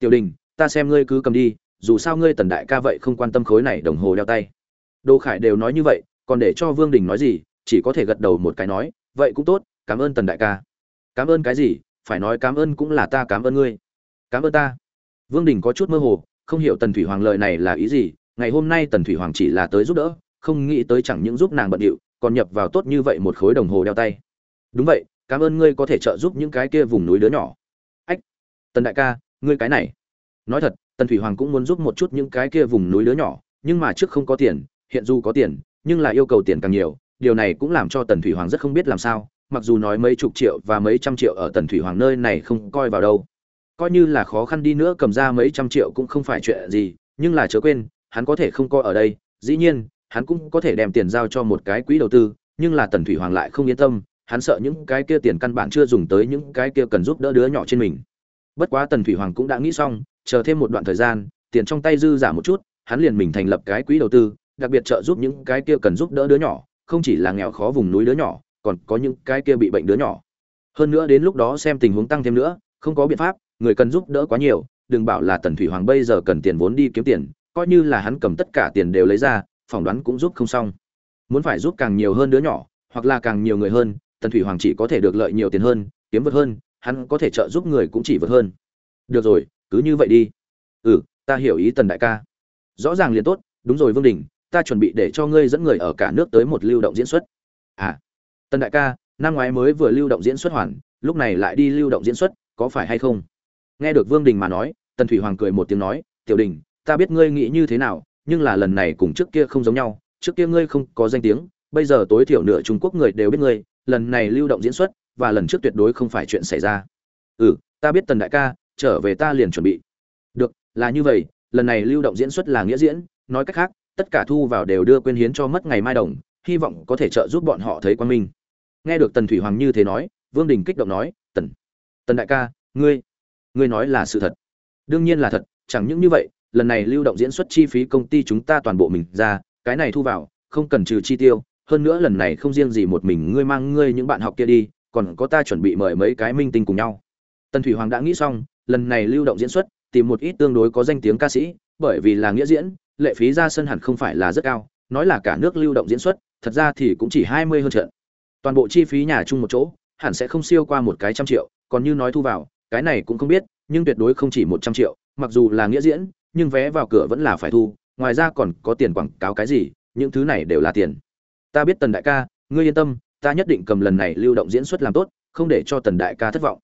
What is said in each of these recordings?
tiểu đình, ta xem ngươi cứ cầm đi, dù sao ngươi tần đại ca vậy không quan tâm khối này đồng hồ đeo tay. Đô khải đều nói như vậy, còn để cho vương đình nói gì, chỉ có thể gật đầu một cái nói, vậy cũng tốt, cảm ơn tần đại ca. Cảm ơn cái gì, phải nói cảm ơn cũng là ta cảm ơn ngươi. Cảm ơn ta. Vương đình có chút mơ hồ, không hiểu tần thủy hoàng lời này là ý gì, ngày hôm nay tần thủy hoàng chỉ là tới giúp đỡ, không nghĩ tới chẳng những giúp nàng bận điệu, còn nhập vào tốt như vậy một khối đồng hồ đeo tay. Đúng vậy, cảm ơn ngươi có thể trợ giúp những cái kia vùng núi đứa nhỏ. Ách, tần đại ca ngươi cái này. Nói thật, tần thủy hoàng cũng muốn giúp một chút những cái kia vùng núi đứa nhỏ, nhưng mà trước không có tiền, hiện dù có tiền, nhưng lại yêu cầu tiền càng nhiều, điều này cũng làm cho tần thủy hoàng rất không biết làm sao, mặc dù nói mấy chục triệu và mấy trăm triệu ở tần thủy hoàng nơi này không coi vào đâu. Coi như là khó khăn đi nữa cầm ra mấy trăm triệu cũng không phải chuyện gì, nhưng là chớ quên, hắn có thể không coi ở đây, dĩ nhiên, hắn cũng có thể đem tiền giao cho một cái quỹ đầu tư, nhưng là tần thủy hoàng lại không yên tâm, hắn sợ những cái kia tiền căn bản chưa dùng tới những cái kia cần giúp đỡ đứa nhỏ trên mình bất quá tần thủy hoàng cũng đã nghĩ xong, chờ thêm một đoạn thời gian, tiền trong tay dư giả một chút, hắn liền mình thành lập cái quỹ đầu tư, đặc biệt trợ giúp những cái kia cần giúp đỡ đứa nhỏ, không chỉ là nghèo khó vùng núi đứa nhỏ, còn có những cái kia bị bệnh đứa nhỏ. Hơn nữa đến lúc đó xem tình huống tăng thêm nữa, không có biện pháp, người cần giúp đỡ quá nhiều, đừng bảo là tần thủy hoàng bây giờ cần tiền vốn đi kiếm tiền, coi như là hắn cầm tất cả tiền đều lấy ra, phỏng đoán cũng giúp không xong. Muốn phải giúp càng nhiều hơn đứa nhỏ, hoặc là càng nhiều người hơn, tần thủy hoàng chỉ có thể được lợi nhiều tiền hơn, kiếm vượt hơn hắn có thể trợ giúp người cũng chỉ vượt hơn. Được rồi, cứ như vậy đi. Ừ ta hiểu ý tần đại ca. Rõ ràng liền tốt, đúng rồi vương đình, ta chuẩn bị để cho ngươi dẫn người ở cả nước tới một lưu động diễn xuất. À tần đại ca, năm ngoái mới vừa lưu động diễn xuất hoàn, lúc này lại đi lưu động diễn xuất, có phải hay không? Nghe được vương đình mà nói, tần thủy hoàng cười một tiếng nói, tiểu đình, ta biết ngươi nghĩ như thế nào, nhưng là lần này cùng trước kia không giống nhau, trước kia ngươi không có danh tiếng, bây giờ tối thiểu nửa trung quốc người đều biết ngươi lần này lưu động diễn xuất và lần trước tuyệt đối không phải chuyện xảy ra. Ừ ta biết tần đại ca, trở về ta liền chuẩn bị. Được, là như vậy, lần này lưu động diễn xuất là nghĩa diễn, nói cách khác, tất cả thu vào đều đưa quyên hiến cho mất ngày mai đồng, hy vọng có thể trợ giúp bọn họ thấy quan minh. Nghe được tần thủy hoàng như thế nói, vương đình kích động nói, tần tần đại ca, ngươi ngươi nói là sự thật. Đương nhiên là thật, chẳng những như vậy, lần này lưu động diễn xuất chi phí công ty chúng ta toàn bộ mình ra, cái này thu vào, không cần trừ chi tiêu hơn nữa lần này không riêng gì một mình ngươi mang ngươi những bạn học kia đi, còn có ta chuẩn bị mời mấy cái minh tinh cùng nhau. Tần thủy hoàng đã nghĩ xong, lần này lưu động diễn xuất, tìm một ít tương đối có danh tiếng ca sĩ, bởi vì là nghĩa diễn, lệ phí ra sân hẳn không phải là rất cao, nói là cả nước lưu động diễn xuất, thật ra thì cũng chỉ hai mươi hơn trận. Toàn bộ chi phí nhà chung một chỗ, hẳn sẽ không siêu qua một cái trăm triệu, còn như nói thu vào, cái này cũng không biết, nhưng tuyệt đối không chỉ một trăm triệu, mặc dù là nghĩa diễn, nhưng vé vào cửa vẫn là phải thu, ngoài ra còn có tiền quảng cáo cái gì, những thứ này đều là tiền ta biết tần đại ca, ngươi yên tâm, ta nhất định cầm lần này lưu động diễn xuất làm tốt, không để cho tần đại ca thất vọng.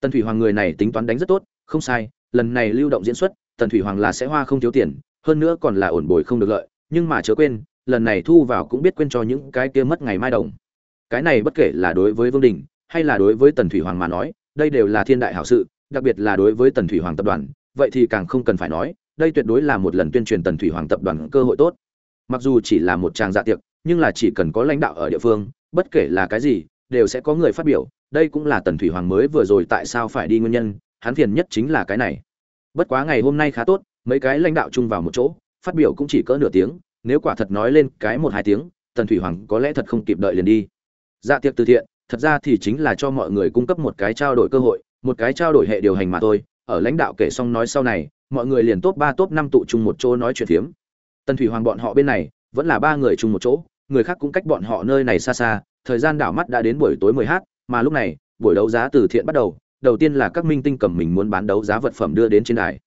Tần thủy hoàng người này tính toán đánh rất tốt, không sai, lần này lưu động diễn xuất, tần thủy hoàng là sẽ hoa không thiếu tiền, hơn nữa còn là ổn bồi không được lợi, nhưng mà chớ quên, lần này thu vào cũng biết quên cho những cái kia mất ngày mai đồng. Cái này bất kể là đối với vương đình, hay là đối với tần thủy hoàng mà nói, đây đều là thiên đại hảo sự, đặc biệt là đối với tần thủy hoàng tập đoàn, vậy thì càng không cần phải nói, đây tuyệt đối là một lần tuyên truyền tần thủy hoàng tập đoàn cơ hội tốt. Mặc dù chỉ là một tràng dạ tiệc nhưng là chỉ cần có lãnh đạo ở địa phương, bất kể là cái gì, đều sẽ có người phát biểu. Đây cũng là tần thủy hoàng mới vừa rồi tại sao phải đi nguyên nhân, hắn phiền nhất chính là cái này. Bất quá ngày hôm nay khá tốt, mấy cái lãnh đạo chung vào một chỗ, phát biểu cũng chỉ cỡ nửa tiếng, nếu quả thật nói lên cái một hai tiếng, tần thủy hoàng có lẽ thật không kịp đợi liền đi. Dạ tiệc từ thiện, thật ra thì chính là cho mọi người cung cấp một cái trao đổi cơ hội, một cái trao đổi hệ điều hành mà thôi. Ở lãnh đạo kể xong nói sau này, mọi người liền top ba, top năm tụ chung một chỗ nói chuyện phiếm. Tần thủy hoàng bọn họ bên này, vẫn là ba người chung một chỗ người khác cũng cách bọn họ nơi này xa xa, thời gian đảo mắt đã đến buổi tối 10 h mà lúc này, buổi đấu giá từ thiện bắt đầu đầu tiên là các minh tinh cầm mình muốn bán đấu giá vật phẩm đưa đến trên đài.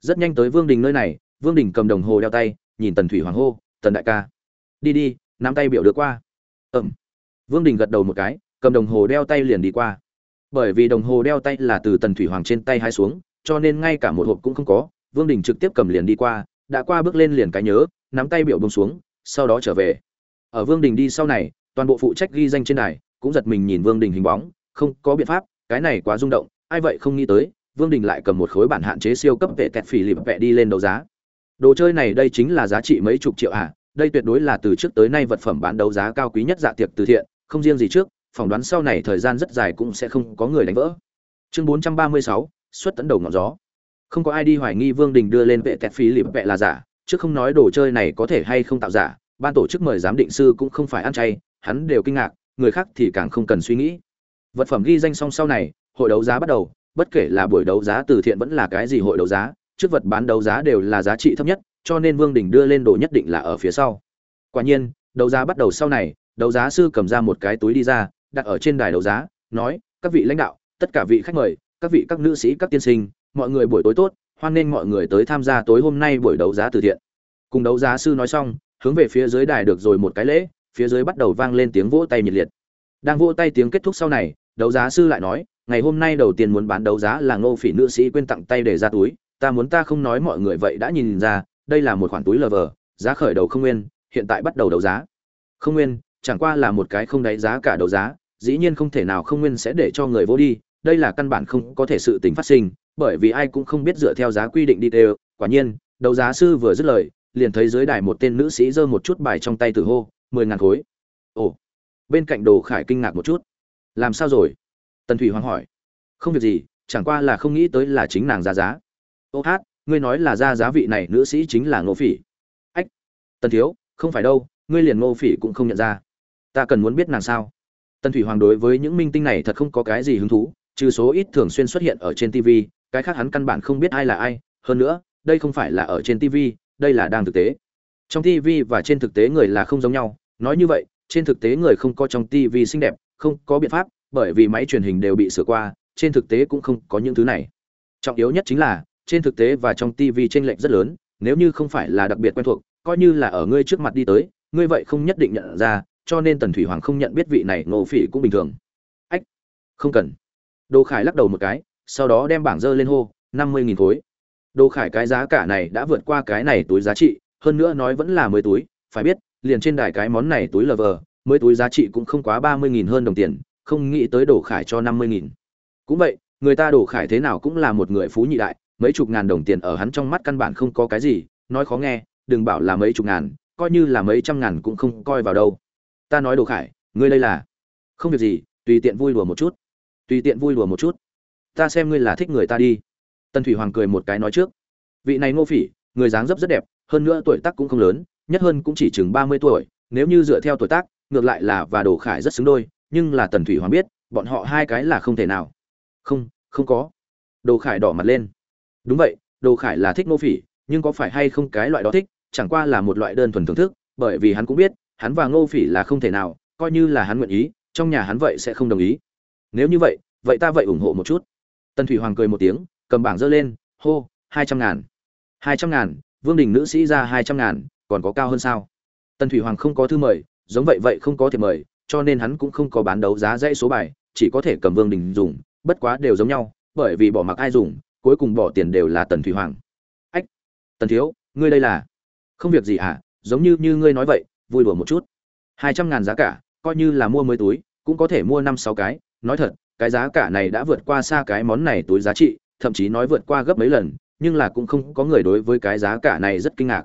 Rất nhanh tới vương đình nơi này, vương đình cầm đồng hồ đeo tay, nhìn tần thủy hoàng hô, tần đại ca, đi đi, nắm tay biểu được qua. Ừm. Vương đình gật đầu một cái, cầm đồng hồ đeo tay liền đi qua. Bởi vì đồng hồ đeo tay là từ tần thủy hoàng trên tay hai xuống, cho nên ngay cả một hộp cũng không có, vương đình trực tiếp cầm liền đi qua, đã qua bước lên liền cái nhớ, nắm tay biểu bông xuống, sau đó trở về ở vương đình đi sau này toàn bộ phụ trách ghi danh trên đài cũng giật mình nhìn vương đình hình bóng không có biện pháp cái này quá rung động ai vậy không nghĩ tới vương đình lại cầm một khối bản hạn chế siêu cấp vệ tẹt phỉ lịp vẹ đi lên đấu giá đồ chơi này đây chính là giá trị mấy chục triệu ạ à. đây tuyệt đối là từ trước tới nay vật phẩm bán đấu giá cao quý nhất dạ tiệc từ thiện không riêng gì trước phỏng đoán sau này thời gian rất dài cũng sẽ không có người đánh vỡ chương 436, xuất tấn đầu ngọn gió không có ai đi hoài nghi vương đình đưa lên vệ tẹt phí lịp vẹ là giả chứ không nói đồ chơi này có thể hay không tạo giả ban tổ chức mời giám định sư cũng không phải ăn chay, hắn đều kinh ngạc, người khác thì càng không cần suy nghĩ. Vật phẩm ghi danh xong sau này, hội đấu giá bắt đầu, bất kể là buổi đấu giá từ thiện vẫn là cái gì hội đấu giá, trước vật bán đấu giá đều là giá trị thấp nhất, cho nên vương đình đưa lên đồ nhất định là ở phía sau. Quả nhiên, đấu giá bắt đầu sau này, đấu giá sư cầm ra một cái túi đi ra, đặt ở trên đài đấu giá, nói, các vị lãnh đạo, tất cả vị khách mời, các vị các nữ sĩ, các tiên sinh, mọi người buổi tối tốt, hoan nghênh mọi người tới tham gia tối hôm nay buổi đấu giá từ thiện. Cùng đấu giá sư nói xong hướng về phía dưới đài được rồi một cái lễ, phía dưới bắt đầu vang lên tiếng vỗ tay nhiệt liệt. Đang vỗ tay tiếng kết thúc sau này, đấu giá sư lại nói, ngày hôm nay đầu tiên muốn bán đấu giá là ngô phỉ nữ sĩ quên tặng tay để ra túi, ta muốn ta không nói mọi người vậy đã nhìn ra, đây là một khoản túi lờ vờ, giá khởi đầu không nguyên, hiện tại bắt đầu đấu giá. Không nguyên, chẳng qua là một cái không đáy giá cả đấu giá, dĩ nhiên không thể nào không nguyên sẽ để cho người vô đi, đây là căn bản không có thể sự tình phát sinh, bởi vì ai cũng không biết dựa theo giá quy định đi đều, quả nhiên, đấu giá sư vừa dứt lời liền thấy dưới đài một tên nữ sĩ giơ một chút bài trong tay từ hô, mười ngàn khối. Ồ, bên cạnh đồ khải kinh ngạc một chút. Làm sao rồi? Tần thủy hoàng hỏi. Không việc gì, chẳng qua là không nghĩ tới là chính nàng ra giá. Ô hát, ngươi nói là ra giá vị này nữ sĩ chính là ngô phỉ. Ách, tần thiếu, không phải đâu, ngươi liền ngô phỉ cũng không nhận ra. Ta cần muốn biết nàng sao? Tần thủy hoàng đối với những minh tinh này thật không có cái gì hứng thú, trừ số ít thường xuyên xuất hiện ở trên tv cái khác hắn căn bản không biết ai là ai. Hơn nữa, đây không phải là ở trên tv đây là đang thực tế. Trong tv và trên thực tế người là không giống nhau. Nói như vậy, trên thực tế người không có trong tv xinh đẹp, không có biện pháp, bởi vì máy truyền hình đều bị sửa qua, trên thực tế cũng không có những thứ này. Trọng yếu nhất chính là, trên thực tế và trong tv t r ê n lệch rất lớn, nếu như không phải là đặc biệt quen thuộc, coi như là ở ngươi trước mặt đi tới, ngươi vậy không nhất định nhận ra, cho nên tần thủy hoàng không nhận biết vị này ngộ phỉ cũng bình thường. Ách, không cần. Đồ khải lắc đầu một cái, sau đó đem bảng dơ lên hô, năm mươi nghìn khối đồ khải cái giá cả này đã vượt qua cái này túi giá trị, hơn nữa nói vẫn là mới túi, phải biết, liền trên đài cái món này túi lờ vờ, mới túi giá trị cũng không quá ba mươi nghìn hơn đồng tiền, không nghĩ tới đồ khải cho năm mươi nghìn. Cũng vậy, người ta đồ khải thế nào cũng là một người phú nhị đại, mấy chục ngàn đồng tiền ở hắn trong mắt căn bản không có cái gì, nói khó nghe, đừng bảo là mấy chục ngàn, coi như là mấy trăm ngàn cũng không coi vào đâu. Ta nói đồ khải, ngươi đây là? Không việc gì, tùy tiện vui đùa một chút. Tùy tiện vui đùa một chút. Ta xem ngươi là thích người ta đi tần thủy hoàng cười một cái nói trước, vị này ngô phỉ, người dáng dấp rất đẹp, hơn nữa tuổi tác cũng không lớn, nhất hơn cũng chỉ chừng ba mươi tuổi, nếu như dựa theo tuổi tác, ngược lại là và đồ khải rất xứng đôi, nhưng là tần thủy hoàng biết, bọn họ hai cái là không thể nào. Không không có. Đồ khải đỏ mặt lên. Đúng vậy, đồ khải là thích Ngô phỉ, nhưng có phải hay không cái loại đó thích, chẳng qua là một loại đơn thuần thưởng thức, bởi vì hắn cũng biết, hắn và ngô phỉ là không thể nào, coi như là hắn nguyện ý, trong nhà hắn vậy sẽ không đồng ý. Nếu như vậy vậy ta vậy ủng hộ một chút. Tần thủy hoàng cười một tiếng cầm bảng dơ lên hô hai trăm ngàn hai trăm ngàn vương đình nữ sĩ ra hai trăm ngàn còn có cao hơn sao tần thủy hoàng không có thư mời giống vậy vậy không có thể mời cho nên hắn cũng không có bán đấu giá dãy số bài, chỉ có thể cầm Vương Đình dùng, bất quá đều giống nhau, bởi vì bỏ mặc ai dùng, cuối cùng bỏ tiền đều là Tần Thủy Hoàng. Ách, Tần thiếu, ngươi đây là? Không việc gì à, giống như như ngươi nói vậy, vui đùa một chút. hai trăm ngàn giá cả, coi như là mua mới túi, cũng có thể mua năm sáu cái, nói thật, cái giá cả này đã vượt qua xa cái món này túi giá trị, thậm chí nói vượt qua gấp mấy lần, nhưng là cũng không có người đối với cái giá cả này rất kinh ngạc.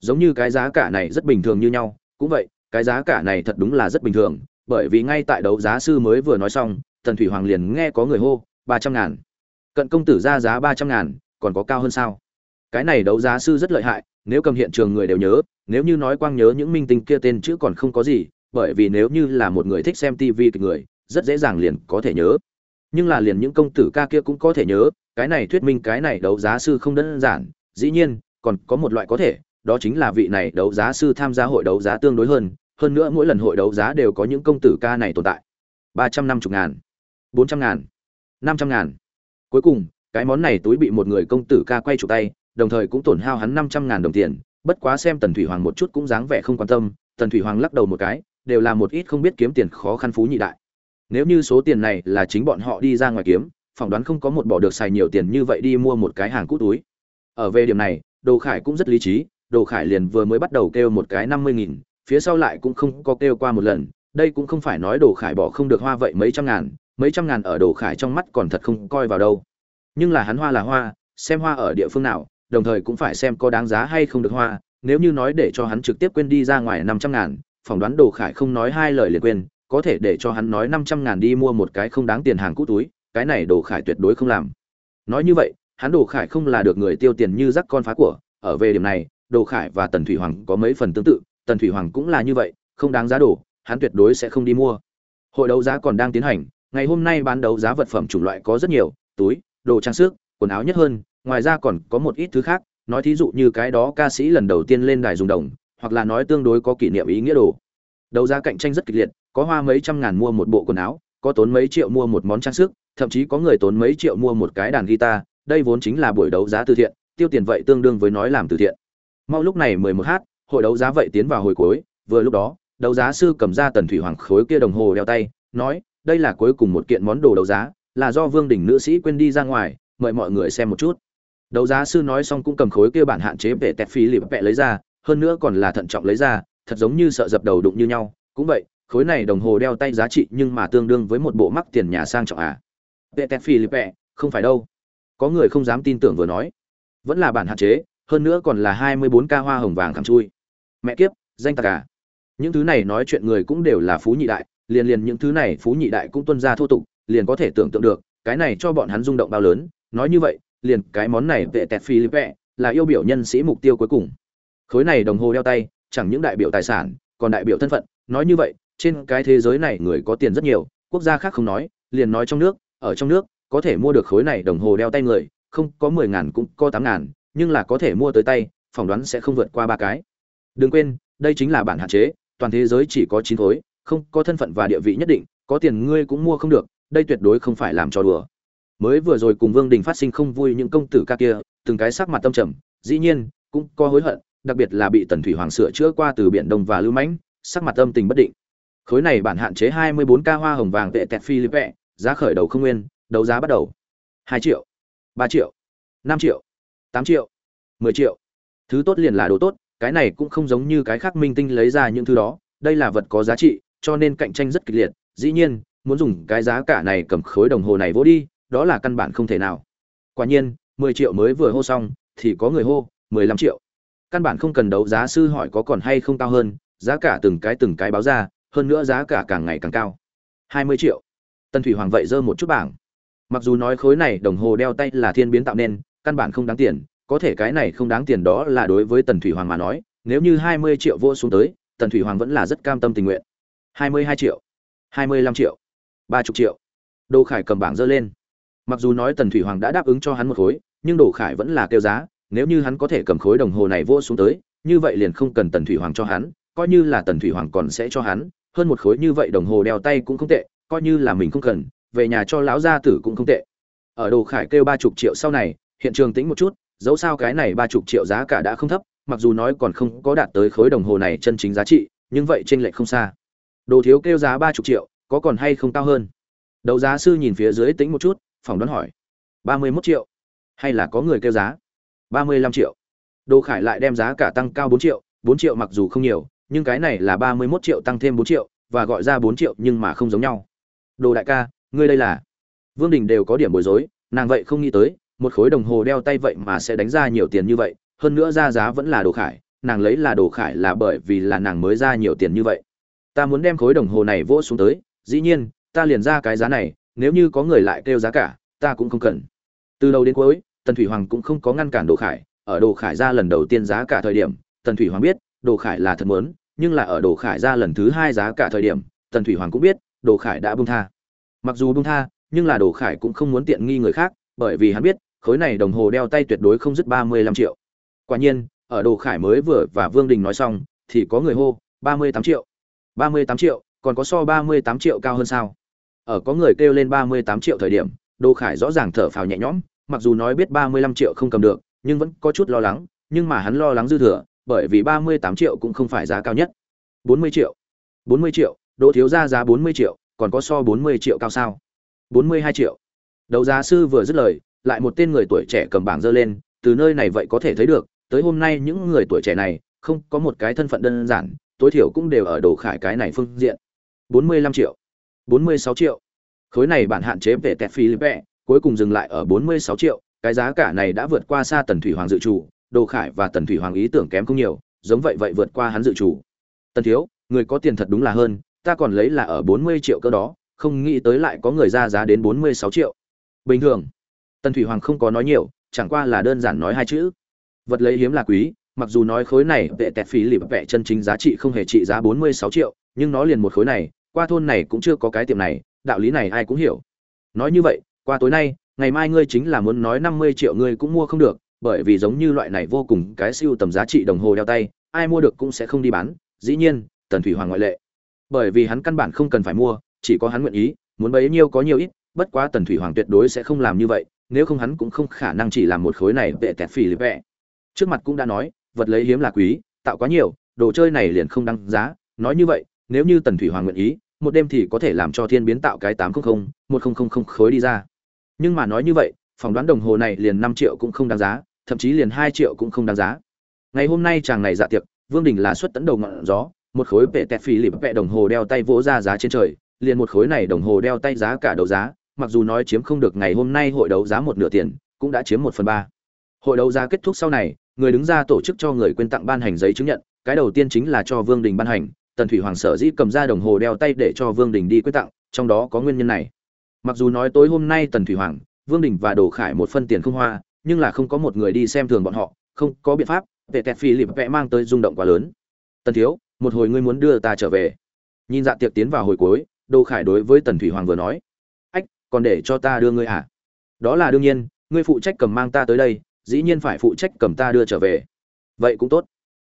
Giống như cái giá cả này rất bình thường như nhau, cũng vậy, cái giá cả này thật đúng là rất bình thường bởi vì ngay tại đấu giá sư mới vừa nói xong tần thủy hoàng liền nghe có người hô ba trăm ngàn. Cận công tử ra giá ba trăm ngàn còn có cao hơn sao? Cái này đấu giá sư rất lợi hại nếu cầm hiện trường người đều nhớ nếu như nói quang nhớ những minh tinh kia tên chữ còn không có gì bởi vì nếu như là một người thích xem tv kịch người rất dễ dàng liền có thể nhớ. Nhưng là liền những công tử ca kia cũng có thể nhớ cái này thuyết minh cái này đấu giá sư không đơn giản, dĩ nhiên, còn có một loại có thể, đó chính là vị này đấu giá sư tham gia hội đấu giá tương đối hơn hơn nữa mỗi lần hội đấu giá đều có những công tử ca này tồn tại. Ba trăm năm mươi ngàn, bốn trăm ngàn, năm trăm ngàn. Cuối cùng, cái món này túi bị một người công tử ca quay chụp tay, đồng thời cũng tổn hao hắn năm trăm ngàn đồng tiền, bất quá xem tần thủy hoàng một chút cũng dáng vẻ không quan tâm, tần thủy hoàng lắc đầu một cái, đều là một ít không biết kiếm tiền khó khăn phú nhị đại. Nếu như số tiền này là chính bọn họ đi ra ngoài kiếm phỏng đoán không có một bỏ được xài nhiều tiền như vậy đi mua một cái hàng cũ túi. Ở về điểm này, đồ khải cũng rất lý trí, đồ khải liền vừa mới bắt đầu kêu một cái năm mươi nghìn, phía sau lại cũng không có kêu qua một lần. Đây cũng không phải nói đồ khải bỏ không được hoa vậy mấy trăm ngàn, mấy trăm ngàn ở đồ khải trong mắt còn thật không coi vào đâu. Nhưng là hắn hoa là hoa, xem hoa ở địa phương nào, đồng thời cũng phải xem có đáng giá hay không được hoa. Nếu như nói để cho hắn trực tiếp quên đi ra ngoài năm trăm ngàn, phỏng đoán đồ khải không nói hai lời liền quên, có thể để cho hắn nói năm trăm ngàn đi mua một cái không đáng tiền hàng cũ túi cái này đồ khải tuyệt đối không làm. Nói như vậy, hắn đồ khải không là được người tiêu tiền như rắc con phá của. Ở về điểm này, đồ khải và tần thủy hoàng có mấy phần tương tự. Tần thủy hoàng cũng là như vậy, không đáng giá đổ hắn tuyệt đối sẽ không đi mua. Hội đấu giá còn đang tiến hành, ngày hôm nay bán đấu giá vật phẩm chủng loại có rất nhiều, túi, đồ trang sức, quần áo nhất hơn, ngoài ra còn có một ít thứ khác. Nói thí dụ như cái đó ca sĩ lần đầu tiên lên đài dùng đồng, hoặc là nói tương đối có kỷ niệm ý nghĩa đồ. Đấu giá cạnh tranh rất kịch liệt, có hoa mấy trăm ngàn mua một bộ quần áo có tốn mấy triệu mua một món trang sức, thậm chí có người tốn mấy triệu mua một cái đàn guitar, đây vốn chính là buổi đấu giá từ thiện, tiêu tiền vậy tương đương với nói làm từ thiện. Mau lúc này mười một h hội đấu giá vậy tiến vào hồi cuối, vừa lúc đó, đấu giá sư cầm ra tần thủy hoàng khối kia đồng hồ đeo tay, nói, đây là cuối cùng một kiện món đồ đấu giá, là do vương đỉnh nữ sĩ quên đi ra ngoài, mời mọi người xem một chút. Đấu giá sư nói xong cũng cầm khối kia bản hạn chế về tẹt phí lịp bẹ lấy ra, hơn nữa còn là thận trọng lấy ra, thật giống như sợ dập đầu đụng như nhau, cũng vậy khối này đồng hồ đeo tay giá trị nhưng mà tương đương với một bộ mắc tiền nhà sang trọng à. Vệ tẹt Philippe, không phải đâu. Có người không dám tin tưởng vừa nói. Vẫn là bản hạn chế hơn nữa còn là hai mươi bốn ca hoa hồng vàng khảm chui. Mẹ kiếp danh tạc à. Những thứ này nói chuyện người cũng đều là phú nhị đại liền liền những thứ này phú nhị đại cũng tuân ra thô tục liền có thể tưởng tượng được cái này cho bọn hắn rung động bao lớn. Nói như vậy liền cái món này vệ tẹt philippe là yêu biểu nhân sĩ mục tiêu cuối cùng. Khối này đồng hồ đeo tay chẳng những đại biểu tài sản còn đại biểu thân phận. Nói như vậy trên cái thế giới này người có tiền rất nhiều, quốc gia khác không nói, liền nói trong nước, ở trong nước, có thể mua được khối này đồng hồ đeo tay người, không có mười ngàn cũng có tám ngàn, nhưng là có thể mua tới tay, phỏng đoán sẽ không vượt qua ba cái. Đừng quên, đây chính là bản hạn chế, toàn thế giới chỉ có chín khối, không có thân phận và địa vị nhất định, có tiền ngươi cũng mua không được, đây tuyệt đối không phải làm trò đùa. Mới vừa rồi cùng vương đình phát sinh không vui những công tử ca kia, từng cái sắc mặt tâm trầm, dĩ nhiên, cũng có hối hận, đặc biệt là bị tần thủy hoàng sửa chữa qua từ biển đông và lưu mãnh, sắc mặt âm tình bất định khối này bản hạn chế 24 ca hoa hồng vàng tệ tẹt philippe, giá khởi đầu không nguyên, đấu giá bắt đầu. 2 triệu 3 triệu 5 triệu 8 triệu 10 triệu. Thứ tốt liền là đồ tốt, cái này cũng không giống như cái khác minh tinh lấy ra những thứ đó, đây là vật có giá trị, cho nên cạnh tranh rất kịch liệt. Dĩ nhiên, muốn dùng cái giá cả này cầm khối đồng hồ này vỗ đi, đó là căn bản không thể nào. Quả nhiên 10 triệu mới vừa hô xong, thì có người hô 15 triệu. Căn bản không cần đấu giá, sư hỏi có còn hay không cao hơn, giá cả từng cái từng cái báo ra hơn nữa giá cả càng ngày càng cao. 20 triệu. Tân thủy hoàng vậy dơ một chút bảng. Mặc dù nói khối này đồng hồ đeo tay là thiên biến tạo nên, căn bản không đáng tiền, có thể cái này không đáng tiền đó là đối với tần thủy hoàng mà nói, nếu như 20 triệu vô xuống tới, tần thủy hoàng vẫn là rất cam tâm tình nguyện. 22 triệu. 25 triệu. 30 triệu. Đồ khải cầm bảng dơ lên. Mặc dù nói tần thủy hoàng đã đáp ứng cho hắn một khối, nhưng đồ khải vẫn là kêu giá, nếu như hắn có thể cầm khối đồng hồ này vô xuống tới, như vậy liền không cần tần thủy hoàng cho hắn coi như là tần thủy hoàng còn sẽ cho hắn, hơn một khối như vậy đồng hồ đeo tay cũng không tệ, coi như là mình không cần, về nhà cho lão gia tử cũng không tệ. Ở đồ khải kêu ba chục triệu sau này, hiện trường tính một chút, dẫu sao cái này ba chục triệu giá cả đã không thấp, mặc dù nói còn không có đạt tới khối đồng hồ này chân chính giá trị, nhưng vậy trên lệch không xa. Đồ thiếu kêu giá ba chục triệu, có còn hay không cao hơn? Đấu giá sư nhìn phía dưới tính một chút, phỏng đoán hỏi. Ba mươi mốt triệu. Hay là có người kêu giá? Ba mươi lăm triệu. Đồ khải lại đem giá cả tăng cao bốn triệu bốn triệu mặc dù không nhiều nhưng cái này là ba mươi mốt triệu tăng thêm bốn triệu, và gọi ra bốn triệu nhưng mà không giống nhau. Đồ đại ca, ngươi đây là? Vương đình đều có điểm bối rối, nàng vậy không nghĩ tới, một khối đồng hồ đeo tay vậy mà sẽ đánh ra nhiều tiền như vậy, hơn nữa ra giá vẫn là đồ khải, nàng lấy là đồ khải là bởi vì là nàng mới ra nhiều tiền như vậy. Ta muốn đem khối đồng hồ này vỗ xuống tới, dĩ nhiên, ta liền ra cái giá này, nếu như có người lại kêu giá cả, ta cũng không cần. Từ đầu đến cuối, tần thủy hoàng cũng không có ngăn cản đồ khải, ở đồ khải ra lần đầu tiên giá cả thời điểm, tần thủy hoàng biết đồ khải là thật muốn, nhưng là ở đồ khải ra lần thứ hai giá cả thời điểm, tần thủy hoàng cũng biết, đồ khải đã bung tha. Mặc dù bung tha, nhưng là đồ khải cũng không muốn tiện nghi người khác, bởi vì hắn biết, khối này đồng hồ đeo tay tuyệt đối không dứt ba mươi lăm triệu. Quả nhiên, ở đồ khải mới vừa và vương đình nói xong, thì có người hô, ba mươi tám triệu. ba mươi tám triệu, còn có so ba mươi tám triệu cao hơn sao? Ở có người kêu lên ba mươi tám triệu thời điểm, đồ khải rõ ràng thở phào nhẹ nhõm, mặc dù nói biết ba mươi lăm triệu không cầm được, nhưng vẫn có chút lo lắng, nhưng mà hắn lo lắng dư thừa bởi vì ba mươi tám triệu cũng không phải giá cao nhất. bốn mươi triệu. bốn mươi triệu, đỗ thiếu gia giá bốn mươi triệu, còn có so bốn mươi triệu cao sao? bốn mươi hai triệu. Đấu giá sư vừa dứt lời, lại một tên người tuổi trẻ cầm bảng dơ lên, từ nơi này vậy có thể thấy được, tới hôm nay những người tuổi trẻ này, không có một cái thân phận đơn giản, tối thiểu cũng đều ở đồ khải cái này phương diện. bốn mươi lăm triệu. bốn mươi sáu triệu. Khối này bản hạn chế về tẹt philippe cuối cùng dừng lại ở bốn mươi sáu triệu, cái giá cả này đã vượt qua xa tần thủy hoàng dự chủ đồ khải và tần thủy hoàng ý tưởng kém không nhiều, giống vậy vậy vượt qua hắn dự chủ. Tần thiếu, người có tiền thật đúng là hơn, ta còn lấy là ở bốn mươi triệu cơ đó, không nghĩ tới lại có người ra giá đến bốn mươi sáu triệu. Bình thường. Tần thủy hoàng không có nói nhiều, chẳng qua là đơn giản nói hai chữ. Vật lấy hiếm là quý, mặc dù nói khối này vệ tẹt phí lịp vẹ chân chính giá trị không hề trị giá bốn mươi sáu triệu, nhưng nó liền một khối này, qua thôn này cũng chưa có cái tiệm này, đạo lý này ai cũng hiểu. Nói như vậy, qua tối nay, ngày mai ngươi chính là muốn nói năm mươi triệu ngươi cũng mua không được bởi vì giống như loại này vô cùng cái siêu tầm giá trị đồng hồ đeo tay, ai mua được cũng sẽ không đi bán, dĩ nhiên, tần thủy hoàng ngoại lệ. Bởi vì hắn căn bản không cần phải mua, chỉ có hắn nguyện ý, muốn bấy nhiêu có nhiều ít, bất quá tần thủy hoàng tuyệt đối sẽ không làm như vậy, nếu không hắn cũng không khả năng chỉ làm một khối này vệ tẹt phỉ lịp vẹ. Trước mặt cũng đã nói, vật lấy hiếm là quý, tạo quá nhiều, đồ chơi này liền không đăng giá, nói như vậy, nếu như tần thủy hoàng nguyện ý, một đêm thì có thể làm cho thiên biến tạo cái tám trăm linh một nghìn khối đi ra. Nhưng mà nói như vậy phòng đoán đồng hồ này liền năm triệu cũng không đáng giá thậm chí liền hai triệu cũng không đáng giá. Ngày hôm nay chàng này dạ tiệc, vương đình là xuất tấn đầu ngọn gió, một khối vệ tẹt phì lịp vẹ đồng hồ đeo tay vỗ ra giá trên trời, liền một khối này đồng hồ đeo tay giá cả đấu giá, mặc dù nói chiếm không được ngày hôm nay hội đấu giá một nửa tiền, cũng đã chiếm một phần ba. Hội đấu giá kết thúc sau này, người đứng ra tổ chức cho người quên tặng ban hành giấy chứng nhận, cái đầu tiên chính là cho vương đình ban hành, tần thủy hoàng sở dĩ cầm ra đồng hồ đeo tay để cho vương đình đi quyết tặng, trong đó có nguyên nhân này. Mặc dù nói tối hôm nay tần thủy hoàng, vương đình và đồ khải một phân tiền không hoa nhưng là không có một người đi xem thường bọn họ, không có biện pháp vệ tẹt phi lịp vẽ mang tới rung động quá lớn. Tần thiếu, một hồi ngươi muốn đưa ta trở về. Nhìn dạ tiệc tiến vào hồi cuối, đô khải đối với tần thủy hoàng vừa nói. Ách, còn để cho ta đưa ngươi à? Đó là đương nhiên, ngươi phụ trách cầm mang ta tới đây, dĩ nhiên phải phụ trách cầm ta đưa trở về. Vậy cũng tốt.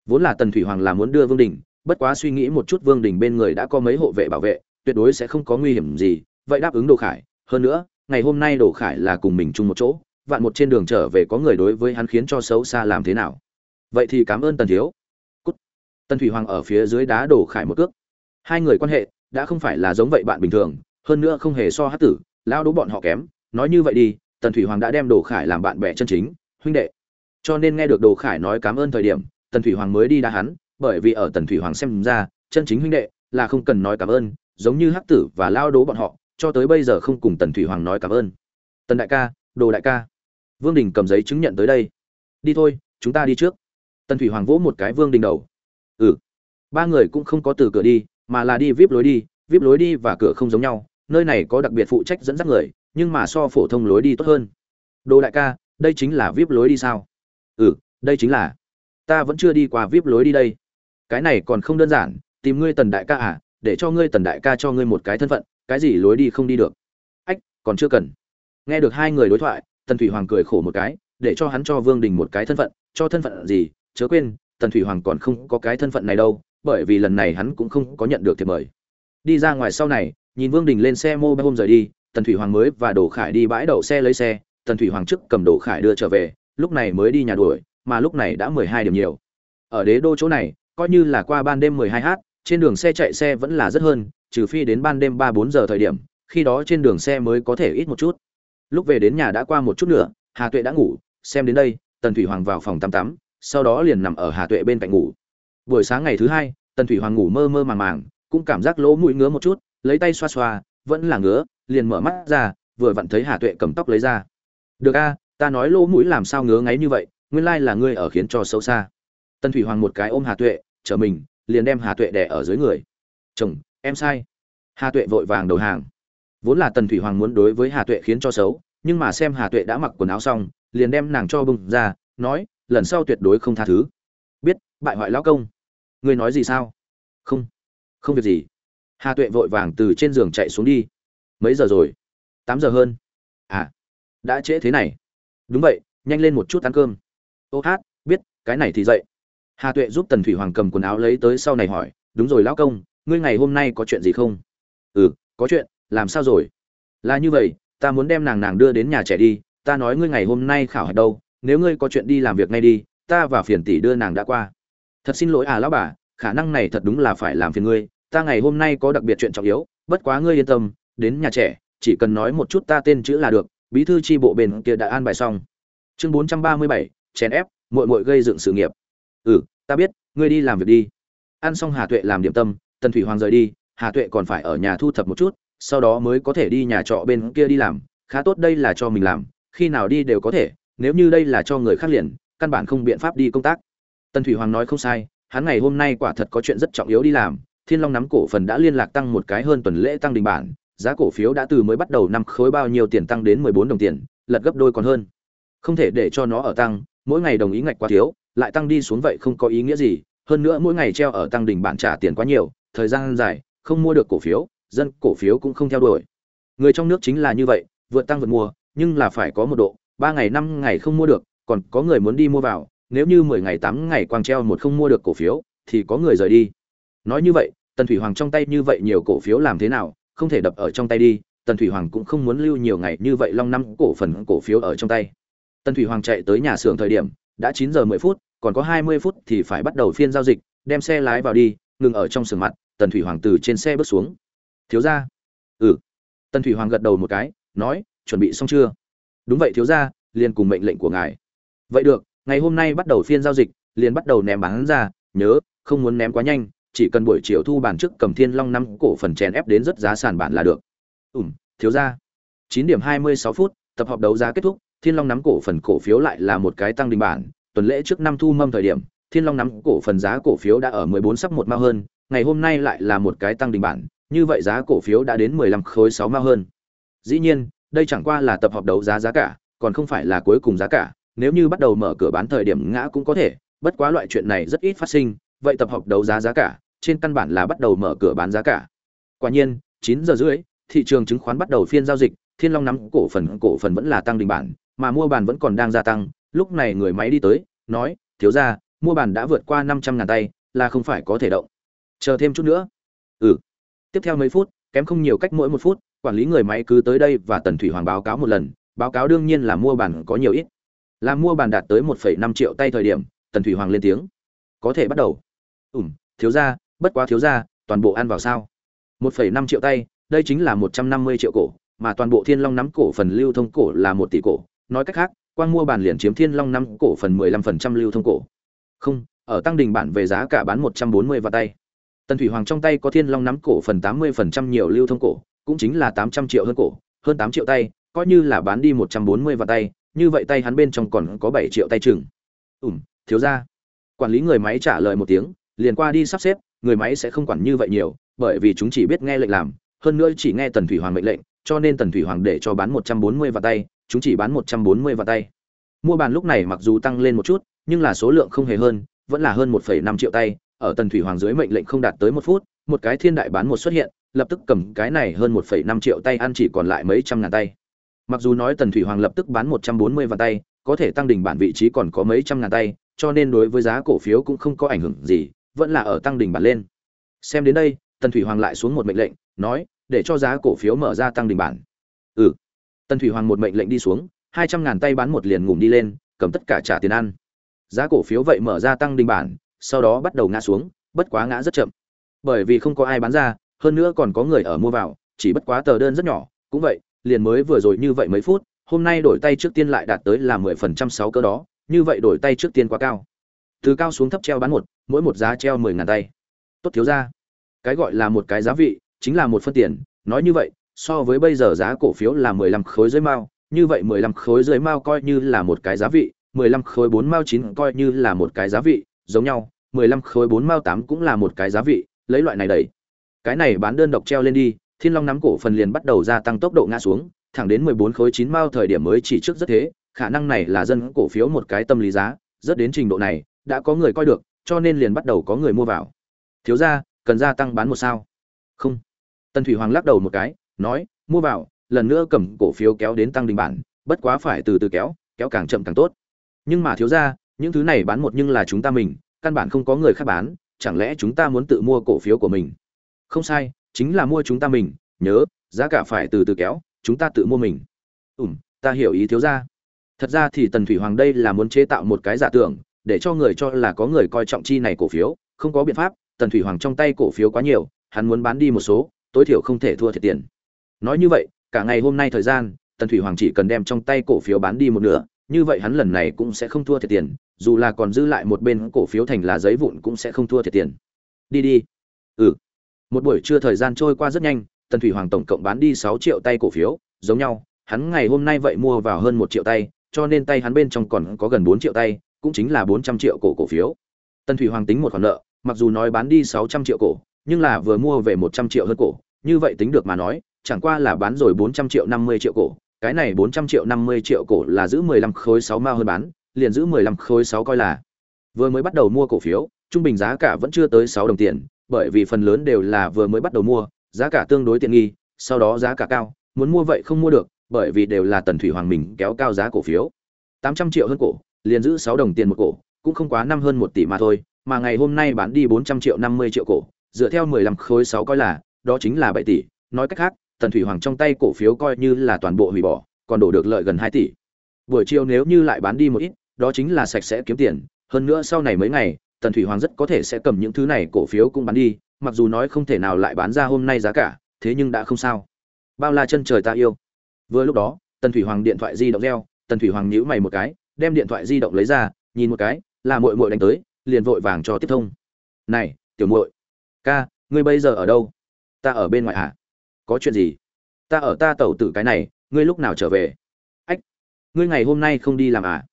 Vốn là tần thủy hoàng là muốn đưa vương đình, bất quá suy nghĩ một chút vương đình bên người đã có mấy hộ vệ bảo vệ, tuyệt đối sẽ không có nguy hiểm gì, vậy đáp ứng đồ khải. Hơn nữa, ngày hôm nay đồ khải là cùng mình chung một chỗ vạn một trên đường trở về có người đối với hắn khiến cho xấu xa làm thế nào? Vậy thì cảm ơn tần thiếu. Cút. tần thủy hoàng ở phía dưới đá đổ khải một cước. Hai người quan hệ đã không phải là giống vậy bạn bình thường, hơn nữa không hề so hát tử lao đố bọn họ kém. Nói như vậy đi, tần thủy hoàng đã đem đồ khải làm bạn bè chân chính, huynh đệ. Cho nên nghe được đồ khải nói cảm ơn thời điểm, tần thủy hoàng mới đi đá hắn, bởi vì ở tần thủy hoàng xem ra, chân chính huynh đệ là không cần nói cảm ơn, giống như hắc tử và lao đố bọn họ, cho tới bây giờ không cùng tần thủy hoàng nói cảm ơn. Tần đại ca, đồ đại ca vương đình cầm giấy chứng nhận tới đây. Đi thôi, chúng ta đi trước. Tần thủy hoàng vỗ một cái vương đình đầu. Ừ. Ba người cũng không có từ cửa đi, mà là đi vip lối đi, vip lối đi và cửa không giống nhau. Nơi này có đặc biệt phụ trách dẫn dắt người, nhưng mà so phổ thông lối đi tốt hơn. Đồ đại ca, đây chính là vip lối đi sao? Ừ đây chính là. Ta vẫn chưa đi qua vip lối đi đây. Cái này còn không đơn giản, tìm ngươi tần đại ca à để cho ngươi tần đại ca cho ngươi một cái thân phận, cái gì lối đi không đi được. Ách, còn chưa cần. Nghe được hai người đối thoại tần thủy hoàng cười khổ một cái, để cho hắn cho vương đình một cái thân phận, cho thân phận gì, chớ quên, tần thủy hoàng còn không có cái thân phận này đâu, bởi vì lần này hắn cũng không có nhận được thiệp mời. Đi ra ngoài sau này, nhìn vương đình lên xe mô hôm rời đi, tần thủy hoàng mới và đồ khải đi bãi đậu xe lấy xe, tần thủy hoàng trước cầm đồ khải đưa trở về, lúc này mới đi nhà đuổi, mà lúc này đã mười hai điểm nhiều. Ở đế đô chỗ này, coi như là qua ban đêm mười hai h trên đường xe chạy xe vẫn là rất hơn, trừ phi đến ban đêm ba bốn giờ thời điểm, khi đó trên đường xe mới có thể ít một chút lúc về đến nhà đã qua một chút nữa, hà tuệ đã ngủ, xem đến đây, tần thủy hoàng vào phòng tắm tắm, sau đó liền nằm ở hà tuệ bên cạnh ngủ. Buổi sáng ngày thứ hai, tần thủy hoàng ngủ mơ mơ màng màng, cũng cảm giác lỗ mũi ngứa một chút, lấy tay xoa xoa, vẫn là ngứa, liền mở mắt ra, vừa vặn thấy hà tuệ cầm tóc lấy ra. Được a, ta nói lỗ mũi làm sao ngứa ngáy như vậy, nguyên lai là ngươi ở khiến cho xấu xa. Tần thủy hoàng một cái ôm hà tuệ, chở mình, liền đem hà tuệ đè ở dưới người. Chồng, em sai. Hà tuệ vội vàng đầu hàng vốn là tần thủy hoàng muốn đối với hà tuệ khiến cho xấu, nhưng mà xem hà tuệ đã mặc quần áo xong, liền đem nàng cho bưng ra, nói, lần sau tuyệt đối không tha thứ. Biết, bại hoại lão công. Ngươi nói gì sao? Không không việc gì. Hà tuệ vội vàng từ trên giường chạy xuống đi. Mấy giờ rồi? Tám giờ hơn. À đã trễ thế này. Đúng vậy, nhanh lên một chút ăn cơm. Ô hát, biết, cái này thì dậy. Hà tuệ giúp tần thủy hoàng cầm quần áo lấy tới sau này hỏi, đúng rồi lão công, ngươi ngày hôm nay có chuyện gì không? Ừ có chuyện làm sao rồi? Là như vậy, ta muốn đem nàng nàng đưa đến nhà trẻ đi, ta nói ngươi ngày hôm nay khảo hạch đâu, nếu ngươi có chuyện đi làm việc ngay đi, ta và phiền tỷ đưa nàng đã qua. Thật xin lỗi à lão bà, khả năng này thật đúng là phải làm phiền ngươi, ta ngày hôm nay có đặc biệt chuyện trọng yếu, bất quá ngươi yên tâm, đến nhà trẻ, chỉ cần nói một chút ta tên chữ là được, bí thư tri bộ bên kia đã an bài xong. Chương bốn trăm ba mươi bảy, chèn ép, muội muội gây dựng sự nghiệp. Ừ ta biết, ngươi đi làm việc đi. Ăn xong hà tuệ làm điểm tâm, tần thủy hoàng rời đi, hà tuệ còn phải ở nhà thu thập một chút sau đó mới có thể đi nhà trọ bên kia đi làm, khá tốt đây là cho mình làm, khi nào đi đều có thể, nếu như đây là cho người khác liền, căn bản không biện pháp đi công tác. Tần thủy hoàng nói không sai, hắn ngày hôm nay quả thật có chuyện rất trọng yếu đi làm, thiên long nắm cổ phần đã liên lạc tăng một cái hơn tuần lễ tăng đình bản, giá cổ phiếu đã từ mới bắt đầu năm khối bao nhiêu tiền tăng đến mười bốn đồng tiền, lật gấp đôi còn hơn. Không thể để cho nó ở tăng, mỗi ngày đồng ý ngạch quá thiếu, lại tăng đi xuống vậy không có ý nghĩa gì, hơn nữa mỗi ngày treo ở tăng đỉnh bản trả tiền quá nhiều, thời gian dài, không mua được cổ phiếu dân cổ phiếu cũng không theo đuổi. Người trong nước chính là như vậy, vượt tăng vượt mua, nhưng là phải có một độ, ba ngày năm ngày không mua được, còn có người muốn đi mua vào, nếu như mười ngày tám ngày quang treo một không mua được cổ phiếu, thì có người rời đi. Nói như vậy, tần thủy hoàng trong tay như vậy nhiều cổ phiếu làm thế nào, không thể đập ở trong tay đi, tần thủy hoàng cũng không muốn lưu nhiều ngày như vậy long năm cổ phần cổ phiếu ở trong tay. Tần thủy hoàng chạy tới nhà xưởng thời điểm, đã chín giờ mười phút, còn có hai mươi phút thì phải bắt đầu phiên giao dịch, đem xe lái vào đi, ngừng ở trong xưởng mặt, tần thủy hoàng từ trên xe bước xuống thiếu gia, ừ. Tần thủy hoàng gật đầu một cái nói chuẩn bị xong chưa? Đúng vậy thiếu gia, liền cùng mệnh lệnh của ngài. Vậy được ngày hôm nay bắt đầu phiên giao dịch liền bắt đầu ném bán ra. Nhớ không muốn ném quá nhanh chỉ cần buổi chiều thu bản trước cầm thiên long năm cổ phần chèn ép đến rất giá sàn bản là được. Ủm thiếu gia, chín điểm hai mươi sáu phút tập hợp đấu giá kết thúc thiên long nắm cổ phần cổ phiếu lại là một cái tăng đình bản. Tuần lễ trước năm thu mâm thời điểm thiên long nắm cổ phần giá cổ phiếu đã ở mười bốn sắp một mao hơn ngày hôm nay lại là một cái tăng đình bản như vậy giá cổ phiếu đã đến mười lăm khối 6 mao hơn. Dĩ nhiên, đây chẳng qua là tập hợp đấu giá giá cả, còn không phải là cuối cùng giá cả. Nếu như bắt đầu mở cửa bán thời điểm ngã cũng có thể, bất quá loại chuyện này rất ít phát sinh, vậy tập hợp đấu giá giá cả, trên căn bản là bắt đầu mở cửa bán giá cả. Quả nhiên 9 giờ rưỡi, thị trường chứng khoán bắt đầu phiên giao dịch, thiên long nắm cổ phần cổ phần vẫn là tăng đình bản, mà mua bàn vẫn còn đang gia tăng. Lúc này người máy đi tới, nói, thiếu gia, mua bàn đã vượt qua năm trăm ngàn tay, là không phải có thể động. Chờ thêm chút nữa. Ừ tiếp theo mấy phút, kém không nhiều cách mỗi một phút, quản lý người máy cứ tới đây và tần thủy hoàng báo cáo một lần, báo cáo đương nhiên là mua bàn có nhiều ít. Là mua bàn đạt tới một phẩy năm triệu tay thời điểm, tần thủy hoàng lên tiếng. Có thể bắt đầu. Ủm thiếu ra bất quá thiếu ra toàn bộ ăn vào sao? Một phẩy năm triệu tay, đây chính là một trăm năm mươi triệu cổ, mà toàn bộ thiên long nắm cổ phần lưu thông cổ là một tỷ cổ. Nói cách khác, quang mua bàn liền chiếm thiên long nắm cổ phần mười lăm phần trăm lưu thông cổ. Không, ở tăng đình bản về giá cả bán một trăm bốn mươi vào tay tần thủy hoàng trong tay có thiên long nắm cổ phần tám mươi phần trăm nhiều lưu thông cổ cũng chính là tám trăm triệu hơn cổ hơn tám triệu tay coi như là bán đi một trăm bốn mươi tay như vậy tay hắn bên trong còn có bảy triệu tay chừng. Ủm thiếu gia, quản lý người máy trả lời một tiếng liền qua đi sắp xếp người máy sẽ không quản như vậy nhiều bởi vì chúng chỉ biết nghe lệnh làm hơn nữa chỉ nghe tần thủy hoàng mệnh lệnh cho nên tần thủy hoàng để cho bán một trăm bốn mươi tay chúng chỉ bán một trăm bốn mươi tay. Mua bàn lúc này mặc dù tăng lên một chút nhưng là số lượng không hề hơn vẫn là hơn một phẩy năm triệu tay ở tần thủy hoàng dưới mệnh lệnh không đạt tới một phút, một cái thiên đại bán một xuất hiện, lập tức cầm cái này hơn một phẩy năm triệu tay ăn chỉ còn lại mấy trăm ngàn tay. Mặc dù nói tần thủy hoàng lập tức bán một trăm bốn mươi vạn tay, có thể tăng đỉnh bản vị trí còn có mấy trăm ngàn tay, cho nên đối với giá cổ phiếu cũng không có ảnh hưởng gì, vẫn là ở tăng đỉnh bản lên. Xem đến đây, tần thủy hoàng lại xuống một mệnh lệnh, nói, để cho giá cổ phiếu mở ra tăng đỉnh bản. Ừ. Tần thủy hoàng một mệnh lệnh đi xuống, hai trăm ngàn tay bán một liền ngủm đi lên, cầm tất cả trả tiền ăn. Giá cổ phiếu vậy mở ra tăng đỉnh bản sau đó bắt đầu ngã xuống, bất quá ngã rất chậm. Bởi vì không có ai bán ra, hơn nữa còn có người ở mua vào, chỉ bất quá tờ đơn rất nhỏ. Cũng vậy, liền mới vừa rồi như vậy mấy phút, hôm nay đổi tay trước tiên lại đạt tới là mười phần trăm sáu cơ đó, như vậy đổi tay trước tiên quá cao. Từ cao xuống thấp treo bán một, mỗi một giá treo mười ngàn tay. Tốt thiếu ra cái gọi là một cái giá vị, chính là một phân tiền. Nói như vậy, so với bây giờ giá cổ phiếu là mười lăm khối dưới mao, như vậy mười lăm khối dưới mao coi như là một cái giá vị, mười lăm khối bốn mao chín coi như là một cái giá vị giống nhau mười lăm khối bốn mao tám cũng là một cái giá vị lấy loại này đẩy. Cái này bán đơn độc treo lên đi thiên long nắm cổ phần liền bắt đầu gia tăng tốc độ ngã xuống thẳng đến mười bốn khối chín mao thời điểm mới chỉ trước rất thế khả năng này là dân cổ phiếu một cái tâm lý giá rất đến trình độ này đã có người coi được cho nên liền bắt đầu có người mua vào. Thiếu gia, cần gia tăng bán một sao? Không. Tần thủy hoàng lắc đầu một cái nói mua vào lần nữa cầm cổ phiếu kéo đến tăng đình bản bất quá phải từ từ kéo kéo càng chậm càng tốt. Nhưng mà thiếu gia những thứ này bán một nhưng là chúng ta mình, căn bản không có người khác bán, chẳng lẽ chúng ta muốn tự mua cổ phiếu của mình? Không sai, chính là mua chúng ta mình, nhớ, giá cả phải từ từ kéo, chúng ta tự mua mình. Ủm ta hiểu ý thiếu ra thật ra thì tần thủy hoàng đây là muốn chế tạo một cái giả tưởng, để cho người cho là có người coi trọng chi này cổ phiếu, không có biện pháp, tần thủy hoàng trong tay cổ phiếu quá nhiều, hắn muốn bán đi một số, tối thiểu không thể thua thiệt tiền. Nói như vậy, cả ngày hôm nay thời gian, tần thủy hoàng chỉ cần đem trong tay cổ phiếu bán đi một nửa, như vậy hắn lần này cũng sẽ không thua thiệt tiền dù là còn giữ lại một bên cổ phiếu thành là giấy vụn cũng sẽ không thua thiệt tiền. Đi đi. Ừ. Một buổi trưa thời gian trôi qua rất nhanh, tần thủy hoàng tổng cộng bán đi sáu triệu tay cổ phiếu, giống nhau, hắn ngày hôm nay vậy mua vào hơn một triệu tay, cho nên tay hắn bên trong còn có gần bốn triệu tay, cũng chính là bốn trăm triệu cổ cổ phiếu. Tần thủy hoàng tính một khoản nợ, mặc dù nói bán đi sáu trăm triệu cổ, nhưng là vừa mua về một trăm triệu hơn cổ, như vậy tính được mà nói, chẳng qua là bán rồi bốn trăm triệu năm mươi triệu cổ, cái này bốn trăm triệu năm mươi triệu cổ là giữ mười lăm khối sáu mao hơn bán liền giữ mười lăm khối sáu coi là. Vừa mới bắt đầu mua cổ phiếu, trung bình giá cả vẫn chưa tới sáu đồng tiền, bởi vì phần lớn đều là vừa mới bắt đầu mua, giá cả tương đối tiện nghi, sau đó giá cả cao, muốn mua vậy không mua được, bởi vì đều là tần thủy hoàng mình kéo cao giá cổ phiếu. Tám trăm triệu hơn cổ, liền giữ sáu đồng tiền một cổ, cũng không quá năm hơn một tỷ mà thôi, mà ngày hôm nay bán đi bốn trăm triệu năm mươi triệu cổ, dựa theo mười lăm khối sáu coi là, đó chính là bảy tỷ. Nói cách khác, tần thủy hoàng trong tay cổ phiếu coi như là toàn bộ hủy bỏ, còn đổ được lợi gần hai tỷ. Buổi chiều nếu như lại bán đi một ít đó chính là sạch sẽ kiếm tiền. Hơn nữa sau này mấy ngày, tần thủy hoàng rất có thể sẽ cầm những thứ này cổ phiếu cũng bán đi, mặc dù nói không thể nào lại bán ra hôm nay giá cả, thế nhưng đã không sao. Bao la chân trời ta yêu. Vừa lúc đó, tần thủy hoàng điện thoại di động reo, tần thủy hoàng nhíu mày một cái, đem điện thoại di động lấy ra, nhìn một cái, là muội muội đánh tới, liền vội vàng cho tiếp thông. Này, tiểu muội, ca, ngươi bây giờ ở đâu? Ta ở bên ngoài à có chuyện gì? Ta ở ta tẩu tử cái này, ngươi lúc nào trở về? Ách, ngươi ngày hôm nay không đi làm à?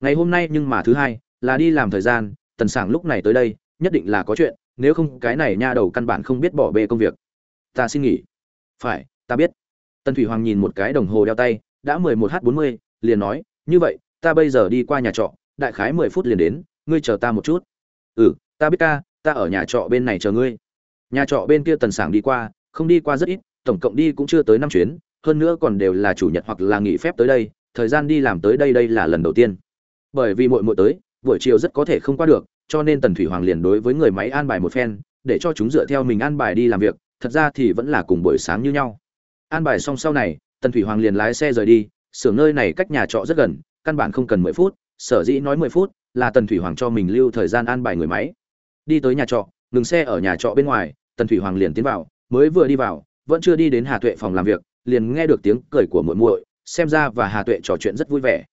Ngày hôm nay nhưng mà thứ hai, là đi làm thời gian, tần sảng lúc này tới đây, nhất định là có chuyện, nếu không cái này nha đầu căn bản không biết bỏ bê công việc. Ta xin nghỉ. Phải, ta biết. Tần thủy hoàng nhìn một cái đồng hồ đeo tay, đã mười một h bốn mươi, liền nói, như vậy, ta bây giờ đi qua nhà trọ, đại khái mười phút liền đến, ngươi chờ ta một chút. Ừ ta biết ca, ta ở nhà trọ bên này chờ ngươi. Nhà trọ bên kia tần sảng đi qua, không đi qua rất ít, tổng cộng đi cũng chưa tới năm chuyến, hơn nữa còn đều là chủ nhật hoặc là nghỉ phép tới đây, thời gian đi làm tới đây đây là lần đầu tiên bởi vì muội muội tới, buổi chiều rất có thể không qua được, cho nên tần thủy hoàng liền đối với người máy an bài một phen, để cho chúng dựa theo mình an bài đi làm việc, thật ra thì vẫn là cùng buổi sáng như nhau. An bài xong sau này, tần thủy hoàng liền lái xe rời đi, xưởng nơi này cách nhà trọ rất gần, căn bản không cần mười phút, sở dĩ nói mười phút, là tần thủy hoàng cho mình lưu thời gian an bài người máy. Đi tới nhà trọ, ngừng xe ở nhà trọ bên ngoài, tần thủy hoàng liền tiến vào, mới vừa đi vào, vẫn chưa đi đến hà tuệ phòng làm việc, liền nghe được tiếng cười của muội muội, xem ra và hà tuệ trò chuyện rất vui vẻ.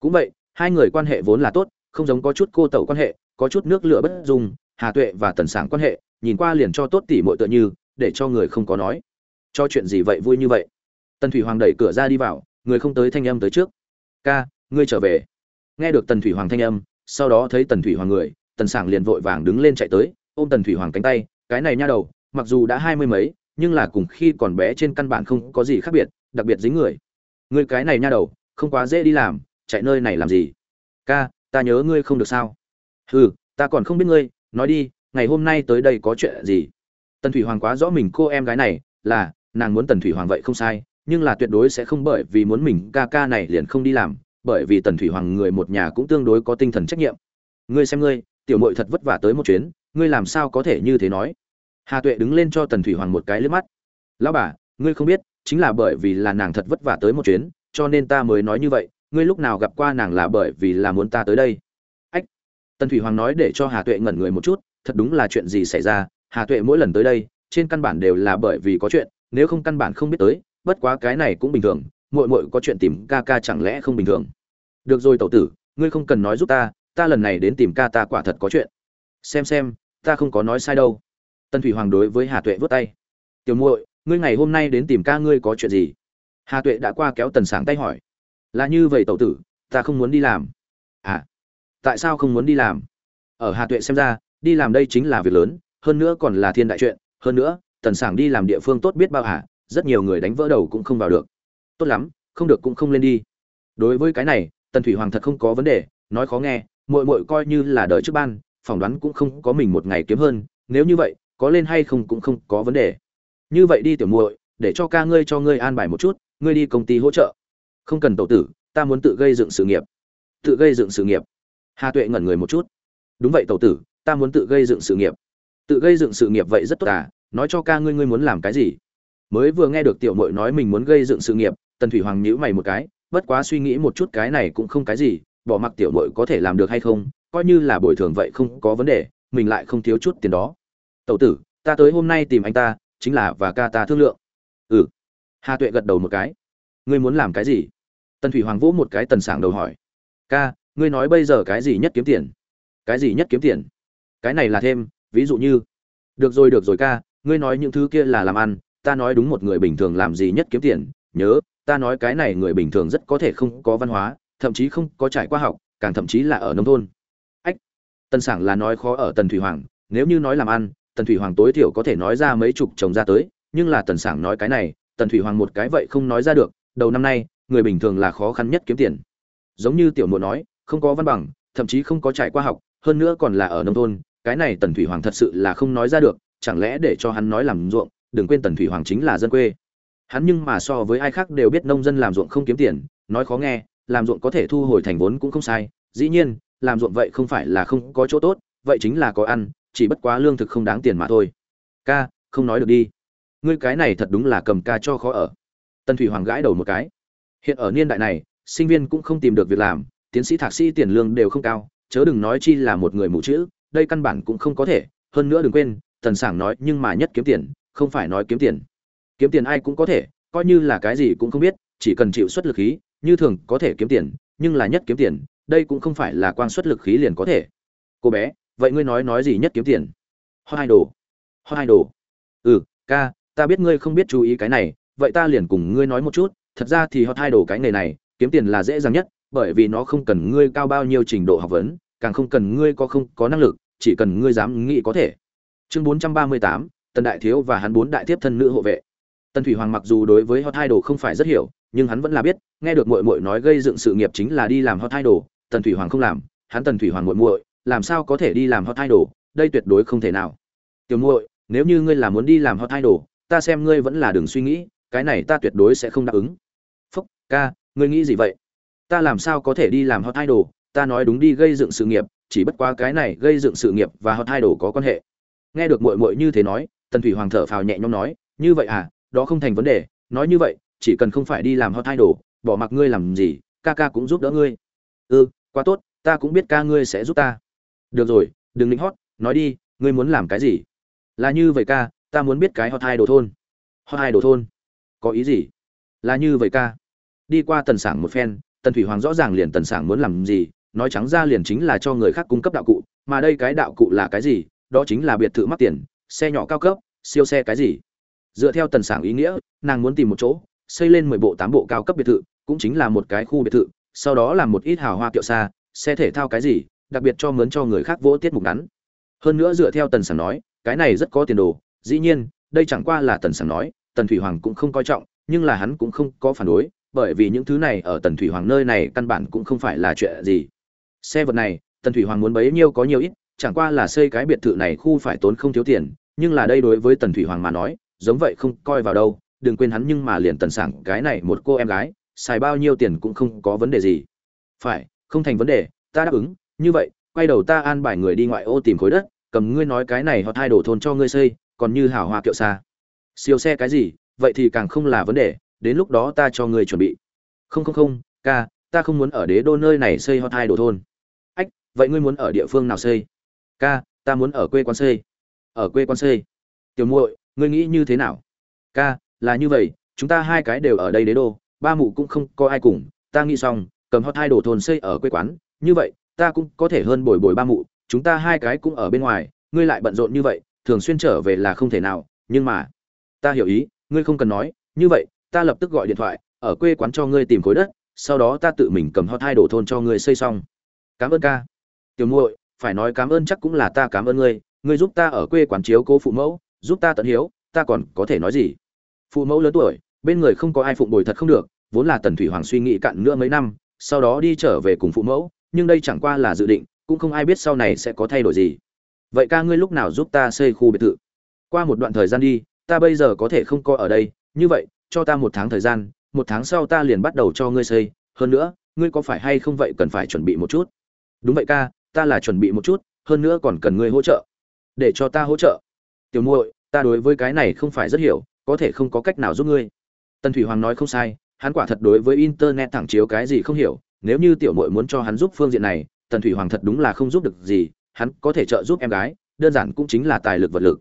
Cũng vậy hai người quan hệ vốn là tốt, không giống có chút cô tẩu quan hệ, có chút nước lửa bất dung, hà tuệ và tần sảng quan hệ, nhìn qua liền cho tốt tỉ mọi tựa như, để cho người không có nói. Cho chuyện gì vậy vui như vậy? Tần thủy hoàng đẩy cửa ra đi vào, người không tới thanh âm tới trước. Ca, ngươi trở về. Nghe được tần thủy hoàng thanh âm, sau đó thấy tần thủy hoàng người, tần sảng liền vội vàng đứng lên chạy tới, ôm tần thủy hoàng cánh tay, cái này nha đầu, mặc dù đã hai mươi mấy, nhưng là cùng khi còn bé trên căn bản không có gì khác biệt, đặc biệt dính người. Ngươi cái này nha đầu, không quá dễ đi làm chạy nơi này làm gì? Ca, ta nhớ ngươi không được sao? Ừ ta còn không biết ngươi, nói đi, ngày hôm nay tới đây có chuyện gì? Tần thủy hoàng quá rõ mình cô em gái này, là, nàng muốn tần thủy hoàng vậy không sai, nhưng là tuyệt đối sẽ không bởi vì muốn mình ca ca này liền không đi làm, bởi vì tần thủy hoàng người một nhà cũng tương đối có tinh thần trách nhiệm. Ngươi xem ngươi, tiểu mội thật vất vả tới một chuyến, ngươi làm sao có thể như thế nói? Hà tuệ đứng lên cho tần thủy hoàng một cái liếc mắt. Lão bà, ngươi không biết, chính là bởi vì là nàng thật vất vả tới một chuyến, cho nên ta mới nói như vậy ngươi lúc nào gặp qua nàng là bởi vì là muốn ta tới đây? Ách, tần thủy hoàng nói để cho hà tuệ ngẩn người một chút, thật đúng là chuyện gì xảy ra? Hà tuệ mỗi lần tới đây, trên căn bản đều là bởi vì có chuyện, nếu không căn bản không biết tới, bất quá cái này cũng bình thường, muội muội có chuyện tìm ca ca chẳng lẽ không bình thường? Được rồi tẩu tử, ngươi không cần nói giúp ta ta lần này đến tìm ca ta quả thật có chuyện. Xem xem, ta không có nói sai đâu. Tân thủy hoàng đối với hà tuệ vớt tay. Tiểu muội, ngươi ngày hôm nay đến tìm ca ngươi có chuyện gì? Hà tuệ đã qua kéo tần sáng tay hỏi là như vậy tẩu tử, ta không muốn đi làm. À tại sao không muốn đi làm? Ở hà tuệ xem ra, đi làm đây chính là việc lớn, hơn nữa còn là thiên đại chuyện. Hơn nữa, tần sảng đi làm địa phương tốt biết bao hả rất nhiều người đánh vỡ đầu cũng không vào được. Tốt lắm, không được cũng không lên đi. Đối với cái này, tần thủy hoàng thật không có vấn đề, nói khó nghe, muội muội coi như là đợi trước ban, phỏng đoán cũng không có mình một ngày kiếm hơn, nếu như vậy, có lên hay không cũng không có vấn đề. Như vậy đi tiểu muội, để cho ca ngươi cho ngươi an bài một chút, ngươi đi công ty hỗ trợ không cần tẩu tử, ta muốn tự gây dựng sự nghiệp. Tự gây dựng sự nghiệp. Hà tuệ ngẩn người một chút. Đúng vậy tẩu tử, ta muốn tự gây dựng sự nghiệp. Tự gây dựng sự nghiệp vậy rất tốt à nói cho ca ngươi ngươi muốn làm cái gì? Mới vừa nghe được tiểu mội nói mình muốn gây dựng sự nghiệp, tần thủy hoàng nhíu mày một cái, bất quá suy nghĩ một chút cái này cũng không cái gì, bỏ mặc tiểu mội có thể làm được hay không, coi như là bồi thường vậy không có vấn đề, mình lại không thiếu chút tiền đó. Tẩu tử, ta tới hôm nay tìm anh ta, chính là và ca ta thương lượng. Ừ. Hà tuệ gật đầu một cái. Ngươi muốn làm cái gì? Tần thủy hoàng vỗ một cái tần sảng đầu hỏi, ca, ngươi nói bây giờ cái gì nhất kiếm tiền? Cái gì nhất kiếm tiền? Cái này là thêm, ví dụ như, được rồi được rồi ca, ngươi nói những thứ kia là làm ăn, ta nói đúng một người bình thường làm gì nhất kiếm tiền, nhớ, ta nói cái này người bình thường rất có thể không có văn hóa, thậm chí không có trải qua học, càng thậm chí là ở nông thôn. Ách, tần sảng là nói khó ở tần thủy hoàng, nếu như nói làm ăn, tần thủy hoàng tối thiểu có thể nói ra mấy chục chồng ra tới, nhưng là tần sảng nói cái này, tần thủy hoàng một cái vậy không nói ra được, đầu năm nay người bình thường là khó khăn nhất kiếm tiền. Giống như tiểu muội nói, không có văn bằng, thậm chí không có trải qua học, hơn nữa còn là ở nông thôn, cái này tần thủy hoàng thật sự là không nói ra được, chẳng lẽ để cho hắn nói làm ruộng, đừng quên tần thủy hoàng chính là dân quê. Hắn nhưng mà so với ai khác đều biết nông dân làm ruộng không kiếm tiền, nói khó nghe, làm ruộng có thể thu hồi thành vốn cũng không sai, dĩ nhiên, làm ruộng vậy không phải là không có chỗ tốt, vậy chính là có ăn, chỉ bất quá lương thực không đáng tiền mà thôi. Ca, không nói được đi. Ngươi cái này thật đúng là cầm ca cho khó ở. Tần thủy hoàng gãi đầu một cái hiện ở niên đại này, sinh viên cũng không tìm được việc làm, tiến sĩ thạc sĩ tiền lương đều không cao, chớ đừng nói chi là một người mù chữ, đây căn bản cũng không có thể, hơn nữa đừng quên, tần sảng nói nhưng mà nhất kiếm tiền, không phải nói kiếm tiền. Kiếm tiền ai cũng có thể, coi như là cái gì cũng không biết, chỉ cần chịu xuất lực khí, như thường có thể kiếm tiền, nhưng là nhất kiếm tiền, đây cũng không phải là quang xuất lực khí liền có thể. Cô bé, vậy ngươi nói nói gì nhất kiếm tiền? Hot idol. đồ. Hot đồ. Ừ ca, ta biết ngươi không biết chú ý cái này, vậy ta liền cùng ngươi nói một chút thật ra thì hot hai đồ cái nghề này, kiếm tiền là dễ dàng nhất, bởi vì nó không cần ngươi cao bao nhiêu trình độ học vấn, càng không cần ngươi có không có năng lực, chỉ cần ngươi dám nghĩ có thể. Chương bốn trăm ba mươi tám, tần đại thiếu và hắn bốn đại tiếp thân nữ hộ vệ. Tần thủy hoàng mặc dù đối với hot idol không phải rất hiểu, nhưng hắn vẫn là biết, nghe được muội muội nói gây dựng sự nghiệp chính là đi làm hot idol, tần thủy hoàng không làm, hắn tần thủy hoàng muội muội, làm sao có thể đi làm hot idol, đây tuyệt đối không thể nào. Tiểu muội, nếu như ngươi là muốn đi làm hot idol, ta xem ngươi vẫn là đừng suy nghĩ cái này ta tuyệt đối sẽ không đáp ứng. Phúc, ca, ngươi nghĩ gì vậy? Ta làm sao có thể đi làm hot idol? Ta nói đúng đi gây dựng sự nghiệp, chỉ bất quá cái này gây dựng sự nghiệp và hot idol có quan hệ. Nghe được muội muội như thế nói, tần thủy hoàng thở phào nhẹ nhõm nói, như vậy à đó không thành vấn đề. Nói như vậy, chỉ cần không phải đi làm hot idol, bỏ mặc ngươi làm gì, ca ca cũng giúp đỡ ngươi. Ừ quá tốt, ta cũng biết ca ngươi sẽ giúp ta. Được rồi, đừng lính hót, nói đi, ngươi muốn làm cái gì? Là như vậy ca, ta muốn biết cái hot idol thôn. Hot idol thôn? Có ý gì? Là như vậy ca. Đi qua tần sảng một phen, tần thủy hoàng rõ ràng liền tần sảng muốn làm gì, nói trắng ra liền chính là cho người khác cung cấp đạo cụ, mà đây cái đạo cụ là cái gì? Đó chính là biệt thự mắc tiền, xe nhỏ cao cấp, siêu xe cái gì? Dựa theo tần sảng ý nghĩa, nàng muốn tìm một chỗ, xây lên mười bộ tám bộ cao cấp biệt thự, cũng chính là một cái khu biệt thự, sau đó làm một ít hào hoa kiệu xa, xe thể thao cái gì, đặc biệt cho mướn cho người khác vỗ tiết mục ngắn. Hơn nữa dựa theo tần sảng nói, cái này rất có tiền đồ, dĩ nhiên, đây chẳng qua là tần sảng nói tần thủy hoàng cũng không coi trọng, nhưng là hắn cũng không có phản đối, bởi vì những thứ này ở tần thủy hoàng nơi này căn bản cũng không phải là chuyện gì. Xe vật này, tần thủy hoàng muốn bấy nhiêu có nhiều ít, chẳng qua là xây cái biệt thự này khu phải tốn không thiếu tiền, nhưng là đây đối với tần thủy hoàng mà nói, giống vậy không coi vào đâu, đừng quên hắn nhưng mà liền tần sảng cái này một cô em gái, xài bao nhiêu tiền cũng không có vấn đề gì. Phải, không thành vấn đề, ta đáp ứng, như vậy, quay đầu ta an bài người đi ngoại ô tìm khối đất, cầm ngươi nói cái này họ thay đồ thôn cho ngươi xây, còn như hảo hoa kiệu xa siêu xe cái gì, vậy thì càng không là vấn đề, đến lúc đó ta cho ngươi chuẩn bị. Không không không, ca, ta không muốn ở đế đô nơi này xây hot hai đồ thôn. Ách, vậy ngươi muốn ở địa phương nào xây? Ca, ta muốn ở quê quán xây. Ở quê quán xây. Tiểu muội, ngươi nghĩ như thế nào? Ca, là như vậy, chúng ta hai cái đều ở đây đế đô, ba mụ cũng không có ai cùng, ta nghĩ xong, cầm hot hai đồ thôn xây ở quê quán. Như vậy, ta cũng có thể hơn bồi bồi ba mụ, chúng ta hai cái cũng ở bên ngoài, ngươi lại bận rộn như vậy, thường xuyên trở về là không thể nào, nhưng mà ta hiểu ý, ngươi không cần nói, như vậy, ta lập tức gọi điện thoại, ở quê quán cho ngươi tìm khối đất, sau đó ta tự mình cầm hot hai đồ thôn cho ngươi xây xong. Cảm ơn ca. Tiểu muội, phải nói cảm ơn chắc cũng là ta cảm ơn ngươi ngươi giúp ta ở quê quán chiếu cố phụ mẫu, giúp ta tận hiếu, ta còn có thể nói gì? Phụ mẫu lớn tuổi, bên người không có ai phụng bồi thật không được, vốn là tần thủy hoàng suy nghĩ cặn nữa mấy năm, sau đó đi trở về cùng phụ mẫu, nhưng đây chẳng qua là dự định, cũng không ai biết sau này sẽ có thay đổi gì. Vậy ca ngươi lúc nào giúp ta xây khu biệt thự? Qua một đoạn thời gian đi ta bây giờ có thể không coi ở đây, như vậy, cho ta một tháng thời gian, một tháng sau ta liền bắt đầu cho ngươi xây. Hơn nữa, ngươi có phải hay không vậy cần phải chuẩn bị một chút? Đúng vậy ca, ta là chuẩn bị một chút, hơn nữa còn cần ngươi hỗ trợ. Để cho ta hỗ trợ. Tiểu muội, ta đối với cái này không phải rất hiểu, có thể không có cách nào giúp ngươi. Tần thủy hoàng nói không sai, hắn quả thật đối với internet thẳng chiếu cái gì không hiểu, nếu như tiểu muội muốn cho hắn giúp phương diện này, tần thủy hoàng thật đúng là không giúp được gì, hắn có thể trợ giúp em gái, đơn giản cũng chính là tài lực vật lực.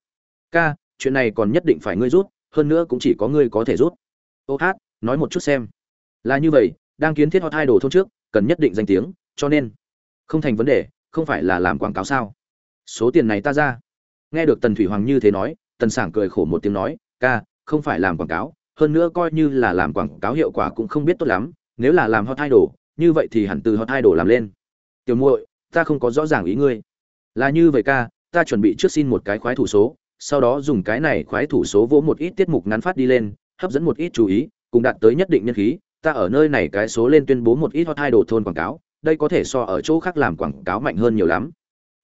Ca chuyện này còn nhất định phải ngươi rút, hơn nữa cũng chỉ có ngươi có thể rút. Ô hát, nói một chút xem. Là như vậy, đang kiến thiết hot hai đồ thôn trước, cần nhất định danh tiếng, cho nên không thành vấn đề, không phải là làm quảng cáo sao? Số tiền này ta ra. Nghe được tần thủy hoàng như thế nói, tần sảng cười khổ một tiếng nói, ca, không phải làm quảng cáo, hơn nữa coi như là làm quảng cáo hiệu quả cũng không biết tốt lắm, nếu là làm hot hai đồ như vậy thì hẳn từ hot hai đồ làm lên. Tiểu muội, ta không có rõ ràng ý ngươi. Là như vậy ca, ta chuẩn bị trước xin một cái khoái thủ số sau đó dùng cái này khoái thủ số vỗ một ít tiết mục ngắn phát đi lên, hấp dẫn một ít chú ý, cùng đạt tới nhất định nhân khí, ta ở nơi này cái số lên tuyên bố một ít hot hai đồ thôn quảng cáo, đây có thể so ở chỗ khác làm quảng cáo mạnh hơn nhiều lắm.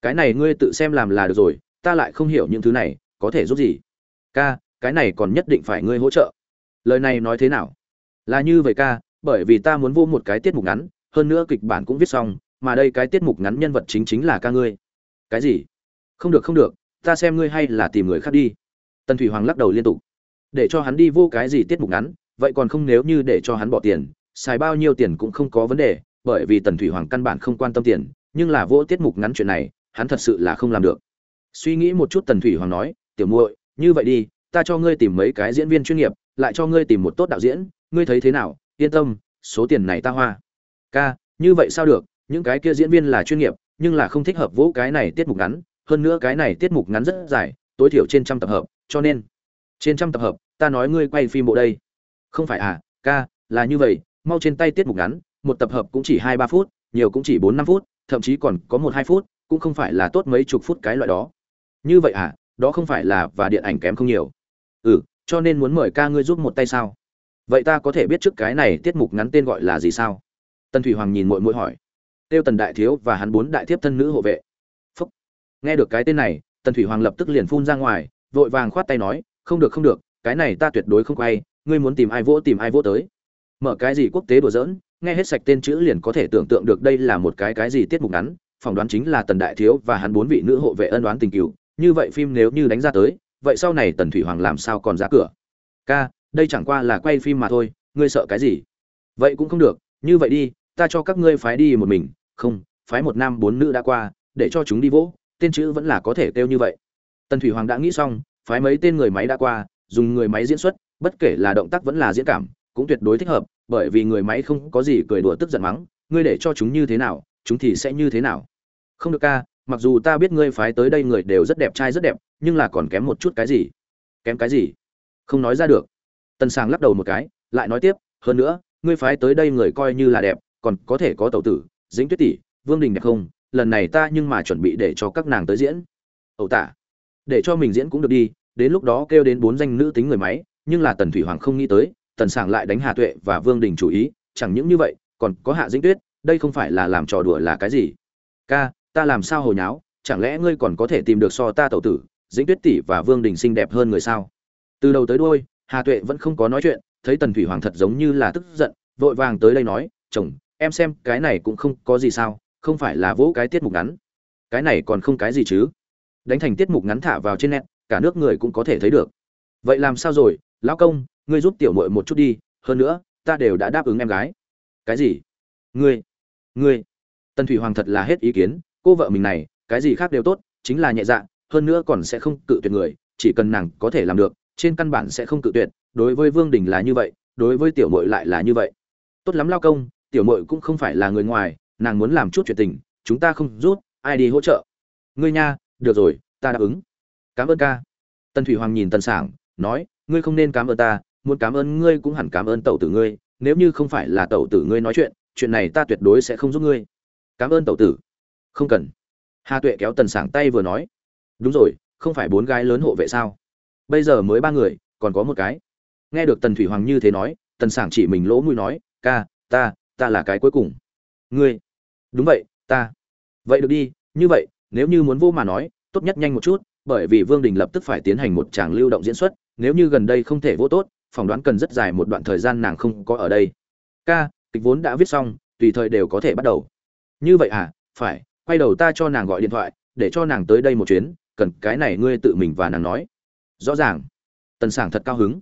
Cái này ngươi tự xem làm là được rồi, ta lại không hiểu những thứ này, có thể giúp gì? Ca, cái này còn nhất định phải ngươi hỗ trợ. Lời này nói thế nào? Là như vậy ca, bởi vì ta muốn vô một cái tiết mục ngắn, hơn nữa kịch bản cũng viết xong, mà đây cái tiết mục ngắn nhân vật chính chính là ca ngươi. Cái gì? Không được không được ta xem ngươi hay là tìm người khác đi. Tần thủy hoàng lắc đầu liên tục. Để cho hắn đi vô cái gì tiết mục ngắn, vậy còn không nếu như để cho hắn bỏ tiền, xài bao nhiêu tiền cũng không có vấn đề, bởi vì tần thủy hoàng căn bản không quan tâm tiền, nhưng là vô tiết mục ngắn chuyện này, hắn thật sự là không làm được. Suy nghĩ một chút tần thủy hoàng nói, tiểu muội, như vậy đi, ta cho ngươi tìm mấy cái diễn viên chuyên nghiệp, lại cho ngươi tìm một tốt đạo diễn, ngươi thấy thế nào? Yên tâm, số tiền này ta hoa. Ca, như vậy sao được? Những cái kia diễn viên là chuyên nghiệp, nhưng là không thích hợp vỗ cái này tiết mục ngắn hơn nữa cái này tiết mục ngắn rất dài, tối thiểu trên trăm tập hợp, cho nên, trên trăm tập hợp, ta nói ngươi quay phim bộ đây. Không phải à ca, là như vậy, mau trên tay tiết mục ngắn, một tập hợp cũng chỉ hai ba phút, nhiều cũng chỉ bốn năm phút, thậm chí còn có một hai phút, cũng không phải là tốt mấy chục phút cái loại đó. Như vậy à đó không phải là và điện ảnh kém không nhiều. Ừ cho nên muốn mời ca ngươi giúp một tay sao? Vậy ta có thể biết trước cái này tiết mục ngắn tên gọi là gì sao? Tần thủy hoàng nhìn mội mội hỏi. Tiêu tần đại thiếu và hắn bốn đại thiếp thân nữ hộ vệ nghe được cái tên này, tần thủy hoàng lập tức liền phun ra ngoài, vội vàng khoát tay nói, không được không được, cái này ta tuyệt đối không quay, ngươi muốn tìm ai vỗ, tìm ai vỗ tới. Mở cái gì quốc tế đùa giỡn, nghe hết sạch tên chữ liền có thể tưởng tượng được đây là một cái cái gì tiết mục ngắn, phỏng đoán chính là tần đại thiếu và hắn bốn vị nữ hộ vệ ân đoán tình cựu như vậy phim nếu như đánh ra tới, vậy sau này tần thủy hoàng làm sao còn ra cửa? Ca, đây chẳng qua là quay phim mà thôi, ngươi sợ cái gì? Vậy cũng không được, như vậy đi, ta cho các ngươi phái đi một mình, không, phái một nam bốn nữ đã qua, để cho chúng đi vỗ tên chữ vẫn là có thể kêu như vậy. Tần thủy hoàng đã nghĩ xong, phái mấy tên người máy đã qua, dùng người máy diễn xuất, bất kể là động tác vẫn là diễn cảm, cũng tuyệt đối thích hợp, bởi vì người máy không có gì cười đùa tức giận mắng, ngươi để cho chúng như thế nào, chúng thì sẽ như thế nào. Không được ca, mặc dù ta biết ngươi phái tới đây người đều rất đẹp trai rất đẹp, nhưng là còn kém một chút cái gì? Kém cái gì? Không nói ra được. Tần sàng lắc đầu một cái, lại nói tiếp, hơn nữa, ngươi phái tới đây người coi như là đẹp, còn có thể có tẩu tử dính tuyết tỷ, vương đình đẹp không? Lần này ta nhưng mà chuẩn bị để cho các nàng tới diễn. Ẩu tả. Để cho mình diễn cũng được đi, đến lúc đó kêu đến bốn danh nữ tính người máy, nhưng là tần thủy hoàng không nghĩ tới, tần sảng lại đánh hà tuệ và vương đình chủ ý, chẳng những như vậy, còn có hạ dĩnh tuyết, đây không phải là làm trò đùa là cái gì? Ca, ta làm sao hồi nháo, chẳng lẽ ngươi còn có thể tìm được so ta tẩu tử, dĩnh tuyết tỷ và vương đình xinh đẹp hơn người sao? Từ đầu tới đôi hà tuệ vẫn không có nói chuyện, thấy tần thủy hoàng thật giống như là tức giận, vội vàng tới đây nói, chồng, em xem cái này cũng không có gì sao không phải là vỗ cái tiết mục ngắn. Cái này còn không cái gì chứ? Đánh thành tiết mục ngắn thả vào trên net, cả nước người cũng có thể thấy được. Vậy làm sao rồi? Lão công, ngươi giúp tiểu muội một chút đi, hơn nữa, ta đều đã đáp ứng em gái. Cái gì? Ngươi ngươi. Tần thủy hoàng thật là hết ý kiến, cô vợ mình này, cái gì khác đều tốt, chính là nhẹ dạ hơn nữa còn sẽ không cự tuyệt người, chỉ cần nàng có thể làm được, trên căn bản sẽ không cự tuyệt, đối với vương đình là như vậy, đối với tiểu muội lại là như vậy. Tốt lắm lao công, tiểu muội cũng không phải là người ngoài nàng muốn làm chút chuyện tình, chúng ta không rút, ai đi hỗ trợ? Ngươi nha, được rồi, ta đáp ứng. Cảm ơn ca. Tần thủy hoàng nhìn tần sảng, nói, ngươi không nên cảm ơn ta, muốn cảm ơn ngươi cũng hẳn cảm ơn tẩu tử ngươi, nếu như không phải là tẩu tử ngươi nói chuyện chuyện này ta tuyệt đối sẽ không giúp ngươi. Cảm ơn tẩu tử. Không cần. Hà tuệ kéo tần sảng tay vừa nói. Đúng rồi, không phải bốn gái lớn hộ vệ sao? Bây giờ mới ba người, còn có một cái. Nghe được tần thủy hoàng như thế nói, tần sảng chỉ mình lỗ mũi nói, ca, ta ta là cái cuối cùng. Ngươi đúng vậy, ta. Vậy được đi, như vậy, nếu như muốn vô mà nói, tốt nhất nhanh một chút, bởi vì vương đình lập tức phải tiến hành một tràng lưu động diễn xuất, nếu như gần đây không thể vô tốt, phỏng đoán cần rất dài một đoạn thời gian nàng không có ở đây. Ca, kịch vốn đã viết xong, tùy thời đều có thể bắt đầu. Như vậy à phải, quay đầu ta cho nàng gọi điện thoại, để cho nàng tới đây một chuyến, cần cái này ngươi tự mình và nàng nói. Rõ ràng. Tần sảng thật cao hứng.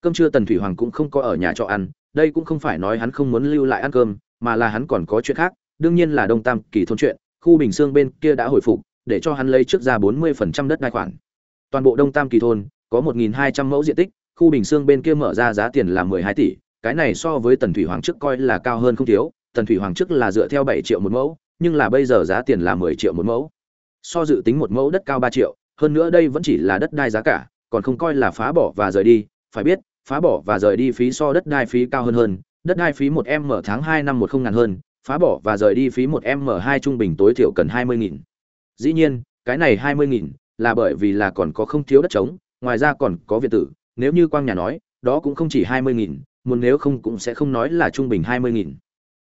Cơm trưa tần thủy hoàng cũng không có ở nhà cho ăn, đây cũng không phải nói hắn không muốn lưu lại ăn cơm, mà là hắn còn có chuyện khác đương nhiên là đông tam kỳ thôn chuyện, khu bình xương bên kia đã hồi phục, để cho hắn lấy trước ra 40% đất đai khoản. Toàn bộ đông tam kỳ thôn, có 1.200 mẫu diện tích, khu bình xương bên kia mở ra giá tiền là 12 tỷ, cái này so với tần thủy hoàng trước coi là cao hơn không thiếu, tần thủy hoàng trước là dựa theo bảy triệu một mẫu, nhưng là bây giờ giá tiền là 10 triệu một mẫu. So dự tính một mẫu đất cao ba triệu, hơn nữa đây vẫn chỉ là đất đai giá cả, còn không coi là phá bỏ và rời đi, phải biết, phá bỏ và rời đi phí so đất đai phí cao hơn hơn, đất đai phí một m tháng hai năm một không ngàn hơn phá bỏ và rời đi phí một m hai trung bình tối thiểu cần hai mươi nghìn. Dĩ nhiên, cái này hai mươi nghìn là bởi vì là còn có không thiếu đất trống, ngoài ra còn có viện tử. Nếu như quang nhà nói, đó cũng không chỉ hai mươi nghìn, muốn nếu không cũng sẽ không nói là trung bình hai mươi nghìn.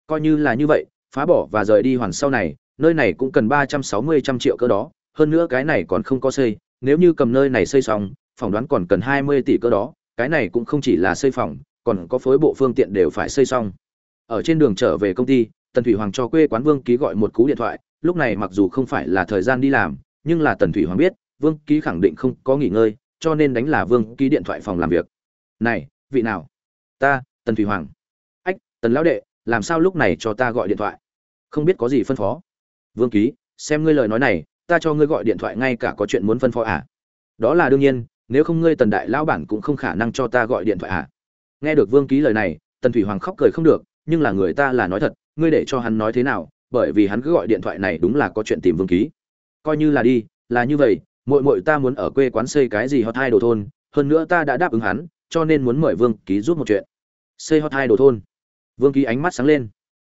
Coi như là như vậy, phá bỏ và rời đi hoàn sau này, nơi này cũng cần ba trăm sáu mươi trăm triệu cơ đó. Hơn nữa cái này còn không có xây, nếu như cầm nơi này xây xong, phỏng đoán còn cần hai mươi tỷ cơ đó. Cái này cũng không chỉ là xây phòng, còn có phối bộ phương tiện đều phải xây xong. Ở trên đường trở về công ty tần thủy hoàng cho quê quán vương ký gọi một cú điện thoại, lúc này mặc dù không phải là thời gian đi làm, nhưng là tần thủy hoàng biết, vương ký khẳng định không có nghỉ ngơi, cho nên đánh là vương ký điện thoại phòng làm việc. Này, vị nào? Ta, tần thủy hoàng. Ách, tần lão đệ, làm sao lúc này cho ta gọi điện thoại? Không biết có gì phân phó. Vương ký, xem ngươi lời nói này, ta cho ngươi gọi điện thoại ngay cả có chuyện muốn phân phó à? Đó là đương nhiên, nếu không ngươi tần đại lão bản cũng không khả năng cho ta gọi điện thoại à? Nghe được vương ký lời này, tần thủy hoàng khóc cười không được nhưng là người ta là nói thật, ngươi để cho hắn nói thế nào, bởi vì hắn cứ gọi điện thoại này đúng là có chuyện tìm vương ký. Coi như là đi, là như vậy, muội muội ta muốn ở quê quán xây cái gì hot hai đồ thôn, hơn nữa ta đã đáp ứng hắn, cho nên muốn mời vương ký giúp một chuyện. Xây hot hai đồ thôn. Vương ký ánh mắt sáng lên.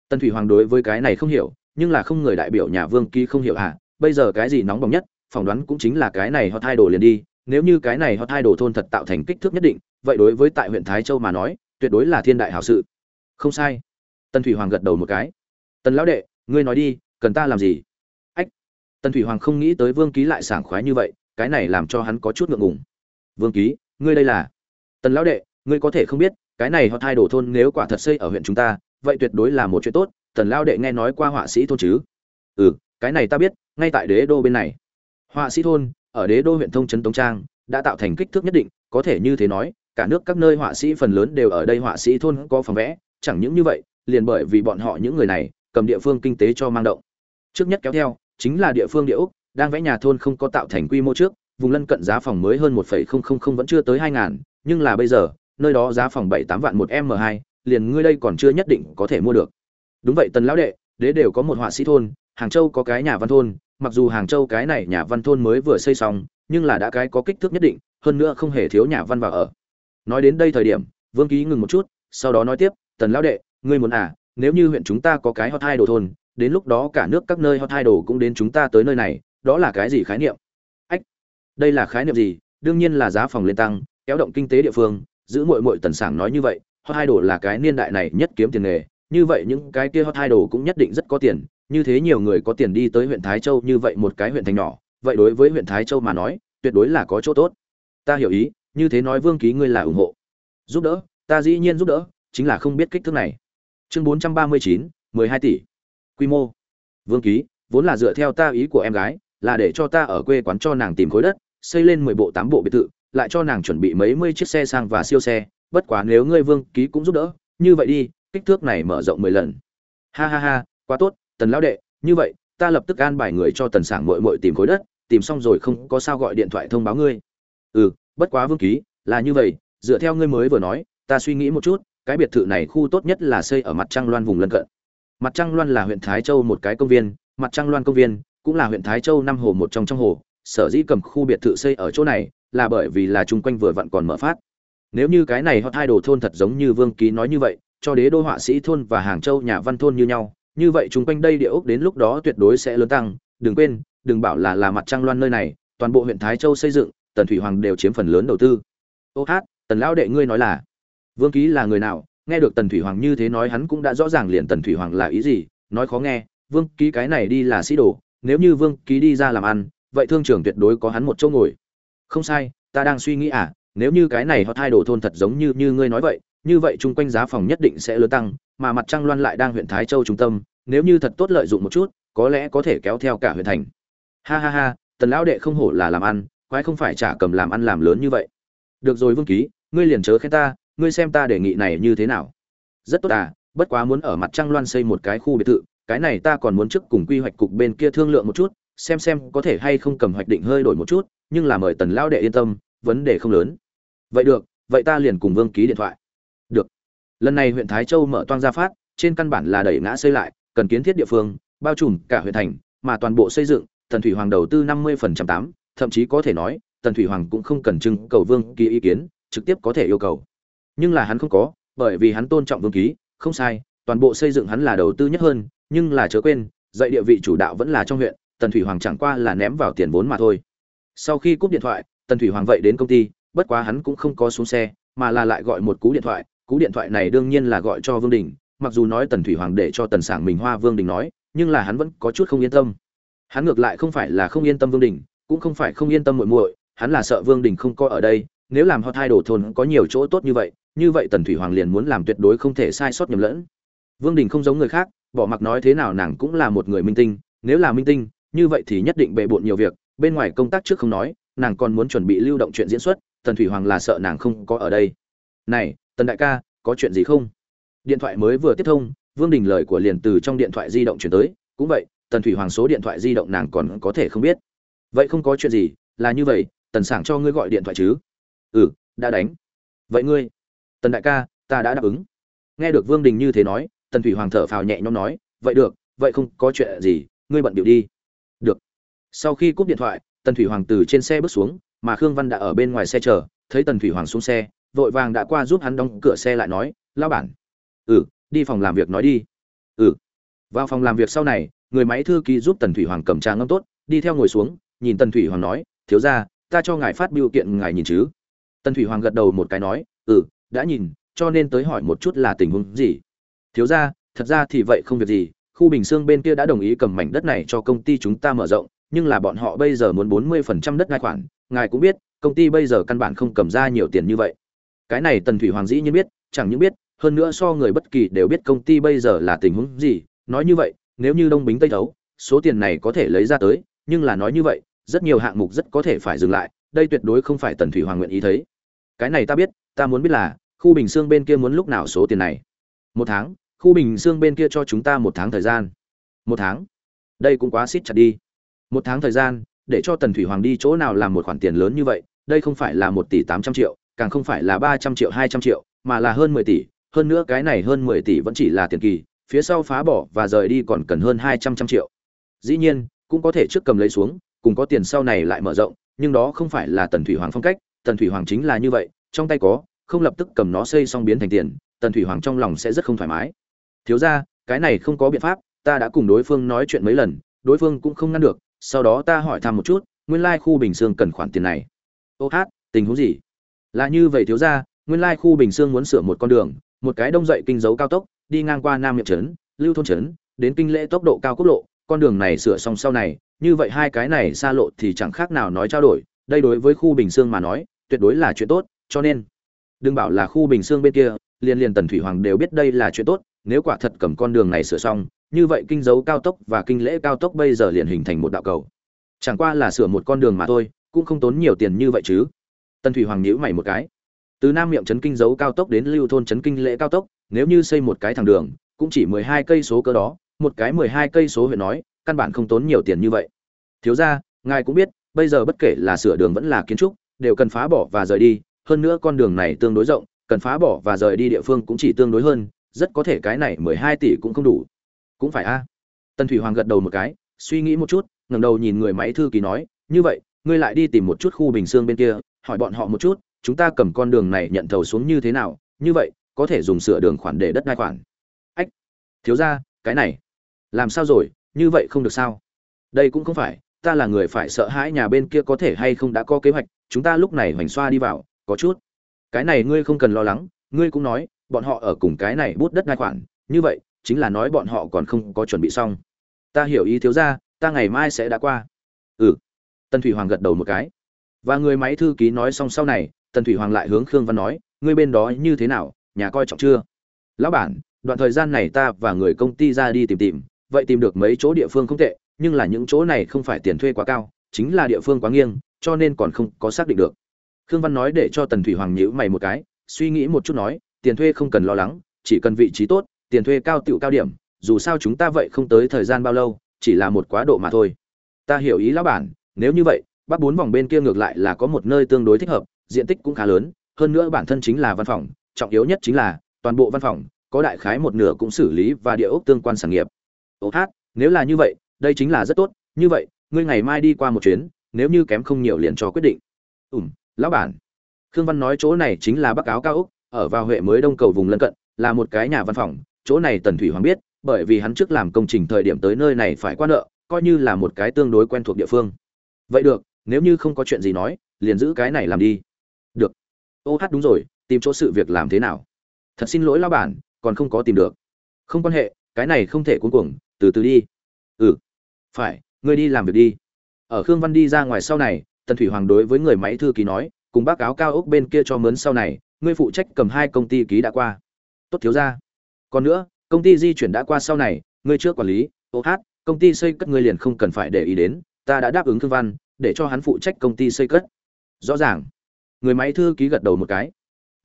Tần thủy hoàng đối với cái này không hiểu, nhưng là không người đại biểu nhà vương ký không hiểu à bây giờ cái gì nóng bỏng nhất, phỏng đoán cũng chính là cái này hot hai đồ liền đi. Nếu như cái này hot hai đồ thôn thật tạo thành kích thước nhất định, vậy đối với tại huyện thái châu mà nói, tuyệt đối là thiên đại hảo sự không sai. Tần thủy hoàng gật đầu một cái. Tần lão đệ, ngươi nói đi, cần ta làm gì? Ách. Tần thủy hoàng không nghĩ tới vương ký lại sảng khoái như vậy, cái này làm cho hắn có chút ngượng ngùng. Vương ký, ngươi đây là? Tần lão đệ, ngươi có thể không biết, cái này họ thay đổ thôn nếu quả thật xây ở huyện chúng ta, vậy tuyệt đối là một chuyện tốt, tần lão đệ nghe nói qua họa sĩ thôn chứ? Ừ cái này ta biết, ngay tại đế đô bên này. Họa sĩ thôn, ở đế đô huyện thông trấn tống trang, đã tạo thành kích thước nhất định, có thể như thế nói, cả nước các nơi họa sĩ phần lớn đều ở đây họa sĩ thôn có phòng vẽ chẳng những như vậy liền bởi vì bọn họ những người này cầm địa phương kinh tế cho mang động trước nhất kéo theo chính là địa phương địa ốc đang vẽ nhà thôn không có tạo thành quy mô trước vùng lân cận giá phòng mới hơn 1.000 vẫn chưa tới 2000, nhưng là bây giờ, nơi đó giá phòng 7-8 vạn một M2, liền ngươi đây còn chưa nhất định có thể mua được. Đúng vậy Tần lão đệ, đế đều có một họa sĩ thôn, Hàng Châu có cái nhà văn thôn, mặc dù Hàng Châu cái này nhà văn thôn mới vừa xây xong, nhưng là đã cái có kích thước nhất định, hơn nữa không hề thiếu nhà văn vào ở. Nói đến đây thời điểm, Vương Ký ngừng một chút, sau đó nói tiếp, "Tần lão đệ, ngươi muốn à, nếu như huyện chúng ta có cái hot hai đồ thôn, đến lúc đó cả nước các nơi hot hai đồ cũng đến chúng ta tới nơi này, đó là cái gì khái niệm?" Ách, đây là khái niệm gì? Đương nhiên là giá phòng lên tăng, kéo động kinh tế địa phương, giữ muội muội tần sảng nói như vậy, hot hai đồ là cái niên đại này nhất kiếm tiền nghề, như vậy những cái kia hot hai đồ cũng nhất định rất có tiền, như thế nhiều người có tiền đi tới huyện Thái Châu như vậy một cái huyện thành nhỏ, vậy đối với huyện Thái Châu mà nói, tuyệt đối là có chỗ tốt. Ta hiểu ý, như thế nói Vương Ký ngươi là ủng hộ. Giúp đỡ, ta dĩ nhiên giúp đỡ, chính là không biết kích thước này. Chương 439, 12 tỷ. Quy mô. Vương Ký, vốn là dựa theo ta ý của em gái, là để cho ta ở quê quán cho nàng tìm khối đất, xây lên 10 bộ 8 bộ biệt thự, lại cho nàng chuẩn bị mấy mươi chiếc xe sang và siêu xe, bất quá nếu ngươi Vương Ký cũng giúp đỡ, như vậy đi, kích thước này mở rộng 10 lần. Ha ha ha, quá tốt, Tần lão đệ, như vậy, ta lập tức an bài người cho Tần Sảng muội muội tìm khối đất, tìm xong rồi không có sao gọi điện thoại thông báo ngươi. Ừ, bất quá Vương Ký, là như vậy, dựa theo ngươi mới vừa nói, ta suy nghĩ một chút, cái biệt thự này khu tốt nhất là xây ở mặt trăng loan vùng lân cận. Mặt trăng loan là huyện Thái Châu một cái công viên, mặt trăng loan công viên cũng là huyện Thái Châu năm hồ một trong trong hồ, sở dĩ cầm khu biệt thự xây ở chỗ này là bởi vì là chung quanh vừa vặn còn mở phát. Nếu như cái này hot hai đồ thôn thật giống như vương ký nói như vậy cho đế đô họa sĩ thôn và hàng châu nhà văn thôn như nhau như vậy chung quanh đây địa ốc đến lúc đó tuyệt đối sẽ lớn tăng. Đừng quên đừng bảo là là mặt trăng loan nơi này toàn bộ huyện thái châu xây dựng tần thủy hoàng đều chiếm phần lớn đầu tư. Ô hát tần lão đệ ngươi nói là vương ký là người nào? Nghe được tần thủy hoàng như thế nói, hắn cũng đã rõ ràng liền tần thủy hoàng là ý gì. Nói khó nghe, vương ký cái này đi là sĩ đồ. Nếu như vương ký đi ra làm ăn, vậy thương trường tuyệt đối có hắn một chỗ ngồi. Không sai, ta đang suy nghĩ à nếu như cái này họ thay đồ thôn thật giống như như ngươi nói vậy, như vậy chung quanh giá phòng nhất định sẽ lớn tăng, mà mặt trăng loan lại đang huyện thái châu trung tâm, nếu như thật tốt lợi dụng một chút, có lẽ có thể kéo theo cả huyện thành. Ha ha ha, tần lão đệ không hổ là làm ăn, quái không phải trả cầm làm ăn làm lớn như vậy. Được rồi vương ký, ngươi liền chớ khen ta ngươi xem ta đề nghị này như thế nào? Rất tốt à bất quá muốn ở mặt trăng loan xây một cái khu biệt thự, cái này ta còn muốn trước cùng quy hoạch cục bên kia thương lượng một chút, xem xem có thể hay không cầm hoạch định hơi đổi một chút, nhưng là mời tần lao đệ yên tâm, vấn đề không lớn. Vậy được, vậy ta liền cùng vương ký điện thoại. Được. Lần này huyện thái châu mở toang ra phát, trên căn bản là đẩy ngã xây lại, cần kiến thiết địa phương, bao trùm cả huyện thành, mà toàn bộ xây dựng, tần thủy hoàng đầu tư năm mươi phần trăm tám, thậm chí có thể nói, tần thủy hoàng cũng không cần trưng cầu vương ký ý kiến, trực tiếp có thể yêu cầu nhưng là hắn không có, bởi vì hắn tôn trọng vương ký, không sai, toàn bộ xây dựng hắn là đầu tư nhất hơn, nhưng là chớ quên, dạy địa vị chủ đạo vẫn là trong huyện, tần thủy hoàng chẳng qua là ném vào tiền vốn mà thôi. Sau khi cúp điện thoại, tần thủy hoàng vậy đến công ty, bất quá hắn cũng không có xuống xe, mà là lại gọi một cú điện thoại, cú điện thoại này đương nhiên là gọi cho vương đình, mặc dù nói tần thủy hoàng để cho tần sảng mình hoa vương đình nói, nhưng là hắn vẫn có chút không yên tâm. Hắn ngược lại không phải là không yên tâm vương đình, cũng không phải không yên tâm muội muội, hắn là sợ vương đình không có ở đây, nếu làm hot hai đổ thôn có nhiều chỗ tốt như vậy như vậy tần thủy hoàng liền muốn làm tuyệt đối không thể sai sót nhầm lẫn. Vương đình không giống người khác, bỏ mặc nói thế nào nàng cũng là một người minh tinh, nếu là minh tinh, như vậy thì nhất định bề bộn nhiều việc, bên ngoài công tác trước không nói, nàng còn muốn chuẩn bị lưu động chuyện diễn xuất, tần thủy hoàng là sợ nàng không có ở đây. Này, tần đại ca, có chuyện gì không? Điện thoại mới vừa tiếp thông, vương đình lời của liền từ trong điện thoại di động chuyển tới, cũng vậy, tần thủy hoàng số điện thoại di động nàng còn có thể không biết. Vậy không có chuyện gì, là như vậy, tần sảng cho ngươi gọi điện thoại chứ. Ừ đã đánh. Vậy ngươi? Tần đại ca, ta đã đáp ứng. Nghe được vương đình như thế nói, tần thủy hoàng thở phào nhẹ nhõm nói, vậy được, vậy không có chuyện gì, ngươi bận điệu đi. Được. Sau khi cúp điện thoại, tần thủy hoàng từ trên xe bước xuống, mà khương văn đã ở bên ngoài xe chờ, thấy tần thủy hoàng xuống xe, vội vàng đã qua giúp hắn đóng cửa xe lại nói lao bản. Ừ đi phòng làm việc nói đi. Ừ. Vào phòng làm việc sau này, người máy thư ký giúp tần thủy hoàng cầm trà ngâm tốt, đi theo ngồi xuống, nhìn tần thủy hoàng nói, thiếu ra ta cho ngài phát biểu kiện ngài nhìn chứ. Tần thủy hoàng gật đầu một cái nói ừ đã nhìn, cho nên tới hỏi một chút là tình huống gì. Thiếu ra thật ra thì vậy không việc gì, khu bình xương bên kia đã đồng ý cầm mảnh đất này cho công ty chúng ta mở rộng, nhưng là bọn họ bây giờ muốn bốn mươi phần trăm đất ngài khoản, ngài cũng biết, công ty bây giờ căn bản không cầm ra nhiều tiền như vậy. Cái này tần thủy hoàng dĩ nhiên biết, chẳng những biết, hơn nữa so người bất kỳ đều biết công ty bây giờ là tình huống gì. Nói như vậy, nếu như đông bính tây thấu, số tiền này có thể lấy ra tới, nhưng là nói như vậy, rất nhiều hạng mục rất có thể phải dừng lại, đây tuyệt đối không phải tần thủy hoàng nguyện ý thấy. Cái này ta biết, ta muốn biết là khu bình xương bên kia muốn lúc nào số tiền này? Một tháng, khu bình xương bên kia cho chúng ta một tháng thời gian. Một tháng? Đây cũng quá xít chặt đi. Một tháng thời gian, để cho tần thủy hoàng đi chỗ nào làm một khoản tiền lớn như vậy, đây không phải là một tỷ tám trăm triệu, càng không phải là ba trăm triệu, hai trăm triệu, mà là hơn mười tỷ. Hơn nữa cái này hơn mười tỷ vẫn chỉ là tiền kỳ, phía sau phá bỏ và rời đi còn cần hơn hai trăm trăm triệu. Dĩ nhiên, cũng có thể trước cầm lấy xuống, cùng có tiền sau này lại mở rộng, nhưng đó không phải là tần thủy hoàng phong cách. Tần thủy hoàng chính là như vậy, trong tay có không lập tức cầm nó xây xong biến thành tiền, tần thủy hoàng trong lòng sẽ rất không thoải mái. Thiếu ra cái này không có biện pháp, ta đã cùng đối phương nói chuyện mấy lần, đối phương cũng không ngăn được, sau đó ta hỏi thăm một chút, nguyên lai khu bình sương cần khoản tiền này. Ô hát, tình huống gì? Là như vậy thiếu ra nguyên lai khu bình sương muốn sửa một con đường, một cái đông dậy kinh dấu cao tốc, đi ngang qua nam miệng trấn, lưu thôn trấn, đến kinh lễ tốc độ cao quốc lộ, con đường này sửa xong sau này, như vậy hai cái này xa lộ thì chẳng khác nào nói trao đổi, đây đối với khu bình sương mà nói, tuyệt đối là chuyện tốt, cho nên đừng bảo là khu bình xương bên kia liên liên tần thủy hoàng đều biết đây là chuyện tốt, nếu quả thật cầm con đường này sửa xong, như vậy kinh dấu cao tốc và kinh lễ cao tốc bây giờ liền hình thành một đạo cầu. Chẳng qua là sửa một con đường mà thôi, cũng không tốn nhiều tiền như vậy chứ. Tần thủy hoàng nhíu mày một cái. Từ nam miệng trấn kinh dấu cao tốc đến lưu thôn trấn kinh lễ cao tốc, nếu như xây một cái thẳng đường, cũng chỉ mười hai cây số cơ đó, một cái mười hai cây số huyện nói, căn bản không tốn nhiều tiền như vậy. Thiếu ra ngài cũng biết, bây giờ bất kể là sửa đường vẫn là kiến trúc, đều cần phá bỏ và rời đi hơn nữa con đường này tương đối rộng cần phá bỏ và rời đi địa phương cũng chỉ tương đối hơn rất có thể cái này mười hai tỷ cũng không đủ. Cũng phải a. À. tần thủy hoàng gật đầu một cái suy nghĩ một chút ngẩng đầu nhìn người máy thư ký nói như vậy ngươi lại đi tìm một chút khu bình xương bên kia hỏi bọn họ một chút chúng ta cầm con đường này nhận thầu xuống như thế nào như vậy có thể dùng sửa đường khoản để đất đai khoản. Ách thiếu gia, cái này làm sao rồi như vậy không được sao? Đây cũng không phải ta là người phải sợ hãi nhà bên kia có thể hay không đã có kế hoạch chúng ta lúc này hoành xoa đi vào có chút. Cái này ngươi không cần lo lắng, ngươi cũng nói, bọn họ ở cùng cái này bút đất ngai khoản, như vậy, chính là nói bọn họ còn không có chuẩn bị xong. Ta hiểu ý thiếu ra ta ngày mai sẽ đã qua. Ừ. Tần thủy hoàng gật đầu một cái. Và người máy thư ký nói xong sau này tần thủy hoàng lại hướng khương văn nói, ngươi bên đó như thế nào, nhà coi trọng chưa? Lão bản, đoạn thời gian này ta và người công ty ra đi tìm tìm, vậy tìm được mấy chỗ địa phương không tệ, nhưng là những chỗ này không phải tiền thuê quá cao, chính là địa phương quá nghiêng, cho nên còn không có xác định được khương văn nói để cho tần thủy hoàng nhíu mày một cái, suy nghĩ một chút nói, tiền thuê không cần lo lắng, chỉ cần vị trí tốt, tiền thuê cao tựu cao điểm, dù sao chúng ta vậy không tới thời gian bao lâu, chỉ là một quá độ mà thôi. Ta hiểu ý lão bản, nếu như vậy, bắc bốn vòng bên kia ngược lại là có một nơi tương đối thích hợp, diện tích cũng khá lớn, hơn nữa bản thân chính là văn phòng, trọng yếu nhất chính là, toàn bộ văn phòng, có đại khái một nửa cũng xử lý và địa ốc tương quan sản nghiệp. Ô hát, nếu là như vậy, đây chính là rất tốt, như vậy, ngươi ngày mai đi qua một chuyến, nếu như kém không nhiều liền cho quyết định. Ủm lão bản. Khương văn nói chỗ này chính là bắc áo cao úc, ở vào huệ mới đông cầu vùng lân cận, là một cái nhà văn phòng. Chỗ này tần thủy hoàng biết, bởi vì hắn trước làm công trình thời điểm tới nơi này phải qua nợ, coi như là một cái tương đối quen thuộc địa phương. Vậy được, nếu như không có chuyện gì nói, liền giữ cái này làm đi. Được. Ô hát đúng rồi, tìm chỗ sự việc làm thế nào? Thật xin lỗi lao bản, còn không có tìm được. Không quan hệ, cái này không thể cuống cuồng, từ từ đi. Ừ. Phải, ngươi đi làm việc đi. Ở khương văn đi ra ngoài sau này tần thủy hoàng đối với người máy thư ký nói, cùng bác áo cao ốc bên kia cho mướn sau này, ngươi phụ trách cầm hai công ty ký đã qua. Tốt thiếu ra còn nữa, công ty di chuyển đã qua sau này, ngươi chưa quản lý, ô hát, công ty xây cất ngươi liền không cần phải để ý đến, ta đã đáp ứng thương văn, để cho hắn phụ trách công ty xây cất. Rõ ràng. Người máy thư ký gật đầu một cái.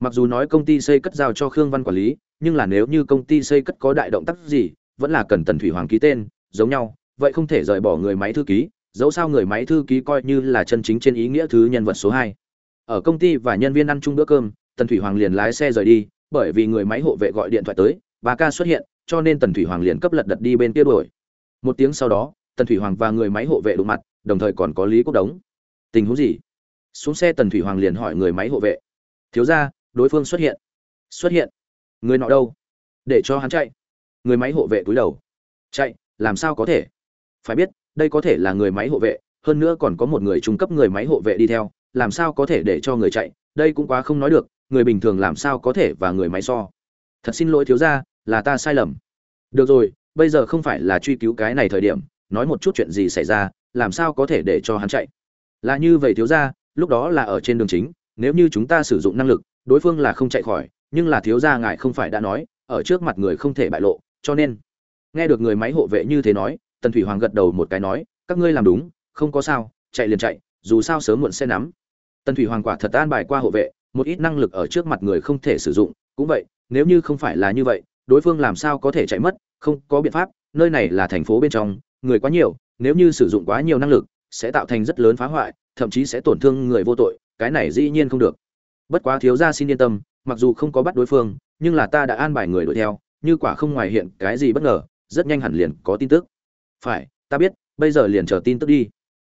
Mặc dù nói công ty xây cất giao cho khương văn quản lý, nhưng là nếu như công ty xây cất có đại động tác gì, vẫn là cần tần thủy hoàng ký tên, giống nhau, vậy không thể rời bỏ người máy thư ký dẫu sao người máy thư ký coi như là chân chính trên ý nghĩa thứ nhân vật số hai. Ở công ty và nhân viên ăn chung bữa cơm, tần thủy hoàng liền lái xe rời đi, bởi vì người máy hộ vệ gọi điện thoại tới, bà ca xuất hiện, cho nên tần thủy hoàng liền cấp lật đật đi bên kia đuổi. Một tiếng sau đó, tần thủy hoàng và người máy hộ vệ đụng mặt, đồng thời còn có lý quốc đống. Tình huống gì? Xuống xe, tần thủy hoàng liền hỏi người máy hộ vệ. Thiếu ra đối phương xuất hiện. Xuất hiện? Người nọ đâu? Để cho hắn chạy. Người máy hộ vệ túi đầu. Chạy, làm sao có thể? Phải biết đây có thể là người máy hộ vệ, hơn nữa còn có một người trung cấp người máy hộ vệ đi theo, làm sao có thể để cho người chạy? Đây cũng quá không nói được, người bình thường làm sao có thể và người máy so? Thật xin lỗi thiếu ra là ta sai lầm. Được rồi, bây giờ không phải là truy cứu cái này thời điểm, nói một chút chuyện gì xảy ra, làm sao có thể để cho hắn chạy? Là như vậy thiếu ra lúc đó là ở trên đường chính, nếu như chúng ta sử dụng năng lực, đối phương là không chạy khỏi, nhưng là thiếu gia ngài không phải đã nói, ở trước mặt người không thể bại lộ, cho nên, nghe được người máy hộ vệ như thế nói tần thủy hoàng gật đầu một cái nói, các ngươi làm đúng, không có sao, chạy liền chạy, dù sao sớm muộn sẽ nắm. Tần thủy hoàng quả thật an bài qua hộ vệ, một ít năng lực ở trước mặt người không thể sử dụng, cũng vậy, nếu như không phải là như vậy, đối phương làm sao có thể chạy mất, không có biện pháp, nơi này là thành phố bên trong, người quá nhiều, nếu như sử dụng quá nhiều năng lực, sẽ tạo thành rất lớn phá hoại, thậm chí sẽ tổn thương người vô tội, cái này dĩ nhiên không được. Bất quá thiếu gia xin yên tâm, mặc dù không có bắt đối phương, nhưng là ta đã an bài người đuổi theo, như quả không ngoài hiện cái gì bất ngờ, rất nhanh hẳn liền có tin tức phải, ta biết, bây giờ liền chờ tin tức đi.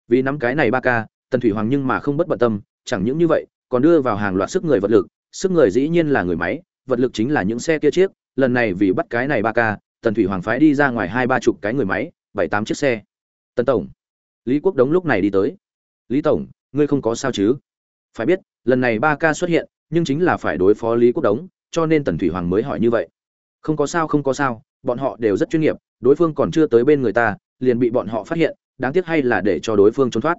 Vì nắm cái này ba ca, tần thủy hoàng nhưng mà không bất bận tâm, chẳng những như vậy, còn đưa vào hàng loạt sức người vật lực. Sức người dĩ nhiên là người máy, vật lực chính là những xe kia chiếc. Lần này vì bắt cái này ba ca, tần thủy hoàng phái đi ra ngoài hai ba chục cái người máy, bảy tám chiếc xe. Tần tổng, lý quốc đống lúc này đi tới. Lý tổng, ngươi không có sao chứ? Phải biết, lần này ba ca xuất hiện, nhưng chính là phải đối phó lý quốc đống, cho nên tần thủy hoàng mới hỏi như vậy. Không có sao, không có sao, bọn họ đều rất chuyên nghiệp đối phương còn chưa tới bên người ta, liền bị bọn họ phát hiện, đáng tiếc hay là để cho đối phương trốn thoát.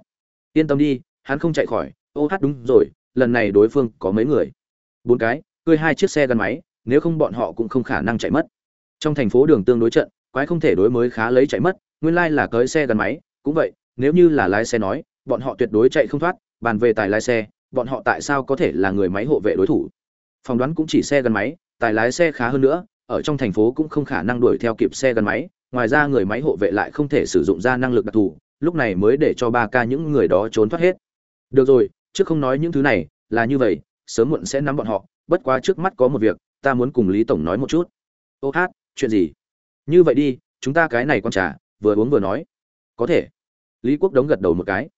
Yên tâm đi, hắn không chạy khỏi. Ô hát đúng rồi, lần này đối phương có mấy người? Bốn cái cưới hai chiếc xe gắn máy, nếu không bọn họ cũng không khả năng chạy mất. Trong thành phố đường tương đối trận, quái không thể đối mới khá lấy chạy mất, nguyên lai là cưới xe gắn máy, cũng vậy, nếu như là lái xe nói, bọn họ tuyệt đối chạy không thoát, bàn về tài lái xe, bọn họ tại sao có thể là người máy hộ vệ đối thủ? Phỏng đoán cũng chỉ xe gắn máy, tài lái xe khá hơn nữa, ở trong thành phố cũng không khả năng đuổi theo kịp xe gắn máy ngoài ra người máy hộ vệ lại không thể sử dụng ra năng lực đặc thù, lúc này mới để cho ba ca những người đó trốn thoát hết. Được rồi, trước không nói những thứ này, là như vậy, sớm muộn sẽ nắm bọn họ, bất quá trước mắt có một việc, ta muốn cùng lý tổng nói một chút. Ô hát, chuyện gì? Như vậy đi, chúng ta cái này con trà, vừa uống vừa nói. Có thể. Lý quốc đống gật đầu một cái.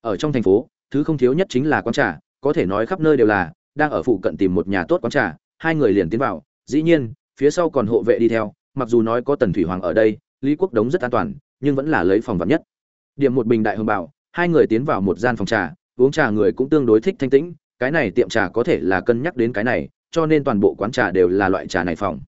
Ở trong thành phố, thứ không thiếu nhất chính là quán trà, có thể nói khắp nơi đều là, đang ở phụ cận tìm một nhà tốt quán trà, hai người liền tiến vào, dĩ nhiên, phía sau còn hộ vệ đi theo mặc dù nói có tần thủy hoàng ở đây, lý quốc đống rất an toàn, nhưng vẫn là lấy phòng vắn nhất. Điểm một bình đại hồng bảo, hai người tiến vào một gian phòng trà, uống trà người cũng tương đối thích thanh tĩnh, cái này tiệm trà có thể là cân nhắc đến cái này, cho nên toàn bộ quán trà đều là loại trà này phòng.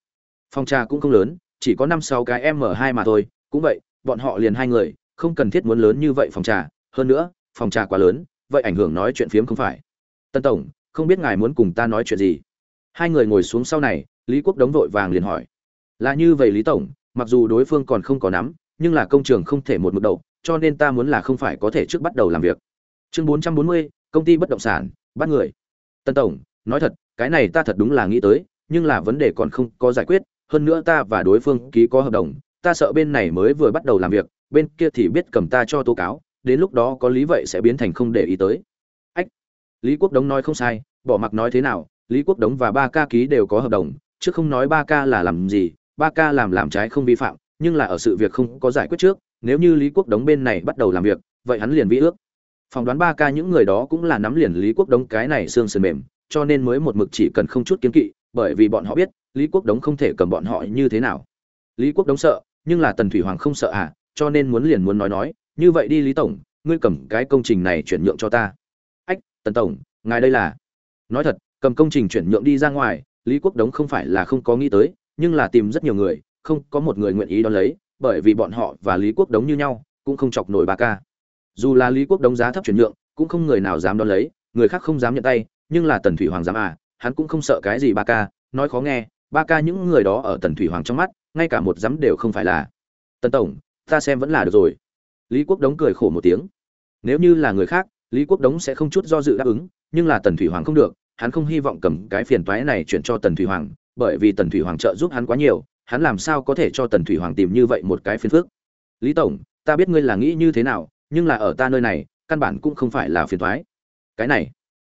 Phòng trà cũng không lớn, chỉ có năm sáu cái m hai mà thôi, cũng vậy, bọn họ liền hai người, không cần thiết muốn lớn như vậy phòng trà, hơn nữa, phòng trà quá lớn, vậy ảnh hưởng nói chuyện phiếm không phải. Tân tổng, không biết ngài muốn cùng ta nói chuyện gì? Hai người ngồi xuống sau này, lý quốc đống vội vàng liền hỏi là như vậy lý tổng, mặc dù đối phương còn không có nắm, nhưng là công trường không thể một mực đầu cho nên ta muốn là không phải có thể trước bắt đầu làm việc. Chương bốn trăm bốn mươi, công ty bất động sản, bắt người. Tân tổng, nói thật, cái này ta thật đúng là nghĩ tới, nhưng là vấn đề còn không có giải quyết, hơn nữa ta và đối phương ký có hợp đồng, ta sợ bên này mới vừa bắt đầu làm việc, bên kia thì biết cầm ta cho tố cáo, đến lúc đó có lý vậy sẽ biến thành không để ý tới. Ách, lý quốc đống nói không sai, bỏ mặc nói thế nào, lý quốc đống và ba ca ký đều có hợp đồng, chứ không nói ba ca là làm gì ba ca làm làm trái không vi phạm, nhưng là ở sự việc không có giải quyết trước, nếu như lý quốc đống bên này bắt đầu làm việc, vậy hắn liền vi ước. Phỏng đoán ba ca những người đó cũng là nắm liền lý quốc đống cái này xương sườn mềm, cho nên mới một mực chỉ cần không chút kiến kỵ, bởi vì bọn họ biết, lý quốc đống không thể cầm bọn họ như thế nào. Lý quốc đống sợ, nhưng là tần thủy hoàng không sợ à cho nên muốn liền muốn nói nói, như vậy đi lý tổng, ngươi cầm cái công trình này chuyển nhượng cho ta. Ách, tần tổng, ngài đây là? Nói thật, cầm công trình chuyển nhượng đi ra ngoài, lý quốc đống không phải là không có nghĩ tới nhưng là tìm rất nhiều người, không có một người nguyện ý đón lấy, bởi vì bọn họ và lý quốc đống như nhau, cũng không chọc nổi ba ca. Dù là lý quốc đống giá thấp chuyển nhượng, cũng không người nào dám đón lấy, người khác không dám nhận tay, nhưng là tần thủy hoàng dám à hắn cũng không sợ cái gì ba ca, nói khó nghe ba ca những người đó ở tần thủy hoàng trong mắt, ngay cả một dám đều không phải là. Tần tổng, ta xem vẫn là được rồi. Lý quốc đống cười khổ một tiếng. Nếu như là người khác, lý quốc đống sẽ không chút do dự đáp ứng, nhưng là tần thủy hoàng không được, hắn không hy vọng cầm cái phiền toái này chuyển cho tần thủy hoàng bởi vì tần thủy hoàng trợ giúp hắn quá nhiều, hắn làm sao có thể cho tần thủy hoàng tìm như vậy một cái phiền phức? Lý tổng, ta biết ngươi là nghĩ như thế nào, nhưng là ở ta nơi này, căn bản cũng không phải là phiền toái. Cái này,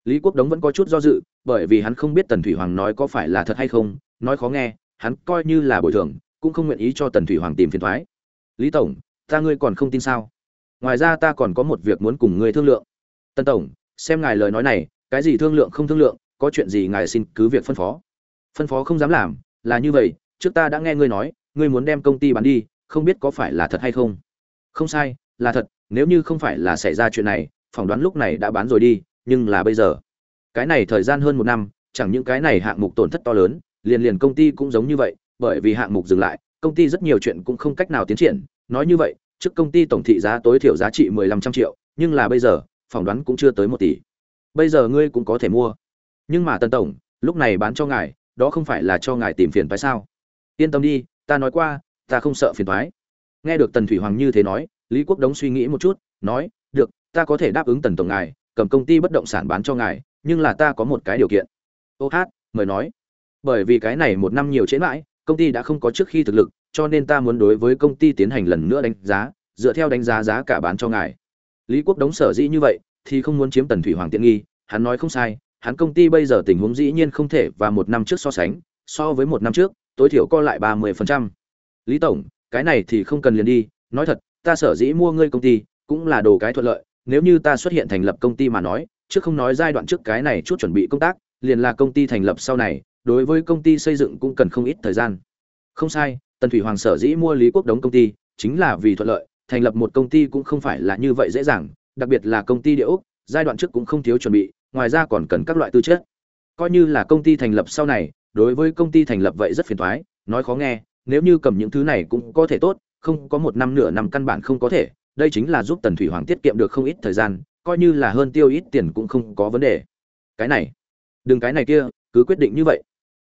lý quốc đống vẫn có chút do dự, bởi vì hắn không biết tần thủy hoàng nói có phải là thật hay không, nói khó nghe, hắn coi như là bồi thường, cũng không nguyện ý cho tần thủy hoàng tìm phiền thoái lý tổng, ta ngươi còn không tin sao? Ngoài ra ta còn có một việc muốn cùng ngươi thương lượng. Tần tổng, xem ngài lời nói này, cái gì thương lượng không thương lượng, có chuyện gì ngài xin cứ việc phân phó phân phó không dám làm, là như vậy, trước ta đã nghe ngươi nói, ngươi muốn đem công ty bán đi, không biết có phải là thật hay không? Không sai, là thật, nếu như không phải là xảy ra chuyện này, phỏng đoán lúc này đã bán rồi đi, nhưng là bây giờ. Cái này thời gian hơn một năm, chẳng những cái này hạng mục tổn thất to lớn, liền liền công ty cũng giống như vậy, bởi vì hạng mục dừng lại, công ty rất nhiều chuyện cũng không cách nào tiến triển. Nói như vậy, trước công ty tổng thị giá tối thiểu giá trị mười lăm trăm triệu, nhưng là bây giờ, phỏng đoán cũng chưa tới một tỷ. Bây giờ ngươi cũng có thể mua. Nhưng mà tân tổng, lúc này bán cho ngài đó không phải là cho ngài tìm phiền phải sao? Yên tâm đi, ta nói qua, ta không sợ phiền thoái nghe được tần thủy hoàng như thế nói, lý quốc đống suy nghĩ một chút, nói, được, ta có thể đáp ứng tần tổng ngài, cầm công ty bất động sản bán cho ngài, nhưng là ta có một cái điều kiện. Ô hát, mời nói. Bởi vì cái này một năm nhiều chế mãi, công ty đã không có trước khi thực lực, cho nên ta muốn đối với công ty tiến hành lần nữa đánh giá, dựa theo đánh giá giá cả bán cho ngài. Lý quốc đống sở dĩ như vậy, thì không muốn chiếm tần thủy hoàng tiện nghi, hắn nói không sai hắn công ty bây giờ tình huống dĩ nhiên không thể và một năm trước so sánh, so với một năm trước, tối thiểu co lại ba mươi phần trăm. Lý tổng, cái này thì không cần liền đi, nói thật, ta sở dĩ mua ngươi công ty, cũng là đồ cái thuận lợi, nếu như ta xuất hiện thành lập công ty mà nói trước không nói giai đoạn trước cái này chút chuẩn bị công tác, liền là công ty thành lập sau này, đối với công ty xây dựng cũng cần không ít thời gian. Không sai, tần thủy hoàng sở dĩ mua lý quốc đống công ty, chính là vì thuận lợi, thành lập một công ty cũng không phải là như vậy dễ dàng, đặc biệt là công ty địa ốc, giai đoạn trước cũng không thiếu chuẩn bị ngoài ra còn cần các loại tư chất. Coi như là công ty thành lập sau này, đối với công ty thành lập vậy rất phiền toái nói khó nghe, nếu như cầm những thứ này cũng có thể tốt, không có một năm nửa năm căn bản không có thể, đây chính là giúp tần thủy hoàng tiết kiệm được không ít thời gian, coi như là hơn tiêu ít tiền cũng không có vấn đề. Cái này, đừng cái này kia, cứ quyết định như vậy.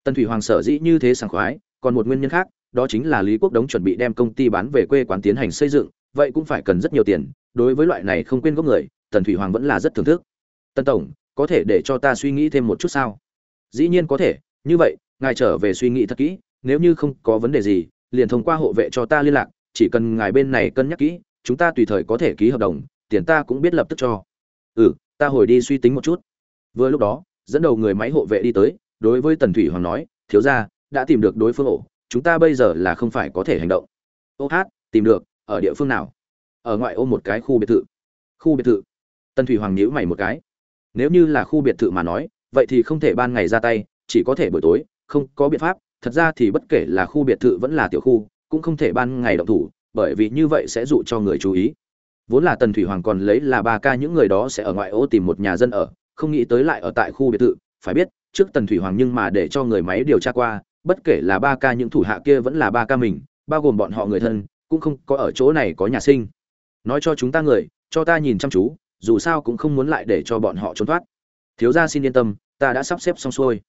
Tần thủy hoàng sở dĩ như thế sảng khoái, còn một nguyên nhân khác, đó chính là lý quốc đống chuẩn bị đem công ty bán về quê quán tiến hành xây dựng, vậy cũng phải cần rất nhiều tiền, đối với loại này không quên gốc người, tần thủy hoàng vẫn là rất thưởng thức. Tần tổng có thể để cho ta suy nghĩ thêm một chút sao? Dĩ nhiên có thể, như vậy, ngài trở về suy nghĩ thật kỹ, nếu như không có vấn đề gì, liền thông qua hộ vệ cho ta liên lạc, chỉ cần ngài bên này cân nhắc kỹ, chúng ta tùy thời có thể ký hợp đồng, tiền ta cũng biết lập tức cho. Ừ ta hồi đi suy tính một chút. Vừa lúc đó, dẫn đầu người máy hộ vệ đi tới, đối với tần thủy hoàng nói, thiếu gia, đã tìm được đối phương ổ, chúng ta bây giờ là không phải có thể hành động. Ô hát, tìm được, ở địa phương nào? Ở ngoại ô một cái khu biệt thự. Khu biệt thự? Tần thủy hoàng nhíu mày một cái nếu như là khu biệt thự mà nói, vậy thì không thể ban ngày ra tay, chỉ có thể buổi tối, không có biện pháp. Thật ra thì bất kể là khu biệt thự vẫn là tiểu khu, cũng không thể ban ngày động thủ, bởi vì như vậy sẽ dụ cho người chú ý. Vốn là tần thủy hoàng còn lấy là ba ca những người đó sẽ ở ngoại ô tìm một nhà dân ở, không nghĩ tới lại ở tại khu biệt thự. Phải biết, trước tần thủy hoàng nhưng mà để cho người máy điều tra qua, bất kể là ba ca những thủ hạ kia vẫn là ba ca mình, bao gồm bọn họ người thân, cũng không có ở chỗ này có nhà sinh. Nói cho chúng ta người, cho ta nhìn chăm chú dù sao cũng không muốn lại để cho bọn họ trốn thoát. Thiếu gia xin yên tâm, ta đã sắp xếp xong xuôi.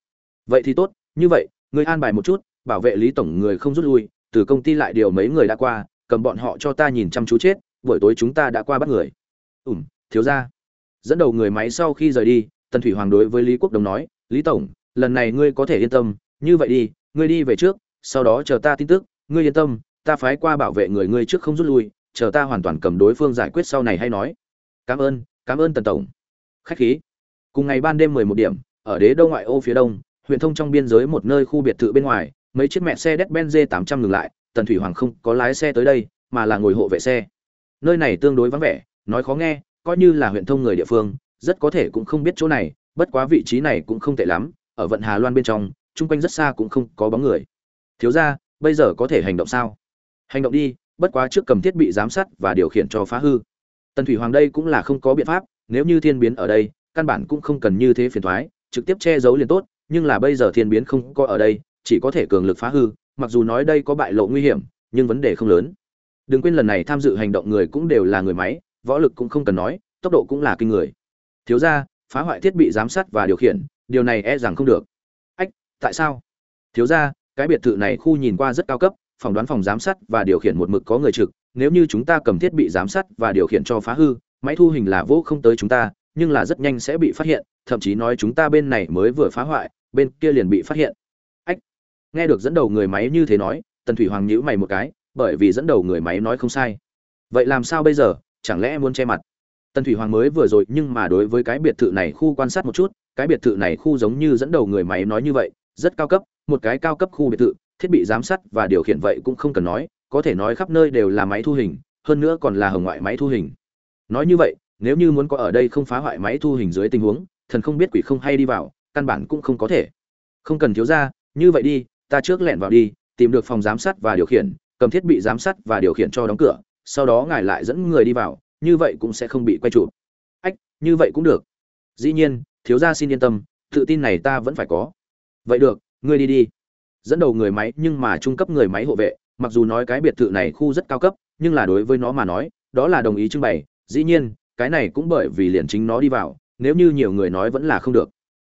Vậy thì tốt, như vậy, ngươi an bài một chút, bảo vệ lý tổng người không rút lui, từ công ty lại điều mấy người đã qua, cầm bọn họ cho ta nhìn chăm chú chết, buổi tối chúng ta đã qua bắt người. Ủm thiếu gia. Dẫn đầu người máy sau khi rời đi, tần thủy hoàng đối với lý quốc đồng nói, lý tổng, lần này ngươi có thể yên tâm, như vậy đi, ngươi đi về trước, sau đó chờ ta tin tức, ngươi yên tâm, ta phái qua bảo vệ người ngươi trước không rút lui, chờ ta hoàn toàn cầm đối phương giải quyết sau này hay nói cảm ơn cảm ơn tần tổng khách khí cùng ngày ban đêm mười một điểm ở đế đô ngoại ô phía đông huyện thông trong biên giới một nơi khu biệt thự bên ngoài mấy chiếc mẹ xe Mercedes-Benz 800 ngừng lại, Tần Thủy Hoàng không có lái xe tới đây, mà là ngồi hộ vệ xe. Nơi này tương đối vắng vẻ, nói khó nghe, coi như là huyện thông người địa phương, rất có thể cũng không biết chỗ này, bất quá vị trí này cũng không tệ lắm, ở vận Hà Loan bên trong, chung quanh rất xa cũng không có bóng người. Thiếu gia, bây giờ có thể hành động sao? Hành động đi, bất quá trước cầm thiết bị giám sát và điều khiển cho phá hư. Tần Thủy Hoàng đây cũng là không có biện pháp, nếu như thiên biến ở đây, căn bản cũng không cần như thế phiền toái, trực tiếp che giấu liền tốt, nhưng là bây giờ thiên biến không có ở đây, chỉ có thể cường lực phá hư, mặc dù nói đây có bại lộ nguy hiểm, nhưng vấn đề không lớn. Đừng quên lần này tham dự hành động người cũng đều là người máy, võ lực cũng không cần nói, tốc độ cũng là kinh người. Thiếu gia, phá hoại thiết bị giám sát và điều khiển điều này e rằng không được ách tại sao thiếu ra cái biệt thự này khu nhìn qua rất cao cấp phòng đoán phòng giám sát và điều khiển một mực có người trực, nếu như chúng ta cầm thiết bị giám sát và điều khiển cho phá hư, máy thu hình là vô không tới chúng ta, nhưng là rất nhanh sẽ bị phát hiện, thậm chí nói chúng ta bên này mới vừa phá hoại, bên kia liền bị phát hiện. Ách, nghe được dẫn đầu người máy như thế nói, tần thủy hoàng nhíu mày một cái, bởi vì dẫn đầu người máy nói không sai. Vậy làm sao bây giờ, chẳng lẽ muốn che mặt? Tần thủy hoàng mới vừa rồi, nhưng mà đối với cái biệt thự này khu quan sát một chút, cái biệt thự này khu giống như dẫn đầu người máy nói như vậy, rất cao cấp, một cái cao cấp khu biệt thự thiết bị giám sát và điều khiển vậy cũng không cần nói, có thể nói khắp nơi đều là máy thu hình, hơn nữa còn là hồng ngoại máy thu hình. Nói như vậy, nếu như muốn có ở đây không phá hoại máy thu hình dưới tình huống, thần không biết quỷ không hay đi vào, căn bản cũng không có thể. Không cần thiếu ra, như vậy đi, ta trước lẻn vào đi, tìm được phòng giám sát và điều khiển, cầm thiết bị giám sát và điều khiển cho đóng cửa, sau đó ngài lại dẫn người đi vào, như vậy cũng sẽ không bị quay chụp. Ách, như vậy cũng được. Dĩ nhiên, thiếu gia xin yên tâm, tự tin này ta vẫn phải có. Vậy được, ngươi đi đi dẫn đầu người máy nhưng mà trung cấp người máy hộ vệ, mặc dù nói cái biệt thự này khu rất cao cấp, nhưng là đối với nó mà nói, đó là đồng ý trưng bày. Dĩ nhiên, cái này cũng bởi vì liền chính nó đi vào, nếu như nhiều người nói vẫn là không được.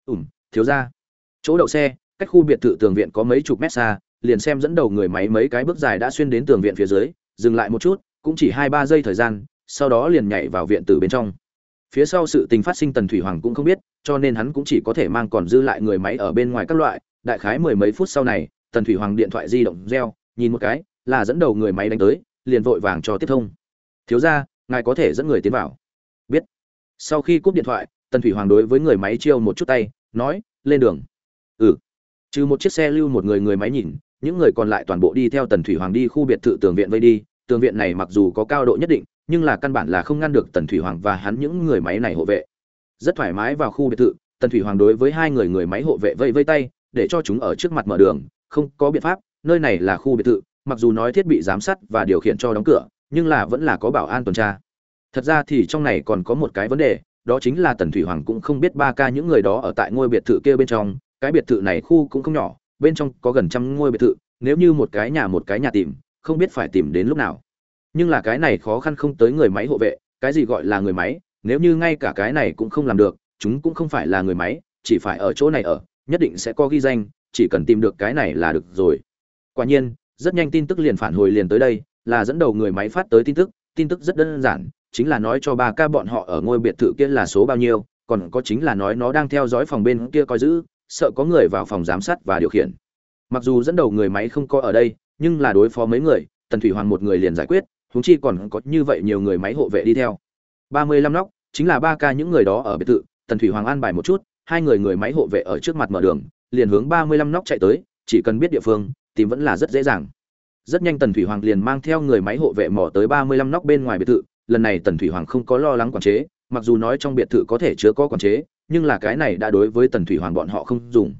Ủm thiếu ra chỗ đậu xe, cách khu biệt thự tường viện có mấy chục mét xa, liền xem dẫn đầu người máy mấy cái bước dài đã xuyên đến tường viện phía dưới, dừng lại một chút, cũng chỉ hai ba giây thời gian, sau đó liền nhảy vào viện từ bên trong. Phía sau sự tình phát sinh tần thủy hoàng cũng không biết, cho nên hắn cũng chỉ có thể mang còn dư lại người máy ở bên ngoài các loại đại khái mười mấy phút sau này, tần thủy hoàng điện thoại di động reo, nhìn một cái, là dẫn đầu người máy đánh tới, liền vội vàng cho tiếp thông. Thiếu ra ngài có thể dẫn người tiến vào. Biết. Sau khi cúp điện thoại, tần thủy hoàng đối với người máy chiêu một chút tay, nói, lên đường. Ừ. Trừ một chiếc xe lưu một người người máy nhìn, những người còn lại toàn bộ đi theo tần thủy hoàng đi khu biệt thự tường viện vây đi. Tường viện này mặc dù có cao độ nhất định, nhưng là căn bản là không ngăn được tần thủy hoàng và hắn những người máy này hộ vệ. Rất thoải mái vào khu biệt thự, tần thủy hoàng đối với hai người người máy hộ vệ vây vây tay để cho chúng ở trước mặt mở đường, không có biện pháp, nơi này là khu biệt thự, mặc dù nói thiết bị giám sát và điều khiển cho đóng cửa, nhưng là vẫn là có bảo an tuần tra. Thật ra thì trong này còn có một cái vấn đề, đó chính là tần thủy hoàng cũng không biết ba ca những người đó ở tại ngôi biệt thự kia bên trong, cái biệt thự này khu cũng không nhỏ, bên trong có gần trăm ngôi biệt thự, nếu như một cái nhà một cái nhà tìm, không biết phải tìm đến lúc nào. Nhưng là cái này khó khăn không tới người máy hộ vệ, cái gì gọi là người máy, nếu như ngay cả cái này cũng không làm được, chúng cũng không phải là người máy, chỉ phải ở chỗ này ở nhất định sẽ có ghi danh, chỉ cần tìm được cái này là được rồi. Quả nhiên, rất nhanh tin tức liền phản hồi liền tới đây, là dẫn đầu người máy phát tới tin tức. Tin tức rất đơn giản, chính là nói cho ba ca bọn họ ở ngôi biệt thự kia là số bao nhiêu, còn có chính là nói nó đang theo dõi phòng bên kia coi giữ, sợ có người vào phòng giám sát và điều khiển. Mặc dù dẫn đầu người máy không có ở đây, nhưng là đối phó mấy người, tần thủy hoàng một người liền giải quyết, huống chi còn có như vậy nhiều người máy hộ vệ đi theo. Ba mươi lăm nóc, chính là ba ca những người đó ở biệt thự, tần thủy hoàng an bài một chút hai người người máy hộ vệ ở trước mặt mở đường, liền hướng ba mươi lăm nóc chạy tới, chỉ cần biết địa phương, tìm vẫn là rất dễ dàng. Rất nhanh tần thủy hoàng liền mang theo người máy hộ vệ mò tới ba mươi lăm nóc bên ngoài biệt thự, lần này tần thủy hoàng không có lo lắng quản chế, mặc dù nói trong biệt thự có thể chứa có quản chế, nhưng là cái này đã đối với tần thủy hoàng bọn họ không dùng.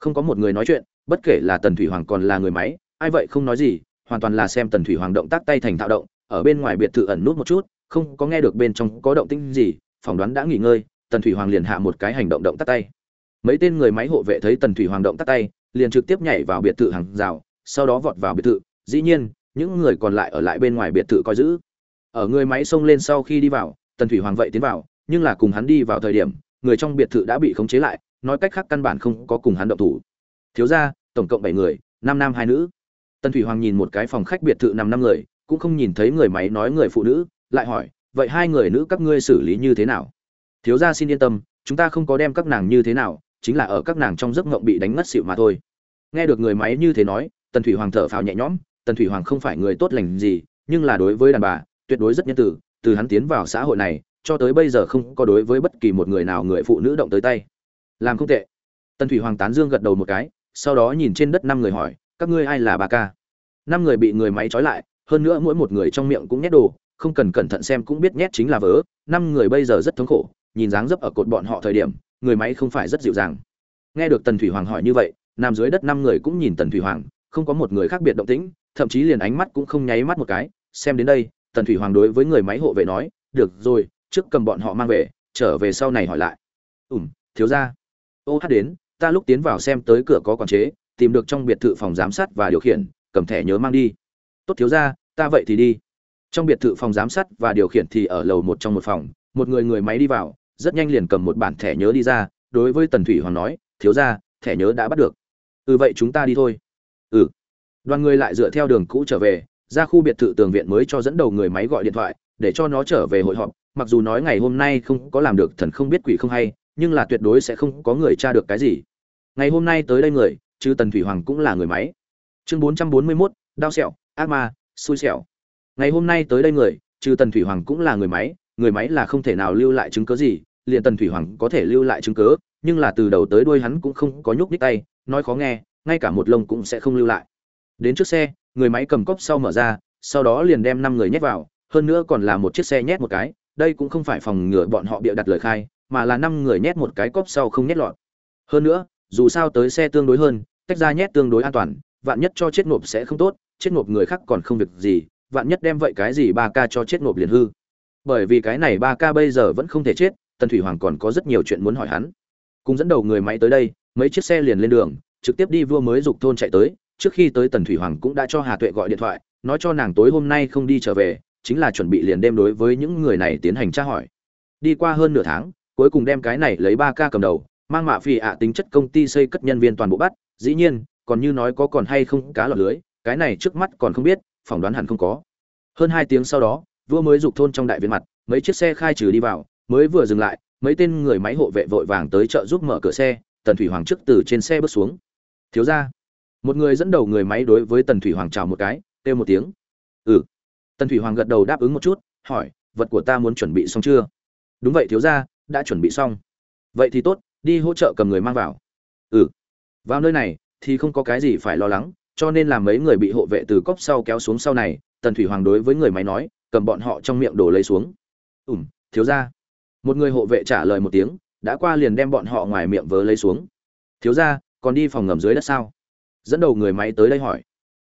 Không có một người nói chuyện, bất kể là tần thủy hoàng còn là người máy, ai vậy không nói gì, hoàn toàn là xem tần thủy hoàng động tác tay thành thạo động, ở bên ngoài biệt thự ẩn nút một chút, không có nghe được bên trong có động tĩnh gì, phỏng đoán đã nghỉ ngơi tần thủy hoàng liền hạ một cái hành động động tác tay. Mấy tên người máy hộ vệ thấy tần thủy hoàng động tác tay, liền trực tiếp nhảy vào biệt thự hàng rào, sau đó vọt vào biệt thự. Dĩ nhiên, những người còn lại ở lại bên ngoài biệt thự coi giữ. Ở người máy xông lên sau khi đi vào, tần thủy hoàng vậy tiến vào, nhưng là cùng hắn đi vào thời điểm, người trong biệt thự đã bị khống chế lại, nói cách khác căn bản không có cùng hắn động thủ. Thiếu ra tổng cộng bảy người, năm nam hai nữ. Tần thủy hoàng nhìn một cái phòng khách biệt thự nằm năm người, cũng không nhìn thấy người máy nói người phụ nữ, lại hỏi, vậy hai người nữ các ngươi xử lý như thế nào? Thiếu gia xin yên tâm, chúng ta không có đem các nàng như thế nào, chính là ở các nàng trong giấc ngộng bị đánh ngất xỉu mà thôi. Nghe được người máy như thế nói, tần thủy hoàng thở phào nhẹ nhõm, tần thủy hoàng không phải người tốt lành gì, nhưng là đối với đàn bà, tuyệt đối rất nhân từ từ hắn tiến vào xã hội này, cho tới bây giờ không có đối với bất kỳ một người nào người phụ nữ động tới tay. Làm không tệ. Tần thủy hoàng tán dương gật đầu một cái, sau đó nhìn trên đất năm người hỏi, các ngươi ai là bà ca? Năm người bị người máy trói lại, hơn nữa mỗi một người trong miệng cũng nhét đồ, không cần cẩn thận xem cũng biết nhét chính là vớ, năm người bây giờ rất thống khổ nhìn dáng dấp ở cột bọn họ thời điểm, người máy không phải rất dịu dàng. Nghe được tần thủy hoàng hỏi như vậy nằm dưới đất năm người cũng nhìn tần thủy hoàng, không có một người khác biệt động tĩnh, thậm chí liền ánh mắt cũng không nháy mắt một cái, xem đến đây, tần thủy hoàng đối với người máy hộ vệ nói, được rồi, trước cầm bọn họ mang về, trở về sau này hỏi lại. Ủm thiếu ra ô hát đến, ta lúc tiến vào xem tới cửa có quản chế, tìm được trong biệt thự phòng giám sát và điều khiển, cầm thẻ nhớ mang đi. Tốt thiếu ra ta vậy thì đi. Trong biệt thự phòng giám sát và điều khiển thì ở lầu một trong một phòng, một người người máy đi vào rất nhanh liền cầm một bản thẻ nhớ đi ra, đối với tần thủy hoàng nói, thiếu ra thẻ nhớ đã bắt được. Ừ vậy chúng ta đi thôi. Ừ. Đoàn người lại dựa theo đường cũ trở về, ra khu biệt thự tường viện mới cho dẫn đầu người máy gọi điện thoại, để cho nó trở về hội họp. Mặc dù nói ngày hôm nay không có làm được thần không biết quỷ không hay, nhưng là tuyệt đối sẽ không có người tra được cái gì. Ngày hôm nay tới đây người, chứ tần thủy hoàng cũng là người máy. Chương bốn trăm bốn mươi mốt, đao sẹo, ác ma, xui xẻo ngày hôm nay tới đây người trừ tần thủy hoàng cũng là người máy người máy là không thể nào lưu lại chứng cứ gì, liền tần thủy hoàng có thể lưu lại chứng cứ, nhưng là từ đầu tới đuôi hắn cũng không có nhúc nhích tay, nói khó nghe, ngay cả một lông cũng sẽ không lưu lại. Đến trước xe, người máy cầm cốc sau mở ra, sau đó liền đem năm người nhét vào, hơn nữa còn là một chiếc xe nhét một cái, đây cũng không phải phòng ngừa bọn họ bịa đặt lời khai, mà là năm người nhét một cái cốc sau không nhét lọt. Hơn nữa, dù sao tới xe tương đối hơn, tách ra nhét tương đối an toàn, vạn nhất cho chết nộp sẽ không tốt, chết nộp người khác còn không việc gì, vạn nhất đem vậy cái gì ba ca cho chết nộp liền hư bởi vì cái này ba ca bây giờ vẫn không thể chết, tần thủy hoàng còn có rất nhiều chuyện muốn hỏi hắn. Cùng dẫn đầu người máy tới đây, mấy chiếc xe liền lên đường, trực tiếp đi vua mới dục thôn chạy tới. Trước khi tới tần thủy hoàng cũng đã cho hà tuệ gọi điện thoại, nói cho nàng tối hôm nay không đi trở về, chính là chuẩn bị liền đêm đối với những người này tiến hành tra hỏi. Đi qua hơn nửa tháng, cuối cùng đem cái này lấy ba ca cầm đầu, mang mạ phì ạ tính chất công ty xây cất nhân viên toàn bộ bắt. Dĩ nhiên, còn như nói có còn hay không cá lọt lưới, cái này trước mắt còn không biết, phỏng đoán hẳn không có. Hơn hai tiếng sau đó vua mới dục thôn trong đại viện mặt, mấy chiếc xe khai trừ đi vào, mới vừa dừng lại, mấy tên người máy hộ vệ vội vàng tới chợ giúp mở cửa xe, tần thủy hoàng trước từ trên xe bước xuống. Thiếu ra một người dẫn đầu người máy đối với tần thủy hoàng chào một cái, kêu một tiếng. Ừ. Tần thủy hoàng gật đầu đáp ứng một chút, hỏi, vật của ta muốn chuẩn bị xong chưa? Đúng vậy, thiếu ra đã chuẩn bị xong. Vậy thì tốt, đi hỗ trợ cầm người mang vào. Ừ. Vào nơi này, thì không có cái gì phải lo lắng, cho nên làm mấy người bị hộ vệ từ cốc sau kéo xuống sau này. Tần thủy hoàng đối với người máy nói cầm bọn họ trong miệng đổ lấy xuống. Ủm thiếu ra một người hộ vệ trả lời một tiếng, đã qua liền đem bọn họ ngoài miệng vớ lấy xuống. Thiếu ra còn đi phòng ngầm dưới đất sao? Dẫn đầu người máy tới đây hỏi.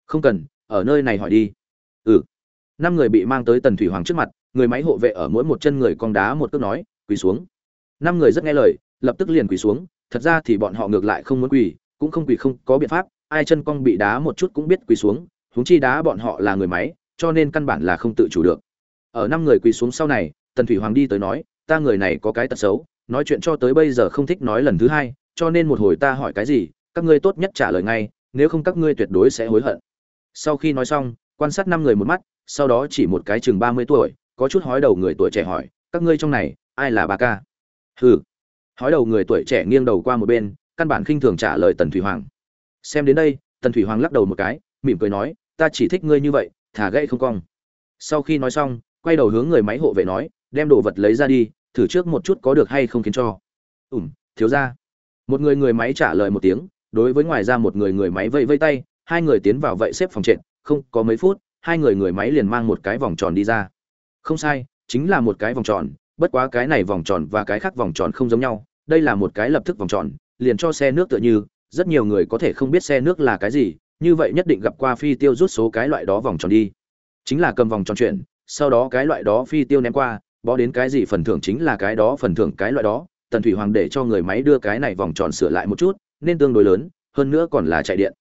Không cần, ở nơi này hỏi đi. Ừ. Năm người bị mang tới tần thủy hoàng trước mặt, người máy hộ vệ ở mỗi một chân người con đá một cước nói, quỳ xuống. Năm người rất nghe lời, lập tức liền quỳ xuống, thật ra thì bọn họ ngược lại không muốn quỳ, cũng không quỳ không có biện pháp, ai chân cong bị đá một chút cũng biết quỳ xuống, huống chi đá bọn họ là người máy cho nên căn bản là không tự chủ được. Ở năm người quỳ xuống sau này, tần thủy hoàng đi tới nói, ta người này có cái tật xấu, nói chuyện cho tới bây giờ không thích nói lần thứ hai, cho nên một hồi ta hỏi cái gì, các ngươi tốt nhất trả lời ngay, nếu không các ngươi tuyệt đối sẽ hối hận. Sau khi nói xong, quan sát năm người một mắt, sau đó chỉ một cái chừng ba mươi tuổi, có chút hói đầu người tuổi trẻ hỏi, các ngươi trong này, ai là ba ca? Hừ. Hói đầu người tuổi trẻ nghiêng đầu qua một bên, căn bản khinh thường trả lời tần thủy hoàng. Xem đến đây, tần thủy hoàng lắc đầu một cái, mỉm cười nói, ta chỉ thích ngươi như vậy thả gãy không cong. Sau khi nói xong, quay đầu hướng người máy hộ vệ nói, đem đồ vật lấy ra đi, thử trước một chút có được hay không khiến cho. Ủm thiếu ra một người người máy trả lời một tiếng, đối với ngoài ra một người người máy vẫy vây tay, hai người tiến vào vậy xếp phòng trệt, không có mấy phút, hai người người máy liền mang một cái vòng tròn đi ra. Không sai, chính là một cái vòng tròn, bất quá cái này vòng tròn và cái khác vòng tròn không giống nhau, đây là một cái lập thức vòng tròn, liền cho xe nước tựa như, rất nhiều người có thể không biết xe nước là cái gì như vậy nhất định gặp qua phi tiêu rút số cái loại đó vòng tròn đi. Chính là cầm vòng tròn chuyển sau đó cái loại đó phi tiêu ném qua, bó đến cái gì phần thưởng chính là cái đó, phần thưởng cái loại đó. Tần thủy hoàng để cho người máy đưa cái này vòng tròn sửa lại một chút, nên tương đối lớn, hơn nữa còn là chạy điện.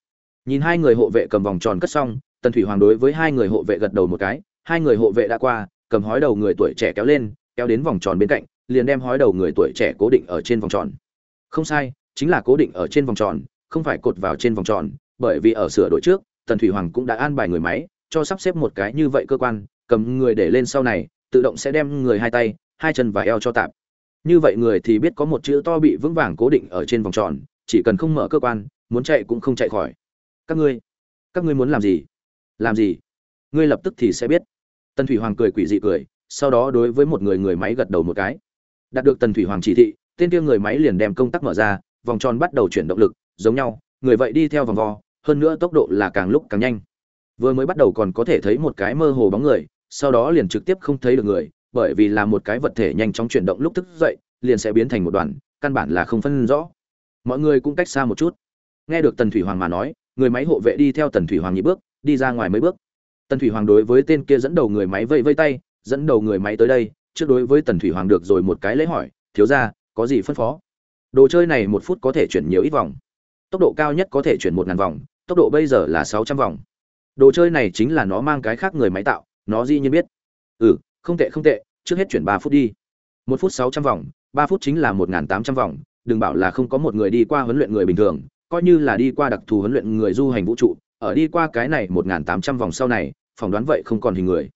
Nhìn hai người hộ vệ cầm vòng tròn cất xong, tần thủy hoàng đối với hai người hộ vệ gật đầu một cái, hai người hộ vệ đã qua, cầm hói đầu người tuổi trẻ kéo lên, kéo đến vòng tròn bên cạnh, liền đem hói đầu người tuổi trẻ cố định ở trên vòng tròn. Không sai, chính là cố định ở trên vòng tròn, không phải cột vào trên vòng tròn bởi vì ở sửa đổi trước, tần thủy hoàng cũng đã an bài người máy, cho sắp xếp một cái như vậy cơ quan, cầm người để lên sau này, tự động sẽ đem người hai tay, hai chân và eo cho tạm. Như vậy người thì biết có một chữ to bị vững vàng cố định ở trên vòng tròn, chỉ cần không mở cơ quan, muốn chạy cũng không chạy khỏi. Các ngươi các ngươi muốn làm gì? Làm gì? Ngươi lập tức thì sẽ biết. Tần thủy hoàng cười quỷ dị cười, sau đó đối với một người người máy gật đầu một cái. Đạt được tần thủy hoàng chỉ thị, tên kia người máy liền đem công tắc mở ra, vòng tròn bắt đầu chuyển động lực, giống nhau, người vậy đi theo vòng vo hơn nữa tốc độ là càng lúc càng nhanh. Vừa mới bắt đầu còn có thể thấy một cái mơ hồ bóng người, sau đó liền trực tiếp không thấy được người, bởi vì là một cái vật thể nhanh chóng chuyển động lúc thức dậy, liền sẽ biến thành một đoàn, căn bản là không phân rõ. Mọi người cũng cách xa một chút. Nghe được tần thủy hoàng mà nói, người máy hộ vệ đi theo tần thủy hoàng nhị bước, đi ra ngoài mấy bước. Tần thủy hoàng đối với tên kia dẫn đầu người máy vây vây tay, dẫn đầu người máy tới đây, trước đối với tần thủy hoàng được rồi một cái lễ hỏi, thiếu ra có gì phân phó? Đồ chơi này một phút có thể chuyển nhiều ít vòng. Tốc độ cao nhất có thể chuyển một ngàn vòng tốc độ bây giờ là sáu trăm vòng. Đồ chơi này chính là nó mang cái khác người máy tạo, nó dĩ nhiên biết. Ừ không tệ không tệ, trước hết chuyển ba phút đi. Một phút sáu trăm vòng, ba phút chính là một tám trăm vòng, đừng bảo là không có một người đi qua huấn luyện người bình thường, coi như là đi qua đặc thù huấn luyện người du hành vũ trụ, ở đi qua cái này một tám trăm vòng sau này, phỏng đoán vậy không còn hình người.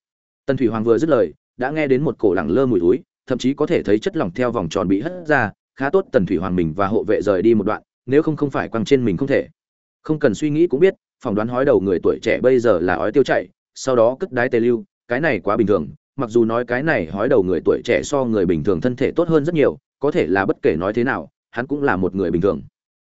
Tần thủy hoàng vừa dứt lời, đã nghe đến một cổ lẳng lơ mùi túi thậm chí có thể thấy chất lỏng theo vòng tròn bị hất ra, khá tốt tần thủy hoàng mình và hộ vệ rời đi một đoạn, nếu không không phải quăng trên mình không thể không cần suy nghĩ cũng biết, phỏng đoán hói đầu người tuổi trẻ bây giờ là ói tiêu chảy, sau đó cất đái tê lưu, cái này quá bình thường, mặc dù nói cái này hói đầu người tuổi trẻ so người bình thường thân thể tốt hơn rất nhiều, có thể là bất kể nói thế nào, hắn cũng là một người bình thường.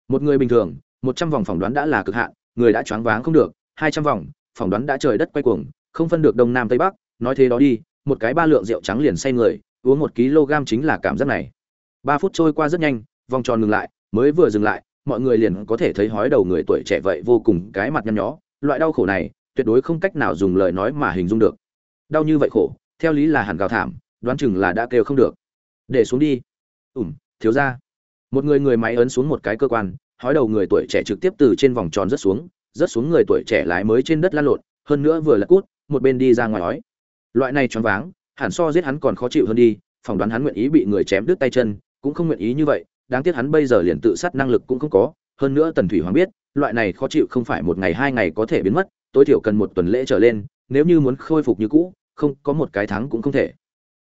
Một người bình thường, một trăm vòng phỏng đoán đã là cực hạn, người đã choáng váng không được, hai trăm vòng, phỏng đoán đã trời đất quay cuồng, không phân được đông nam tây bắc, nói thế đó đi, một cái ba lượng rượu trắng liền say người, uống một kg chính là cảm giác này. Ba phút trôi qua rất nhanh, vòng tròn ngừng lại, mới vừa dừng lại mọi người liền có thể thấy hói đầu người tuổi trẻ vậy vô cùng cái mặt nhăn nhó. Loại đau khổ này, tuyệt đối không cách nào dùng lời nói mà hình dung được. Đau như vậy khổ, theo lý là hẳn gào thảm, đoán chừng là đã kêu không được. Để xuống đi. Ủm thiếu ra một người người máy ấn xuống một cái cơ quan, hói đầu người tuổi trẻ trực tiếp từ trên vòng tròn rớt xuống rớt xuống người tuổi trẻ lái mới trên đất lăn lộn, hơn nữa vừa lật cút, một bên đi ra ngoài nói. loại này choáng váng, hẳn so giết hắn còn khó chịu hơn đi, phỏng đoán hắn nguyện ý bị người chém đứt tay chân, cũng không nguyện ý như vậy đáng tiếc hắn bây giờ liền tự sát năng lực cũng không có, hơn nữa tần thủy hoàng biết, loại này khó chịu không phải một ngày hai ngày có thể biến mất, tối thiểu cần một tuần lễ trở lên, nếu như muốn khôi phục như cũ, không, có một cái tháng cũng không thể.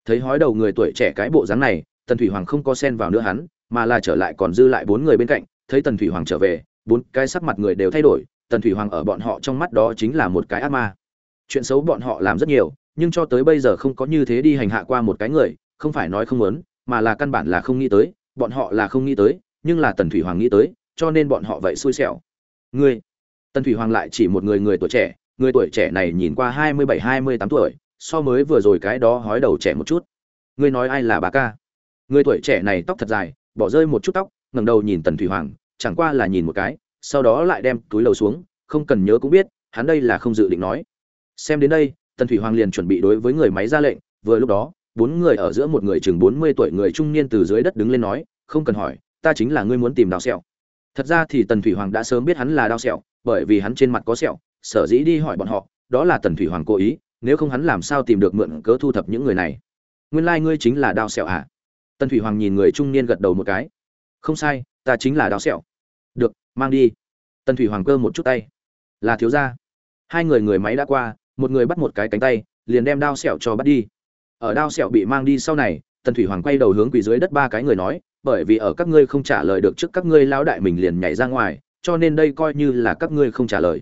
Thấy hói đầu người tuổi trẻ cái bộ dáng này, tần thủy hoàng không có xen vào nữa hắn, mà là trở lại còn dư lại bốn người bên cạnh, thấy tần thủy hoàng trở về, bốn cái sắc mặt người đều thay đổi, tần thủy hoàng ở bọn họ trong mắt đó chính là một cái ác ma. Chuyện xấu bọn họ làm rất nhiều, nhưng cho tới bây giờ không có như thế đi hành hạ qua một cái người, không phải nói không muốn, mà là căn bản là không nghĩ tới bọn họ là không nghĩ tới, nhưng là tần thủy hoàng nghĩ tới, cho nên bọn họ vậy xui xẻo. Ngươi, tần thủy hoàng lại chỉ một người người tuổi trẻ, người tuổi trẻ này nhìn qua hai mươi bảy, hai mươi tám tuổi, so mới vừa rồi cái đó hói đầu trẻ một chút. Ngươi nói ai là bà ca? Người tuổi trẻ này tóc thật dài, bỏ rơi một chút tóc, ngẩng đầu nhìn tần thủy hoàng, chẳng qua là nhìn một cái, sau đó lại đem túi lầu xuống, không cần nhớ cũng biết, hắn đây là không dự định nói. Xem đến đây, tần thủy hoàng liền chuẩn bị đối với người máy ra lệnh, vừa lúc đó bốn người ở giữa một người chừng bốn mươi tuổi người trung niên từ dưới đất đứng lên nói, không cần hỏi, ta chính là ngươi muốn tìm đao sẹo. Thật ra thì tần thủy hoàng đã sớm biết hắn là đao sẹo, bởi vì hắn trên mặt có sẹo, sở dĩ đi hỏi bọn họ, đó là tần thủy hoàng cố ý, nếu không hắn làm sao tìm được mượn cớ thu thập những người này. Nguyên lai、like、ngươi chính là đao sẹo à? Tần thủy hoàng nhìn người trung niên gật đầu một cái. Không sai, ta chính là đao sẹo. Được, mang đi. Tần thủy hoàng cơ một chút tay. Là thiếu gia. Hai người người máy đã qua, một người bắt một cái cánh tay, liền đem đao sẹo cho bắt đi ở đao sẹo bị mang đi sau này, tần thủy hoàng quay đầu hướng quỳ dưới đất ba cái người nói, bởi vì ở các ngươi không trả lời được trước các ngươi lão đại mình liền nhảy ra ngoài, cho nên đây coi như là các ngươi không trả lời.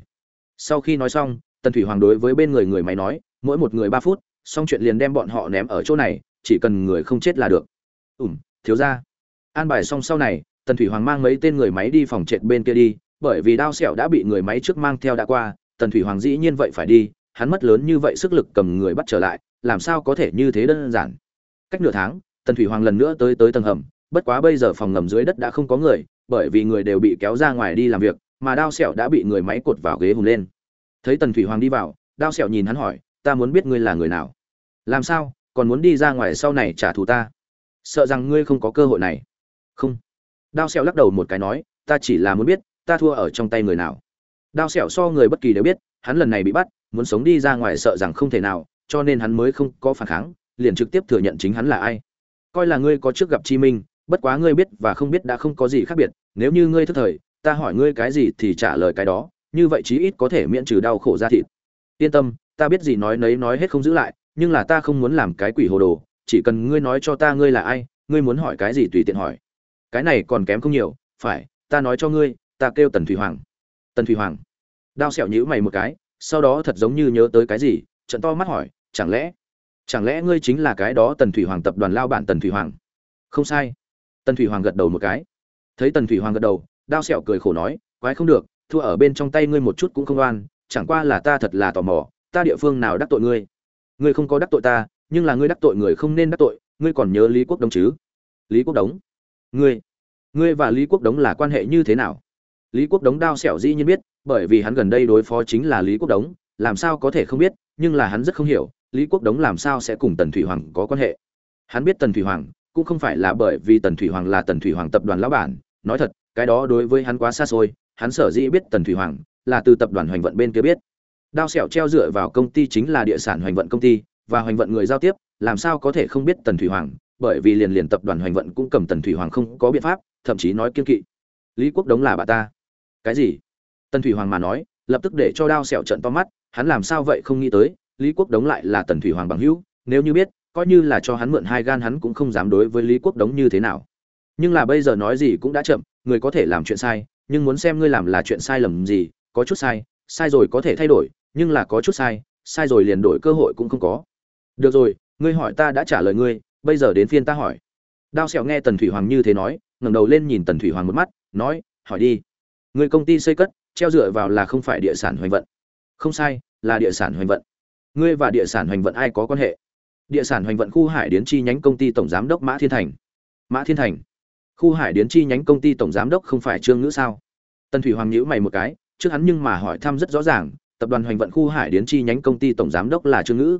Sau khi nói xong, tần thủy hoàng đối với bên người người máy nói, mỗi một người ba phút, xong chuyện liền đem bọn họ ném ở chỗ này, chỉ cần người không chết là được. Ủm thiếu ra an bài xong sau này, tần thủy hoàng mang mấy tên người máy đi phòng trệt bên kia đi, bởi vì đao sẹo đã bị người máy trước mang theo đã qua, tần thủy hoàng dĩ nhiên vậy phải đi, hắn mất lớn như vậy sức lực cầm người bắt trở lại làm sao có thể như thế đơn giản? Cách nửa tháng, tần thủy hoàng lần nữa tới tới tầng hầm, bất quá bây giờ phòng ngầm dưới đất đã không có người, bởi vì người đều bị kéo ra ngoài đi làm việc, mà đao sẹo đã bị người máy cột vào ghế hùng lên. Thấy tần thủy hoàng đi vào, đao sẹo nhìn hắn hỏi, ta muốn biết ngươi là người nào? Làm sao? Còn muốn đi ra ngoài sau này trả thù ta? Sợ rằng ngươi không có cơ hội này. Không. Đao sẹo lắc đầu một cái nói, ta chỉ là muốn biết, ta thua ở trong tay người nào? Đao sẹo so người bất kỳ đều biết, hắn lần này bị bắt, muốn sống đi ra ngoài sợ rằng không thể nào cho nên hắn mới không có phản kháng, liền trực tiếp thừa nhận chính hắn là ai. Coi là ngươi có trước gặp chi minh, bất quá ngươi biết và không biết đã không có gì khác biệt, nếu như ngươi thức thời, ta hỏi ngươi cái gì thì trả lời cái đó, như vậy chí ít có thể miễn trừ đau khổ ra thịt. Yên tâm, ta biết gì nói nấy nói hết không giữ lại, nhưng là ta không muốn làm cái quỷ hồ đồ, chỉ cần ngươi nói cho ta ngươi là ai, ngươi muốn hỏi cái gì tùy tiện hỏi. Cái này còn kém không nhiều, phải, ta nói cho ngươi, ta kêu tần thủy hoàng. Tần thủy hoàng. Đao sẹo nhữ mày một cái, sau đó thật giống như nhớ tới cái gì trận to mắt hỏi chẳng lẽ chẳng lẽ ngươi chính là cái đó tần thủy hoàng tập đoàn lao bản tần thủy hoàng? Không sai. Tần thủy hoàng gật đầu một cái. Thấy tần thủy hoàng gật đầu, đao sẹo cười khổ nói, quái không được, thua ở bên trong tay ngươi một chút cũng không oan, chẳng qua là ta thật là tò mò, ta địa phương nào đắc tội ngươi? Ngươi không có đắc tội ta, nhưng là ngươi đắc tội người không nên đắc tội, ngươi còn nhớ lý quốc đống chứ? Lý quốc đống? Ngươi ngươi và lý quốc đống là quan hệ như thế nào? Lý quốc đống đao sẹo dĩ nhiên biết, bởi vì hắn gần đây đối phó chính là lý quốc đống, làm sao có thể không biết, nhưng là hắn rất không hiểu lý quốc đống làm sao sẽ cùng tần thủy hoàng có quan hệ? Hắn biết tần thủy hoàng cũng không phải là bởi vì tần thủy hoàng là tần thủy hoàng tập đoàn lão bản. Nói thật, cái đó đối với hắn quá xa xôi, hắn sở dĩ biết tần thủy hoàng là từ tập đoàn hoành vận bên kia biết. Đao sẹo treo dựa vào công ty chính là địa sản hoành vận công ty, và hoành vận người giao tiếp, làm sao có thể không biết tần thủy hoàng, bởi vì liền liền tập đoàn hoành vận cũng cầm tần thủy hoàng không có biện pháp, thậm chí nói kiên kỵ. Lý quốc đống là bà ta. Cái gì? Tần thủy hoàng mà nói, lập tức để cho đao sẹo trận to mắt, hắn làm sao vậy không nghĩ tới lý quốc đống lại là tần thủy hoàng bằng hữu, nếu như biết, coi như là cho hắn mượn hai gan hắn cũng không dám đối với lý quốc đống như thế nào. Nhưng là bây giờ nói gì cũng đã chậm, người có thể làm chuyện sai, nhưng muốn xem ngươi làm là chuyện sai lầm gì, có chút sai sai rồi có thể thay đổi, nhưng là có chút sai sai rồi liền đổi cơ hội cũng không có. Được rồi, ngươi hỏi ta đã trả lời ngươi, bây giờ đến phiên ta hỏi. Đao sẹo nghe tần thủy hoàng như thế nói, ngẩng đầu lên nhìn tần thủy hoàng một mắt, nói, hỏi đi. Người công ty xây cất, treo dựa vào là không phải địa sản hoành vận. Không sai, là địa sản hoành vận ngươi và địa sản hoành vận ai có quan hệ? Địa sản hoành vận khu hải điến chi nhánh công ty tổng giám đốc mã thiên thành. Mã thiên thành? Khu hải điến chi nhánh công ty tổng giám đốc không phải trương ngữ sao? Tần thủy hoàng nhữ mày một cái, trước hắn nhưng mà hỏi thăm rất rõ ràng, tập đoàn hoành vận khu hải điến chi nhánh công ty tổng giám đốc là trương ngữ.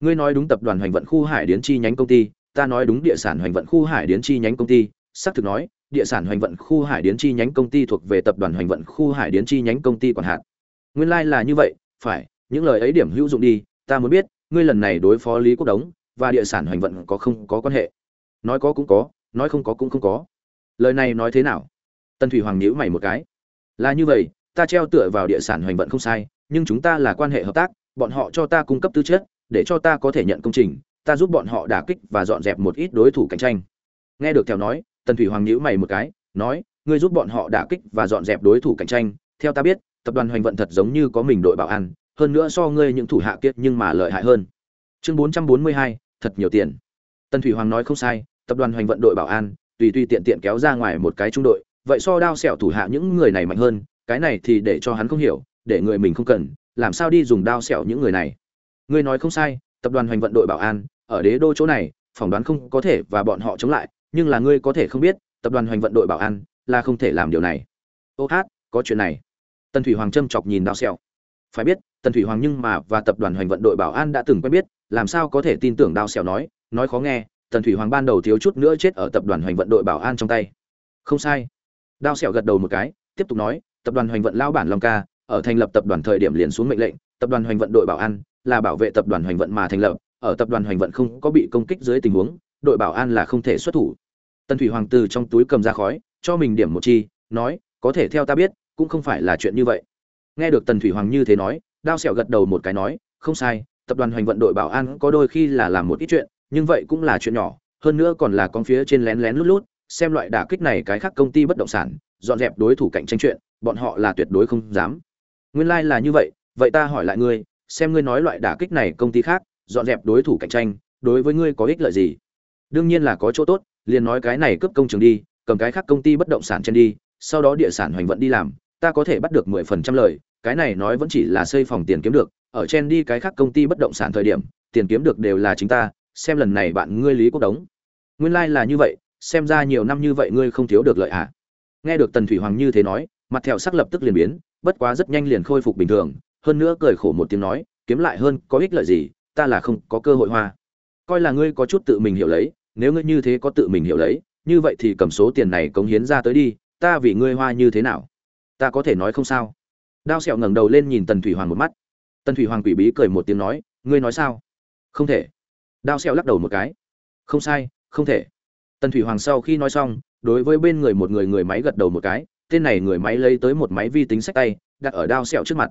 Ngươi nói đúng tập đoàn hoành vận khu hải điến chi nhánh công ty, ta nói đúng địa sản hoành vận khu hải điến chi nhánh công ty, xác thực nói, địa sản hoành vận khu hải điến chi nhánh công ty thuộc về tập đoàn hoành vận khu hải điến chi nhánh công ty quản hạt. Nguyên lai là như vậy, phải những lời ấy điểm hữu dụng đi, ta muốn biết, ngươi lần này đối phó lý quốc đống và địa sản hoành vận có không có quan hệ? Nói có cũng có, nói không có cũng không có. Lời này nói thế nào? Tân thủy hoàng nhíu mày một cái. Là như vậy, ta treo tựa vào địa sản hoành vận không sai, nhưng chúng ta là quan hệ hợp tác, bọn họ cho ta cung cấp tư chất, để cho ta có thể nhận công trình, ta giúp bọn họ đả kích và dọn dẹp một ít đối thủ cạnh tranh. Nghe được theo nói, tần thủy hoàng nhíu mày một cái, nói, ngươi giúp bọn họ đả kích và dọn dẹp đối thủ cạnh tranh, theo ta biết, tập đoàn hoành vận thật giống như có mình đội bảo an hơn nữa so ngươi những thủ hạ kiết nhưng mà lợi hại hơn. Chương bốn trăm bốn mươi hai, thật nhiều tiền. Tần thủy hoàng nói không sai, tập đoàn hoành vận đội bảo an, tùy tùy tiện tiện kéo ra ngoài một cái trung đội, vậy so đao sẹo thủ hạ những người này mạnh hơn, cái này thì để cho hắn không hiểu, để người mình không cần, làm sao đi dùng đao sẹo những người này. Ngươi nói không sai, tập đoàn hoành vận đội bảo an, ở đế đô chỗ này, phỏng đoán không có thể và bọn họ chống lại, nhưng là ngươi có thể không biết, tập đoàn hoành vận đội bảo an là không thể làm điều này. Ô hát, có chuyện này. Tần thủy hoàng châm chọc nhìn đao sẹo phải biết, tần thủy hoàng nhưng mà và tập đoàn hoành vận đội bảo an đã từng quen biết, làm sao có thể tin tưởng đao xẻo nói nói khó nghe, tần thủy hoàng ban đầu thiếu chút nữa chết ở tập đoàn hoành vận đội bảo an trong tay. Không sai. Đao xẻo gật đầu một cái, tiếp tục nói, tập đoàn hoành vận lao bản long ca, ở thành lập tập đoàn thời điểm liền xuống mệnh lệnh, tập đoàn hoành vận đội bảo an là bảo vệ tập đoàn hoành vận mà thành lập, ở tập đoàn hoành vận không có bị công kích dưới tình huống, đội bảo an là không thể xuất thủ. Tần thủy hoàng từ trong túi cầm ra khói, cho mình điểm một chi, nói, có thể theo ta biết, cũng không phải là chuyện như vậy nghe được tần thủy hoàng như thế nói, đao sẹo gật đầu một cái nói, không sai, tập đoàn hoành vận đội bảo an có đôi khi là làm một ít chuyện, nhưng vậy cũng là chuyện nhỏ, hơn nữa còn là con phía trên lén lén lút lút, xem loại đả kích này cái khác công ty bất động sản, dọn dẹp đối thủ cạnh tranh chuyện, bọn họ là tuyệt đối không dám. Nguyên lai like là như vậy vậy ta hỏi lại ngươi, xem ngươi nói loại đả kích này công ty khác, dọn dẹp đối thủ cạnh tranh, đối với ngươi có ích lợi gì? Đương nhiên là có chỗ tốt, liền nói cái này cướp công trường đi, cầm cái khác công ty bất động sản trên đi, sau đó địa sản hoành vận đi làm, ta có thể bắt được mười phần trăm lời cái này nói vẫn chỉ là xây phòng tiền kiếm được, ở trên đi cái khác công ty bất động sản thời điểm, tiền kiếm được đều là chính ta, xem lần này bạn ngươi lý quốc đống. Nguyên lai là như vậy, xem ra nhiều năm như vậy ngươi không thiếu được lợi ạ. À. nghe được tần thủy hoàng như thế nói, mặt thẹo sắc lập tức liền biến, bất quá rất nhanh liền khôi phục bình thường, hơn nữa cười khổ một tiếng nói, kiếm lại hơn, có ích lợi gì, ta là không có cơ hội hoa. Coi là ngươi có chút tự mình hiểu lấy, nếu ngươi như thế có tự mình hiểu lấy, như vậy thì cầm số tiền này cống hiến ra tới đi, ta vì ngươi hoa như thế nào? Ta có thể nói không sao đao sẹo ngẩng đầu lên nhìn tần thủy hoàng một mắt. Tần thủy hoàng quỷ bí cười một tiếng nói, ngươi nói sao? Không thể. Đao sẹo lắc đầu một cái. Không sai, không thể. Tần thủy hoàng sau khi nói xong, đối với bên người một người người máy gật đầu một cái, tên này người máy lấy tới một máy vi tính sách tay, đặt ở đao sẹo trước mặt.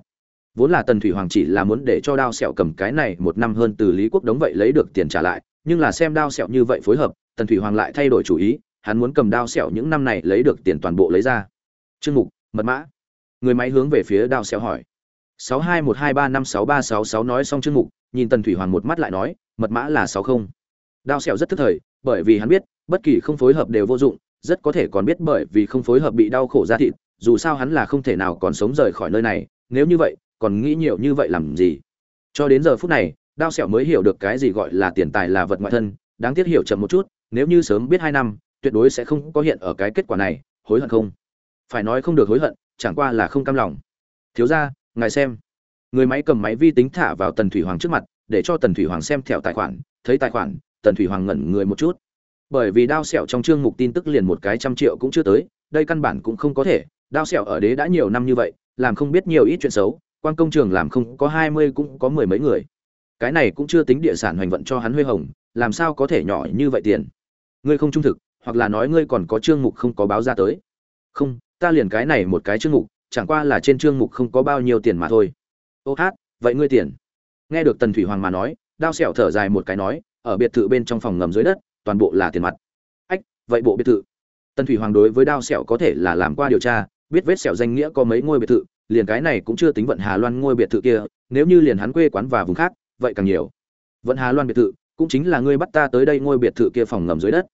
Vốn là tần thủy hoàng chỉ là muốn để cho đao sẹo cầm cái này một năm hơn từ lý quốc đống vậy lấy được tiền trả lại, nhưng là xem đao sẹo như vậy phối hợp, tần thủy hoàng lại thay đổi chủ ý, hắn muốn cầm đao sẹo những năm này lấy được tiền toàn bộ lấy ra. Chương mục, mật mã người máy hướng về phía đao sẹo hỏi. Sáu hai một hai ba năm sáu ba sáu sáu nói xong chương mục, nhìn tần thủy hoàng một mắt lại nói, mật mã là sáu không. Đao sẹo rất tức thời, bởi vì hắn biết, bất kỳ không phối hợp đều vô dụng, rất có thể còn biết bởi vì không phối hợp bị đau khổ ra thịt, dù sao hắn là không thể nào còn sống rời khỏi nơi này, nếu như vậy, còn nghĩ nhiều như vậy làm gì? Cho đến giờ phút này, đao sẹo mới hiểu được cái gì gọi là tiền tài là vật ngoại thân, đáng tiếc hiểu chậm một chút, nếu như sớm biết hai năm, tuyệt đối sẽ không có hiện ở cái kết quả này, hối hận không? Phải nói không được hối hận chẳng qua là không cam lòng. Thiếu gia, ngài xem. Người máy cầm máy vi tính thả vào tần thủy hoàng trước mặt, để cho tần thủy hoàng xem theo tài khoản. Thấy tài khoản, tần thủy hoàng ngẩn người một chút. Bởi vì đao sẹo trong chương mục tin tức liền một cái trăm triệu cũng chưa tới, đây căn bản cũng không có thể. Đao sẹo ở đế đã nhiều năm như vậy, làm không biết nhiều ít chuyện xấu, quan công trường làm không có hai mươi cũng có mười mấy người. Cái này cũng chưa tính địa sản hoành vận cho hắn huê hồng, làm sao có thể nhỏ như vậy tiền? Ngươi không trung thực, hoặc là nói ngươi còn có chương mục không có báo ra tới. Không ta liền cái này một cái chương mục, chẳng qua là trên chương mục không có bao nhiêu tiền mà thôi. Ô hát, vậy ngươi tiền? Nghe được tần thủy hoàng mà nói, đao sẹo thở dài một cái nói, ở biệt thự bên trong phòng ngầm dưới đất, toàn bộ là tiền mặt. Ách, vậy bộ biệt thự? Tần thủy hoàng đối với đao sẹo có thể là làm qua điều tra, biết vết sẹo danh nghĩa có mấy ngôi biệt thự, liền cái này cũng chưa tính vận hà loan ngôi biệt thự kia, nếu như liền hắn quê quán và vùng khác, vậy càng nhiều. Vận hà loan biệt thự, cũng chính là ngươi bắt ta tới đây ngôi biệt thự kia phòng ngầm dưới đất.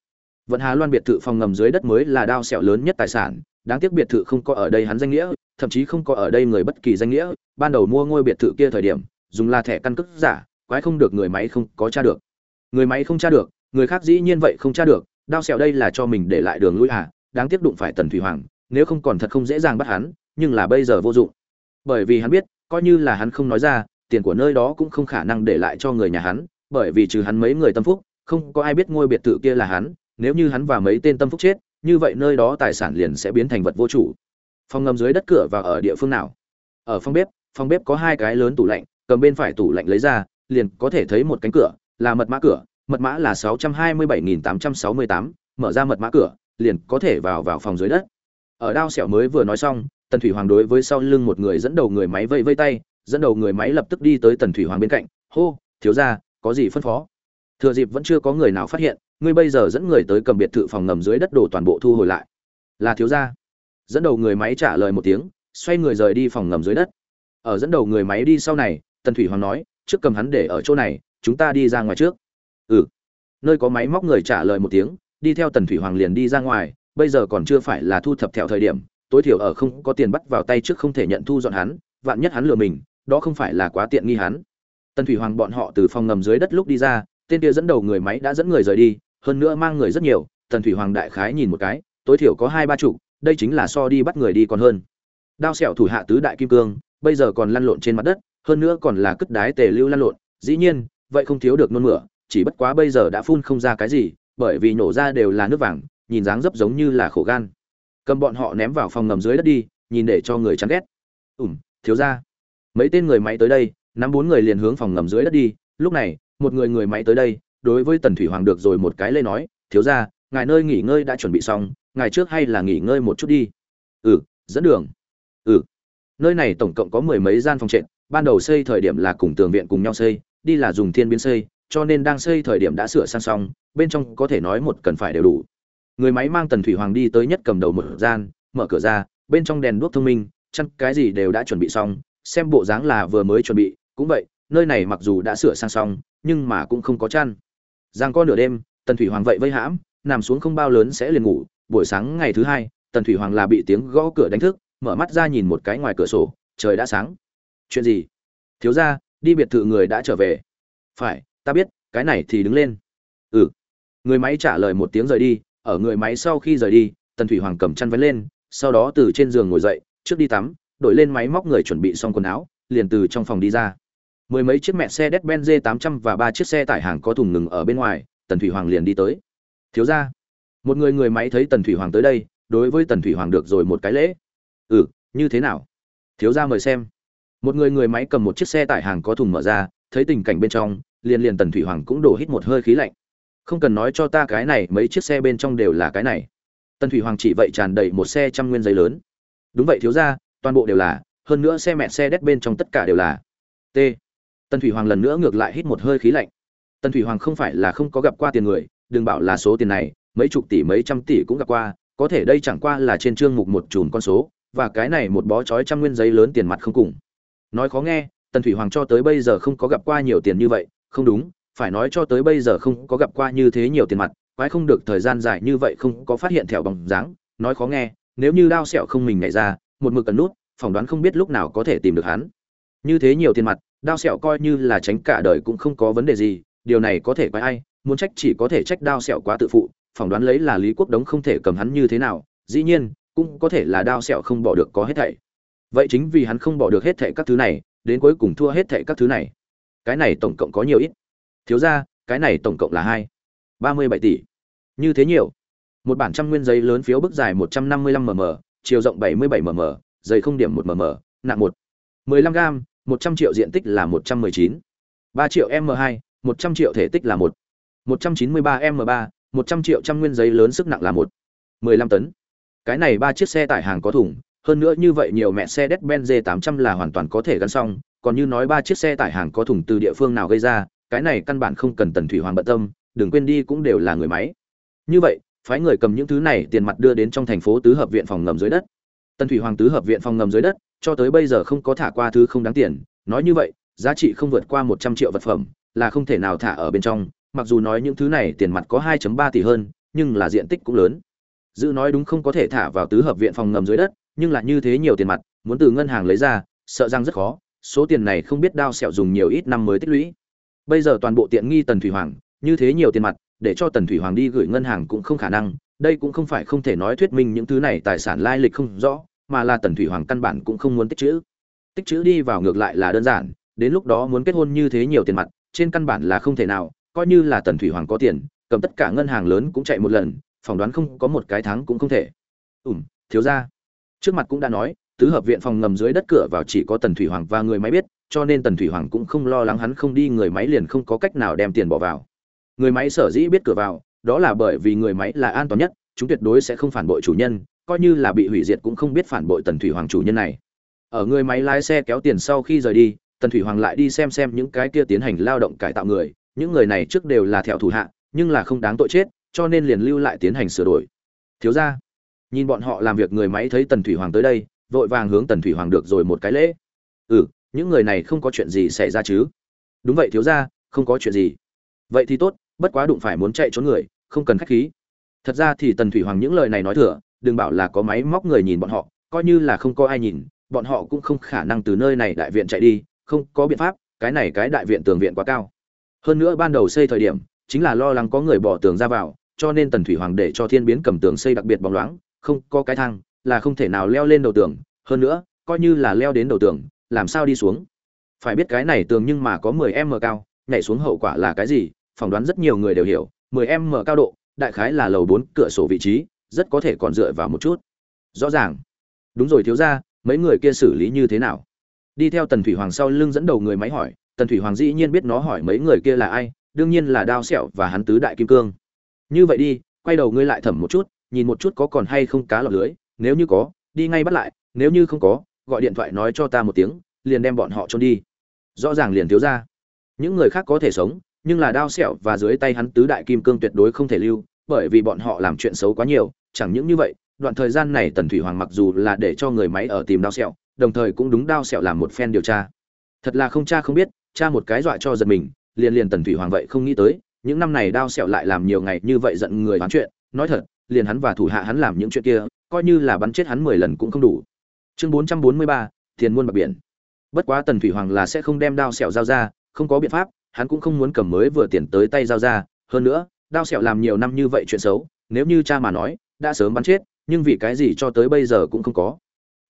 Vận hà loan biệt thự phòng ngầm dưới đất mới là đao sẹo lớn nhất tài sản đáng tiếc biệt thự không có ở đây hắn danh nghĩa, thậm chí không có ở đây người bất kỳ danh nghĩa. Ban đầu mua ngôi biệt thự kia thời điểm, dùng là thẻ căn cước giả, quái không được người máy không có tra được. Người máy không tra được, người khác dĩ nhiên vậy không tra được, đao sẹo đây là cho mình để lại đường lui à đáng tiếc đụng phải tần thủy hoàng, nếu không còn thật không dễ dàng bắt hắn, nhưng là bây giờ vô dụng. Bởi vì hắn biết, coi như là hắn không nói ra, tiền của nơi đó cũng không khả năng để lại cho người nhà hắn, bởi vì trừ hắn mấy người tâm phúc, không có ai biết ngôi biệt thự kia là hắn, nếu như hắn và mấy tên tâm phúc chết như vậy nơi đó tài sản liền sẽ biến thành vật vô chủ. Phòng ngầm dưới đất cửa và ở địa phương nào? Ở phòng bếp phòng bếp có hai cái lớn tủ lạnh cầm bên phải tủ lạnh lấy ra liền có thể thấy một cánh cửa là mật mã cửa mật mã là 627.868, mở ra mật mã cửa liền có thể vào vào phòng dưới đất. Ở đao sẹo mới vừa nói xong tần thủy hoàng đối với sau lưng một người dẫn đầu người máy vây vây tay dẫn đầu người máy lập tức đi tới tần thủy hoàng bên cạnh hô thiếu ra có gì phân phó? Thừa dịp vẫn chưa có người nào phát hiện ngươi bây giờ dẫn người tới cầm biệt thự phòng ngầm dưới đất đổ toàn bộ thu hồi lại. Là thiếu gia. Dẫn đầu người máy trả lời một tiếng, xoay người rời đi phòng ngầm dưới đất. Ở dẫn đầu người máy đi sau này, tần thủy hoàng nói, trước cầm hắn để ở chỗ này, chúng ta đi ra ngoài trước. Ừ. Nơi có máy móc người trả lời một tiếng, đi theo tần thủy hoàng liền đi ra ngoài, bây giờ còn chưa phải là thu thập theo thời điểm, tối thiểu ở không có tiền bắt vào tay trước không thể nhận thu dọn hắn, vạn nhất hắn lừa mình, đó không phải là quá tiện nghi hắn. Tần thủy hoàng bọn họ từ phòng ngầm dưới đất lúc đi ra, tên kia dẫn đầu người máy đã dẫn người rời đi hơn nữa mang người rất nhiều, tần thủy hoàng đại khái nhìn một cái, tối thiểu có hai ba chục, đây chính là so đi bắt người đi còn hơn. Đao sẹo thủ hạ tứ đại kim cương, bây giờ còn lăn lộn trên mặt đất, hơn nữa còn là cất đái tề lưu lăn lộn, dĩ nhiên, vậy không thiếu được nôn mửa, chỉ bất quá bây giờ đã phun không ra cái gì, bởi vì nổ ra đều là nước vàng, nhìn dáng dấp giống như là khổ gan. Cầm bọn họ ném vào phòng ngầm dưới đất đi, nhìn để cho người chán ghét. Ủm thiếu ra mấy tên người máy tới đây, nắm bốn người liền hướng phòng ngầm dưới đất đi, lúc này, một người người máy tới đây đối với tần thủy hoàng được rồi một cái lê nói, thiếu ra ngài nơi nghỉ ngơi đã chuẩn bị xong, ngài trước hay là nghỉ ngơi một chút đi. Ừ dẫn đường. Ừ. Nơi này tổng cộng có mười mấy gian phòng trệt, ban đầu xây thời điểm là cùng tường viện cùng nhau xây, đi là dùng thiên biến xây, cho nên đang xây thời điểm đã sửa sang xong, bên trong có thể nói một cần phải đều đủ. Người máy mang tần thủy hoàng đi tới nhất cầm đầu một gian, mở cửa ra, bên trong đèn đuốc thông minh, chăn cái gì đều đã chuẩn bị xong, xem bộ dáng là vừa mới chuẩn bị, cũng vậy, nơi này mặc dù đã sửa sang xong, nhưng mà cũng không có chăn giang có nửa đêm, tần thủy hoàng vậy vây hãm, nằm xuống không bao lớn sẽ liền ngủ, buổi sáng ngày thứ hai, tần thủy hoàng là bị tiếng gõ cửa đánh thức, mở mắt ra nhìn một cái ngoài cửa sổ, trời đã sáng. Chuyện gì? Thiếu ra đi biệt thự người đã trở về. Phải, ta biết, cái này thì đứng lên. Ừ. Người máy trả lời một tiếng rời đi, ở người máy sau khi rời đi, tần thủy hoàng cầm chăn vén lên, sau đó từ trên giường ngồi dậy, trước đi tắm, đổi lên máy móc người chuẩn bị xong quần áo, liền từ trong phòng đi ra mười mấy chiếc mẹ xe Mercedes-Benz 800 và ba chiếc xe tải hàng có thùng ngừng ở bên ngoài, tần thủy hoàng liền đi tới. Thiếu ra một người người máy thấy tần thủy hoàng tới đây, đối với tần thủy hoàng được rồi một cái lễ. Ừ như thế nào? Thiếu ra mời xem. Một người người máy cầm một chiếc xe tải hàng có thùng mở ra, thấy tình cảnh bên trong, liền liền tần thủy hoàng cũng đổ hít một hơi khí lạnh. Không cần nói cho ta cái này, mấy chiếc xe bên trong đều là cái này. Tần thủy hoàng chỉ vậy tràn đầy một xe trăm nguyên giấy lớn. Đúng vậy, thiếu ra toàn bộ đều là, hơn nữa xe mẹ xe đét bên trong tất cả đều là. T tần thủy hoàng lần nữa ngược lại hít một hơi khí lạnh. Tần thủy hoàng không phải là không có gặp qua tiền người, đừng bảo là số tiền này, mấy chục tỷ, mấy trăm tỷ cũng gặp qua, có thể đây chẳng qua là trên chương mục một chùm con số, và cái này một bó chói trăm nguyên giấy lớn tiền mặt không cùng. Nói khó nghe, tần thủy hoàng cho tới bây giờ không có gặp qua nhiều tiền như vậy, không đúng, phải nói cho tới bây giờ không có gặp qua như thế nhiều tiền mặt, quái không được thời gian dài như vậy không có phát hiện thẹo bằng dáng. Nói khó nghe, nếu như đao sẹo không mình nhảy ra, một mực cần nút, phỏng đoán không biết lúc nào có thể tìm được hắn. Như thế nhiều tiền mặt đao sẹo coi như là tránh cả đời cũng không có vấn đề gì, điều này có thể quay ai, muốn trách chỉ có thể trách đao sẹo quá tự phụ, phỏng đoán lấy là lý quốc đống không thể cầm hắn như thế nào, dĩ nhiên, cũng có thể là đao sẹo không bỏ được có hết thảy. Vậy chính vì hắn không bỏ được hết thảy các thứ này, đến cuối cùng thua hết thảy các thứ này. Cái này tổng cộng có nhiều ít. Thiếu ra cái này tổng cộng là hai. Ba mươi bảy tỷ. Như thế nhiều. Một bản trăm nguyên giấy lớn phiếu bức dài một trăm năm mươi lăm mm chiều rộng bảy mươi bảy mm dày không điểm một mm nặng một. mười lăm gram một trăm triệu diện tích là một trăm mười chín ba triệu m hai một trăm triệu thể tích là một một trăm chín mươi ba m ba một trăm triệu trăm nguyên giấy lớn sức nặng là một mười lăm tấn cái này ba chiếc xe tải hàng có thùng hơn nữa như vậy nhiều mẹ xe Mercedes-Benz G800 là hoàn toàn có thể gắn xong, còn như nói ba chiếc xe tải hàng có thùng từ địa phương nào gây ra, cái này căn bản không cần Tần Thủy Hoàng bận tâm, đừng quên đi cũng đều là người máy. Như vậy, phái người cầm những thứ này tiền mặt đưa đến trong thành phố tứ hợp viện phòng ngầm dưới đất. Tần Thủy Hoàng tứ hợp viện phòng ngầm dưới đất, cho tới bây giờ không có thả qua thứ không đáng tiền, nói như vậy, giá trị không vượt qua 100 triệu vật phẩm, là không thể nào thả ở bên trong, mặc dù nói những thứ này tiền mặt có 2.3 tỷ hơn, nhưng là diện tích cũng lớn. Dự nói đúng không có thể thả vào tứ hợp viện phòng ngầm dưới đất, nhưng là như thế nhiều tiền mặt, muốn từ ngân hàng lấy ra, sợ rằng rất khó, số tiền này không biết đao sẹo dùng nhiều ít năm mới tích lũy. Bây giờ toàn bộ tiện nghi Tần Thủy Hoàng, như thế nhiều tiền mặt, để cho Tần Thủy Hoàng đi gửi ngân hàng cũng không khả năng, đây cũng không phải không thể nói thuyết minh những thứ này tài sản lai lịch không rõ, mà là Tần Thủy Hoàng căn bản cũng không muốn tích chữ Tích chữ đi vào ngược lại là đơn giản, đến lúc đó muốn kết hôn như thế nhiều tiền mặt, trên căn bản là không thể nào, coi như là Tần Thủy Hoàng có tiền, cầm tất cả ngân hàng lớn cũng chạy một lần, phỏng đoán không có một cái tháng cũng không thể. Ừm, thiếu gia. Trước mặt cũng đã nói tứ hợp viện phòng ngầm dưới đất cửa vào chỉ có tần thủy hoàng và người máy biết cho nên tần thủy hoàng cũng không lo lắng hắn không đi người máy liền không có cách nào đem tiền bỏ vào. Người máy sở dĩ biết cửa vào đó là bởi vì người máy là an toàn nhất, chúng tuyệt đối sẽ không phản bội chủ nhân, coi như là bị hủy diệt cũng không biết phản bội tần thủy hoàng chủ nhân này. Ở người máy lái xe kéo tiền sau khi rời đi, tần thủy hoàng lại đi xem xem những cái kia tiến hành lao động cải tạo người, những người này trước đều là thẹo thủ hạ, nhưng là không đáng tội chết, cho nên liền lưu lại tiến hành sửa đổi. Thiếu ra nhìn bọn họ làm việc người máy thấy tần thủy hoàng tới đây, vội vàng hướng tần thủy hoàng được rồi một cái lễ. Ừ những người này không có chuyện gì xảy ra chứ? Đúng vậy, thiếu ra không có chuyện gì. Vậy thì tốt, bất quá đụng phải muốn chạy trốn người không cần khách khí. Thật ra thì tần thủy hoàng những lời này nói thừa, đừng bảo là có máy móc người nhìn bọn họ, coi như là không có ai nhìn, bọn họ cũng không khả năng từ nơi này đại viện chạy đi, không có biện pháp, cái này cái đại viện tường viện quá cao. Hơn nữa ban đầu xây thời điểm, chính là lo lắng có người bỏ tường ra vào, cho nên tần thủy hoàng để cho thiên biến cầm tường xây đặc biệt bóng loáng, không có cái thang, là không thể nào leo lên đầu tường, hơn nữa, coi như là leo đến đầu tường, làm sao đi xuống? Phải biết cái này tường nhưng mà có 10 m cao, nhảy xuống hậu quả là cái gì, phỏng đoán rất nhiều người đều hiểu 10 m cao độ đại khái là lầu 4 cửa sổ vị trí rất có thể còn dựa vào một chút. Rõ ràng. Đúng rồi thiếu gia, mấy người kia xử lý như thế nào? Đi theo tần thủy hoàng sau lưng dẫn đầu người máy hỏi tần thủy hoàng dĩ nhiên biết nó hỏi mấy người kia là ai đương nhiên là đao sẹo và hắn tứ đại kim cương. Như vậy đi quay đầu ngươi lại thẩm một chút nhìn một chút có còn hay không cá lọt lưới nếu như có đi ngay bắt lại nếu như không có gọi điện thoại nói cho ta một tiếng liền đem bọn họ trốn đi. Rõ ràng liền thiếu gia, những người khác có thể sống nhưng là đao sẹo và dưới tay hắn tứ đại kim cương tuyệt đối không thể lưu bởi vì bọn họ làm chuyện xấu quá nhiều chẳng những như vậy đoạn thời gian này tần thủy hoàng mặc dù là để cho người máy ở tìm đao sẹo đồng thời cũng đúng đao sẹo làm một phen điều tra thật là không cha không biết cha một cái dọa cho giật mình liền liền tần thủy hoàng vậy không nghĩ tới những năm này đao sẹo lại làm nhiều ngày như vậy giận người bán chuyện nói thật liền hắn và thủ hạ hắn làm những chuyện kia, coi như là bắn chết hắn 10 lần cũng không đủ. Chương 443, tiền muôn bạc biển. Bất quá Tần Thủy Hoàng là sẽ không đem đao sẹo giao ra, không có biện pháp, hắn cũng không muốn cầm mới vừa tiền tới tay giao ra, hơn nữa, đao sẹo làm nhiều năm như vậy chuyện xấu, nếu như cha mà nói, đã sớm bắn chết, nhưng vì cái gì cho tới bây giờ cũng không có.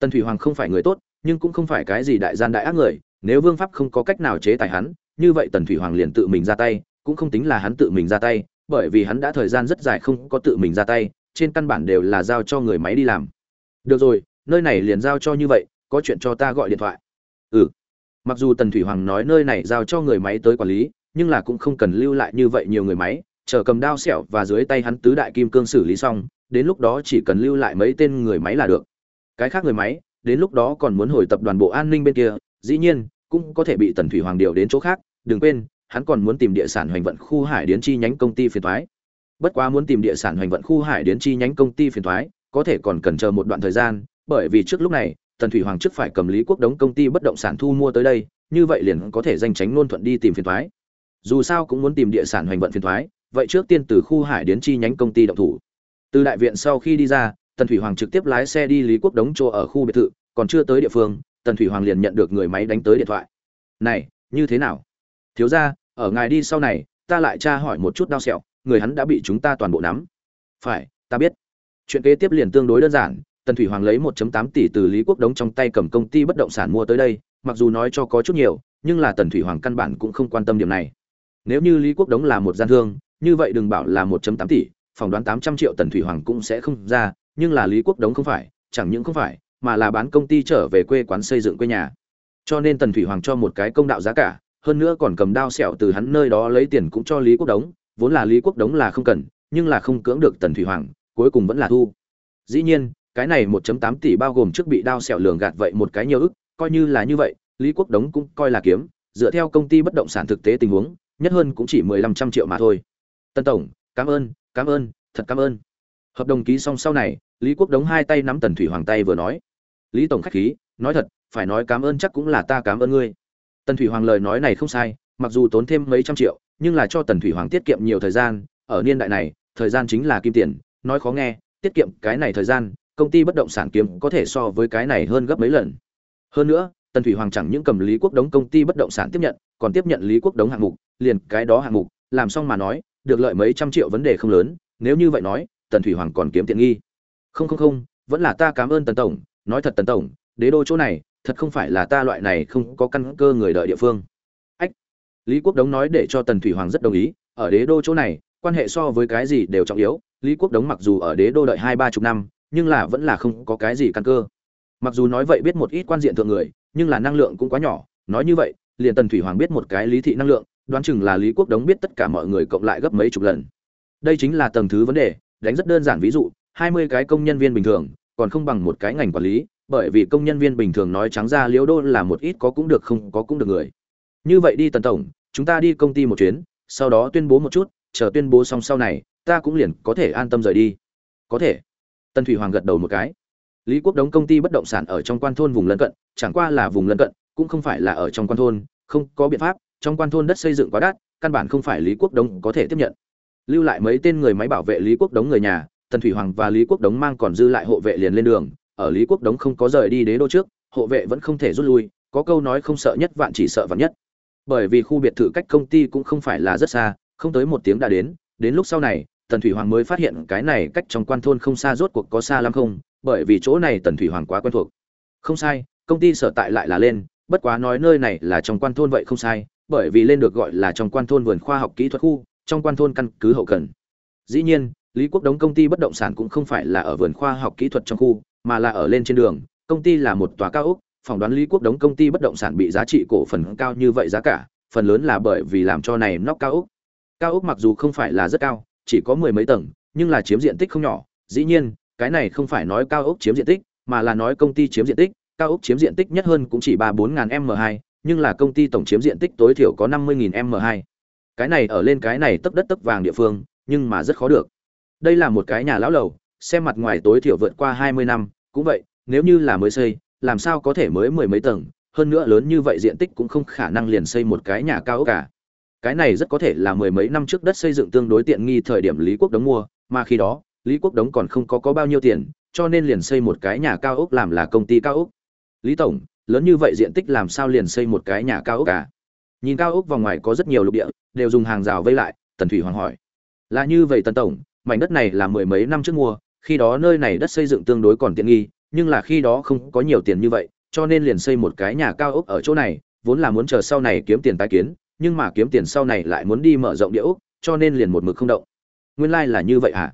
Tần Thủy Hoàng không phải người tốt, nhưng cũng không phải cái gì đại gian đại ác người, nếu Vương pháp không có cách nào chế tài hắn, như vậy Tần Thủy Hoàng liền tự mình ra tay, cũng không tính là hắn tự mình ra tay, bởi vì hắn đã thời gian rất dài không có tự mình ra tay, trên căn bản đều là giao cho người máy đi làm. Được rồi, nơi này liền giao cho như vậy, có chuyện cho ta gọi điện thoại. Ừ. Mặc dù Tần Thủy Hoàng nói nơi này giao cho người máy tới quản lý, nhưng là cũng không cần lưu lại như vậy nhiều người máy, chờ cầm đao xẻo và dưới tay hắn tứ đại kim cương xử lý xong, đến lúc đó chỉ cần lưu lại mấy tên người máy là được. Cái khác người máy, đến lúc đó còn muốn hồi tập đoàn bộ an ninh bên kia, dĩ nhiên cũng có thể bị Tần Thủy Hoàng điều đến chỗ khác, đừng quên, hắn còn muốn tìm địa sản hoành vận khu hải điến chi nhánh công ty phiền thoái bất quá muốn tìm địa sản hoành vận khu hải điến chi nhánh công ty phiền thoái có thể còn cần chờ một đoạn thời gian bởi vì trước lúc này tần thủy hoàng trước phải cầm lý quốc đống công ty bất động sản thu mua tới đây, như vậy liền có thể danh tránh luôn thuận đi tìm phiền thoái. Dù sao cũng muốn tìm địa sản hoành vận phiền thoái, vậy trước tiên từ khu hải điến chi nhánh công ty động thủ. Từ đại viện sau khi đi ra, tần thủy hoàng trực tiếp lái xe đi lý quốc đống chỗ ở khu biệt thự, còn chưa tới địa phương, tần thủy hoàng liền nhận được người máy đánh tới điện thoại. Này, như thế nào? Thiếu ra ở ngài đi sau này, ta lại tra hỏi một chút đau sẹo, người hắn đã bị chúng ta toàn bộ nắm. Phải, ta biết. Chuyện kế tiếp liền tương đối đơn giản tần thủy hoàng lấy 1.8 tỷ từ lý quốc đống trong tay cầm công ty bất động sản mua tới đây, mặc dù nói cho có chút nhiều, nhưng là tần thủy hoàng căn bản cũng không quan tâm điểm này. Nếu như lý quốc đống là một gian thương, như vậy đừng bảo là 1.8 tỷ, phỏng đoán 800 triệu tần thủy hoàng cũng sẽ không ra, nhưng là lý quốc đống không phải, chẳng những không phải, mà là bán công ty trở về quê quán xây dựng quê nhà. Cho nên tần thủy hoàng cho một cái công đạo giá cả, hơn nữa còn cầm đao sẹo từ hắn nơi đó lấy tiền cũng cho lý quốc đống, vốn là lý quốc đống là không cần, nhưng là không cưỡng được tần thủy hoàng, cuối cùng vẫn là thu. Dĩ nhiên cái này 1.8 tỷ bao gồm trước bị đao xẻo lường gạt vậy một cái nhiều ức, coi như là như vậy, lý quốc đống cũng coi là kiếm, dựa theo công ty bất động sản thực tế tình huống, nhất hơn cũng chỉ 15 trăm triệu mà thôi. Tân tổng, cảm ơn cảm ơn, thật cảm ơn. Hợp đồng ký xong sau này, lý quốc đống hai tay nắm tần thủy hoàng tay vừa nói. Lý tổng khách khí, nói thật, phải nói cảm ơn chắc cũng là ta cảm ơn ngươi. Tần thủy hoàng lời nói này không sai, mặc dù tốn thêm mấy trăm triệu, nhưng là cho tần thủy hoàng tiết kiệm nhiều thời gian, ở niên đại này, thời gian chính là kim tiền, nói khó nghe, tiết kiệm cái này thời gian công ty bất động sản kiếm có thể so với cái này hơn gấp mấy lần. Hơn nữa, tần thủy hoàng chẳng những cầm lý quốc đống công ty bất động sản tiếp nhận, còn tiếp nhận lý quốc đống hạng mục, liền cái đó hạng mục, làm xong mà nói, được lợi mấy trăm triệu vấn đề không lớn, nếu như vậy nói, tần thủy hoàng còn kiếm tiện nghi. Không không không, vẫn là ta cảm ơn tần tổng, nói thật tần tổng, đế đô chỗ này, thật không phải là ta loại này không có căn cơ người đợi địa phương. Ách, lý quốc đống nói để cho tần thủy hoàng rất đồng ý, ở đế đô chỗ này, quan hệ so với cái gì đều trọng yếu, lý quốc đống mặc dù ở đế đô đợi hai ba chục năm nhưng là vẫn là không có cái gì căn cơ. Mặc dù nói vậy biết một ít quan diện thượng người, nhưng là năng lượng cũng quá nhỏ. Nói như vậy, liền tần thủy hoàng biết một cái lý thị năng lượng, đoán chừng là lý quốc đống biết tất cả mọi người cộng lại gấp mấy chục lần. Đây chính là tầng thứ vấn đề, đánh rất đơn giản ví dụ, hai mươi cái công nhân viên bình thường, còn không bằng một cái ngành quản lý, bởi vì công nhân viên bình thường nói trắng ra liễu đô là một ít có cũng được không có cũng được người. Như vậy đi tần tổng, chúng ta đi công ty một chuyến, sau đó tuyên bố một chút, chờ tuyên bố xong sau này, ta cũng liền có thể an tâm rời đi. Có thể. Tân thủy hoàng gật đầu một cái. Lý quốc đống công ty bất động sản ở trong quan thôn vùng lân cận, chẳng qua là vùng lân cận, cũng không phải là ở trong quan thôn, không có biện pháp, trong quan thôn đất xây dựng quá đắt, căn bản không phải lý quốc đống có thể tiếp nhận. Lưu lại mấy tên người máy bảo vệ lý quốc đống người nhà, tần thủy hoàng và lý quốc đống mang còn dư lại hộ vệ liền lên đường, ở lý quốc đống không có rời đi đế đô trước, hộ vệ vẫn không thể rút lui, có câu nói không sợ nhất vạn chỉ sợ vạn nhất. Bởi vì khu biệt thự cách công ty cũng không phải là rất xa, không tới một tiếng đã đến đến lúc sau này tần thủy hoàng mới phát hiện cái này cách trong quan thôn không xa rốt cuộc có xa lắm không, bởi vì chỗ này tần thủy hoàng quá quen thuộc. Không sai, công ty sở tại lại là lên, bất quá nói nơi này là trong quan thôn vậy không sai, bởi vì lên được gọi là trong quan thôn vườn khoa học kỹ thuật khu, trong quan thôn căn cứ hậu cần. Dĩ nhiên, lý quốc đống công ty bất động sản cũng không phải là ở vườn khoa học kỹ thuật trong khu, mà là ở lên trên đường, công ty là một tòa cao ốc, phỏng đoán lý quốc đống công ty bất động sản bị giá trị cổ phần cao như vậy giá cả, phần lớn là bởi vì làm cho này nóc cao ốc. Cao ốc mặc dù không phải là rất cao chỉ có mười mấy tầng, nhưng là chiếm diện tích không nhỏ. Dĩ nhiên, cái này không phải nói cao ốc chiếm diện tích, mà là nói công ty chiếm diện tích. Cao ốc chiếm diện tích nhất hơn cũng chỉ ba bốn ngàn m hai, nhưng là công ty tổng chiếm diện tích tối thiểu có năm mươi nghìn m hai. Cái này ở lên cái này tấp đất tấp vàng địa phương, nhưng mà rất khó được. Đây là một cái nhà lão lầu, xem mặt ngoài tối thiểu vượt qua hai mươi năm, cũng vậy, nếu như là mới xây, làm sao có thể mới mười mấy tầng? Hơn nữa lớn như vậy diện tích cũng không khả năng liền xây một cái nhà cao ốc cả cái này rất có thể là mười mấy năm trước đất xây dựng tương đối tiện nghi thời điểm lý quốc đống mua, mà khi đó, lý quốc đống còn không có có bao nhiêu tiền, cho nên liền xây một cái nhà cao ốc làm là công ty cao ốc. Lý tổng, lớn như vậy diện tích làm sao liền xây một cái nhà cao ốc cả nhìn cao ốc vòng ngoài có rất nhiều lục địa, đều dùng hàng rào vây lại, tần thủy hoàng hỏi. Là như vậy tần tổng, mảnh đất này là mười mấy năm trước mua, khi đó nơi này đất xây dựng tương đối còn tiện nghi, nhưng là khi đó không có nhiều tiền như vậy, cho nên liền xây một cái nhà cao ốc ở chỗ này, vốn là muốn chờ sau này kiếm tiền tái kiến nhưng mà kiếm tiền sau này lại muốn đi mở rộng địa ốc, cho nên liền một mực không động. Nguyên lai là như vậy hả?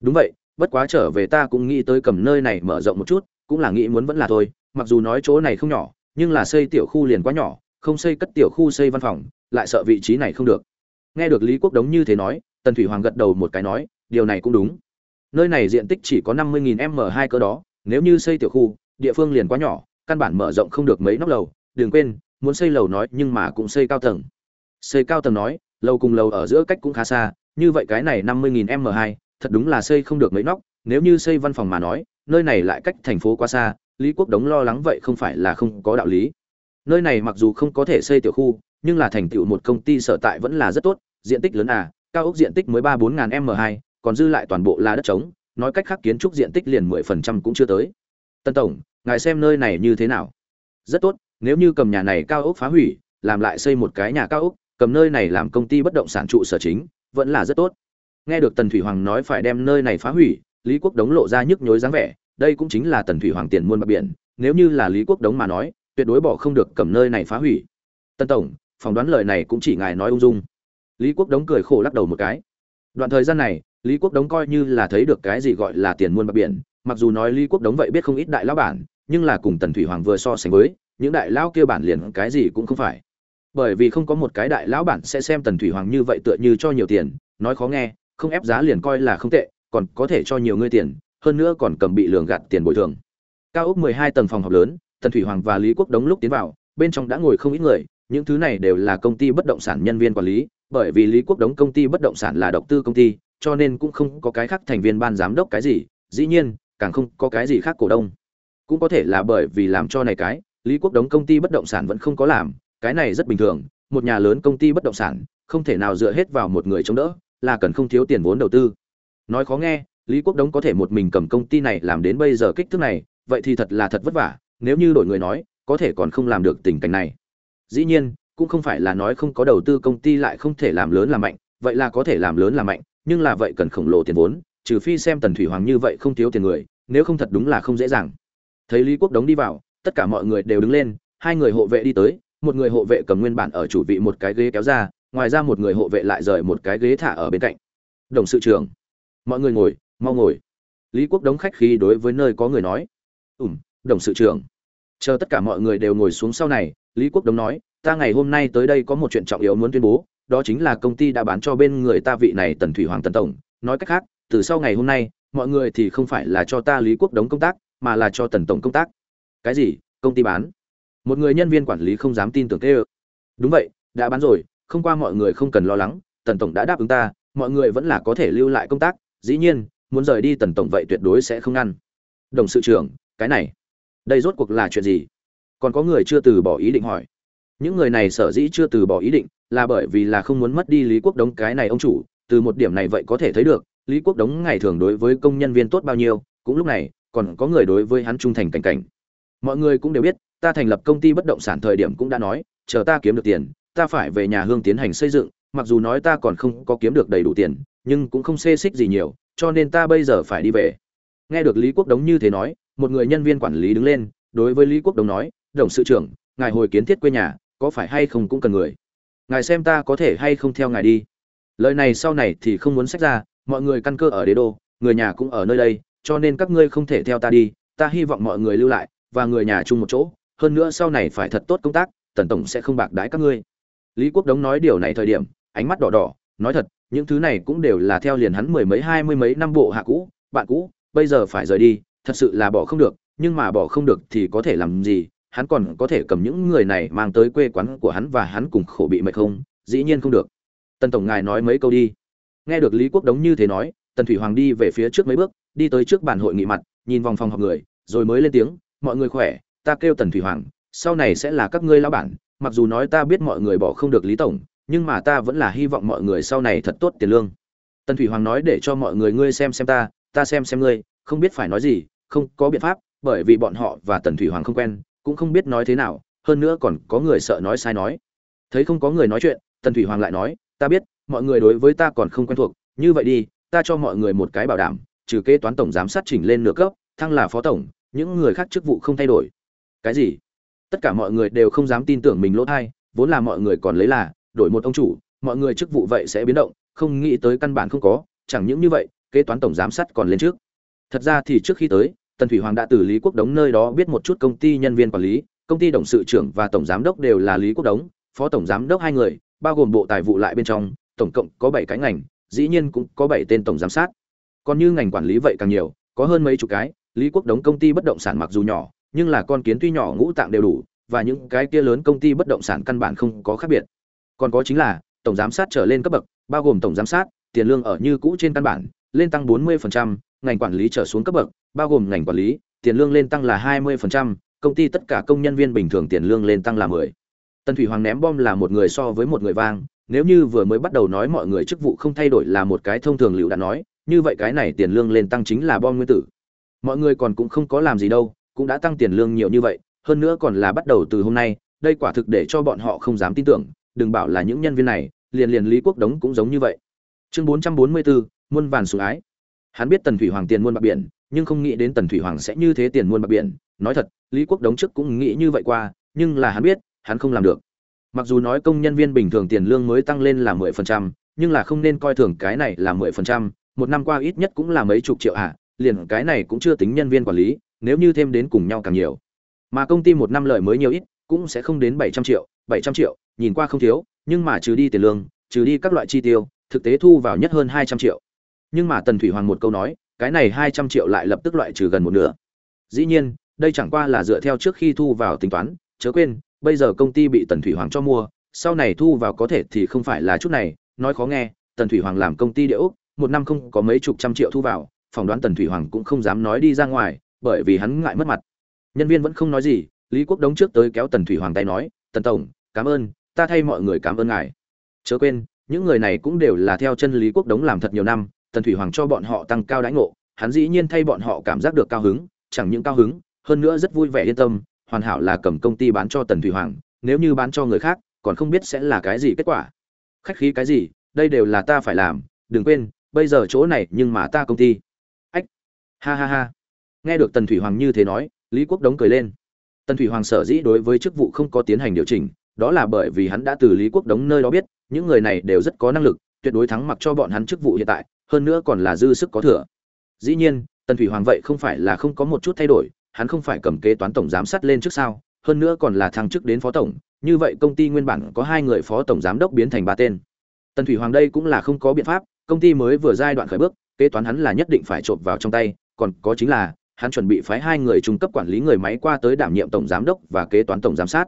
Đúng vậy, bất quá trở về ta cũng nghĩ tới cầm nơi này mở rộng một chút, cũng là nghĩ muốn vẫn là thôi, mặc dù nói chỗ này không nhỏ, nhưng là xây tiểu khu liền quá nhỏ, không xây cất tiểu khu xây văn phòng, lại sợ vị trí này không được. Nghe được lý quốc đống như thế nói, tần thủy hoàng gật đầu một cái nói, điều này cũng đúng. Nơi này diện tích chỉ có năm mươi m hai cơ đó, nếu như xây tiểu khu, địa phương liền quá nhỏ, căn bản mở rộng không được mấy nóc lầu, đừng quên, muốn xây lầu nói nhưng mà cũng xây cao tầng xây cao tầng nói, lầu cùng lầu ở giữa cách cũng khá xa, như vậy cái này năm mươi nghìn m hai, thật đúng là xây không được mấy nóc. Nếu như xây văn phòng mà nói, nơi này lại cách thành phố quá xa, lý quốc đống lo lắng vậy không phải là không có đạo lý. Nơi này mặc dù không có thể xây tiểu khu, nhưng là thành tựu một công ty sở tại vẫn là rất tốt, diện tích lớn à cao ốc diện tích mới ba bốn ngàn m hai, còn dư lại toàn bộ là đất trống, nói cách khác kiến trúc diện tích liền mười phần trăm cũng chưa tới. Tân tổng, ngài xem nơi này như thế nào? Rất tốt, nếu như cầm nhà này cao ốc phá hủy, làm lại xây một cái nhà cao ốc cầm nơi này làm công ty bất động sản trụ sở chính, vẫn là rất tốt. Nghe được tần thủy hoàng nói phải đem nơi này phá hủy, lý quốc đống lộ ra nhức nhối dáng vẻ, đây cũng chính là tần thủy hoàng tiền muôn bạc biển, nếu như là lý quốc đống mà nói, tuyệt đối bỏ không được cầm nơi này phá hủy. Tân tổng, phỏng đoán lời này cũng chỉ ngài nói ung dung. Lý quốc đống cười khổ lắc đầu một cái. Đoạn thời gian này, lý quốc đống coi như là thấy được cái gì gọi là tiền muôn bạc biển, mặc dù nói lý quốc đống vậy biết không ít đại lão bản, nhưng là cùng tần thủy hoàng vừa so sánh với, những đại lão kia bản liền cái gì cũng không phải bởi vì không có một cái đại lão bản sẽ xem tần thủy hoàng như vậy tựa như cho nhiều tiền, nói khó nghe, không ép giá liền coi là không tệ, còn có thể cho nhiều ngươi tiền, hơn nữa còn cầm bị lường gạt tiền bồi thường. Cao ốc 12 tầng phòng họp lớn, tần thủy hoàng và lý quốc đống lúc tiến vào, bên trong đã ngồi không ít người, những thứ này đều là công ty bất động sản nhân viên quản lý, bởi vì lý quốc đống công ty bất động sản là độc tư công ty, cho nên cũng không có cái khác thành viên ban giám đốc cái gì, dĩ nhiên, càng không có cái gì khác cổ đông. Cũng có thể là bởi vì làm cho này cái, lý quốc đống công ty bất động sản vẫn không có làm cái này rất bình thường, một nhà lớn công ty bất động sản, không thể nào dựa hết vào một người chống đỡ, là cần không thiếu tiền vốn đầu tư. Nói khó nghe, lý quốc đống có thể một mình cầm công ty này làm đến bây giờ kích thước này, vậy thì thật là thật vất vả, nếu như đổi người nói, có thể còn không làm được tình cảnh này. Dĩ nhiên, cũng không phải là nói không có đầu tư công ty lại không thể làm lớn làm mạnh, vậy là có thể làm lớn làm mạnh, nhưng là vậy cần khổng lồ tiền vốn, trừ phi xem tần thủy hoàng như vậy không thiếu tiền người, nếu không thật đúng là không dễ dàng. Thấy lý quốc đống đi vào, tất cả mọi người đều đứng lên, hai người hộ vệ đi tới một người hộ vệ cầm nguyên bản ở chủ vị một cái ghế kéo ra, ngoài ra một người hộ vệ lại rời một cái ghế thả ở bên cạnh. Đồng sự trưởng, mọi người ngồi, mau ngồi. Lý quốc đống khách khí đối với nơi có người nói. Ủm đồng sự trưởng. Chờ tất cả mọi người đều ngồi xuống sau này, lý quốc đống nói, ta ngày hôm nay tới đây có một chuyện trọng yếu muốn tuyên bố, đó chính là công ty đã bán cho bên người ta vị này tần thủy hoàng tần tổng. Nói cách khác, từ sau ngày hôm nay, mọi người thì không phải là cho ta lý quốc đống công tác, mà là cho tần tổng công tác. Cái gì? Công ty bán? Một người nhân viên quản lý không dám tin tưởng thế ơ đúng vậy, đã bán rồi, không qua mọi người không cần lo lắng, tần tổng đã đáp ứng ta, mọi người vẫn là có thể lưu lại công tác, dĩ nhiên, muốn rời đi tần tổng vậy tuyệt đối sẽ không ngăn. Đồng sự trưởng, cái này, đây rốt cuộc là chuyện gì? Còn có người chưa từ bỏ ý định hỏi. Những người này sở dĩ chưa từ bỏ ý định, là bởi vì là không muốn mất đi lý quốc đống cái này ông chủ, từ một điểm này vậy có thể thấy được, lý quốc đống ngày thường đối với công nhân viên tốt bao nhiêu, cũng lúc này, còn có người đối với hắn trung thành cảnh cảnh mọi người cũng đều biết, ta thành lập công ty bất động sản thời điểm cũng đã nói, chờ ta kiếm được tiền, ta phải về nhà hương tiến hành xây dựng, mặc dù nói ta còn không có kiếm được đầy đủ tiền, nhưng cũng không xê xích gì nhiều, cho nên ta bây giờ phải đi về. Nghe được lý quốc đống như thế nói, một người nhân viên quản lý đứng lên, đối với lý quốc đống nói, đồng sự trưởng, ngài hồi kiến thiết quê nhà, có phải hay không cũng cần người? Ngài xem ta có thể hay không theo ngài đi. Lời này sau này thì không muốn sách ra, mọi người căn cơ ở đế đô, người nhà cũng ở nơi đây, cho nên các ngươi không thể theo ta đi, ta hy vọng mọi người lưu lại và người nhà chung một chỗ, hơn nữa sau này phải thật tốt công tác, tần tổng sẽ không bạc đái các ngươi. Lý quốc đống nói điều này thời điểm, ánh mắt đỏ đỏ, nói thật, những thứ này cũng đều là theo liền hắn mười mấy, hai mươi mấy năm bộ hạ cũ, bạn cũ, bây giờ phải rời đi, thật sự là bỏ không được, nhưng mà bỏ không được thì có thể làm gì, hắn còn có thể cầm những người này mang tới quê quán của hắn và hắn cùng khổ bị mệt không? Dĩ nhiên không được. Tần tổng ngài nói mấy câu đi. Nghe được lý quốc đống như thế nói, tần thủy hoàng đi về phía trước mấy bước, đi tới trước bàn hội nghị mặt, nhìn vòng phòng họp người, rồi mới lên tiếng mọi người khỏe, ta kêu tần thủy hoàng, sau này sẽ là các ngươi lão bản, mặc dù nói ta biết mọi người bỏ không được lý tổng, nhưng mà ta vẫn là hy vọng mọi người sau này thật tốt tiền lương. Tần thủy hoàng nói để cho mọi người ngươi xem xem ta ta xem xem ngươi, không biết phải nói gì, không có biện pháp, bởi vì bọn họ và tần thủy hoàng không quen, cũng không biết nói thế nào, hơn nữa còn có người sợ nói sai nói. Thấy không có người nói chuyện, tần thủy hoàng lại nói, ta biết, mọi người đối với ta còn không quen thuộc, như vậy đi, ta cho mọi người một cái bảo đảm, trừ kế toán tổng giám sát chỉnh lên nửa cấp, thăng là phó tổng những người khác chức vụ không thay đổi. Cái gì? Tất cả mọi người đều không dám tin tưởng mình lỗ thai, vốn là mọi người còn lấy là, đổi một ông chủ, mọi người chức vụ vậy sẽ biến động, không nghĩ tới căn bản không có, chẳng những như vậy, kế toán tổng giám sát còn lên trước. Thật ra thì trước khi tới, tần thủy hoàng đã từ lý quốc đống nơi đó biết một chút công ty nhân viên quản lý, công ty đồng sự trưởng và tổng giám đốc đều là lý quốc đống, phó tổng giám đốc hai người, bao gồm bộ tài vụ lại bên trong, tổng cộng có bảy cái ngành, dĩ nhiên cũng có bảy tên tổng giám sát. Còn như ngành quản lý vậy càng nhiều, có hơn mấy chục cái lý quốc đống công ty bất động sản mặc dù nhỏ nhưng là con kiến tuy nhỏ ngũ tạng đều đủ và những cái kia lớn công ty bất động sản căn bản không có khác biệt còn có chính là tổng giám sát trở lên cấp bậc bao gồm tổng giám sát tiền lương ở như cũ trên căn bản lên tăng 40%, ngành quản lý trở xuống cấp bậc bao gồm ngành quản lý tiền lương lên tăng là 20%, công ty tất cả công nhân viên bình thường tiền lương lên tăng là 10. Tân Thủy Hoàng ném bom là một người so với một người vang, nếu như vừa mới bắt đầu nói mọi người chức vụ không thay đổi là một cái thông thường liệu đã nói, như vậy cái này tiền lương lên tăng chính là bom nguyên tử. Mọi người còn cũng không có làm gì đâu, cũng đã tăng tiền lương nhiều như vậy, hơn nữa còn là bắt đầu từ hôm nay, đây quả thực để cho bọn họ không dám tin tưởng, đừng bảo là những nhân viên này, liền liền Lý Quốc Đống cũng giống như vậy. Chương 444, muôn vàn sủng ái. Hắn biết Tần Thủy Hoàng tiền muôn bạc biển, nhưng không nghĩ đến Tần Thủy Hoàng sẽ như thế tiền muôn bạc biển, nói thật, Lý Quốc Đống trước cũng nghĩ như vậy qua, nhưng là hắn biết, hắn không làm được. Mặc dù nói công nhân viên bình thường tiền lương mới tăng lên là 10%, nhưng là không nên coi thường cái này là 10%, một năm qua ít nhất cũng là mấy chục triệu ạ, à, liền cái này cũng chưa tính nhân viên quản lý, nếu như thêm đến cùng nhau càng nhiều. Mà công ty một năm lợi mới nhiều ít, cũng sẽ không đến 700 triệu, 700 triệu, nhìn qua không thiếu, nhưng mà trừ đi tiền lương, trừ đi các loại chi tiêu, thực tế thu vào nhất hơn 200 triệu, nhưng mà tần thủy hoàng một câu nói cái này hai trăm triệu lại lập tức loại trừ gần một nửa dĩ nhiên đây chẳng qua là dựa theo trước khi thu vào tính toán chớ quên bây giờ công ty bị tần thủy hoàng cho mua sau này thu vào có thể thì không phải là chút này nói khó nghe tần thủy hoàng làm công ty địa ốc một năm không có mấy chục trăm triệu thu vào phỏng đoán tần thủy hoàng cũng không dám nói đi ra ngoài, bởi vì hắn ngại mất mặt. Nhân viên vẫn không nói gì, lý quốc đống trước tới kéo tần thủy hoàng tay nói, tần tổng, cảm ơn, ta thay mọi người cảm ơn ngài. Chớ quên, những người này cũng đều là theo chân lý quốc đống làm thật nhiều năm, tần thủy hoàng cho bọn họ tăng cao đãi ngộ, hắn dĩ nhiên thay bọn họ cảm giác được cao hứng, chẳng những cao hứng, hơn nữa rất vui vẻ yên tâm, hoàn hảo là cầm công ty bán cho tần thủy hoàng, nếu như bán cho người khác, còn không biết sẽ là cái gì kết quả. Khách khí cái gì, đây đều là ta phải làm, đừng quên, bây giờ chỗ này nhưng mà ta công ty ha ha ha. Nghe được tần thủy hoàng như thế nói, lý quốc đống cười lên. Tần thủy hoàng sở dĩ đối với chức vụ không có tiến hành điều chỉnh, đó là bởi vì hắn đã từ lý quốc đống nơi đó biết, những người này đều rất có năng lực, tuyệt đối thắng mặc cho bọn hắn chức vụ hiện tại, hơn nữa còn là dư sức có thừa. Dĩ nhiên, tần thủy hoàng vậy không phải là không có một chút thay đổi, hắn không phải cầm kế toán tổng giám sát lên trước sao, hơn nữa còn là thăng chức đến phó tổng, như vậy công ty nguyên bản có hai người phó tổng giám đốc biến thành ba tên. Tần thủy hoàng đây cũng là không có biện pháp, công ty mới vừa giai đoạn khởi bước, kế toán hắn là nhất định phải trộm vào trong tay còn có chính là, hắn chuẩn bị phái hai người trung cấp quản lý người máy qua tới đảm nhiệm tổng giám đốc và kế toán tổng giám sát.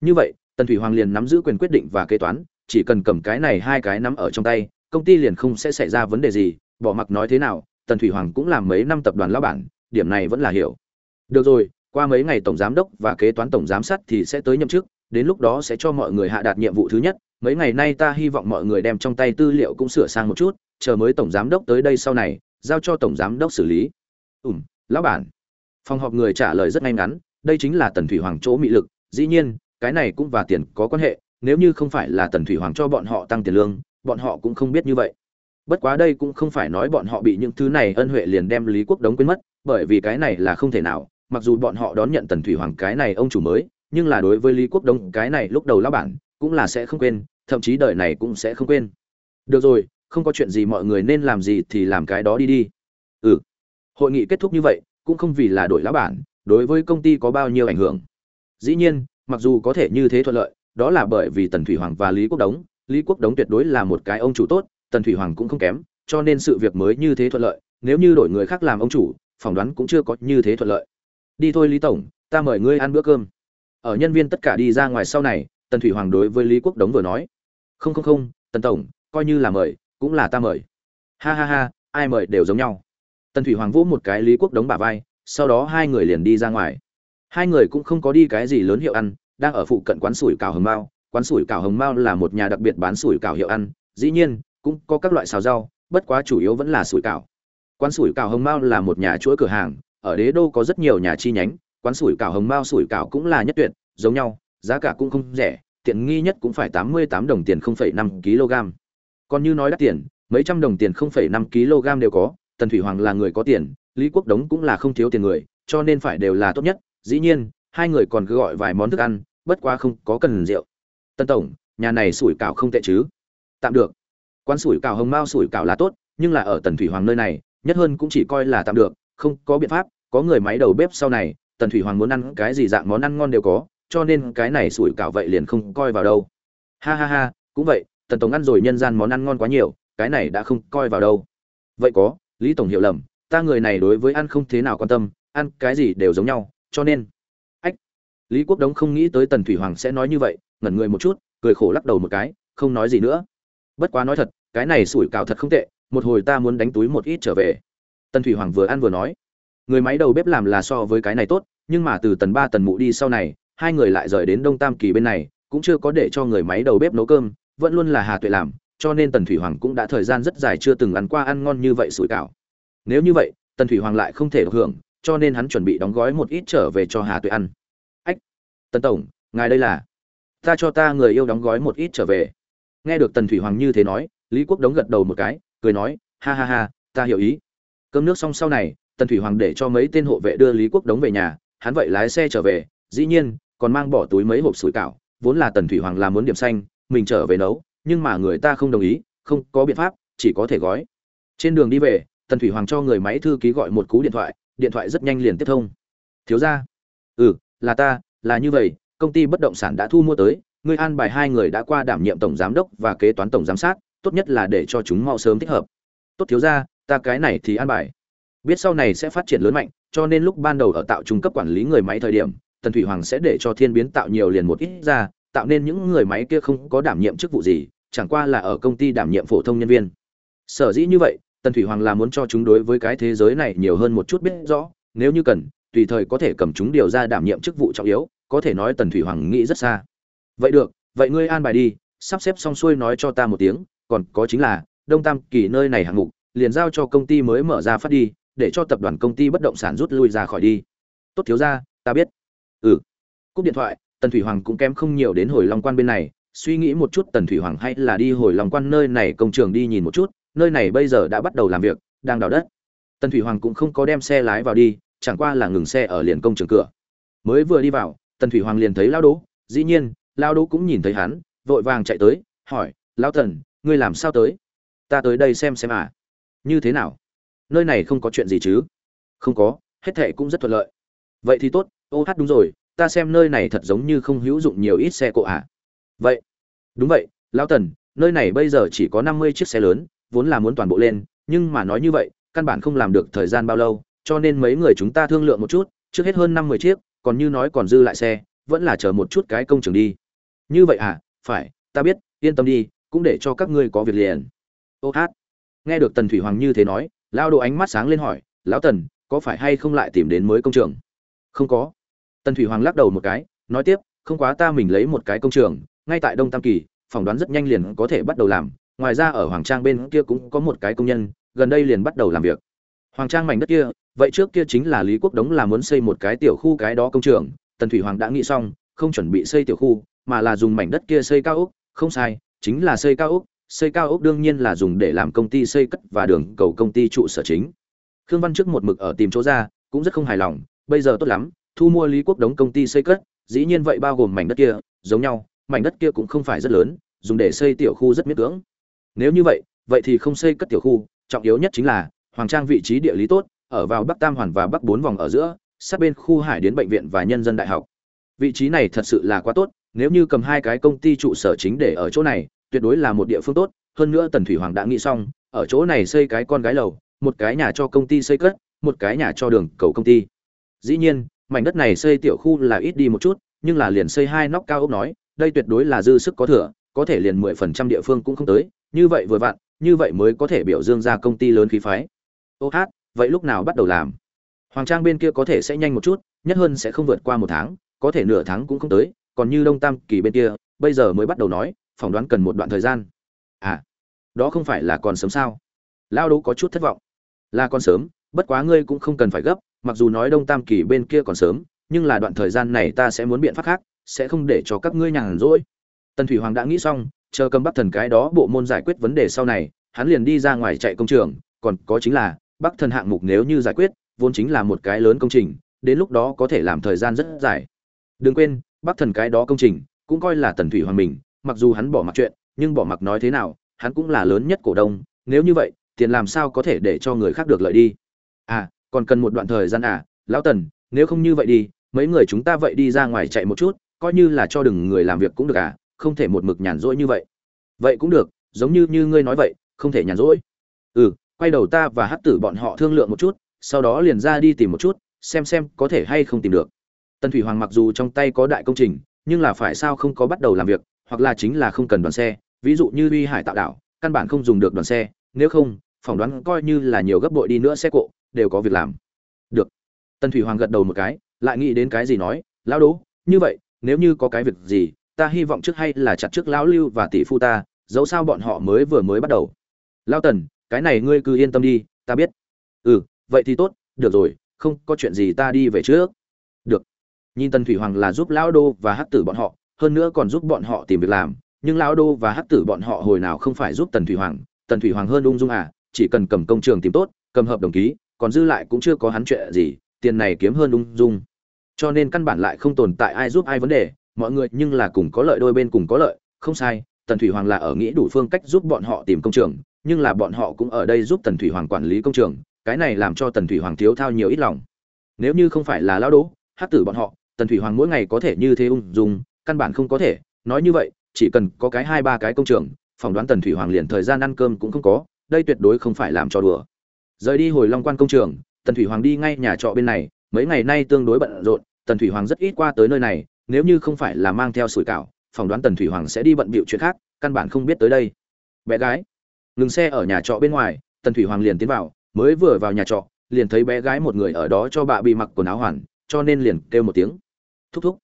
Như vậy, tần thủy hoàng liền nắm giữ quyền quyết định và kế toán, chỉ cần cầm cái này hai cái nắm ở trong tay, công ty liền không sẽ xảy ra vấn đề gì, bỏ mặc nói thế nào, tần thủy hoàng cũng làm mấy năm tập đoàn lao bản, điểm này vẫn là hiểu. Được rồi, qua mấy ngày tổng giám đốc và kế toán tổng giám sát thì sẽ tới nhậm chức, đến lúc đó sẽ cho mọi người hạ đạt nhiệm vụ thứ nhất, mấy ngày nay ta hy vọng mọi người đem trong tay tư liệu cũng sửa sang một chút, chờ mới tổng giám đốc tới đây sau này, giao cho tổng giám đốc xử lý ủm lão bản. Phòng họp người trả lời rất ngay ngắn, đây chính là tần thủy hoàng chỗ mị lực, dĩ nhiên, cái này cũng và tiền có quan hệ, nếu như không phải là tần thủy hoàng cho bọn họ tăng tiền lương, bọn họ cũng không biết như vậy. Bất quá đây cũng không phải nói bọn họ bị những thứ này ân huệ liền đem lý quốc đống quên mất, bởi vì cái này là không thể nào, mặc dù bọn họ đón nhận tần thủy hoàng cái này ông chủ mới, nhưng là đối với lý quốc đống cái này lúc đầu lão bản, cũng là sẽ không quên, thậm chí đời này cũng sẽ không quên. Được rồi, không có chuyện gì mọi người nên làm gì thì làm cái đó đi đi. Ừ hội nghị kết thúc như vậy, cũng không vì là đổi lão bản, đối với công ty có bao nhiêu ảnh hưởng. Dĩ nhiên, mặc dù có thể như thế thuận lợi, đó là bởi vì tần thủy hoàng và lý quốc đống, lý quốc đống tuyệt đối là một cái ông chủ tốt, tần thủy hoàng cũng không kém, cho nên sự việc mới như thế thuận lợi. Nếu như đổi người khác làm ông chủ, phỏng đoán cũng chưa có như thế thuận lợi. Đi thôi lý tổng, ta mời ngươi ăn bữa cơm. Ở nhân viên tất cả đi ra ngoài sau này, tần thủy hoàng đối với lý quốc đống vừa nói. Không không không, tần tổng, coi như là mời, cũng là ta mời. Ha ha ha, ai mời đều giống nhau tần thủy hoàng vỗ một cái lý quốc đống bả vai sau đó hai người liền đi ra ngoài. Hai người cũng không có đi cái gì lớn hiệu ăn đang ở phụ cận quán sủi cảo hồng mao. Quán sủi cảo hồng mao là một nhà đặc biệt bán sủi cảo hiệu ăn dĩ nhiên cũng có các loại xào rau bất quá chủ yếu vẫn là sủi cảo. Quán sủi cảo hồng mao là một nhà chuỗi cửa hàng ở đế đô có rất nhiều nhà chi nhánh quán sủi cảo hồng mao sủi cảo cũng là nhất tuyệt giống nhau giá cả cũng không rẻ tiện nghi nhất cũng phải tám mươi tám đồng tiền 0,5 kg. Còn như nói đắt tiền, mấy trăm đồng tiền 0,5 kg đều có, Tần Thủy Hoàng là người có tiền, Lý Quốc Đống cũng là không thiếu tiền người, cho nên phải đều là tốt nhất. Dĩ nhiên, hai người còn cứ gọi vài món thức ăn, bất quá không có cần rượu. Tân tổng, nhà này sủi cảo không tệ chứ? Tạm được. Quán sủi cảo Hồng Mao sủi cảo là tốt, nhưng là ở Tần Thủy Hoàng nơi này, nhất hơn cũng chỉ coi là tạm được, không có biện pháp, có người máy đầu bếp sau này, Tần Thủy Hoàng muốn ăn cái gì dạng món ăn ngon đều có, cho nên cái này sủi cảo vậy liền không coi vào đâu ha ha ha cũng vậy tần tổng ăn rồi nhân gian món ăn ngon quá nhiều cái này đã không coi vào đâu vậy có lý tổng hiểu lầm, ta người này đối với ăn không thế nào quan tâm, ăn cái gì đều giống nhau, cho nên. Ách! Lý quốc đống không nghĩ tới tần thủy hoàng sẽ nói như vậy, ngẩn người một chút, cười khổ lắc đầu một cái, không nói gì nữa. Bất quá nói thật, cái này sủi cảo thật không tệ, một hồi ta muốn đánh túi một ít trở về. Tần thủy hoàng vừa ăn vừa nói. Người máy đầu bếp làm là so với cái này tốt, nhưng mà từ tần ba tần mụ đi sau này, hai người lại rời đến đông tam kỳ bên này, cũng chưa có để cho người máy đầu bếp nấu cơm, vẫn luôn là hà tuệ làm cho nên tần thủy hoàng cũng đã thời gian rất dài chưa từng ăn qua ăn ngon như vậy sủi cảo. Nếu như vậy, tần thủy hoàng lại không thể được hưởng, cho nên hắn chuẩn bị đóng gói một ít trở về cho hà tuệ ăn. Ách, tần tổng, ngài đây là? Ta cho ta người yêu đóng gói một ít trở về. Nghe được tần thủy hoàng như thế nói, lý quốc đống gật đầu một cái, cười nói, ha ha ha, ta hiểu ý. Cơm nước xong sau này, tần thủy hoàng để cho mấy tên hộ vệ đưa lý quốc đống về nhà, hắn vậy lái xe trở về, dĩ nhiên, còn mang bỏ túi mấy hộp sủi cảo, vốn là tần thủy hoàng làm muốn điểm xanh, mình trở về nấu nhưng mà người ta không đồng ý, không có biện pháp, chỉ có thể gói. Trên đường đi về, tần thủy hoàng cho người máy thư ký gọi một cú điện thoại điện thoại rất nhanh liền tiếp thông. Thiếu ra ừ là ta, là như vậy, công ty bất động sản đã thu mua tới, ngươi an bài hai người đã qua đảm nhiệm tổng giám đốc và kế toán tổng giám sát, tốt nhất là để cho chúng mau sớm thích hợp. Tốt thiếu ra ta cái này thì an bài. Biết sau này sẽ phát triển lớn mạnh, cho nên lúc ban đầu ở tạo trung cấp quản lý người máy thời điểm, tần thủy hoàng sẽ để cho thiên biến tạo nhiều liền một ít ra, tạo nên những người máy kia không có đảm nhiệm chức vụ gì chẳng qua là ở công ty đảm nhiệm phổ thông nhân viên. Sở dĩ như vậy, tần thủy hoàng là muốn cho chúng đối với cái thế giới này nhiều hơn một chút biết rõ, nếu như cần, tùy thời có thể cầm chúng điều ra đảm nhiệm chức vụ trọng yếu, có thể nói tần thủy hoàng nghĩ rất xa. Vậy được, vậy ngươi an bài đi, sắp xếp xong xuôi nói cho ta một tiếng, còn có chính là, đông tam kỳ nơi này hạng mục, liền giao cho công ty mới mở ra phát đi, để cho tập đoàn công ty bất động sản rút lui ra khỏi đi. Tốt thiếu ra ta biết. Ừ. Cúp điện thoại, tần thủy hoàng cũng kém không nhiều đến hồi long quan bên này suy nghĩ một chút tần thủy hoàng hay là đi hồi lòng quan nơi này công trường đi nhìn một chút, nơi này bây giờ đã bắt đầu làm việc, đang đào đất. Tần thủy hoàng cũng không có đem xe lái vào đi, chẳng qua là ngừng xe ở liền công trường cửa. Mới vừa đi vào, tần thủy hoàng liền thấy lao đỗ, dĩ nhiên lao đỗ cũng nhìn thấy hắn, vội vàng chạy tới, hỏi lao tần, ngươi làm sao tới? Ta tới đây xem xem à? Như thế nào? Nơi này không có chuyện gì chứ? Không có, hết thệ cũng rất thuận lợi. Vậy thì tốt, ô hát đúng rồi, ta xem nơi này thật giống như không hữu dụng nhiều ít xe cộ à? Vậy, đúng vậy, lão tần, nơi này bây giờ chỉ có năm mươi chiếc xe lớn, vốn là muốn toàn bộ lên, nhưng mà nói như vậy, căn bản không làm được thời gian bao lâu, cho nên mấy người chúng ta thương lượng một chút, trước hết hơn năm mươi chiếc, còn như nói còn dư lại xe, vẫn là chờ một chút cái công trường đi. Như vậy à phải, ta biết, yên tâm đi, cũng để cho các ngươi có việc liền. Ô hát, nghe được tần thủy hoàng như thế nói lao độ ánh mắt sáng lên hỏi, lão tần, có phải hay không lại tìm đến mới công trường? Không có. Tần thủy hoàng lắc đầu một cái, nói tiếp, không quá ta mình lấy một cái công trường ngay tại đông tam kỳ, phỏng đoán rất nhanh liền có thể bắt đầu làm. Ngoài ra ở hoàng trang bên kia cũng có một cái công nhân, gần đây liền bắt đầu làm việc. Hoàng trang mảnh đất kia, vậy trước kia chính là lý quốc đống là muốn xây một cái tiểu khu cái đó công trường. Tần thủy hoàng đã nghĩ xong, không chuẩn bị xây tiểu khu, mà là dùng mảnh đất kia xây cao ốc. Không sai, chính là xây cao ốc. Xây cao ốc đương nhiên là dùng để làm công ty xây cất và đường cầu công ty trụ sở chính. Khương văn trước một mực ở tìm chỗ ra, cũng rất không hài lòng. Bây giờ tốt lắm, thu mua lý quốc đống công ty xây cất, dĩ nhiên vậy bao gồm mảnh đất kia, giống nhau mảnh đất kia cũng không phải rất lớn, dùng để xây tiểu khu rất miễn cưỡng. Nếu như vậy vậy thì không xây cất tiểu khu, trọng yếu nhất chính là, hoàng trang vị trí địa lý tốt, ở vào bắc tam hoàn và bắc bốn vòng ở giữa, sát bên khu hải đến bệnh viện và nhân dân đại học. Vị trí này thật sự là quá tốt, nếu như cầm hai cái công ty trụ sở chính để ở chỗ này, tuyệt đối là một địa phương tốt. Hơn nữa tần thủy hoàng đã nghĩ xong, ở chỗ này xây cái con gái lầu, một cái nhà cho công ty xây cất, một cái nhà cho đường cầu công ty. Dĩ nhiên, mảnh đất này xây tiểu khu là ít đi một chút, nhưng là liền xây hai nóc cao ốc nói đây tuyệt đối là dư sức có thừa, có thể liền mười phần trăm địa phương cũng không tới, như vậy vừa vặn, như vậy mới có thể biểu dương ra công ty lớn khí phái. Ô hát, vậy lúc nào bắt đầu làm? Hoàng trang bên kia có thể sẽ nhanh một chút, nhất hơn sẽ không vượt qua một tháng, có thể nửa tháng cũng không tới, còn như đông tam kỳ bên kia, bây giờ mới bắt đầu nói, phỏng đoán cần một đoạn thời gian. À đó không phải là còn sớm sao? Lao đỗ có chút thất vọng. Là còn sớm, bất quá ngươi cũng không cần phải gấp, mặc dù nói đông tam kỳ bên kia còn sớm, nhưng là đoạn thời gian này ta sẽ muốn biện pháp khác sẽ không để cho các ngươi nhàn rỗi. Tần thủy hoàng đã nghĩ xong, chờ cầm bắc thần cái đó bộ môn giải quyết vấn đề sau này, hắn liền đi ra ngoài chạy công trường, còn có chính là, bắc thần hạng mục nếu như giải quyết, vốn chính là một cái lớn công trình, đến lúc đó có thể làm thời gian rất dài. Đừng quên, bắc thần cái đó công trình, cũng coi là tần thủy hoàng mình, mặc dù hắn bỏ mặc chuyện, nhưng bỏ mặc nói thế nào, hắn cũng là lớn nhất cổ đông, nếu như vậy, tiền làm sao có thể để cho người khác được lợi đi? À còn cần một đoạn thời gian à lão tần, nếu không như vậy đi, mấy người chúng ta vậy đi ra ngoài chạy một chút coi như là cho đừng người làm việc cũng được à không thể một mực nhàn rỗi như vậy. Vậy cũng được, giống như như ngươi nói vậy, không thể nhàn rỗi. Ừ quay đầu ta và hát tử bọn họ thương lượng một chút, sau đó liền ra đi tìm một chút, xem xem có thể hay không tìm được. Tần thủy hoàng mặc dù trong tay có đại công trình, nhưng là phải sao không có bắt đầu làm việc, hoặc là chính là không cần đoàn xe. Ví dụ như uy hải tạo đảo, căn bản không dùng được đoàn xe, nếu không, phỏng đoán coi như là nhiều gấp bội đi nữa xe cộ, đều có việc làm. Được. Tần thủy hoàng gật đầu một cái, lại nghĩ đến cái gì nói, lão đố, như vậy nếu như có cái việc gì, ta hy vọng trước hay là chặt trước lão lưu và tỷ phu ta, dẫu sao bọn họ mới vừa mới bắt đầu. Lao tần, cái này ngươi cứ yên tâm đi, ta biết. Ừ vậy thì tốt, được rồi, không có chuyện gì ta đi về trước. Được. Nhìn tần thủy hoàng là giúp lão đô và hát tử bọn họ, hơn nữa còn giúp bọn họ tìm việc làm, nhưng lão đô và hát tử bọn họ hồi nào không phải giúp tần thủy hoàng, tần thủy hoàng hơn ung dung à chỉ cần cầm công trường tìm tốt, cầm hợp đồng ký, còn dư lại cũng chưa có hắn chuyện gì, tiền này kiếm hơn ung dung cho nên căn bản lại không tồn tại ai giúp ai vấn đề, mọi người nhưng là cùng có lợi đôi bên cùng có lợi, không sai, tần thủy hoàng là ở nghĩ đủ phương cách giúp bọn họ tìm công trường, nhưng là bọn họ cũng ở đây giúp tần thủy hoàng quản lý công trường, cái này làm cho tần thủy hoàng thiếu thao nhiều ít lòng. Nếu như không phải là lão đỗ hát tử bọn họ, tần thủy hoàng mỗi ngày có thể như thế ung dung, căn bản không có thể. Nói như vậy, chỉ cần có cái hai ba cái công trường, phỏng đoán tần thủy hoàng liền thời gian ăn cơm cũng không có, đây tuyệt đối không phải làm cho đùa. Rời đi hồi long quan công trường, tần thủy hoàng đi ngay nhà trọ bên này mấy ngày nay tương đối bận rộn, tần thủy hoàng rất ít qua tới nơi này, nếu như không phải là mang theo sủi cảo, phỏng đoán tần thủy hoàng sẽ đi bận bịu chuyện khác, căn bản không biết tới đây. Bé gái, ngừng xe ở nhà trọ bên ngoài, tần thủy hoàng liền tiến vào, mới vừa vào nhà trọ, liền thấy bé gái một người ở đó cho bà bị mặc quần áo hoàn, cho nên liền kêu một tiếng. Thúc thúc.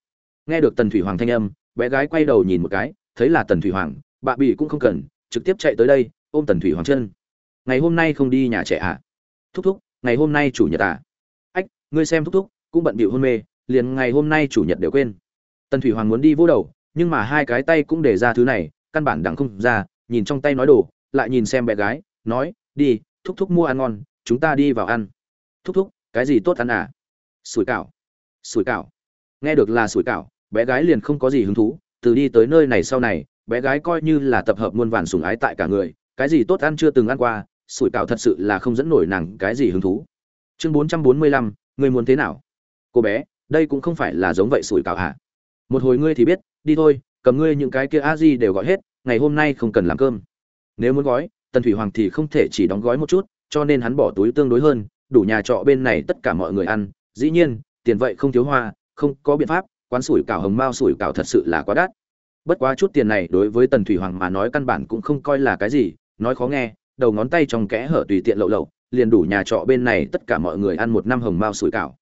Nghe được tần thủy hoàng thanh âm, bé gái quay đầu nhìn một cái, thấy là tần thủy hoàng, bà bị cũng không cần, trực tiếp chạy tới đây, ôm tần thủy hoàng chân. Ngày hôm nay không đi nhà trẻ à? Thúc thúc, ngày hôm nay chủ nhật à? Ngươi xem thúc thúc, cũng bận bịu hôn mê, liền ngày hôm nay chủ nhật đều quên. Tần thủy hoàng muốn đi vỗ đầu, nhưng mà hai cái tay cũng để ra thứ này, căn bản đặng không ra, nhìn trong tay nói đồ, lại nhìn xem bé gái, nói, đi, thúc thúc mua ăn ngon, chúng ta đi vào ăn. Thúc thúc, cái gì tốt ăn à? Sủi cảo. Sủi cảo. Nghe được là sủi cảo, bé gái liền không có gì hứng thú, từ đi tới nơi này sau này, bé gái coi như là tập hợp muôn vàn sủng ái tại cả người, cái gì tốt ăn chưa từng ăn qua, sủi cảo thật sự là không dẫn nổi nàng cái gì hứng thú. Chương bốn trăm bốn mươi lăm ngươi muốn thế nào? Cô bé, đây cũng không phải là giống vậy sủi cảo hả? Một hồi ngươi thì biết, đi thôi, cầm ngươi những cái kia a di đều gọi hết, ngày hôm nay không cần làm cơm. Nếu muốn gói, tần thủy hoàng thì không thể chỉ đóng gói một chút, cho nên hắn bỏ túi tương đối hơn, đủ nhà trọ bên này tất cả mọi người ăn. Dĩ nhiên, tiền vậy không thiếu hoa, không có biện pháp, quán sủi cảo hồng mao sủi cảo thật sự là quá đắt. Bất quá chút tiền này đối với tần thủy hoàng mà nói căn bản cũng không coi là cái gì, nói khó nghe, đầu ngón tay trong kẽ hở tùy tiện lậu lậu liền đủ nhà trọ bên này tất cả mọi người ăn một năm hồng mao sủi cảo.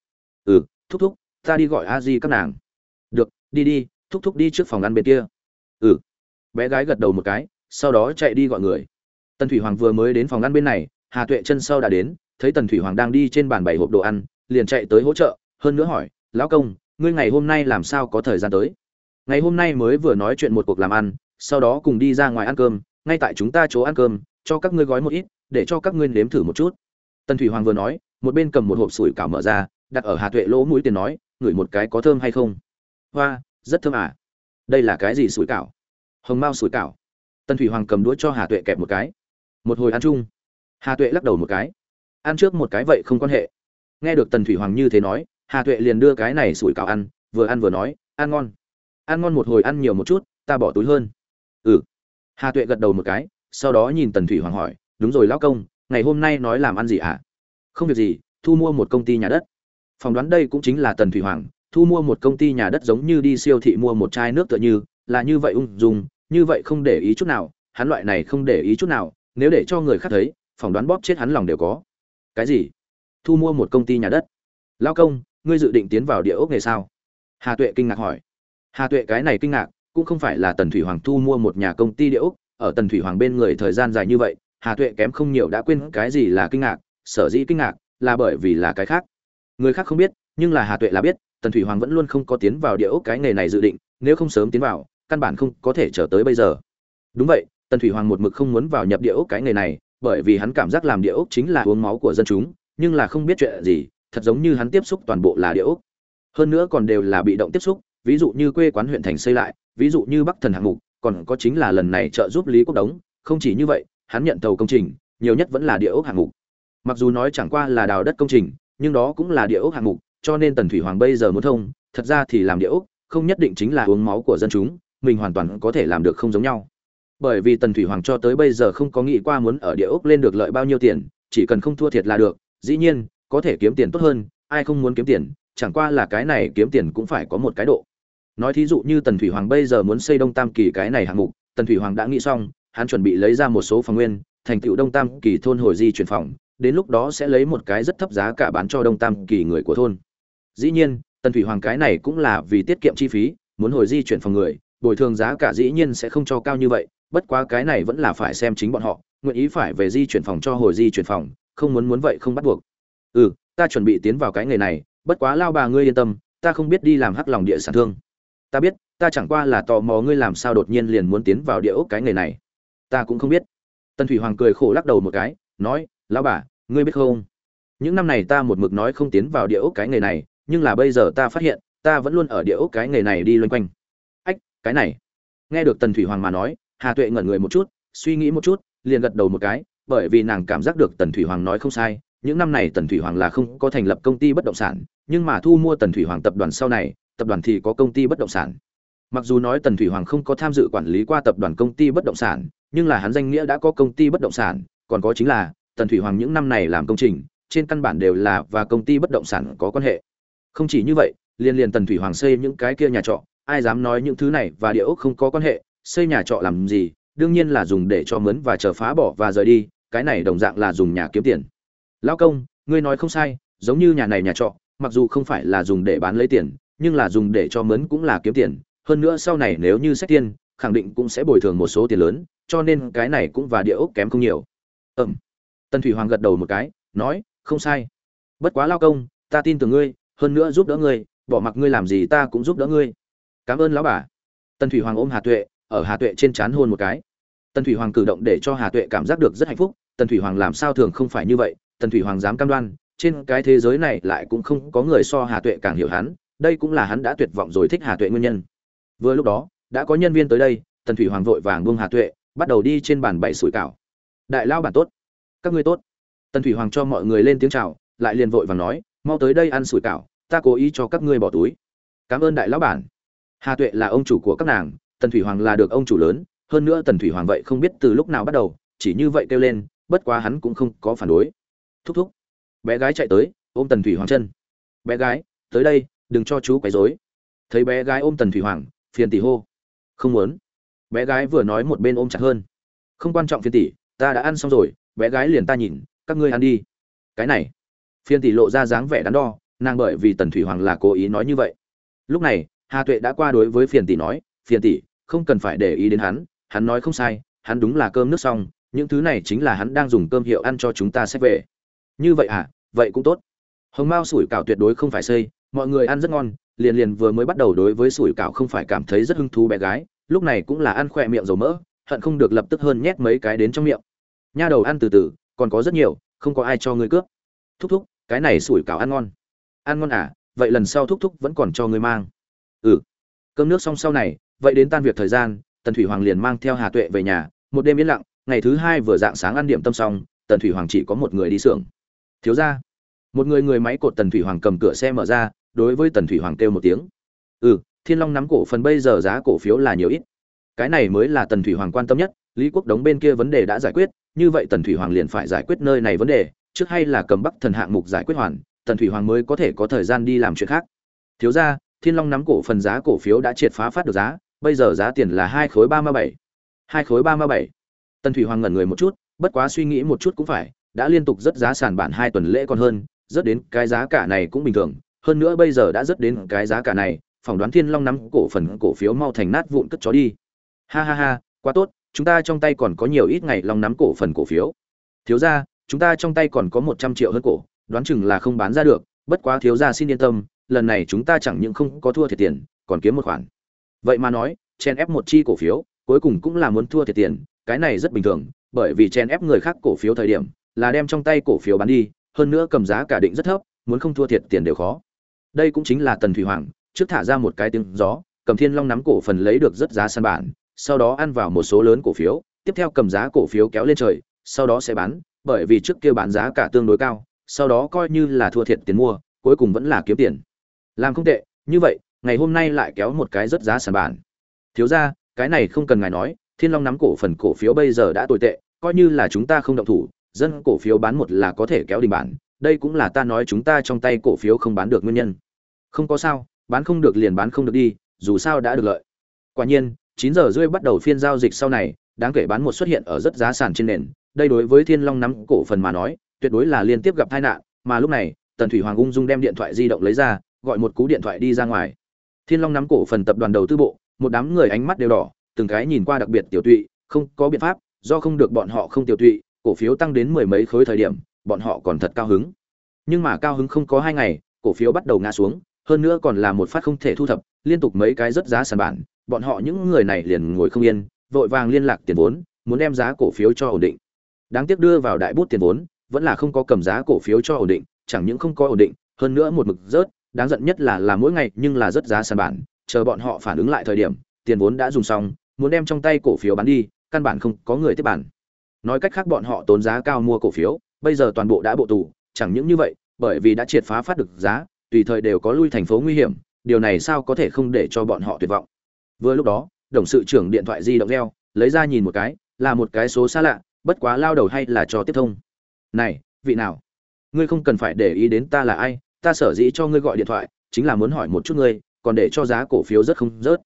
Ừ thúc thúc, ta đi gọi a di các nàng. Được, đi đi, thúc thúc đi trước phòng ăn bên kia. Ừ. Bé gái gật đầu một cái, sau đó chạy đi gọi người. Tần thủy hoàng vừa mới đến phòng ăn bên này, hà tuệ chân sau đã đến, thấy tần thủy hoàng đang đi trên bàn bảy hộp đồ ăn, liền chạy tới hỗ trợ, hơn nữa hỏi, lão công, ngươi ngày hôm nay làm sao có thời gian tới? Ngày hôm nay mới vừa nói chuyện một cuộc làm ăn, sau đó cùng đi ra ngoài ăn cơm, ngay tại chúng ta chỗ ăn cơm, cho các ngươi gói một ít để cho các ngươi nếm thử một chút. Tần thủy hoàng vừa nói, một bên cầm một hộp sủi cảo mở ra, đặt ở hà tuệ lỗ mũi tiền nói, ngửi một cái có thơm hay không? Hoa, rất thơm à. Đây là cái gì sủi cảo? Hồng mao sủi cảo. Tần thủy hoàng cầm đũa cho hà tuệ kẹp một cái. Một hồi ăn chung. Hà tuệ lắc đầu một cái. Ăn trước một cái vậy không quan hệ. Nghe được tần thủy hoàng như thế nói, hà tuệ liền đưa cái này sủi cảo ăn, vừa ăn vừa nói, ăn ngon. Ăn ngon một hồi ăn nhiều một chút, ta bỏ túi hơn. Ừ. Hà tuệ gật đầu một cái, sau đó nhìn tần thủy hoàng hỏi đúng rồi lão công, ngày hôm nay nói làm ăn gì ạ? À? không việc gì, thu mua một công ty nhà đất. Phỏng đoán đây cũng chính là tần thủy hoàng, thu mua một công ty nhà đất giống như đi siêu thị mua một chai nước tựa như, là như vậy ung dung, như vậy không để ý chút nào, hắn loại này không để ý chút nào, nếu để cho người khác thấy, phỏng đoán bóp chết hắn lòng đều có. Cái gì? Thu mua một công ty nhà đất. Lao công, ngươi dự định tiến vào địa ốc nghề sao? Hà tuệ kinh ngạc hỏi. Hà tuệ cái này kinh ngạc, cũng không phải là tần thủy hoàng thu mua một nhà công ty địa ốc, ở tần thủy hoàng bên người thời gian dài như vậy hà tuệ kém không nhiều đã quên cái gì là kinh ngạc, sở dĩ kinh ngạc là bởi vì là cái khác. Người khác không biết, nhưng là hà tuệ là biết, tần thủy hoàng vẫn luôn không có tiến vào địa ốc cái nghề này dự định, nếu không sớm tiến vào, căn bản không có thể trở tới bây giờ. Đúng vậy, tần thủy hoàng một mực không muốn vào nhập địa ốc cái nghề này, bởi vì hắn cảm giác làm địa ốc chính là uống máu của dân chúng, nhưng là không biết chuyện gì, thật giống như hắn tiếp xúc toàn bộ là địa ốc. Hơn nữa còn đều là bị động tiếp xúc, ví dụ như quê quán huyện thành xây lại, ví dụ như bắc thần hạng mục, còn có chính là lần này trợ giúp lý quốc đống, không chỉ như vậy hắn nhận tàu công trình, nhiều nhất vẫn là địa ốc hạng mục. Mặc dù nói chẳng qua là đào đất công trình, nhưng đó cũng là địa ốc hạng mục, cho nên tần thủy hoàng bây giờ muốn thông, thật ra thì làm địa ốc, không nhất định chính là uống máu của dân chúng, mình hoàn toàn có thể làm được không giống nhau. Bởi vì tần thủy hoàng cho tới bây giờ không có nghĩ qua muốn ở địa ốc lên được lợi bao nhiêu tiền, chỉ cần không thua thiệt là được, dĩ nhiên, có thể kiếm tiền tốt hơn, ai không muốn kiếm tiền, chẳng qua là cái này kiếm tiền cũng phải có một cái độ. Nói thí dụ như tần thủy hoàng bây giờ muốn xây đông tam kỳ cái này hạng mục, tần thủy hoàng đã nghĩ xong hắn chuẩn bị lấy ra một số phòng nguyên, thành tựu đông tam kỳ thôn hồi di chuyển phòng, đến lúc đó sẽ lấy một cái rất thấp giá cả bán cho đông tam kỳ người của thôn. Dĩ nhiên, tần thủy hoàng cái này cũng là vì tiết kiệm chi phí, muốn hồi di chuyển phòng người, bồi thường giá cả dĩ nhiên sẽ không cho cao như vậy, bất quá cái này vẫn là phải xem chính bọn họ, nguyện ý phải về di chuyển phòng cho hồi di chuyển phòng, không muốn muốn vậy không bắt buộc. Ừ ta chuẩn bị tiến vào cái nghề này, bất quá lao bà ngươi yên tâm, ta không biết đi làm hắc lòng địa sản thương. Ta biết, ta chẳng qua là tò mò ngươi làm sao đột nhiên liền muốn tiến vào địa ốc cái nghề này ta cũng không biết. Tần thủy hoàng cười khổ lắc đầu một cái, nói, lão bà, ngươi biết không? Những năm này ta một mực nói không tiến vào địa ốc cái nghề này, nhưng là bây giờ ta phát hiện, ta vẫn luôn ở địa ốc cái nghề này đi loanh quanh. Ách, cái này. Nghe được tần thủy hoàng mà nói, hà tuệ ngẩn người một chút, suy nghĩ một chút, liền gật đầu một cái, bởi vì nàng cảm giác được tần thủy hoàng nói không sai, những năm này tần thủy hoàng là không có thành lập công ty bất động sản, nhưng mà thu mua tần thủy hoàng tập đoàn sau này, tập đoàn thì có công ty bất động sản. Mặc dù nói tần thủy hoàng không có tham dự quản lý qua tập đoàn công ty bất động sản nhưng là hắn danh nghĩa đã có công ty bất động sản, còn có chính là, tần thủy hoàng những năm này làm công trình, trên căn bản đều là và công ty bất động sản có quan hệ. Không chỉ như vậy, liên liên tần thủy hoàng xây những cái kia nhà trọ, ai dám nói những thứ này và địa ốc không có quan hệ, xây nhà trọ làm gì, đương nhiên là dùng để cho mướn và chờ phá bỏ và rời đi, cái này đồng dạng là dùng nhà kiếm tiền. Lão công, ngươi nói không sai, giống như nhà này nhà trọ, mặc dù không phải là dùng để bán lấy tiền, nhưng là dùng để cho mướn cũng là kiếm tiền, hơn nữa sau này nếu như xét tiền khẳng định cũng sẽ bồi thường một số tiền lớn, cho nên cái này cũng và địa ốc kém không nhiều. Ừm. Tần thủy hoàng gật đầu một cái, nói, không sai. Bất quá lao công, ta tin tưởng ngươi, hơn nữa giúp đỡ ngươi, bỏ mặc ngươi làm gì ta cũng giúp đỡ ngươi. Cảm ơn lão bà. Tần thủy hoàng ôm hà tuệ, ở hà tuệ trên trán hôn một cái. Tần thủy hoàng cử động để cho hà tuệ cảm giác được rất hạnh phúc. Tần thủy hoàng làm sao thường không phải như vậy? Tần thủy hoàng dám cam đoan, trên cái thế giới này lại cũng không có người so hà tuệ càng hiểu hắn. Đây cũng là hắn đã tuyệt vọng rồi thích hà tuệ nguyên nhân. Vừa lúc đó đã có nhân viên tới đây, tần thủy hoàng vội vàng buông hà tuệ, bắt đầu đi trên bàn bảy sủi cảo. Đại lao bản tốt. Các ngươi tốt. Tần thủy hoàng cho mọi người lên tiếng chào, lại liền vội vàng nói, mau tới đây ăn sủi cảo, ta cố ý cho các ngươi bỏ túi. Cảm ơn đại lão bản. Hà tuệ là ông chủ của các nàng, tần thủy hoàng là được ông chủ lớn, hơn nữa tần thủy hoàng vậy không biết từ lúc nào bắt đầu, chỉ như vậy kêu lên, bất quá hắn cũng không có phản đối. Thúc thúc. Bé gái chạy tới, ôm tần thủy hoàng chân. Bé gái, tới đây, đừng cho chú quấy rối. Thấy bé gái ôm tần thủy hoàng, phiền tỷ hô không muốn. Bé gái vừa nói một bên ôm chặt hơn. Không quan trọng phiền tỷ, ta đã ăn xong rồi, bé gái liền ta nhìn, các ngươi ăn đi. Cái này. Phiền tỷ lộ ra dáng vẻ đắn đo, nàng bởi vì tần thủy hoàng là cố ý nói như vậy. Lúc này, hà tuệ đã qua đối với phiền tỷ nói, phiền tỷ, không cần phải để ý đến hắn hắn nói không sai, hắn đúng là cơm nước xong, những thứ này chính là hắn đang dùng cơm hiệu ăn cho chúng ta xếp về. Như vậy à vậy cũng tốt. Hồng mao sủi cảo tuyệt đối không phải xây, mọi người ăn rất ngon liền liền vừa mới bắt đầu đối với sủi cảo không phải cảm thấy rất hứng thú bé gái, lúc này cũng là ăn khỏe miệng dầu mỡ, hận không được lập tức hơn nhét mấy cái đến trong miệng. Nha đầu ăn từ từ, còn có rất nhiều, không có ai cho ngươi cướp. Thúc thúc, cái này sủi cảo ăn ngon. Ăn ngon à vậy lần sau thúc thúc vẫn còn cho ngươi mang. Ừ. Cơm nước xong sau này, vậy đến tan việc thời gian, tần thủy hoàng liền mang theo hà tuệ về nhà, một đêm yên lặng, ngày thứ hai vừa dạng sáng ăn điểm tâm xong, tần thủy hoàng chỉ có một người đi xưởng. Thiếu ra một người người máy cột tần thủy hoàng cầm cửa xe mở ra đối với tần thủy hoàng kêu một tiếng. Ừ thiên long nắm cổ phần bây giờ giá cổ phiếu là nhiều ít. Cái này mới là tần thủy hoàng quan tâm nhất, lý quốc đống bên kia vấn đề đã giải quyết, như vậy tần thủy hoàng liền phải giải quyết nơi này vấn đề, trước hay là cầm bắc thần hạng mục giải quyết hoàn, tần thủy hoàng mới có thể có thời gian đi làm chuyện khác. Thiếu ra, thiên long nắm cổ phần giá cổ phiếu đã triệt phá phát được giá, bây giờ giá tiền là hai khối ba mươi bảy. Hai khối ba mươi bảy. Tần thủy hoàng ngẩn người một chút, bất quá suy nghĩ một chút cũng phải, đã liên tục rất giá sàn bản hai tuần lễ còn hơn, rất đến cái giá cả này cũng bình thường hơn nữa bây giờ đã rất đến cái giá cả này, phỏng đoán thiên long nắm cổ phần cổ phiếu mau thành nát vụn cất chó đi. Ha ha ha, quá tốt, chúng ta trong tay còn có nhiều ít ngày long nắm cổ phần cổ phiếu. Thiếu ra chúng ta trong tay còn có một trăm triệu hơn cổ, đoán chừng là không bán ra được, bất quá thiếu ra xin yên tâm, lần này chúng ta chẳng những không có thua thiệt tiền, còn kiếm một khoản. Vậy mà nói, chen ép một chi cổ phiếu, cuối cùng cũng là muốn thua thiệt tiền, cái này rất bình thường, bởi vì chen ép người khác cổ phiếu thời điểm, là đem trong tay cổ phiếu bán đi, hơn nữa cầm giá cả định rất thấp, muốn không thua thiệt tiền đều khó đây cũng chính là tần thủy hoàng, trước thả ra một cái tiếng gió, cầm thiên long nắm cổ phần lấy được rất giá săn bản, sau đó ăn vào một số lớn cổ phiếu, tiếp theo cầm giá cổ phiếu kéo lên trời, sau đó sẽ bán, bởi vì trước kia bán giá cả tương đối cao, sau đó coi như là thua thiệt tiền mua, cuối cùng vẫn là kiếm tiền. Làm không tệ, như vậy, ngày hôm nay lại kéo một cái rất giá sàn bản. Thiếu ra cái này không cần ngài nói, thiên long nắm cổ phần cổ phiếu bây giờ đã tồi tệ, coi như là chúng ta không động thủ, dân cổ phiếu bán một là có thể kéo đình bản đây cũng là ta nói chúng ta trong tay cổ phiếu không bán được nguyên nhân. Không có sao, bán không được liền bán không được đi, dù sao đã được lợi. Quả nhiên, chín giờ rưỡi bắt đầu phiên giao dịch sau này, đáng kể bán một xuất hiện ở rất giá sàn trên nền. Đây đối với thiên long nắm cổ phần mà nói, tuyệt đối là liên tiếp gặp tai nạn, mà lúc này, tần thủy hoàng ung dung đem điện thoại di động lấy ra, gọi một cú điện thoại đi ra ngoài. Thiên long nắm cổ phần tập đoàn đầu tư bộ, một đám người ánh mắt đều đỏ, từng cái nhìn qua đặc biệt tiểu tụy, không có biện pháp, do không được bọn họ không tiểu tụy, cổ phiếu tăng đến mười mấy khối thời điểm bọn họ còn thật cao hứng. Nhưng mà cao hứng không có hai ngày, cổ phiếu bắt đầu ngã xuống, hơn nữa còn là một phát không thể thu thập, liên tục mấy cái rất giá sàn bản, bọn họ những người này liền ngồi không yên, vội vàng liên lạc tiền vốn, muốn đem giá cổ phiếu cho ổn định. Đáng tiếc đưa vào đại bút tiền vốn, vẫn là không có cầm giá cổ phiếu cho ổn định, chẳng những không có ổn định, hơn nữa một mực rớt, đáng giận nhất là là mỗi ngày nhưng là rất giá sàn bản, chờ bọn họ phản ứng lại thời điểm, tiền vốn đã dùng xong, muốn đem trong tay cổ phiếu bán đi, căn bản không có người tiếp bản. Nói cách khác bọn họ tốn giá cao mua cổ phiếu bây giờ toàn bộ đã bộ tù, chẳng những như vậy, bởi vì đã triệt phá phát được giá, tùy thời đều có lui thành phố nguy hiểm, điều này sao có thể không để cho bọn họ tuyệt vọng? Vừa lúc đó, đồng sự trưởng điện thoại di động reo, lấy ra nhìn một cái, là một cái số xa lạ, bất quá lao đầu hay là cho tiếp thông. Này, vị nào? Ngươi không cần phải để ý đến ta là ai, ta sở dĩ cho ngươi gọi điện thoại, chính là muốn hỏi một chút ngươi, còn để cho giá cổ phiếu rất không rớt.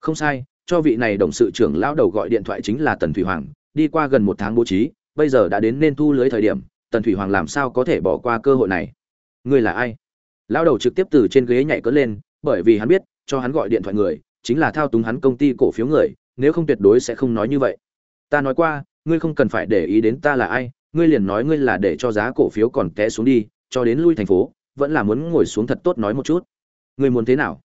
Không sai, cho vị này đồng sự trưởng lão đầu gọi điện thoại chính là tần thủy hoàng, đi qua gần một tháng bố trí, bây giờ đã đến nên thu lưới thời điểm tần thủy hoàng làm sao có thể bỏ qua cơ hội này? Ngươi là ai? Lão đầu trực tiếp từ trên ghế nhảy cỡ lên, bởi vì hắn biết, cho hắn gọi điện thoại người, chính là thao túng hắn công ty cổ phiếu người, nếu không tuyệt đối sẽ không nói như vậy. Ta nói qua, ngươi không cần phải để ý đến ta là ai, ngươi liền nói ngươi là để cho giá cổ phiếu còn té xuống đi, cho đến lui thành phố, vẫn là muốn ngồi xuống thật tốt nói một chút. Ngươi muốn thế nào?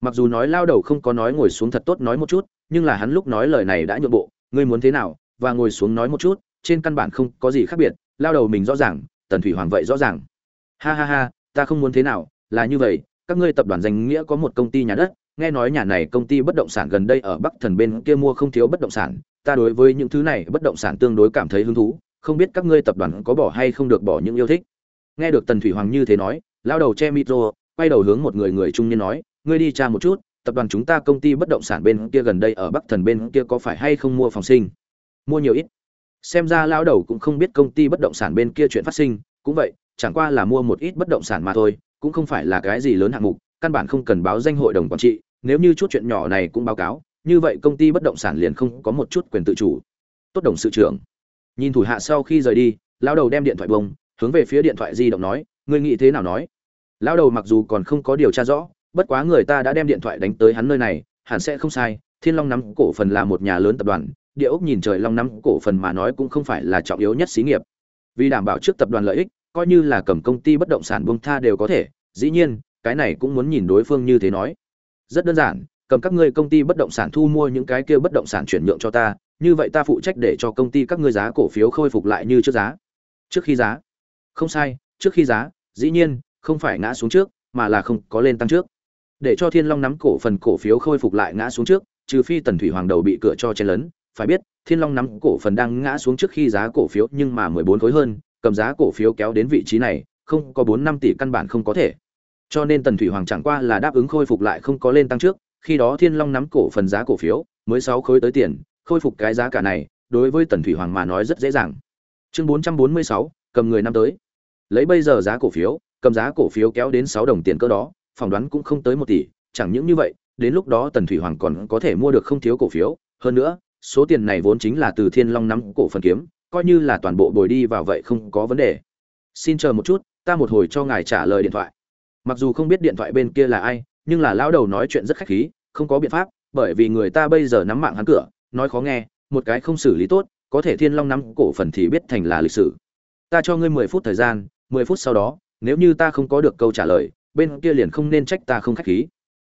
Mặc dù nói lao đầu không có nói ngồi xuống thật tốt nói một chút, nhưng là hắn lúc nói lời này đã nhượng bộ, ngươi muốn thế nào, và ngồi xuống nói một chút, trên căn bản không có gì khác biệt lao đầu mình rõ ràng, tần thủy hoàng vậy rõ ràng. Ha ha ha, ta không muốn thế nào, là như vậy, các ngươi tập đoàn danh nghĩa có một công ty nhà đất, nghe nói nhà này công ty bất động sản gần đây ở bắc thần bên kia mua không thiếu bất động sản, ta đối với những thứ này bất động sản tương đối cảm thấy hứng thú, không biết các ngươi tập đoàn có bỏ hay không được bỏ những yêu thích. Nghe được tần thủy hoàng như thế nói, lao đầu che micro, quay đầu hướng một người người trung niên nói, ngươi đi tra một chút, tập đoàn chúng ta công ty bất động sản bên kia gần đây ở bắc thần bên kia có phải hay không mua phòng sinh? Mua nhiều ít xem ra lao đầu cũng không biết công ty bất động sản bên kia chuyện phát sinh, cũng vậy, chẳng qua là mua một ít bất động sản mà thôi, cũng không phải là cái gì lớn hạng mục, căn bản không cần báo danh hội đồng quản trị, nếu như chút chuyện nhỏ này cũng báo cáo, như vậy công ty bất động sản liền không có một chút quyền tự chủ. Tốt đồng sự trưởng. Nhìn thủ hạ sau khi rời đi lao đầu đem điện thoại bông, hướng về phía điện thoại di động nói, ngươi nghĩ thế nào nói? Lao đầu mặc dù còn không có điều tra rõ, bất quá người ta đã đem điện thoại đánh tới hắn nơi này, hẳn sẽ không sai, thiên long nắm cổ phần là một nhà lớn tập đoàn địa ốc nhìn trời long nắm, cổ phần mà nói cũng không phải là trọng yếu nhất xí nghiệp. Vì đảm bảo trước tập đoàn lợi ích, coi như là cầm công ty bất động sản bông tha đều có thể, dĩ nhiên, cái này cũng muốn nhìn đối phương như thế nói. Rất đơn giản, cầm các ngươi công ty bất động sản thu mua những cái kia bất động sản chuyển nhượng cho ta, như vậy ta phụ trách để cho công ty các ngươi giá cổ phiếu khôi phục lại như trước giá. Trước khi giá. Không sai, trước khi giá, dĩ nhiên, không phải ngã xuống trước, mà là không có lên tăng trước. Để cho thiên long nắm cổ phần cổ phiếu khôi phục lại ngã xuống trước, trừ phi tần thủy hoàng đầu bị cửa cho chen lấn phải biết, thiên long nắm cổ phần đang ngã xuống trước khi giá cổ phiếu nhưng mà mười bốn khối hơn, cầm giá cổ phiếu kéo đến vị trí này, không có bốn năm tỷ căn bản không có thể. Cho nên tần thủy hoàng chẳng qua là đáp ứng khôi phục lại không có lên tăng trước, khi đó thiên long nắm cổ phần giá cổ phiếu, mới sáu khối tới tiền, khôi phục cái giá cả này, đối với tần thủy hoàng mà nói rất dễ dàng. Chương bốn trăm bốn mươi sáu, cầm người năm tới. Lấy bây giờ giá cổ phiếu, cầm giá cổ phiếu kéo đến sáu đồng tiền cơ đó, phỏng đoán cũng không tới một tỷ, chẳng những như vậy, đến lúc đó tần thủy hoàng còn có thể mua được không thiếu cổ phiếu. Hơn nữa số tiền này vốn chính là từ thiên long nắm cổ phần kiếm, coi như là toàn bộ bồi đi vào vậy không có vấn đề. Xin chờ một chút, ta một hồi cho ngài trả lời điện thoại. Mặc dù không biết điện thoại bên kia là ai, nhưng là lão đầu nói chuyện rất khách khí, không có biện pháp, bởi vì người ta bây giờ nắm mạng hắn cửa, nói khó nghe, một cái không xử lý tốt, có thể thiên long nắm cổ phần thì biết thành là lịch sử. Ta cho ngươi mười phút thời gian, mười phút sau đó, nếu như ta không có được câu trả lời, bên kia liền không nên trách ta không khách khí.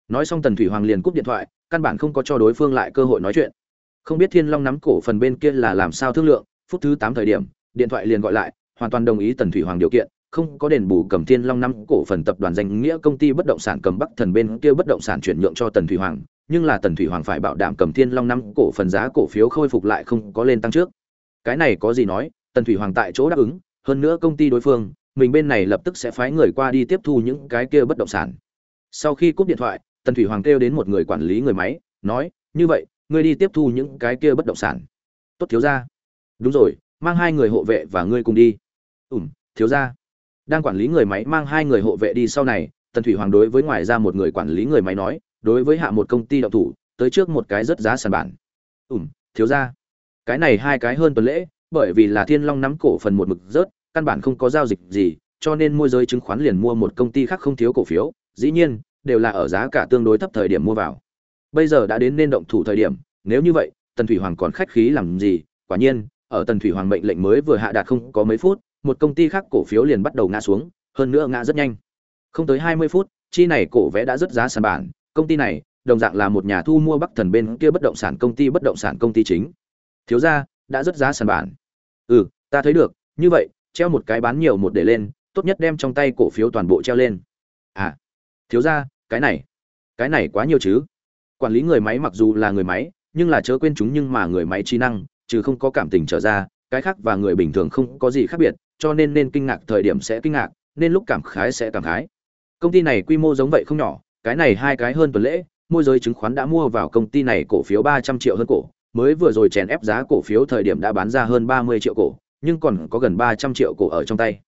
Nói xong tần thủy hoàng liền cúp điện thoại, căn bản không có cho đối phương lại cơ hội nói chuyện không biết thiên long nắm cổ phần bên kia là làm sao thương lượng, phút thứ tám thời điểm, điện thoại liền gọi lại, hoàn toàn đồng ý tần thủy hoàng điều kiện, không có đền bù cầm thiên long nắm cổ phần tập đoàn danh nghĩa công ty bất động sản cầm bắc thần bên kia bất động sản chuyển nhượng cho tần thủy hoàng, nhưng là tần thủy hoàng phải bảo đảm cầm thiên long nắm cổ phần giá cổ phiếu khôi phục lại không có lên tăng trước. Cái này có gì nói, tần thủy hoàng tại chỗ đáp ứng, hơn nữa công ty đối phương, mình bên này lập tức sẽ phái người qua đi tiếp thu những cái kia bất động sản. Sau khi cúp điện thoại, tần thủy hoàng kêu đến một người quản lý người máy, nói, như vậy ngươi đi tiếp thu những cái kia bất động sản. Tốt, thiếu ra đúng rồi, mang hai người hộ vệ và ngươi cùng đi. Ủm thiếu ra đang quản lý người máy mang hai người hộ vệ đi sau này, tần thủy hoàng đối với ngoài ra một người quản lý người máy nói, đối với hạ một công ty động thủ, tới trước một cái rất giá sàn bản. Ủm thiếu ra cái này hai cái hơn tuần lễ, bởi vì là thiên long nắm cổ phần một mực rớt, căn bản không có giao dịch gì, cho nên môi giới chứng khoán liền mua một công ty khác không thiếu cổ phiếu, dĩ nhiên, đều là ở giá cả tương đối thấp thời điểm mua vào bây giờ đã đến nên động thủ thời điểm, nếu như vậy, tần thủy hoàng còn khách khí làm gì? Quả nhiên, ở tần thủy hoàng mệnh lệnh mới vừa hạ đạt không có mấy phút, một công ty khác cổ phiếu liền bắt đầu ngã xuống, hơn nữa ngã rất nhanh. Không tới hai mươi phút, chi này cổ vẽ đã rất giá sàn bản. Công ty này, đồng dạng là một nhà thu mua bắc thần bên kia bất động sản công ty bất động sản công ty chính. Thiếu ra đã rất giá sàn bản. Ừ ta thấy được, như vậy, treo một cái bán nhiều một để lên, tốt nhất đem trong tay cổ phiếu toàn bộ treo lên. À thiếu ra cái này cái này quá nhiều chứ? Quản lý người máy mặc dù là người máy, nhưng là chớ quên chúng nhưng mà người máy trí năng, chứ không có cảm tình trở ra, cái khác và người bình thường không có gì khác biệt, cho nên nên kinh ngạc thời điểm sẽ kinh ngạc, nên lúc cảm khái sẽ cảm khái. Công ty này quy mô giống vậy không nhỏ, cái này hai cái hơn tuần lễ, môi giới chứng khoán đã mua vào công ty này cổ phiếu ba trăm triệu hơn cổ, mới vừa rồi chèn ép giá cổ phiếu thời điểm đã bán ra hơn ba mươi triệu cổ, nhưng còn có gần ba trăm triệu cổ ở trong tay.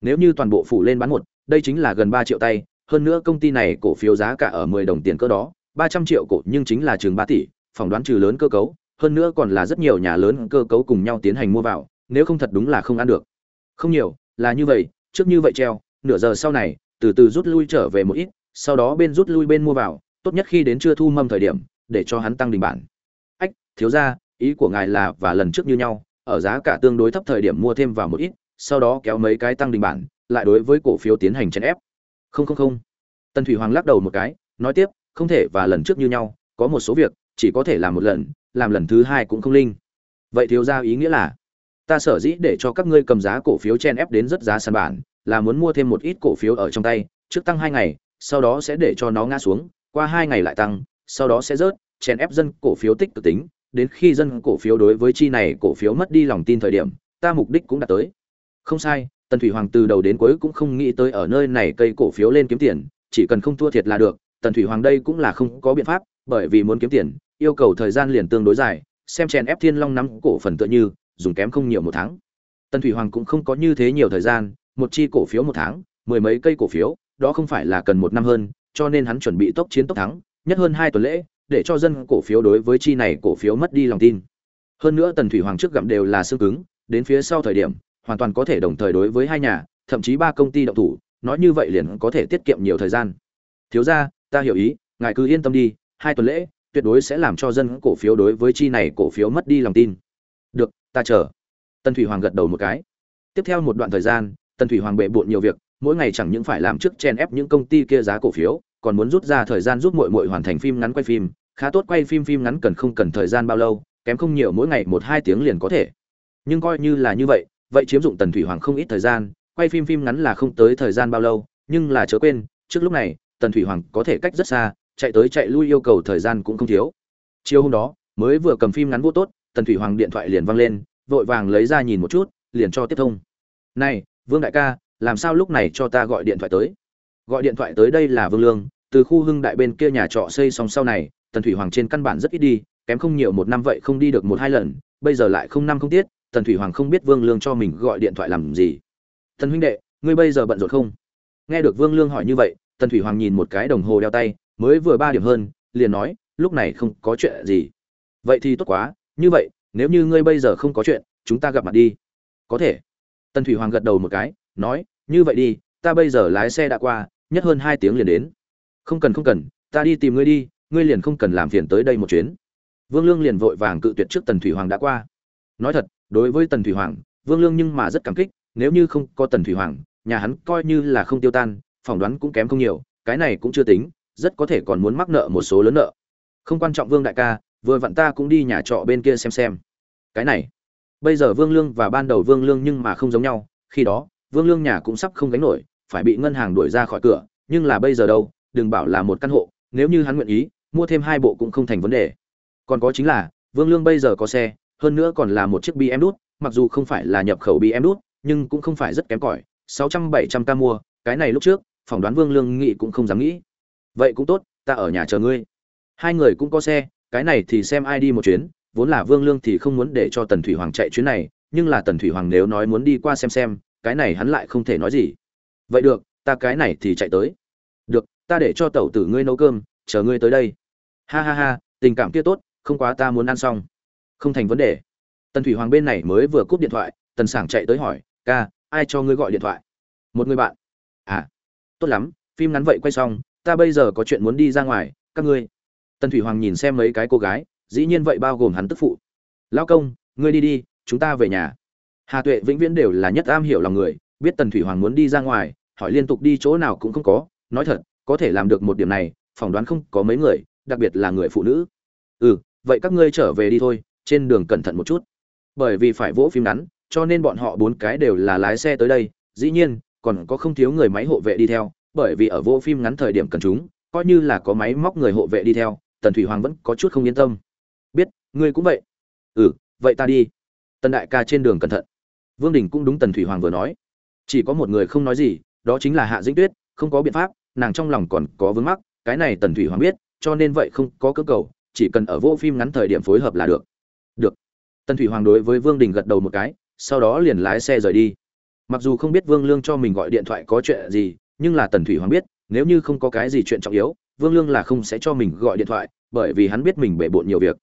Nếu như toàn bộ phủ lên bán một, đây chính là gần ba triệu tay, hơn nữa công ty này cổ phiếu giá cả ở mười đồng tiền cơ đó ba trăm triệu cổ nhưng chính là chừng ba tỷ, phỏng đoán trừ lớn cơ cấu, hơn nữa còn là rất nhiều nhà lớn cơ cấu cùng nhau tiến hành mua vào, nếu không thật đúng là không ăn được. Không nhiều, là như vậy, trước như vậy treo, nửa giờ sau này, từ từ rút lui trở về một ít, sau đó bên rút lui bên mua vào, tốt nhất khi đến chưa thu mâm thời điểm, để cho hắn tăng đình bản. Ách, thiếu ra ý của ngài là và lần trước như nhau, ở giá cả tương đối thấp thời điểm mua thêm vào một ít, sau đó kéo mấy cái tăng đình bản, lại đối với cổ phiếu tiến hành chèn ép. Không không không. Tần thủy hoàng lắc đầu một cái, nói tiếp không thể và lần trước như nhau, có một số việc, chỉ có thể làm một lần, làm lần thứ hai cũng không linh. Vậy thiếu ra ý nghĩa là, ta sở dĩ để cho các ngươi cầm giá cổ phiếu chen ép đến rất giá sàn bản, là muốn mua thêm một ít cổ phiếu ở trong tay, trước tăng hai ngày, sau đó sẽ để cho nó ngã xuống, qua hai ngày lại tăng, sau đó sẽ rớt, chen ép dân cổ phiếu tích cực tính, đến khi dân cổ phiếu đối với chi này cổ phiếu mất đi lòng tin thời điểm, ta mục đích cũng đạt tới. Không sai, tần thủy hoàng từ đầu đến cuối cũng không nghĩ tới ở nơi này cây cổ phiếu lên kiếm tiền, chỉ cần không thua thiệt là được tần thủy hoàng đây cũng là không có biện pháp, bởi vì muốn kiếm tiền, yêu cầu thời gian liền tương đối dài, xem chèn ép thiên long nắm cổ phần tựa như, dùng kém không nhiều một tháng. Tần thủy hoàng cũng không có như thế nhiều thời gian, một chi cổ phiếu một tháng, mười mấy cây cổ phiếu, đó không phải là cần một năm hơn, cho nên hắn chuẩn bị tốc chiến tốc thắng, nhất hơn hai tuần lễ, để cho dân cổ phiếu đối với chi này cổ phiếu mất đi lòng tin. Hơn nữa tần thủy hoàng trước gặm đều là xương cứng, đến phía sau thời điểm, hoàn toàn có thể đồng thời đối với hai nhà, thậm chí ba công ty động thủ, nói như vậy liền có thể tiết kiệm nhiều thời gian. Thiếu ra ta hiểu ý, ngài cứ yên tâm đi, hai tuần lễ, tuyệt đối sẽ làm cho dân cổ phiếu đối với chi này cổ phiếu mất đi lòng tin. Được, ta chờ. Tần thủy hoàng gật đầu một cái. Tiếp theo một đoạn thời gian tần thủy hoàng bệ bộn nhiều việc, mỗi ngày chẳng những phải làm trước chen ép những công ty kia giá cổ phiếu, còn muốn rút ra thời gian giúp muội muội hoàn thành phim ngắn quay phim, khá tốt quay phim phim ngắn cần không cần thời gian bao lâu, kém không nhiều mỗi ngày một hai tiếng liền có thể. Nhưng coi như là như vậy vậy chiếm dụng tần thủy hoàng không ít thời gian, quay phim phim ngắn là không tới thời gian bao lâu, nhưng là chớ quên, trước lúc này tần thủy hoàng có thể cách rất xa, chạy tới chạy lui yêu cầu thời gian cũng không thiếu. Chiều hôm đó, mới vừa cầm phim ngắn vô tốt, tần thủy hoàng điện thoại liền văng lên, vội vàng lấy ra nhìn một chút, liền cho tiếp thông. Này, vương đại ca, làm sao lúc này cho ta gọi điện thoại tới? Gọi điện thoại tới đây là vương lương, từ khu hưng đại bên kia nhà trọ xây xong sau này, tần thủy hoàng trên căn bản rất ít đi, kém không nhiều một năm vậy không đi được một hai lần, bây giờ lại không năm không tiết, tần thủy hoàng không biết vương lương cho mình gọi điện thoại làm gì. Thần huynh đệ, ngươi bây giờ bận rộn không? Nghe được vương lương hỏi như vậy tần thủy hoàng nhìn một cái đồng hồ đeo tay, mới vừa ba điểm hơn, liền nói, lúc này không có chuyện gì. Vậy thì tốt quá, như vậy, nếu như ngươi bây giờ không có chuyện, chúng ta gặp mặt đi. Có thể. Tần thủy hoàng gật đầu một cái, nói, như vậy đi, ta bây giờ lái xe đã qua, nhất hơn hai tiếng liền đến. Không cần không cần, ta đi tìm ngươi đi, ngươi liền không cần làm phiền tới đây một chuyến. Vương lương liền vội vàng cự tuyệt trước tần thủy hoàng đã qua. Nói thật, đối với tần thủy hoàng, vương lương nhưng mà rất cảm kích, nếu như không có tần thủy hoàng, nhà hắn coi như là không tiêu tan phỏng đoán cũng kém không nhiều, cái này cũng chưa tính, rất có thể còn muốn mắc nợ một số lớn nợ. Không quan trọng vương đại ca, vừa vặn ta cũng đi nhà trọ bên kia xem xem. Cái này, bây giờ vương lương và ban đầu vương lương nhưng mà không giống nhau, khi đó, vương lương nhà cũng sắp không gánh nổi, phải bị ngân hàng đuổi ra khỏi cửa, nhưng là bây giờ đâu, đừng bảo là một căn hộ, nếu như hắn nguyện ý, mua thêm hai bộ cũng không thành vấn đề. Còn có chính là, vương lương bây giờ có xe, hơn nữa còn là một chiếc bm đút mặc dù không phải là nhập khẩu bm đút nhưng cũng không phải rất kém cỏi, sáu trăm bảy trăm ca mua cái này lúc trước, phỏng đoán vương lương nghị cũng không dám nghĩ. Vậy cũng tốt, ta ở nhà chờ ngươi. Hai người cũng có xe, cái này thì xem ai đi một chuyến, vốn là vương lương thì không muốn để cho tần thủy hoàng chạy chuyến này, nhưng là tần thủy hoàng nếu nói muốn đi qua xem xem, cái này hắn lại không thể nói gì. Vậy được, ta cái này thì chạy tới. Được, ta để cho tẩu tử ngươi nấu cơm, chờ ngươi tới đây. Ha ha ha, tình cảm kia tốt, không quá ta muốn ăn xong. Không thành vấn đề. Tần thủy hoàng bên này mới vừa cúp điện thoại, tần sảng chạy tới hỏi, ca, ai cho ngươi gọi điện thoại? Một người bạn à tốt lắm, phim ngắn vậy quay xong, ta bây giờ có chuyện muốn đi ra ngoài, các ngươi. Tần thủy hoàng nhìn xem mấy cái cô gái, dĩ nhiên vậy bao gồm hắn tức phụ. Lao công, ngươi đi đi, chúng ta về nhà. Hà tuệ vĩnh viễn đều là nhất am hiểu lòng người, biết tần thủy hoàng muốn đi ra ngoài, hỏi liên tục đi chỗ nào cũng không có. Nói thật, có thể làm được một điểm này, phỏng đoán không có mấy người, đặc biệt là người phụ nữ. Ừ vậy các ngươi trở về đi thôi, trên đường cẩn thận một chút. Bởi vì phải vỗ phim ngắn, cho nên bọn họ bốn cái đều là lái xe tới đây. Dĩ nhiên còn có không thiếu người máy hộ vệ đi theo, bởi vì ở vô phim ngắn thời điểm cần chúng, coi như là có máy móc người hộ vệ đi theo, tần thủy hoàng vẫn có chút không yên tâm. Biết, ngươi cũng vậy. Ừ vậy ta đi. Tần đại ca trên đường cẩn thận. Vương đình cũng đúng tần thủy hoàng vừa nói. Chỉ có một người không nói gì, đó chính là hạ dĩnh tuyết, không có biện pháp, nàng trong lòng còn có vướng mắc, cái này tần thủy hoàng biết, cho nên vậy không có cơ cầu, chỉ cần ở vô phim ngắn thời điểm phối hợp là được. Được. Tần thủy hoàng đối với vương đình gật đầu một cái, sau đó liền lái xe rời đi mặc dù không biết vương lương cho mình gọi điện thoại có chuyện gì, nhưng là tần thủy hoàng biết, nếu như không có cái gì chuyện trọng yếu, vương lương là không sẽ cho mình gọi điện thoại, bởi vì hắn biết mình bể bộn nhiều việc.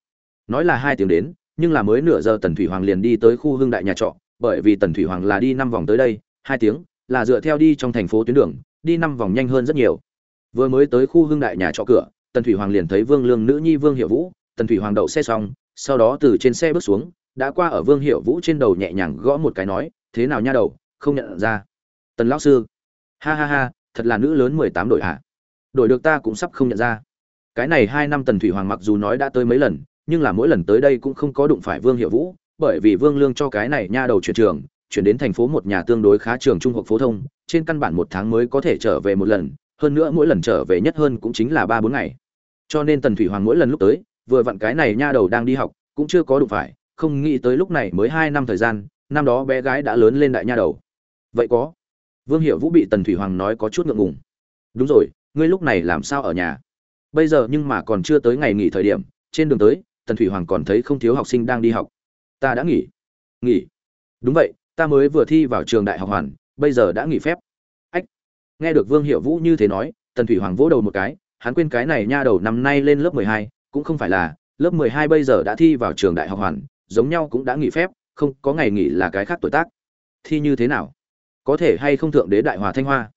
Nói là hai tiếng đến, nhưng là mới nửa giờ tần thủy hoàng liền đi tới khu hưng đại nhà trọ, bởi vì tần thủy hoàng là đi năm vòng tới đây, hai tiếng, là dựa theo đi trong thành phố tuyến đường, đi năm vòng nhanh hơn rất nhiều. Vừa mới tới khu hưng đại nhà trọ cửa, tần thủy hoàng liền thấy vương lương nữ nhi vương hiệu vũ, tần thủy hoàng đậu xe xong, sau đó từ trên xe bước xuống, đã qua ở vương hiệu vũ trên đầu nhẹ nhàng gõ một cái nói, thế nào nha đầu không nhận ra. Tần lão sư, ha ha ha, thật là nữ lớn mười tám đội hạ đội được ta cũng sắp không nhận ra. Cái này hai năm tần thủy hoàng mặc dù nói đã tới mấy lần, nhưng là mỗi lần tới đây cũng không có đụng phải vương hiệu vũ, bởi vì vương lương cho cái này nha đầu chuyển trường, chuyển đến thành phố một nhà tương đối khá trường trung học phổ thông, trên căn bản một tháng mới có thể trở về một lần, hơn nữa mỗi lần trở về nhất hơn cũng chính là ba bốn ngày. Cho nên tần thủy hoàng mỗi lần lúc tới, vừa vặn cái này nha đầu đang đi học, cũng chưa có đụng phải, không nghĩ tới lúc này mới hai năm thời gian, năm đó bé gái đã lớn lên đại nha đầu vậy có. Vương hiệu vũ bị tần thủy hoàng nói có chút ngượng ngùng. Đúng rồi, ngươi lúc này làm sao ở nhà? Bây giờ nhưng mà còn chưa tới ngày nghỉ thời điểm, trên đường tới, tần thủy hoàng còn thấy không thiếu học sinh đang đi học. Ta đã nghỉ. Nghỉ? Đúng vậy, ta mới vừa thi vào trường đại học hoàn, bây giờ đã nghỉ phép. Ách. Nghe được vương hiệu vũ như thế nói, tần thủy hoàng vỗ đầu một cái, hắn quên cái này nha đầu năm nay lên lớp mười hai, cũng không phải là, lớp mười hai bây giờ đã thi vào trường đại học hoàn, giống nhau cũng đã nghỉ phép, không có ngày nghỉ là cái khác tuổi tác. Thi như thế nào? Có thể hay không thượng đế đại hòa thanh hoa?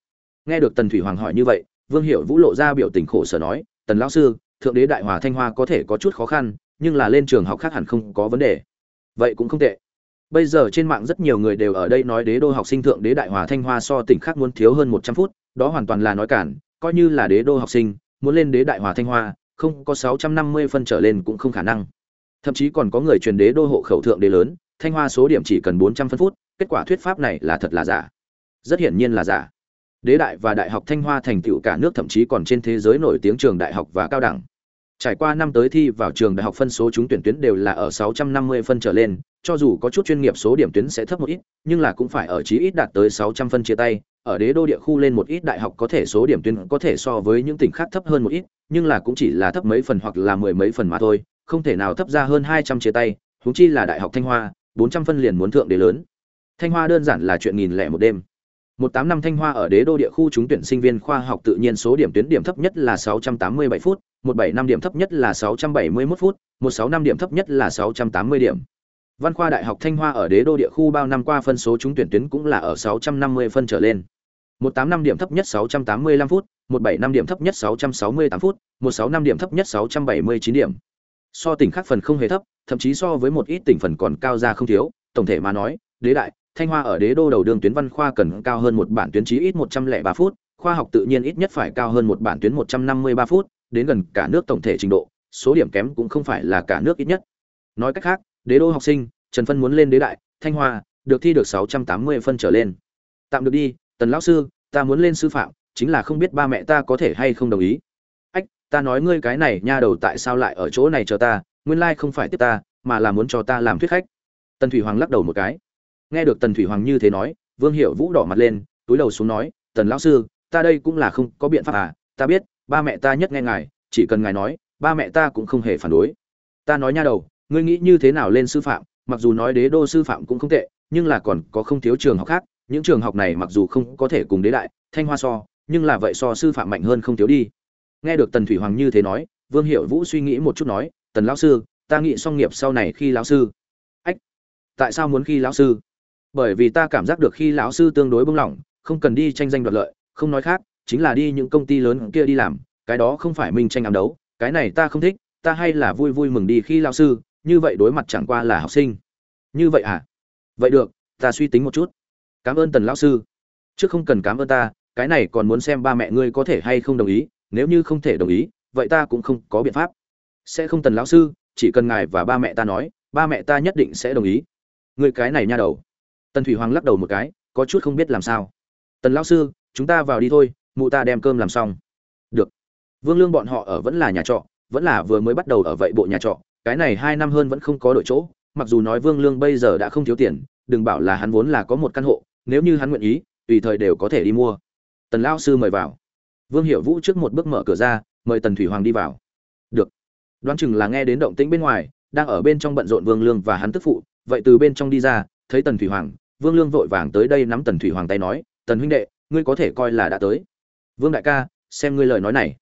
Nghe được tần thủy hoàng hỏi như vậy, vương hiệu vũ lộ ra biểu tình khổ sở nói, tần lão sư, thượng đế đại hòa thanh hoa có thể có chút khó khăn, nhưng là lên trường học khác hẳn không có vấn đề. Vậy cũng không tệ. Bây giờ trên mạng rất nhiều người đều ở đây nói đế đô học sinh thượng đế đại hòa thanh hoa so tỉnh khác muốn thiếu hơn một trăm phút, đó hoàn toàn là nói cản, coi như là đế đô học sinh, muốn lên đế đại hòa thanh hoa, không có sáu trăm năm mươi phân trở lên cũng không khả năng. Thậm chí còn có người truyền đế đô hộ khẩu thượng đế lớn, thanh hoa số điểm chỉ cần bốn trăm phân phút, kết quả thuyết pháp này là thật là giả rất hiển nhiên là giả. Đế đại và đại học thanh hoa thành tựu cả nước thậm chí còn trên thế giới nổi tiếng trường đại học và cao đẳng. Trải qua năm tới thi vào trường đại học phân số chúng tuyển tuyến đều là ở 650 phân trở lên, cho dù có chút chuyên nghiệp số điểm tuyến sẽ thấp một ít, nhưng là cũng phải ở chí ít đạt tới 600 phân chia tay. Ở đế đô địa khu lên một ít đại học có thể số điểm tuyến có thể so với những tỉnh khác thấp hơn một ít, nhưng là cũng chỉ là thấp mấy phần hoặc là mười mấy phần mà thôi, không thể nào thấp ra hơn 200 chia tay. Huống chi là đại học thanh hoa 400 phân liền muốn thượng đế lớn. Thanh hoa đơn giản là chuyện nghìn lẻ một đêm một tám năm thanh hoa ở đế đô địa khu trúng tuyển sinh viên khoa học tự nhiên số điểm tuyến điểm thấp nhất là 687 phút, một bảy năm điểm thấp nhất là 671 phút, một sáu năm điểm thấp nhất là 680 điểm. Văn khoa đại học thanh hoa ở đế đô địa khu bao năm qua phân số trúng tuyển tuyến cũng là ở 650 phân trở lên. Một tám năm điểm thấp nhất 685 phút, một bảy năm điểm thấp nhất 668 phút, một sáu năm điểm thấp nhất 679 điểm. So tỉnh khác phần không hề thấp, thậm chí so với một ít tỉnh phần còn cao ra không thiếu, tổng thể mà nói, đế đại thanh hoa ở đế đô đầu đường tuyến văn khoa cần cao hơn một bản tuyến chí ít một trăm lẻ ba phút, khoa học tự nhiên ít nhất phải cao hơn một bản tuyến một trăm năm mươi ba phút, đến gần cả nước tổng thể trình độ, số điểm kém cũng không phải là cả nước ít nhất. Nói cách khác, đế đô học sinh, trần phân muốn lên đế đại, thanh hoa được thi được sáu trăm tám mươi phân trở lên. Tạm được đi, tần lão sư, ta muốn lên sư phạm, chính là không biết ba mẹ ta có thể hay không đồng ý. Ách, ta nói ngươi cái này nha đầu tại sao lại ở chỗ này chờ ta, nguyên lai không phải tiếp ta, mà là muốn cho ta làm thuyết khách. Tần thủy hoàng lắc đầu một cái nghe được tần thủy hoàng như thế nói, vương hiệu vũ đỏ mặt lên, túi đầu xuống nói, tần lão sư, ta đây cũng là không có biện pháp à ta biết, ba mẹ ta nhất nghe ngài, chỉ cần ngài nói, ba mẹ ta cũng không hề phản đối. Ta nói nha đầu, ngươi nghĩ như thế nào lên sư phạm, mặc dù nói đế đô sư phạm cũng không tệ, nhưng là còn có không thiếu trường học khác, những trường học này mặc dù không có thể cùng đế đại, thanh hoa so, nhưng là vậy so sư phạm mạnh hơn không thiếu đi. Nghe được tần thủy hoàng như thế nói, vương hiệu vũ suy nghĩ một chút nói, tần lão sư, ta nghĩ song nghiệp sau này khi lão sư. Ách, tại sao muốn khi lão sư? Bởi vì ta cảm giác được khi lão sư tương đối bưng lỏng, không cần đi tranh danh đoạt lợi, không nói khác, chính là đi những công ty lớn kia đi làm, cái đó không phải mình tranh ám đấu, cái này ta không thích, ta hay là vui vui mừng đi khi lão sư, như vậy đối mặt chẳng qua là học sinh. Như vậy à? Vậy được, ta suy tính một chút. Cảm ơn tần lão sư. Chứ không cần cảm ơn ta, cái này còn muốn xem ba mẹ ngươi có thể hay không đồng ý, nếu như không thể đồng ý, vậy ta cũng không có biện pháp. Sẽ không tần lão sư, chỉ cần ngài và ba mẹ ta nói, ba mẹ ta nhất định sẽ đồng ý. Ngươi cái này nha đầu tần thủy hoàng lắc đầu một cái, có chút không biết làm sao. Tần lão sư, chúng ta vào đi thôi, mụ ta đem cơm làm xong. Được. Vương lương bọn họ ở vẫn là nhà trọ, vẫn là vừa mới bắt đầu ở vậy bộ nhà trọ, cái này hai năm hơn vẫn không có đội chỗ, mặc dù nói vương lương bây giờ đã không thiếu tiền, đừng bảo là hắn vốn là có một căn hộ, nếu như hắn nguyện ý, tùy thời đều có thể đi mua. Tần lão sư mời vào. Vương hiểu vũ trước một bước mở cửa ra, mời tần thủy hoàng đi vào. Được. Đoán chừng là nghe đến động tĩnh bên ngoài, đang ở bên trong bận rộn vương lương và hắn tức phụ, vậy từ bên trong đi ra, thấy tần thủy hoàng vương lương vội vàng tới đây nắm tần thủy hoàng tay nói, tần huynh đệ, ngươi có thể coi là đã tới. Vương đại ca, xem ngươi lời nói này.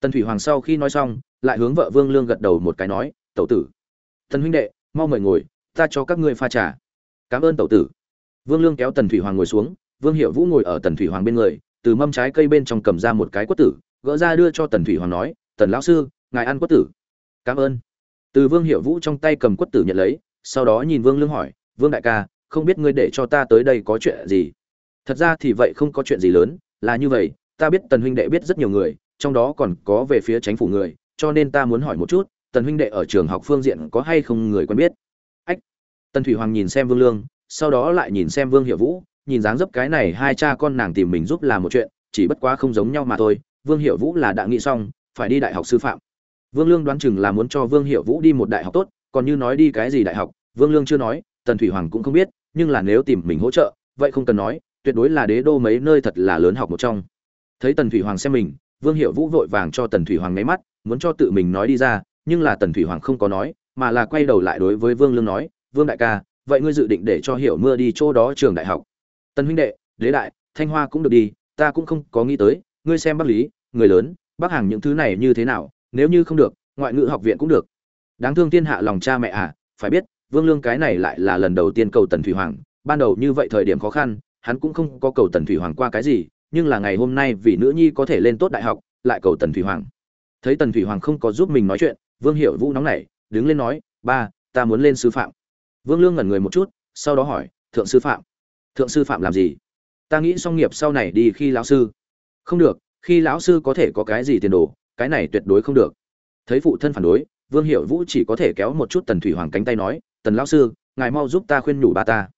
Tần thủy hoàng sau khi nói xong, lại hướng vợ vương lương gật đầu một cái nói, tẩu tử. Tần huynh đệ, mau mời ngồi, ta cho các ngươi pha trà. Cảm ơn tẩu tử. Vương lương kéo tần thủy hoàng ngồi xuống, vương hiệu vũ ngồi ở tần thủy hoàng bên người, từ mâm trái cây bên trong cầm ra một cái quất tử, gỡ ra đưa cho tần thủy hoàng nói, tần lão sư, ngài ăn quất tử. Cảm ơn. Từ vương hiệu vũ trong tay cầm quất tử nhận lấy, sau đó nhìn vương lương hỏi, vương đại ca không biết ngươi để cho ta tới đây có chuyện gì. Thật ra thì vậy không có chuyện gì lớn, là như vậy, ta biết tần huynh đệ biết rất nhiều người, trong đó còn có về phía chính phủ người, cho nên ta muốn hỏi một chút, tần huynh đệ ở trường học phương diện có hay không người quen biết? Ách! Tần thủy hoàng nhìn xem vương lương, sau đó lại nhìn xem vương hiệu vũ, nhìn dáng dấp cái này hai cha con nàng tìm mình giúp làm một chuyện, chỉ bất quá không giống nhau mà thôi, vương hiệu vũ là đã nghĩ xong, phải đi đại học sư phạm. Vương lương đoán chừng là muốn cho vương hiệu vũ đi một đại học tốt, còn như nói đi cái gì đại học, vương lương chưa nói, tần thủy hoàng cũng không biết nhưng là nếu tìm mình hỗ trợ, vậy không cần nói, tuyệt đối là đế đô mấy nơi thật là lớn học một trong. Thấy tần thủy hoàng xem mình, vương hiệu vũ vội vàng cho tần thủy hoàng nháy mắt, muốn cho tự mình nói đi ra, nhưng là tần thủy hoàng không có nói, mà là quay đầu lại đối với vương lương nói, vương đại ca, vậy ngươi dự định để cho hiểu mưa đi chỗ đó trường đại học? Tần huynh đệ, đế đại, thanh hoa cũng được đi, ta cũng không có nghĩ tới, ngươi xem bắc lý, người lớn bắc hàng những thứ này như thế nào, nếu như không được, ngoại ngữ học viện cũng được. Đáng thương thiên hạ lòng cha mẹ à phải biết vương lương cái này lại là lần đầu tiên cầu tần thủy hoàng. Ban đầu như vậy thời điểm khó khăn, hắn cũng không có cầu tần thủy hoàng qua cái gì, nhưng là ngày hôm nay vì nữ nhi có thể lên tốt đại học, lại cầu tần thủy hoàng. Thấy tần thủy hoàng không có giúp mình nói chuyện, vương hiệu vũ nóng nảy, đứng lên nói, ba, ta muốn lên sư phạm. Vương lương ngẩn người một chút, sau đó hỏi, thượng sư phạm? Thượng sư phạm làm gì? Ta nghĩ xong nghiệp sau này đi khi lão sư. Không được, khi lão sư có thể có cái gì tiền đồ, cái này tuyệt đối không được. Thấy phụ thân phản đối, vương hiệu vũ chỉ có thể kéo một chút tần thủy hoàng cánh tay nói tần lão sư, ngài mau giúp ta khuyên nhủ ba ta.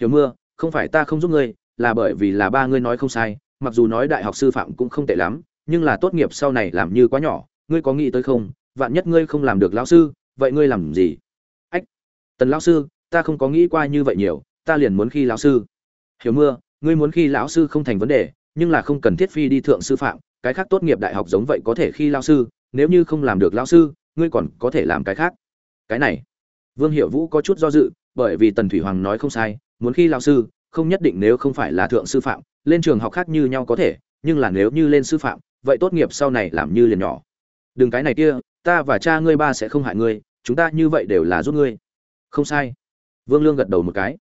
Hiểu mưa, không phải ta không giúp ngươi, là bởi vì là ba ngươi nói không sai, mặc dù nói đại học sư phạm cũng không tệ lắm, nhưng là tốt nghiệp sau này làm như quá nhỏ, ngươi có nghĩ tới không? Vạn nhất ngươi không làm được lão sư, vậy ngươi làm gì? Ách, tần lão sư, ta không có nghĩ qua như vậy nhiều, ta liền muốn khi lão sư. Hiểu mưa, ngươi muốn khi lão sư không thành vấn đề, nhưng là không cần thiết phi đi thượng sư phạm, cái khác tốt nghiệp đại học giống vậy có thể khi lão sư, nếu như không làm được lão sư, ngươi còn có thể làm cái khác. Cái này vương Hiểu vũ có chút do dự, bởi vì tần thủy hoàng nói không sai, muốn khi lão sư, không nhất định nếu không phải là thượng sư phạm, lên trường học khác như nhau có thể, nhưng là nếu như lên sư phạm, vậy tốt nghiệp sau này làm như liền nhỏ. Đừng cái này kia, ta và cha ngươi ba sẽ không hại ngươi, chúng ta như vậy đều là giúp ngươi. Không sai. Vương lương gật đầu một cái.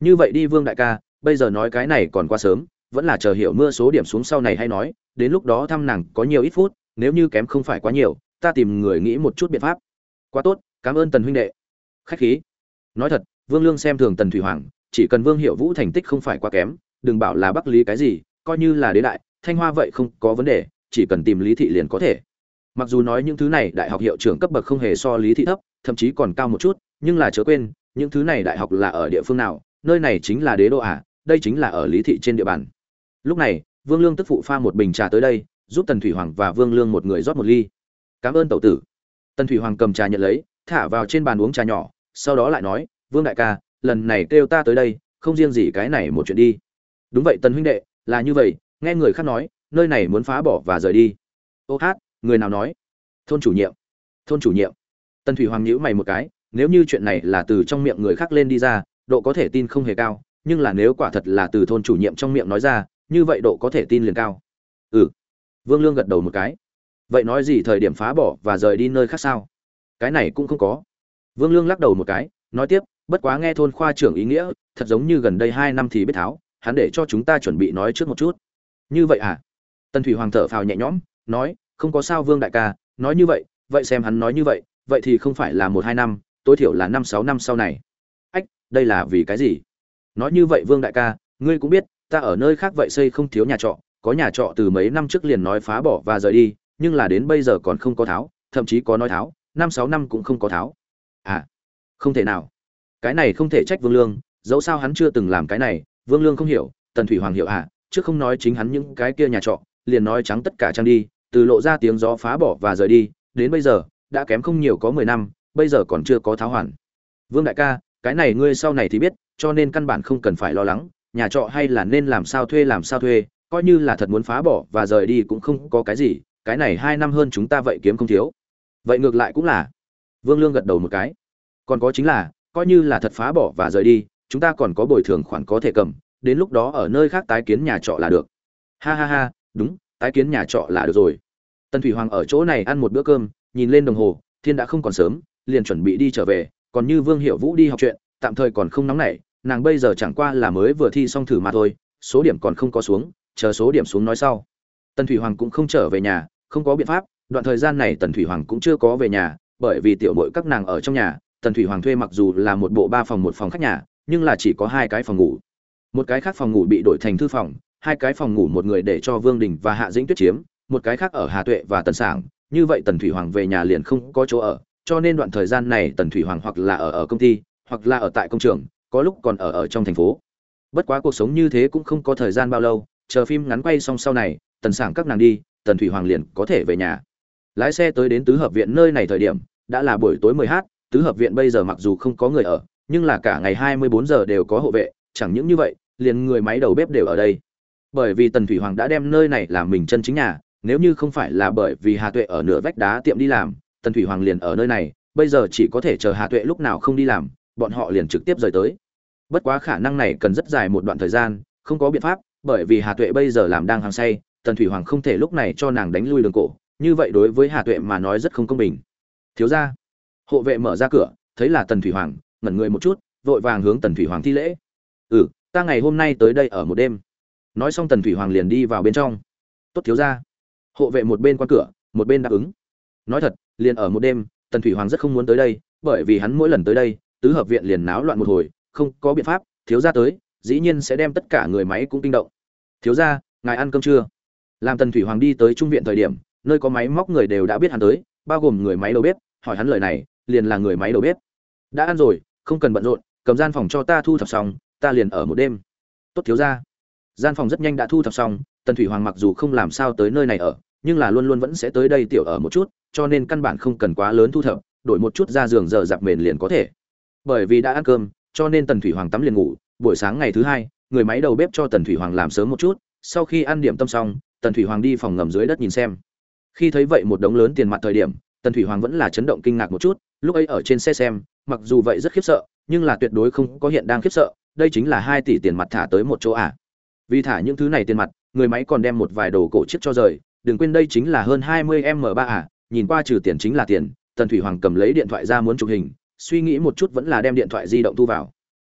Như vậy đi vương đại ca, bây giờ nói cái này còn quá sớm, vẫn là chờ hiểu mưa số điểm xuống sau này hay nói, đến lúc đó thăm nàng có nhiều ít phút, nếu như kém không phải quá nhiều, ta tìm người nghĩ một chút biện pháp. Quá tốt, cảm ơn tần huynh đệ khách khí. Nói thật, vương lương xem thường tần thủy hoàng, chỉ cần vương hiệu vũ thành tích không phải quá kém, đừng bảo là bắc lý cái gì, coi như là đế đại, thanh hoa vậy không có vấn đề, chỉ cần tìm lý thị liền có thể. Mặc dù nói những thứ này đại học hiệu trưởng cấp bậc không hề so lý thị thấp, thậm chí còn cao một chút, nhưng là chớ quên, những thứ này đại học là ở địa phương nào, nơi này chính là đế đô à đây chính là ở lý thị trên địa bàn. Lúc này, vương lương tức phụ pha một bình trà tới đây, giúp tần thủy hoàng và vương lương một người rót một ly. Cảm ơn tẩu tử. Tần thủy hoàng cầm trà nhận lấy thả vào trên bàn uống trà nhỏ, sau đó lại nói, vương đại ca, lần này kêu ta tới đây, không riêng gì cái này một chuyện đi. Đúng vậy, tần huynh đệ, là như vậy. Nghe người khác nói, nơi này muốn phá bỏ và rời đi. Ô hát, người nào nói? Thôn chủ nhiệm. Thôn chủ nhiệm. Tần thủy hoàng nhữ mày một cái, nếu như chuyện này là từ trong miệng người khác lên đi ra, độ có thể tin không hề cao, nhưng là nếu quả thật là từ thôn chủ nhiệm trong miệng nói ra, như vậy độ có thể tin liền cao. Ừ. Vương lương gật đầu một cái. Vậy nói gì thời điểm phá bỏ và rời đi nơi khác sao? Cái này cũng không có. Vương lương lắc đầu một cái, nói tiếp, bất quá nghe thôn khoa trưởng ý nghĩa, thật giống như gần đây hai năm thì biết tháo, hắn để cho chúng ta chuẩn bị nói trước một chút. Như vậy à? Tần thủy hoàng thở phào nhẹ nhõm, nói, không có sao vương đại ca, nói như vậy vậy xem hắn nói như vậy vậy thì không phải là một hai năm, tối thiểu là năm sáu năm sau này. Ách, đây là vì cái gì? Nói như vậy vương đại ca, ngươi cũng biết, ta ở nơi khác vậy xây không thiếu nhà trọ, có nhà trọ từ mấy năm trước liền nói phá bỏ và rời đi, nhưng là đến bây giờ còn không có tháo, thậm chí có nói tháo năm sáu năm cũng không có tháo. À không thể nào. Cái này không thể trách vương lương, dẫu sao hắn chưa từng làm cái này, vương lương không hiểu, tần thủy hoàng hiểu à chứ không nói chính hắn những cái kia nhà trọ, liền nói trắng tất cả trang đi, từ lộ ra tiếng gió phá bỏ và rời đi, đến bây giờ, đã kém không nhiều có mười năm, bây giờ còn chưa có tháo hoàn. Vương đại ca, cái này ngươi sau này thì biết, cho nên căn bản không cần phải lo lắng, nhà trọ hay là nên làm sao thuê làm sao thuê, coi như là thật muốn phá bỏ và rời đi cũng không có cái gì, cái này hai năm hơn chúng ta vậy kiếm không thiếu vậy ngược lại cũng là. Vương lương gật đầu một cái. Còn có chính là, coi như là thật phá bỏ và rời đi, chúng ta còn có bồi thường khoản có thể cầm, đến lúc đó ở nơi khác tái kiến nhà trọ là được. Ha ha ha, đúng, tái kiến nhà trọ là được rồi. Tần thủy hoàng ở chỗ này ăn một bữa cơm, nhìn lên đồng hồ, thiên đã không còn sớm, liền chuẩn bị đi trở về, còn như vương hiệu vũ đi học chuyện, tạm thời còn không nóng nảy, nàng bây giờ chẳng qua là mới vừa thi xong thử mà thôi, số điểm còn không có xuống, chờ số điểm xuống nói sau. Tần thủy hoàng cũng không trở về nhà, không có biện pháp đoạn thời gian này tần thủy hoàng cũng chưa có về nhà, bởi vì tiểu mội các nàng ở trong nhà, tần thủy hoàng thuê mặc dù là một bộ ba phòng một phòng khách nhà, nhưng là chỉ có hai cái phòng ngủ. Một cái khác phòng ngủ bị đổi thành thư phòng, hai cái phòng ngủ một người để cho vương đình và hạ dĩnh tuyết chiếm, một cái khác ở hà tuệ và tần sảng. Như vậy tần thủy hoàng về nhà liền không có chỗ ở, cho nên đoạn thời gian này tần thủy hoàng hoặc là ở ở công ty, hoặc là ở tại công trường, có lúc còn ở ở trong thành phố. Bất quá cuộc sống như thế cũng không có thời gian bao lâu, chờ phim ngắn quay xong sau này, tần sảng các nàng đi, tần thủy hoàng liền có thể về nhà lái xe tới đến tứ hợp viện nơi này thời điểm, đã là buổi tối 10 h tứ hợp viện bây giờ mặc dù không có người ở, nhưng là cả ngày 24 giờ đều có hộ vệ, chẳng những như vậy, liền người máy đầu bếp đều ở đây. Bởi vì tần thủy hoàng đã đem nơi này làm mình chân chính nhà, nếu như không phải là bởi vì hà tuệ ở nửa vách đá tiệm đi làm, tần thủy hoàng liền ở nơi này, bây giờ chỉ có thể chờ hà tuệ lúc nào không đi làm, bọn họ liền trực tiếp rời tới. Bất quá khả năng này cần rất dài một đoạn thời gian, không có biện pháp, bởi vì hà tuệ bây giờ làm đang hàng say, tần thủy hoàng không thể lúc này cho nàng đánh lui đường cổ như vậy đối với hà tuệ mà nói rất không công bình. Thiếu ra hộ vệ mở ra cửa, thấy là tần thủy hoàng, ngẩn người một chút, vội vàng hướng tần thủy hoàng thi lễ. Ừ ta ngày hôm nay tới đây ở một đêm. Nói xong tần thủy hoàng liền đi vào bên trong. Tốt thiếu ra hộ vệ một bên qua cửa, một bên đáp ứng. Nói thật, liền ở một đêm, tần thủy hoàng rất không muốn tới đây, bởi vì hắn mỗi lần tới đây, tứ hợp viện liền náo loạn một hồi, không có biện pháp, thiếu ra tới, dĩ nhiên sẽ đem tất cả người máy cũng kinh động. Thiếu ra ngài ăn cơm chưa? Làm tần thủy hoàng đi tới trung viện thời điểm nơi có máy móc người đều đã biết hắn tới, bao gồm người máy đầu bếp, hỏi hắn lời này, liền là người máy đầu bếp. Đã ăn rồi, không cần bận rộn, cầm gian phòng cho ta thu thập xong, ta liền ở một đêm. Tốt thiếu ra gian phòng rất nhanh đã thu thập xong, tần thủy hoàng mặc dù không làm sao tới nơi này ở, nhưng là luôn luôn vẫn sẽ tới đây tiểu ở một chút, cho nên căn bản không cần quá lớn thu thập, đổi một chút ra giường giờ dạp mền liền có thể. Bởi vì đã ăn cơm, cho nên tần thủy hoàng tắm liền ngủ, buổi sáng ngày thứ hai, người máy đầu bếp cho tần thủy hoàng làm sớm một chút, sau khi ăn điểm tâm xong, tần thủy hoàng đi phòng ngầm dưới đất nhìn xem khi thấy vậy một đống lớn tiền mặt thời điểm, tần thủy hoàng vẫn là chấn động kinh ngạc một chút, lúc ấy ở trên xe xem, mặc dù vậy rất khiếp sợ, nhưng là tuyệt đối không có hiện đang khiếp sợ, đây chính là hai tỷ tiền mặt thả tới một chỗ à. Vì thả những thứ này tiền mặt, người máy còn đem một vài đồ cổ chiếc cho rời, đừng quên đây chính là hơn hai mươi m ba à nhìn qua trừ tiền chính là tiền, tần thủy hoàng cầm lấy điện thoại ra muốn chụp hình, suy nghĩ một chút vẫn là đem điện thoại di động thu vào.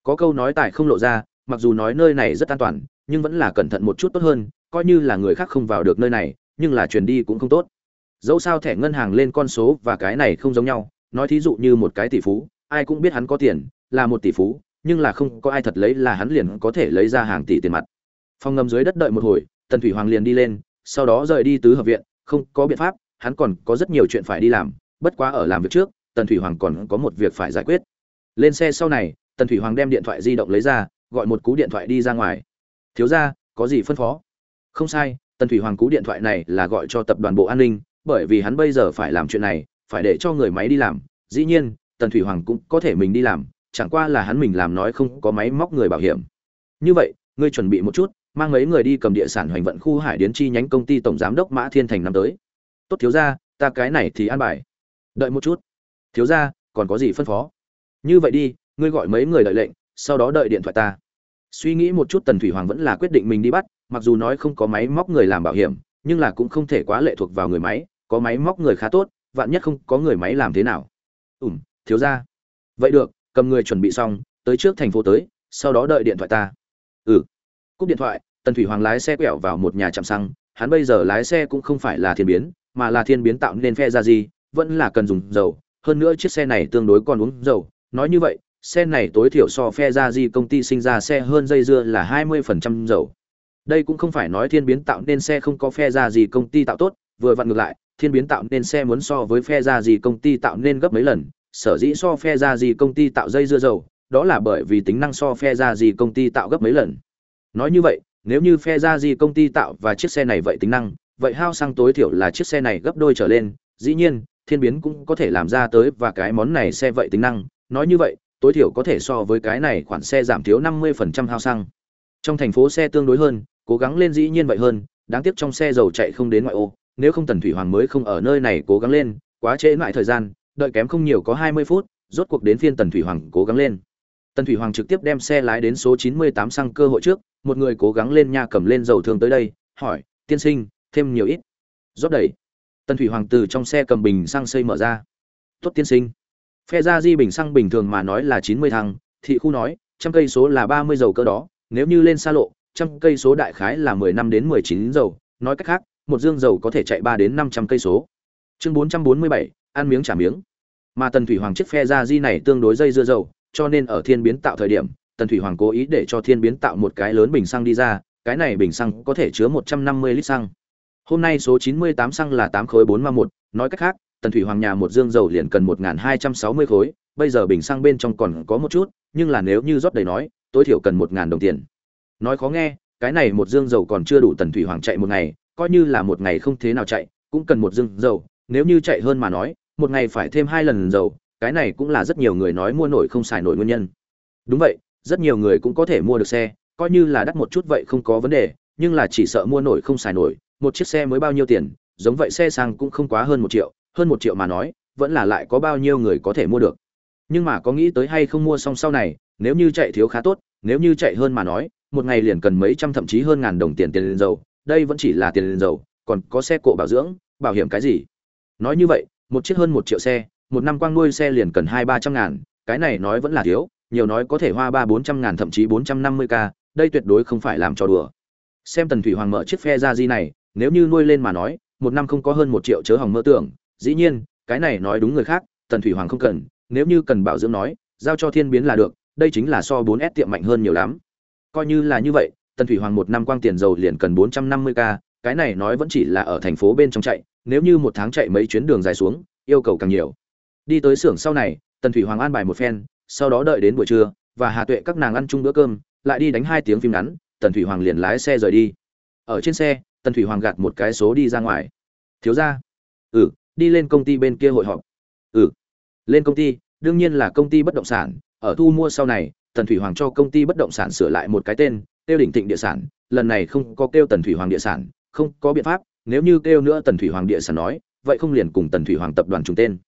Có câu nói tài không lộ ra, mặc dù nói nơi này rất an toàn, nhưng vẫn là cẩn thận một chút tốt hơn, coi như là người khác không vào được nơi này nhưng là truyền đi cũng không tốt. Dẫu sao thẻ ngân hàng lên con số và cái này không giống nhau, nói thí dụ như một cái tỷ phú, ai cũng biết hắn có tiền, là một tỷ phú, nhưng là không có ai thật lấy là hắn liền có thể lấy ra hàng tỷ tiền mặt. Phòng ngầm dưới đất đợi một hồi, tần thủy hoàng liền đi lên, sau đó rời đi tứ hợp viện, không có biện pháp, hắn còn có rất nhiều chuyện phải đi làm, bất quá ở làm việc trước, tần thủy hoàng còn có một việc phải giải quyết. Lên xe sau này, tần thủy hoàng đem điện thoại di động lấy ra, gọi một cú điện thoại đi ra ngoài. Thiếu ra có gì phân phó? Không sai tần thủy hoàng cú điện thoại này là gọi cho tập đoàn bộ an ninh, bởi vì hắn bây giờ phải làm chuyện này, phải để cho người máy đi làm. Dĩ nhiên, tần thủy hoàng cũng có thể mình đi làm, chẳng qua là hắn mình làm nói không có máy móc người bảo hiểm. Như vậy, ngươi chuẩn bị một chút, mang mấy người đi cầm địa sản hoành vận khu hải điến chi nhánh công ty tổng giám đốc mã thiên thành năm tới. Tốt thiếu ra ta cái này thì an bài. Đợi một chút. Thiếu ra còn có gì phân phó? Như vậy đi, ngươi gọi mấy người đợi lệnh, sau đó đợi điện thoại ta. Suy nghĩ một chút, tần thủy hoàng vẫn là quyết định mình đi bắt mặc dù nói không có máy móc người làm bảo hiểm, nhưng là cũng không thể quá lệ thuộc vào người máy, có máy móc người khá tốt, vạn nhất không có người máy làm thế nào. Ủm thiếu ra vậy được, cầm người chuẩn bị xong, tới trước thành phố tới, sau đó đợi điện thoại ta. Ừ. Cúp điện thoại, tần thủy hoàng lái xe quẹo vào một nhà trạm xăng, hắn bây giờ lái xe cũng không phải là thiên biến, mà là thiên biến tạo nên phe ra gì vẫn là cần dùng dầu. Hơn nữa chiếc xe này tương đối còn uống dầu. Nói như vậy, xe này tối thiểu so phe ra gì công ty sinh ra xe hơn dây dưa là hai mươi phần trăm dầu đây cũng không phải nói thiên biến tạo nên xe không có phe ra gì công ty tạo tốt, vừa vặn ngược lại, thiên biến tạo nên xe muốn so với phe ra gì công ty tạo nên gấp mấy lần, sở dĩ so phe ra gì công ty tạo dây dưa dầu, đó là bởi vì tính năng so phe ra gì công ty tạo gấp mấy lần. Nói như vậy, nếu như phe ra gì công ty tạo và chiếc xe này vậy tính năng, vậy hao xăng tối thiểu là chiếc xe này gấp đôi trở lên, dĩ nhiên, thiên biến cũng có thể làm ra tới và cái món này xe vậy tính năng. Nói như vậy, tối thiểu có thể so với cái này khoản xe giảm thiếu 50% hao xăng. Trong thành phố xe tương đối hơn cố gắng lên dĩ nhiên vậy hơn, đáng tiếc trong xe dầu chạy không đến ngoại ô, nếu không tần thủy hoàng mới không ở nơi này cố gắng lên, quá trễ lại thời gian, đợi kém không nhiều có 20 phút, rốt cuộc đến phiên tần thủy hoàng cố gắng lên. Tần thủy hoàng trực tiếp đem xe lái đến số 98 xăng cơ hội trước, một người cố gắng lên nha cầm lên dầu thương tới đây, hỏi, tiên sinh, thêm nhiều ít? Rót đầy. Tần thủy hoàng từ trong xe cầm bình xăng xây mở ra. Tốt tiên sinh. Phe ra di bình xăng bình thường mà nói là 90 thăng, thị khu nói, trăm cây số là 30 dầu cơ đó, nếu như lên xa lộ trăm cây số đại khái là 10 năm đến 19 dầu. Nói cách khác một dương dầu có thể chạy 3 đến 500 cây số. Chương 447, ăn miếng trả miếng. Mà tần thủy hoàng chiếc phe ra di này tương đối dây dưa dầu cho nên ở thiên biến tạo thời điểm tần thủy hoàng cố ý để cho thiên biến tạo một cái lớn bình xăng đi ra cái này bình xăng có thể chứa 150 lít xăng. Hôm nay số 98 xăng là 8 khối 4 ma 1 nói cách khác tần thủy hoàng nhà một dương dầu liền cần 1.260 khối bây giờ bình xăng bên trong còn có một chút nhưng là nếu như rót đầy nói tối thiểu cần 1.000 đồng tiền nói khó nghe, cái này một dương dầu còn chưa đủ tần thủy hoàng chạy một ngày, coi như là một ngày không thế nào chạy, cũng cần một dương dầu. Nếu như chạy hơn mà nói, một ngày phải thêm hai lần dầu, cái này cũng là rất nhiều người nói mua nổi không xài nổi nguyên nhân. Đúng vậy, rất nhiều người cũng có thể mua được xe, coi như là đắt một chút vậy không có vấn đề, nhưng là chỉ sợ mua nổi không xài nổi, một chiếc xe mới bao nhiêu tiền, giống vậy xe sang cũng không quá hơn một triệu, hơn một triệu mà nói, vẫn là lại có bao nhiêu người có thể mua được. Nhưng mà có nghĩ tới hay không mua xong sau này, nếu như chạy thiếu khá tốt, nếu như chạy hơn mà nói một ngày liền cần mấy trăm thậm chí hơn ngàn đồng tiền tiền lên dầu, đây vẫn chỉ là tiền lên dầu, còn có xe cộ bảo dưỡng, bảo hiểm cái gì? Nói như vậy, một chiếc hơn một triệu xe, một năm quang nuôi xe liền cần hai ba trăm ngàn, cái này nói vẫn là thiếu, nhiều nói có thể hoa ba bốn trăm ngàn thậm chí bốn trăm năm mươi k, đây tuyệt đối không phải làm trò đùa. Xem tần thủy hoàng mở chiếc phe ra di này, nếu như nuôi lên mà nói, một năm không có hơn một triệu chớ hỏng mơ tưởng, dĩ nhiên, cái này nói đúng người khác, tần thủy hoàng không cần, nếu như cần bảo dưỡng nói, giao cho thiên biến là được, đây chính là so 4 s tiệm mạnh hơn nhiều lắm coi như là như vậy, tần thủy hoàng một năm quang tiền dầu liền cần 450 k, cái này nói vẫn chỉ là ở thành phố bên trong chạy, nếu như một tháng chạy mấy chuyến đường dài xuống, yêu cầu càng nhiều. Đi tới xưởng sau này, tần thủy hoàng an bài một phen, sau đó đợi đến buổi trưa, và hà tuệ các nàng ăn chung bữa cơm, lại đi đánh hai tiếng phim ngắn, tần thủy hoàng liền lái xe rời đi. Ở trên xe, tần thủy hoàng gạt một cái số đi ra ngoài. Thiếu ra ừ đi lên công ty bên kia hội họp. Ừ. Lên công ty, đương nhiên là công ty bất động sản, ở thu mua sau này tần thủy hoàng cho công ty bất động sản sửa lại một cái tên tiêu đỉnh thịnh địa sản lần này không có kêu tần thủy hoàng địa sản không có biện pháp nếu như kêu nữa tần thủy hoàng địa sản nói vậy không liền cùng tần thủy hoàng tập đoàn trùng tên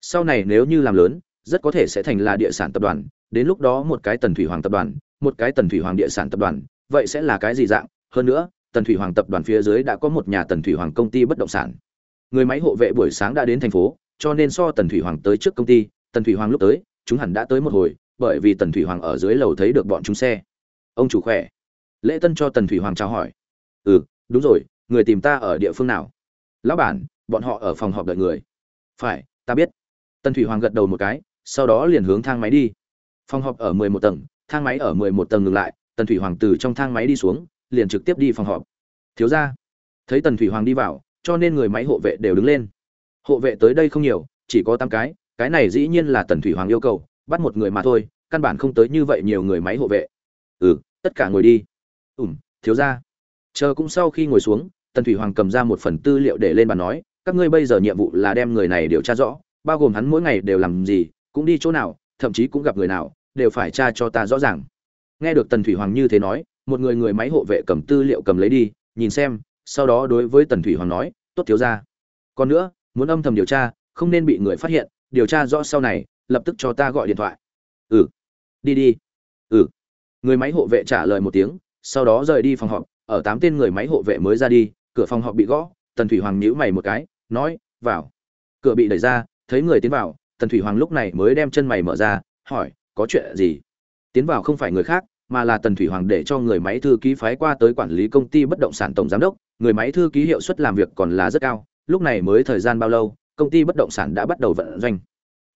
sau này nếu như làm lớn rất có thể sẽ thành là địa sản tập đoàn đến lúc đó một cái tần thủy hoàng tập đoàn một cái tần thủy hoàng địa sản tập đoàn vậy sẽ là cái gì dạng hơn nữa tần thủy hoàng tập đoàn phía dưới đã có một nhà tần thủy hoàng công ty bất động sản người máy hộ vệ buổi sáng đã đến thành phố cho nên so tần thủy hoàng tới trước công ty tần thủy hoàng lúc tới chúng hẳn đã tới một hồi bởi vì tần thủy hoàng ở dưới lầu thấy được bọn chúng xe. Ông chủ khỏe. Lễ tân cho tần thủy hoàng chào hỏi. Ừ đúng rồi, người tìm ta ở địa phương nào? Lão bản, bọn họ ở phòng họp đợi người. Phải, ta biết. Tần thủy hoàng gật đầu một cái, sau đó liền hướng thang máy đi. Phòng họp ở mười một tầng, thang máy ở mười một tầng ngừng lại, tần thủy hoàng từ trong thang máy đi xuống, liền trực tiếp đi phòng họp. Thiếu ra thấy tần thủy hoàng đi vào, cho nên người máy hộ vệ đều đứng lên. Hộ vệ tới đây không nhiều, chỉ có tám cái cái này dĩ nhiên là tần thủy hoàng yêu cầu bắt một người mà thôi, căn bản không tới như vậy nhiều người máy hộ vệ. Ừ tất cả ngồi đi. Ủm thiếu ra chờ cũng sau khi ngồi xuống, tần thủy hoàng cầm ra một phần tư liệu để lên bàn nói, các ngươi bây giờ nhiệm vụ là đem người này điều tra rõ, bao gồm hắn mỗi ngày đều làm gì, cũng đi chỗ nào, thậm chí cũng gặp người nào, đều phải tra cho ta rõ ràng. Nghe được tần thủy hoàng như thế nói, một người người máy hộ vệ cầm tư liệu cầm lấy đi, nhìn xem, sau đó đối với tần thủy hoàng nói, tốt thiếu ra còn nữa, muốn âm thầm điều tra, không nên bị người phát hiện, điều tra rõ sau này lập tức cho ta gọi điện thoại. Ừ. Đi đi. Ừ. Người máy hộ vệ trả lời một tiếng, sau đó rời đi phòng họp, ở tám tên người máy hộ vệ mới ra đi, cửa phòng họp bị gõ, tần thủy hoàng nhíu mày một cái, nói, vào. Cửa bị đẩy ra, thấy người tiến vào, tần thủy hoàng lúc này mới đem chân mày mở ra, hỏi, có chuyện gì? Tiến vào không phải người khác, mà là tần thủy hoàng để cho người máy thư ký phái qua tới quản lý công ty bất động sản tổng giám đốc. Người máy thư ký hiệu suất làm việc còn là rất cao, lúc này mới thời gian bao lâu, công ty bất động sản đã bắt đầu vận doanh.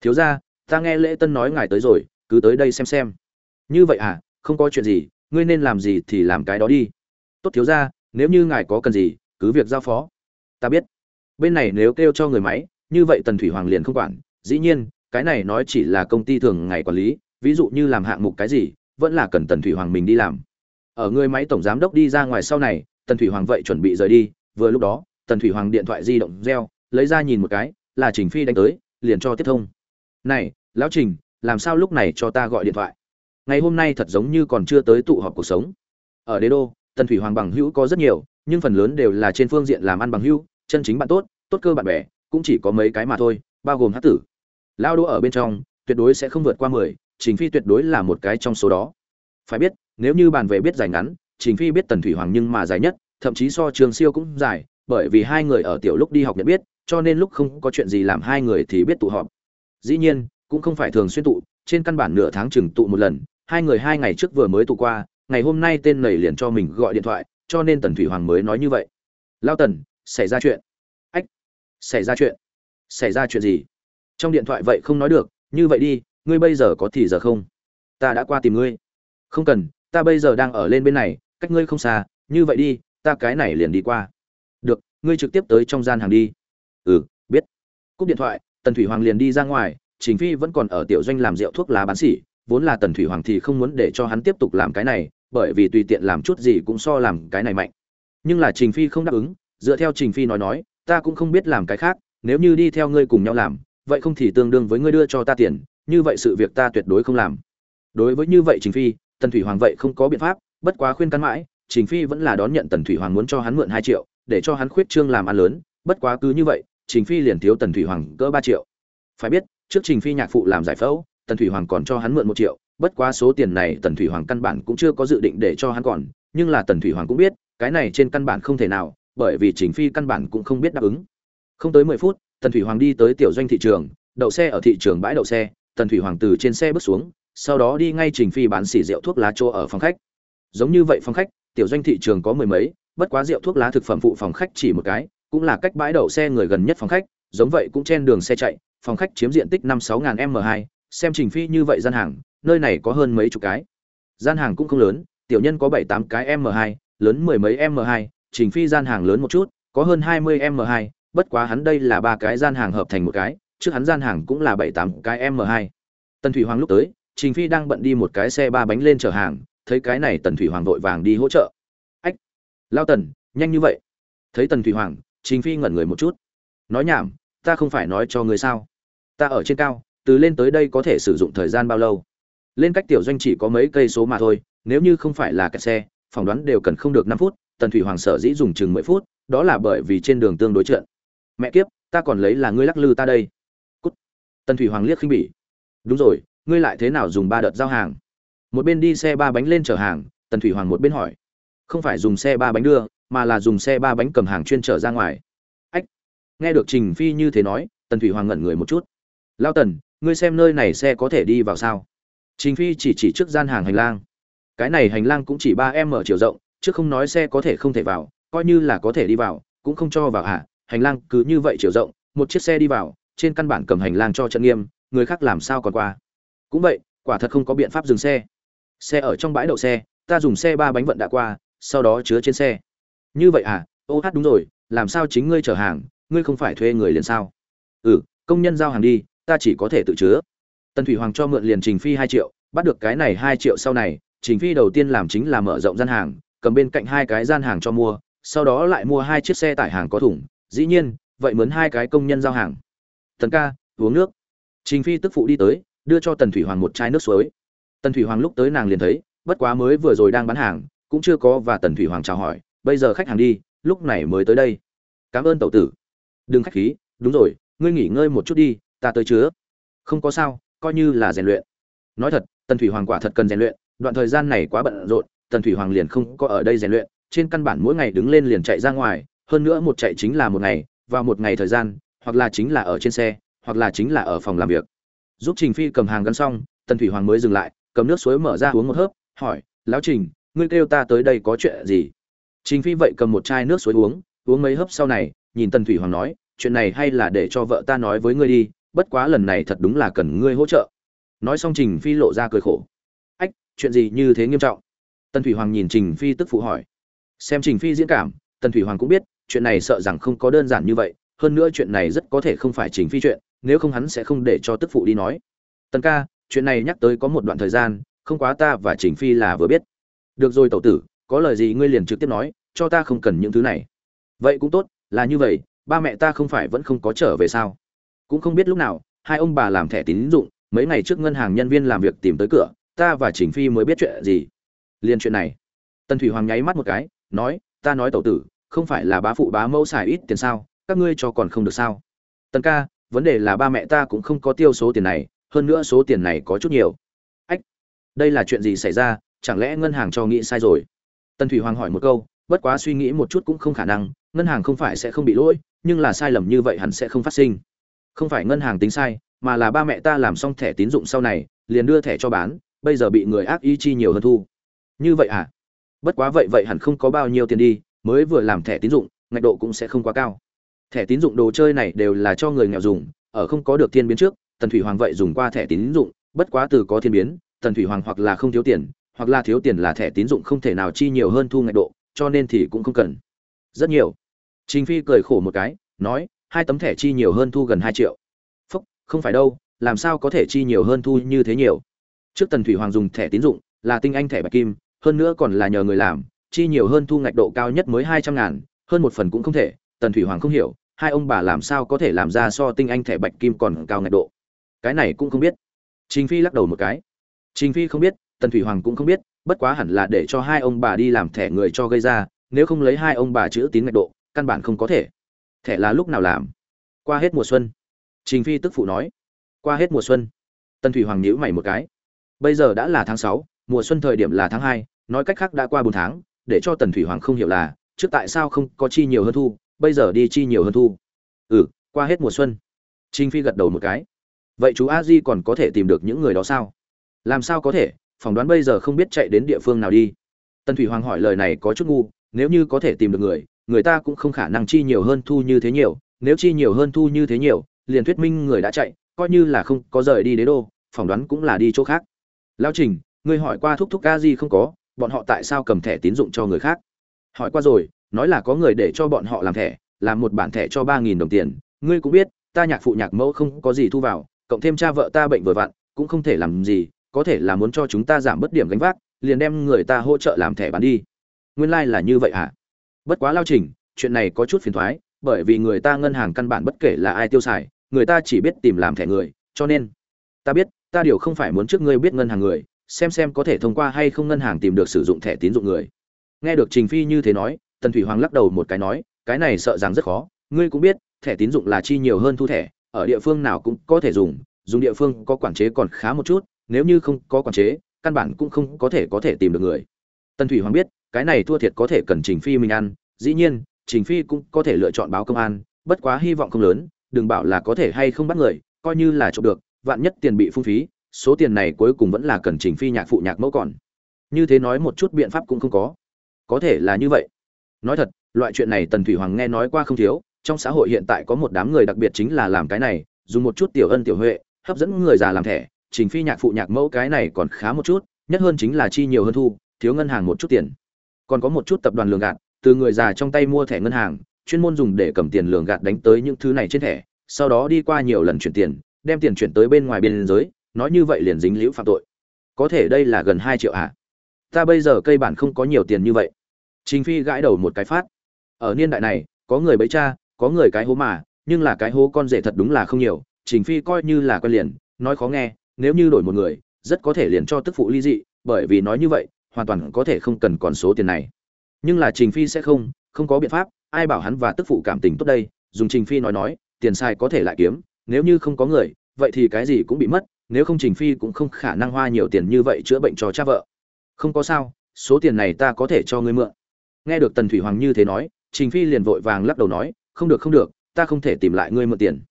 Thiếu ra ta nghe lễ tân nói ngài tới rồi, cứ tới đây xem xem. Như vậy à không có chuyện gì, ngươi nên làm gì thì làm cái đó đi. Tốt thiếu ra nếu như ngài có cần gì, cứ việc giao phó. Ta biết. Bên này nếu kêu cho người máy, như vậy tần thủy hoàng liền không quản. Dĩ nhiên, cái này nói chỉ là công ty thường ngày quản lý, ví dụ như làm hạng mục cái gì, vẫn là cần tần thủy hoàng mình đi làm. Ở người máy tổng giám đốc đi ra ngoài sau này, tần thủy hoàng vậy chuẩn bị rời đi. Vừa lúc đó, tần thủy hoàng điện thoại di động reo, lấy ra nhìn một cái, là trình phi đánh tới, liền cho tiếp thông này, lão trình, làm sao lúc này cho ta gọi điện thoại? Ngày hôm nay thật giống như còn chưa tới tụ họp cuộc sống. Ở đế đô, tần thủy hoàng bằng hữu có rất nhiều, nhưng phần lớn đều là trên phương diện làm ăn bằng hữu, chân chính bạn tốt tốt cơ bạn bè, cũng chỉ có mấy cái mà thôi, bao gồm hát tử. Lao đỗ ở bên trong, tuyệt đối sẽ không vượt qua mười, trình phi tuyệt đối là một cái trong số đó. Phải biết, nếu như bàn về biết dài ngắn, trình phi biết tần thủy hoàng nhưng mà dài nhất, thậm chí so trường siêu cũng dài, bởi vì hai người ở tiểu lúc đi học nhận biết, cho nên lúc không có chuyện gì làm hai người thì biết tụ họp dĩ nhiên, cũng không phải thường xuyên tụ, trên căn bản nửa tháng chừng tụ một lần, hai người hai ngày trước vừa mới tụ qua, ngày hôm nay tên nầy liền cho mình gọi điện thoại, cho nên tần thủy hoàng mới nói như vậy. Lao tần, xảy ra chuyện. Ách, xảy ra chuyện? Xảy ra chuyện gì? Trong điện thoại vậy không nói được, như vậy đi, ngươi bây giờ có thì giờ không? Ta đã qua tìm ngươi. Không cần, ta bây giờ đang ở lên bên này, cách ngươi không xa, như vậy đi, ta cái này liền đi qua. Được, ngươi trực tiếp tới trong gian hàng đi. Ừ biết. Cúp điện thoại tần thủy hoàng liền đi ra ngoài, trình phi vẫn còn ở tiểu doanh làm rượu thuốc lá bán xỉ vốn là tần thủy hoàng thì không muốn để cho hắn tiếp tục làm cái này, bởi vì tùy tiện làm chút gì cũng so làm cái này mạnh. Nhưng là trình phi không đáp ứng, dựa theo trình phi nói nói, ta cũng không biết làm cái khác, nếu như đi theo ngươi cùng nhau làm, vậy không thì tương đương với ngươi đưa cho ta tiền, như vậy sự việc ta tuyệt đối không làm. Đối với như vậy trình phi, tần thủy hoàng vậy không có biện pháp, bất quá khuyên cắn mãi, trình phi vẫn là đón nhận tần thủy hoàng muốn cho hắn mượn hai triệu, để cho hắn khuyết trương làm ăn lớn, bất quá cứ như vậy trình phi liền thiếu tần thủy hoàng cỡ ba triệu. Phải biết, trước trình phi nhạc phụ làm giải phẫu, tần thủy hoàng còn cho hắn mượn một triệu, bất quá số tiền này tần thủy hoàng căn bản cũng chưa có dự định để cho hắn còn, nhưng là tần thủy hoàng cũng biết, cái này trên căn bản không thể nào, bởi vì trình phi căn bản cũng không biết đáp ứng. Không tới mười phút, tần thủy hoàng đi tới tiểu doanh thị trường, đậu xe ở thị trường bãi đậu xe, tần thủy hoàng từ trên xe bước xuống, sau đó đi ngay trình phi bán xỉ rượu thuốc lá chỗ ở phòng khách. Giống như vậy phòng khách, tiểu doanh thị trường có mười mấy, bất quá rượu thuốc lá thực phẩm phụ phòng khách chỉ một cái cũng là cách bãi đậu xe người gần nhất phòng khách, giống vậy cũng trên đường xe chạy, phòng khách chiếm diện tích năm sáu ngàn m hai, xem trình phi như vậy gian hàng, nơi này có hơn mấy chục cái. Gian hàng cũng không lớn, tiểu nhân có bảy tám cái m hai, lớn mười mấy m hai, trình phi gian hàng lớn một chút, có hơn hai mươi m hai, bất quá hắn đây là ba cái gian hàng hợp thành một cái, trước hắn gian hàng cũng là bảy tám cái m hai. Tần thủy hoàng lúc tới, trình phi đang bận đi một cái xe ba bánh lên chở hàng, thấy cái này tần thủy hoàng vội vàng đi hỗ trợ. Ách, lao tần, nhanh như vậy. Thấy tần thủy hoàng trình phi ngẩn người một chút. Nói nhảm, ta không phải nói cho người sao? Ta ở trên cao, từ lên tới đây có thể sử dụng thời gian bao lâu? Lên cách tiểu doanh chỉ có mấy cây số mà thôi, nếu như không phải là kẹt xe, phỏng đoán đều cần không được năm phút, tần thủy hoàng sở dĩ dùng chừng mười phút, đó là bởi vì trên đường tương đối trượt. Mẹ kiếp, ta còn lấy là ngươi lắc lư ta đây. Cút. Tần thủy hoàng liếc khinh bỉ. Đúng rồi, ngươi lại thế nào dùng ba đợt giao hàng? Một bên đi xe ba bánh lên chở hàng, tần thủy hoàng một bên hỏi. Không phải dùng xe ba bánh đưa mà là dùng xe ba bánh cầm hàng chuyên trở ra ngoài. Ách, nghe được trình phi như thế nói, tần thủy hoàng ngẩn người một chút. Lao tần, ngươi xem nơi này xe có thể đi vào sao? Trình phi chỉ chỉ trước gian hàng hành lang. Cái này hành lang cũng chỉ ba em mở chiều rộng, chứ không nói xe có thể không thể vào, coi như là có thể đi vào, cũng không cho vào hả? Hành lang cứ như vậy chiều rộng, một chiếc xe đi vào, trên căn bản cầm hành lang cho trận nghiêm, người khác làm sao còn qua? Cũng vậy, quả thật không có biện pháp dừng xe. Xe ở trong bãi đậu xe, ta dùng xe ba bánh vận đã qua, sau đó chứa trên xe như vậy à? Ô hát đúng rồi, làm sao chính ngươi chở hàng, ngươi không phải thuê người liền sao? Ừ công nhân giao hàng đi, ta chỉ có thể tự chứa. Tần thủy hoàng cho mượn liền trình phi hai triệu, bắt được cái này hai triệu sau này, trình phi đầu tiên làm chính là mở rộng gian hàng, cầm bên cạnh hai cái gian hàng cho mua, sau đó lại mua hai chiếc xe tải hàng có thùng. Dĩ nhiên, vậy mướn hai cái công nhân giao hàng. Tần ca, uống nước. Trình phi tức phụ đi tới, đưa cho tần thủy hoàng một chai nước suối. Tần thủy hoàng lúc tới nàng liền thấy, bất quá mới vừa rồi đang bán hàng, cũng chưa có và tần thủy hoàng chào hỏi bây giờ khách hàng đi, lúc này mới tới đây. Cảm ơn tẩu tử. Đừng khách khí, đúng rồi, ngươi nghỉ ngơi một chút đi, ta tới chứa. Không có sao, coi như là rèn luyện. Nói thật, tần thủy hoàng quả thật cần rèn luyện, đoạn thời gian này quá bận rộn, tần thủy hoàng liền không có ở đây rèn luyện, trên căn bản mỗi ngày đứng lên liền chạy ra ngoài, hơn nữa một chạy chính là một ngày và một ngày thời gian, hoặc là chính là ở trên xe, hoặc là chính là ở phòng làm việc. Giúp trình phi cầm hàng gắn xong, tần thủy hoàng mới dừng lại, cầm nước suối mở ra uống một hớp, hỏi, lão trình, ngươi kêu ta tới đây có chuyện gì? Trình phi vậy cầm một chai nước suối uống uống mấy hớp sau này, nhìn tần thủy hoàng nói, chuyện này hay là để cho vợ ta nói với ngươi đi, bất quá lần này thật đúng là cần ngươi hỗ trợ. Nói xong trình phi lộ ra cười khổ. Ách, chuyện gì như thế nghiêm trọng? Tần thủy hoàng nhìn trình phi tức phụ hỏi. Xem trình phi diễn cảm, tần thủy hoàng cũng biết, chuyện này sợ rằng không có đơn giản như vậy, hơn nữa chuyện này rất có thể không phải trình phi chuyện, nếu không hắn sẽ không để cho tức phụ đi nói. Tần ca, chuyện này nhắc tới có một đoạn thời gian, không quá ta và trình phi là vừa biết. Được rồi tẩu tử có lời gì ngươi liền trực tiếp nói, cho ta không cần những thứ này. Vậy cũng tốt, là như vậy, ba mẹ ta không phải vẫn không có trở về sao? Cũng không biết lúc nào, hai ông bà làm thẻ tín dụng, mấy ngày trước ngân hàng nhân viên làm việc tìm tới cửa, ta và trình phi mới biết chuyện gì. Liền chuyện này. Tần thủy hoàng nháy mắt một cái, nói, ta nói tẩu tử, không phải là bá phụ bá mẫu xài ít tiền sao, các ngươi cho còn không được sao? Tần ca, vấn đề là ba mẹ ta cũng không có tiêu số tiền này, hơn nữa số tiền này có chút nhiều. Ách, đây là chuyện gì xảy ra, chẳng lẽ ngân hàng cho nghĩ sai rồi? Tần thủy hoàng hỏi một câu, bất quá suy nghĩ một chút cũng không khả năng, ngân hàng không phải sẽ không bị lỗi, nhưng là sai lầm như vậy hẳn sẽ không phát sinh. Không phải ngân hàng tính sai, mà là ba mẹ ta làm xong thẻ tín dụng sau này, liền đưa thẻ cho bán, bây giờ bị người ác ý chi nhiều hơn thu. Như vậy à? Bất quá vậy vậy hẳn không có bao nhiêu tiền đi, mới vừa làm thẻ tín dụng, ngạch độ cũng sẽ không quá cao. Thẻ tín dụng đồ chơi này đều là cho người nghèo dùng, ở không có được thiên biến trước, tần thủy hoàng vậy dùng qua thẻ tín dụng, bất quá từ có thiên biến, tần thủy hoàng hoặc là không thiếu tiền hoặc là thiếu tiền là thẻ tín dụng không thể nào chi nhiều hơn thu ngạch độ, cho nên thì cũng không cần. Rất nhiều. Trình phi cười khổ một cái, nói, hai tấm thẻ chi nhiều hơn thu gần hai triệu. Phúc, không phải đâu, làm sao có thể chi nhiều hơn thu như thế nhiều? Trước tần thủy hoàng dùng thẻ tín dụng, là tinh anh thẻ bạch kim, hơn nữa còn là nhờ người làm, chi nhiều hơn thu ngạch độ cao nhất mới hai trăm ngàn, hơn một phần cũng không thể. Tần thủy hoàng không hiểu, hai ông bà làm sao có thể làm ra so tinh anh thẻ bạch kim còn cao ngạch độ? Cái này cũng không biết. Trình phi lắc đầu một cái. Trình phi không biết tần thủy hoàng cũng không biết, bất quá hẳn là để cho hai ông bà đi làm thẻ người cho gây ra, nếu không lấy hai ông bà chữ tín ngạch độ, căn bản không có thể. Thẻ là lúc nào làm? Qua hết mùa xuân. Trình phi tức phụ nói. Qua hết mùa xuân. Tần thủy hoàng nhíu mày một cái. Bây giờ đã là tháng sáu, mùa xuân thời điểm là tháng hai, nói cách khác đã qua bốn tháng, để cho tần thủy hoàng không hiểu là, trước tại sao không có chi nhiều hơn thu, bây giờ đi chi nhiều hơn thu. Ừ qua hết mùa xuân. Trình phi gật đầu một cái. Vậy chú a di còn có thể tìm được những người đó sao? Làm sao có thể? Phỏng đoán bây giờ không biết chạy đến địa phương nào đi. Tần thủy hoàng hỏi lời này có chút ngu, nếu như có thể tìm được người người ta cũng không khả năng chi nhiều hơn thu như thế nhiều, nếu chi nhiều hơn thu như thế nhiều, liền thuyết minh người đã chạy, coi như là không có rời đi đế đô, phỏng đoán cũng là đi chỗ khác. Lão trình, ngươi hỏi qua thúc thúc Ca gì không có, bọn họ tại sao cầm thẻ tín dụng cho người khác? Hỏi qua rồi, nói là có người để cho bọn họ làm thẻ, làm một bản thẻ cho ba nghìn đồng tiền. Ngươi cũng biết, ta nhạc phụ nhạc mẫu không có gì thu vào, cộng thêm cha vợ ta bệnh vừa vặn, cũng không thể làm gì có thể là muốn cho chúng ta giảm bớt điểm gánh vác, liền đem người ta hỗ trợ làm thẻ bán đi. Nguyên lai、like、là như vậy hả? Bất quá lao trình, chuyện này có chút phiền thoái, bởi vì người ta ngân hàng căn bản bất kể là ai tiêu xài, người ta chỉ biết tìm làm thẻ người, cho nên ta biết, ta điều không phải muốn trước ngươi biết ngân hàng người, xem xem có thể thông qua hay không ngân hàng tìm được sử dụng thẻ tín dụng người. Nghe được trình phi như thế nói, tần thủy hoàng lắc đầu một cái nói, cái này sợ rằng rất khó, ngươi cũng biết, thẻ tín dụng là chi nhiều hơn thu thẻ, ở địa phương nào cũng có thể dùng dùng địa phương có quản chế còn khá một chút nếu như không có quản chế, căn bản cũng không có thể có thể tìm được người. Tần thủy hoàng biết, cái này thua thiệt có thể cần trình phi mình ăn, dĩ nhiên, trình phi cũng có thể lựa chọn báo công an, bất quá hy vọng không lớn, đừng bảo là có thể hay không bắt người, coi như là trộm được, vạn nhất tiền bị phung phí, số tiền này cuối cùng vẫn là cần trình phi nhạc phụ nhạc mẫu còn. Như thế nói một chút biện pháp cũng không có. Có thể là như vậy. Nói thật, loại chuyện này tần thủy hoàng nghe nói qua không thiếu, trong xã hội hiện tại có một đám người đặc biệt chính là làm cái này, dùng một chút tiểu ân tiểu huệ, hấp dẫn người già làm thẻ trình phi nhạc phụ nhạc mẫu cái này còn khá một chút, nhất hơn chính là chi nhiều hơn thu, thiếu ngân hàng một chút tiền. Còn có một chút tập đoàn lường gạt, từ người già trong tay mua thẻ ngân hàng, chuyên môn dùng để cầm tiền lường gạt đánh tới những thứ này trên thẻ, sau đó đi qua nhiều lần chuyển tiền, đem tiền chuyển tới bên ngoài biên giới, nói như vậy liền dính liễu phạm tội. Có thể đây là gần hai triệu ạ à? ta bây giờ cây bản không có nhiều tiền như vậy. Trình phi gãi đầu một cái phát. Ở niên đại này, có người bấy cha, có người cái hố mà, nhưng là cái hố con rể thật đúng là không nhiều, trình phi coi như là quen liền, nói khó nghe nếu như đổi một người, rất có thể liền cho tức phụ ly dị, bởi vì nói như vậy, hoàn toàn có thể không cần còn số tiền này. Nhưng là trình phi sẽ không không có biện pháp, ai bảo hắn và tức phụ cảm tình tốt đây, dùng trình phi nói nói, tiền sai có thể lại kiếm, nếu như không có người, vậy thì cái gì cũng bị mất, nếu không trình phi cũng không khả năng hoa nhiều tiền như vậy chữa bệnh cho cha vợ. Không có sao, số tiền này ta có thể cho ngươi mượn. Nghe được tần thủy hoàng như thế nói, trình phi liền vội vàng lắc đầu nói, không được không được, ta không thể tìm lại ngươi mượn tiền.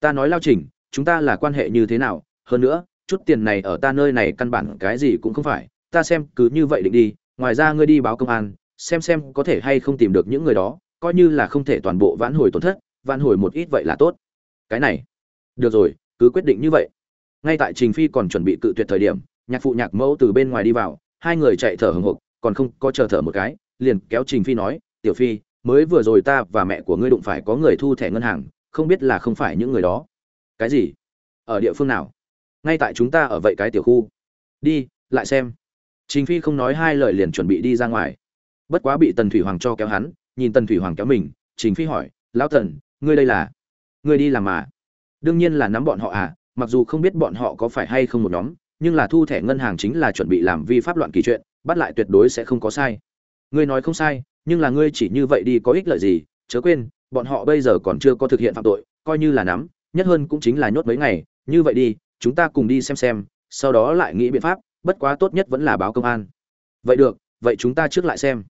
Ta nói lao trình, chúng ta là quan hệ như thế nào hơn nữa, chút tiền này ở ta nơi này căn bản cái gì cũng không phải, ta xem cứ như vậy định đi, ngoài ra ngươi đi báo công an, xem xem có thể hay không tìm được những người đó, coi như là không thể toàn bộ vãn hồi tổn thất, vãn hồi một ít vậy là tốt. Cái này, được rồi, cứ quyết định như vậy. Ngay tại trình phi còn chuẩn bị cự tuyệt thời điểm, nhạc phụ nhạc mẫu từ bên ngoài đi vào, hai người chạy thở hừng hực, còn không có chờ thở một cái, liền kéo trình phi nói, tiểu phi, mới vừa rồi ta và mẹ của ngươi đụng phải có người thu thẻ ngân hàng, không biết là không phải những người đó. Cái gì? Ở địa phương nào? Ngay tại chúng ta ở vậy cái tiểu khu. Đi, lại xem. Trình phi không nói hai lời liền chuẩn bị đi ra ngoài. Bất quá bị tần thủy hoàng cho kéo hắn, nhìn tần thủy hoàng kéo mình, trình phi hỏi, lão tần, ngươi đây là? Ngươi đi làm mà? Đương nhiên là nắm bọn họ à mặc dù không biết bọn họ có phải hay không một nhóm, nhưng là thu thẻ ngân hàng chính là chuẩn bị làm vi pháp loạn kỳ chuyện, bắt lại tuyệt đối sẽ không có sai. Ngươi nói không sai, nhưng là ngươi chỉ như vậy đi có ích lợi gì? Chớ quên, bọn họ bây giờ còn chưa có thực hiện phạm tội, coi như là nắm, nhất hơn cũng chính là nhốt mấy ngày, như vậy đi chúng ta cùng đi xem xem, sau đó lại nghĩ biện pháp, bất quá tốt nhất vẫn là báo công an. Vậy được, vậy chúng ta trước lại xem.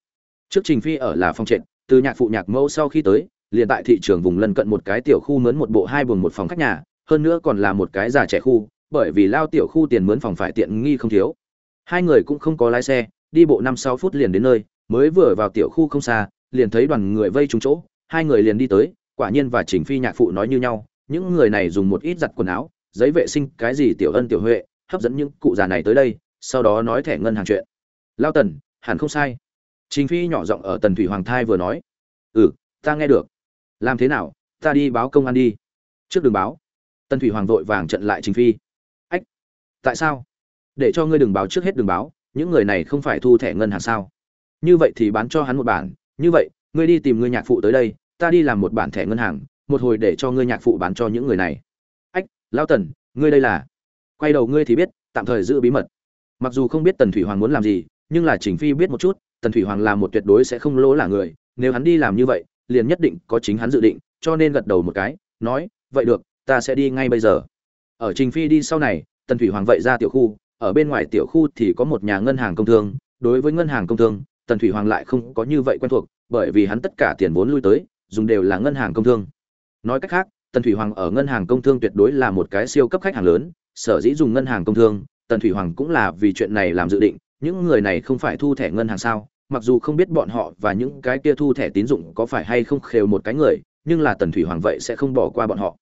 Trước trình phi ở là phòng trệt, từ nhạc phụ nhạc mẫu sau khi tới, liền tại thị trường vùng lân cận một cái tiểu khu mướn một bộ hai buồng một phòng khách nhà, hơn nữa còn là một cái già trẻ khu, bởi vì lao tiểu khu tiền mướn phòng phải tiện nghi không thiếu. Hai người cũng không có lái xe, đi bộ năm sáu phút liền đến nơi, mới vừa vào tiểu khu không xa, liền thấy đoàn người vây trúng chỗ, hai người liền đi tới, quả nhiên và trình phi nhạc phụ nói như nhau, những người này dùng một ít giặt quần áo giấy vệ sinh cái gì tiểu ân tiểu huệ, hấp dẫn những cụ già này tới đây, sau đó nói thẻ ngân hàng chuyện. Lao tần, hẳn không sai. Trình phi nhỏ giọng ở tần thủy hoàng thai vừa nói. Ừ ta nghe được. Làm thế nào, ta đi báo công an đi. Trước đường báo. Tần thủy hoàng vội vàng trận lại trình phi. Ách, tại sao? Để cho ngươi đừng báo trước hết đường báo, những người này không phải thu thẻ ngân hàng sao? Như vậy thì bán cho hắn một bản. Như vậy, ngươi đi tìm ngươi nhạc phụ tới đây, ta đi làm một bản thẻ ngân hàng, một hồi để cho ngươi nhạc phụ bán cho những người này lao tần, ngươi đây là? Quay đầu ngươi thì biết, tạm thời giữ bí mật. Mặc dù không biết tần thủy hoàng muốn làm gì, nhưng là chỉnh phi biết một chút, tần thủy hoàng là một tuyệt đối sẽ không lỗ là người. Nếu hắn đi làm như vậy, liền nhất định có chính hắn dự định, cho nên gật đầu một cái, nói, vậy được, ta sẽ đi ngay bây giờ. Ở trình phi đi sau này, tần thủy hoàng vậy ra tiểu khu, ở bên ngoài tiểu khu thì có một nhà ngân hàng công thương. Đối với ngân hàng công thương, tần thủy hoàng lại không có như vậy quen thuộc, bởi vì hắn tất cả tiền vốn lui tới, dùng đều là ngân hàng công thương. Nói cách khác tần thủy hoàng ở ngân hàng công thương tuyệt đối là một cái siêu cấp khách hàng lớn, sở dĩ dùng ngân hàng công thương, tần thủy hoàng cũng là vì chuyện này làm dự định, những người này không phải thu thẻ ngân hàng sao, mặc dù không biết bọn họ và những cái kia thu thẻ tín dụng có phải hay không khều một cái người, nhưng là tần thủy hoàng vậy sẽ không bỏ qua bọn họ.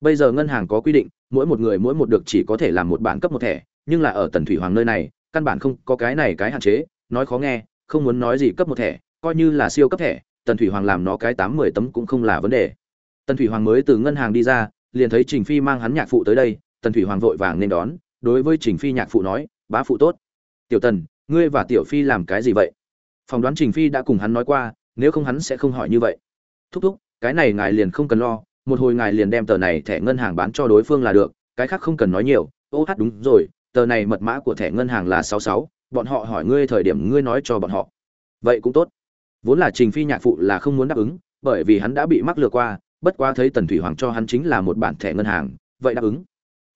Bây giờ ngân hàng có quy định, mỗi một người mỗi một được chỉ có thể làm một bản cấp một thẻ, nhưng là ở tần thủy hoàng nơi này, căn bản không có cái này cái hạn chế, nói khó nghe, không muốn nói gì cấp một thẻ, coi như là siêu cấp thẻ, tần thủy hoàng làm nó cái tám mười tấm cũng không là vấn đề tần thủy hoàng mới từ ngân hàng đi ra, liền thấy trình phi mang hắn nhạc phụ tới đây, tần thủy hoàng vội vàng nên đón, đối với trình phi nhạc phụ nói, bá phụ tốt. Tiểu tần, ngươi và tiểu phi làm cái gì vậy? Phỏng đoán trình phi đã cùng hắn nói qua, nếu không hắn sẽ không hỏi như vậy. Thúc thúc, cái này ngài liền không cần lo, một hồi ngài liền đem tờ này thẻ ngân hàng bán cho đối phương là được, cái khác không cần nói nhiều. Ô hát, đúng rồi, tờ này mật mã của thẻ ngân hàng là sáu sáu, bọn họ hỏi ngươi thời điểm ngươi nói cho bọn họ. Vậy cũng tốt. Vốn là trình phi nhạc phụ là không muốn đáp ứng, bởi vì hắn đã bị mắc lừa qua bất quá thấy tần thủy hoàng cho hắn chính là một bản thẻ ngân hàng, vậy đáp ứng.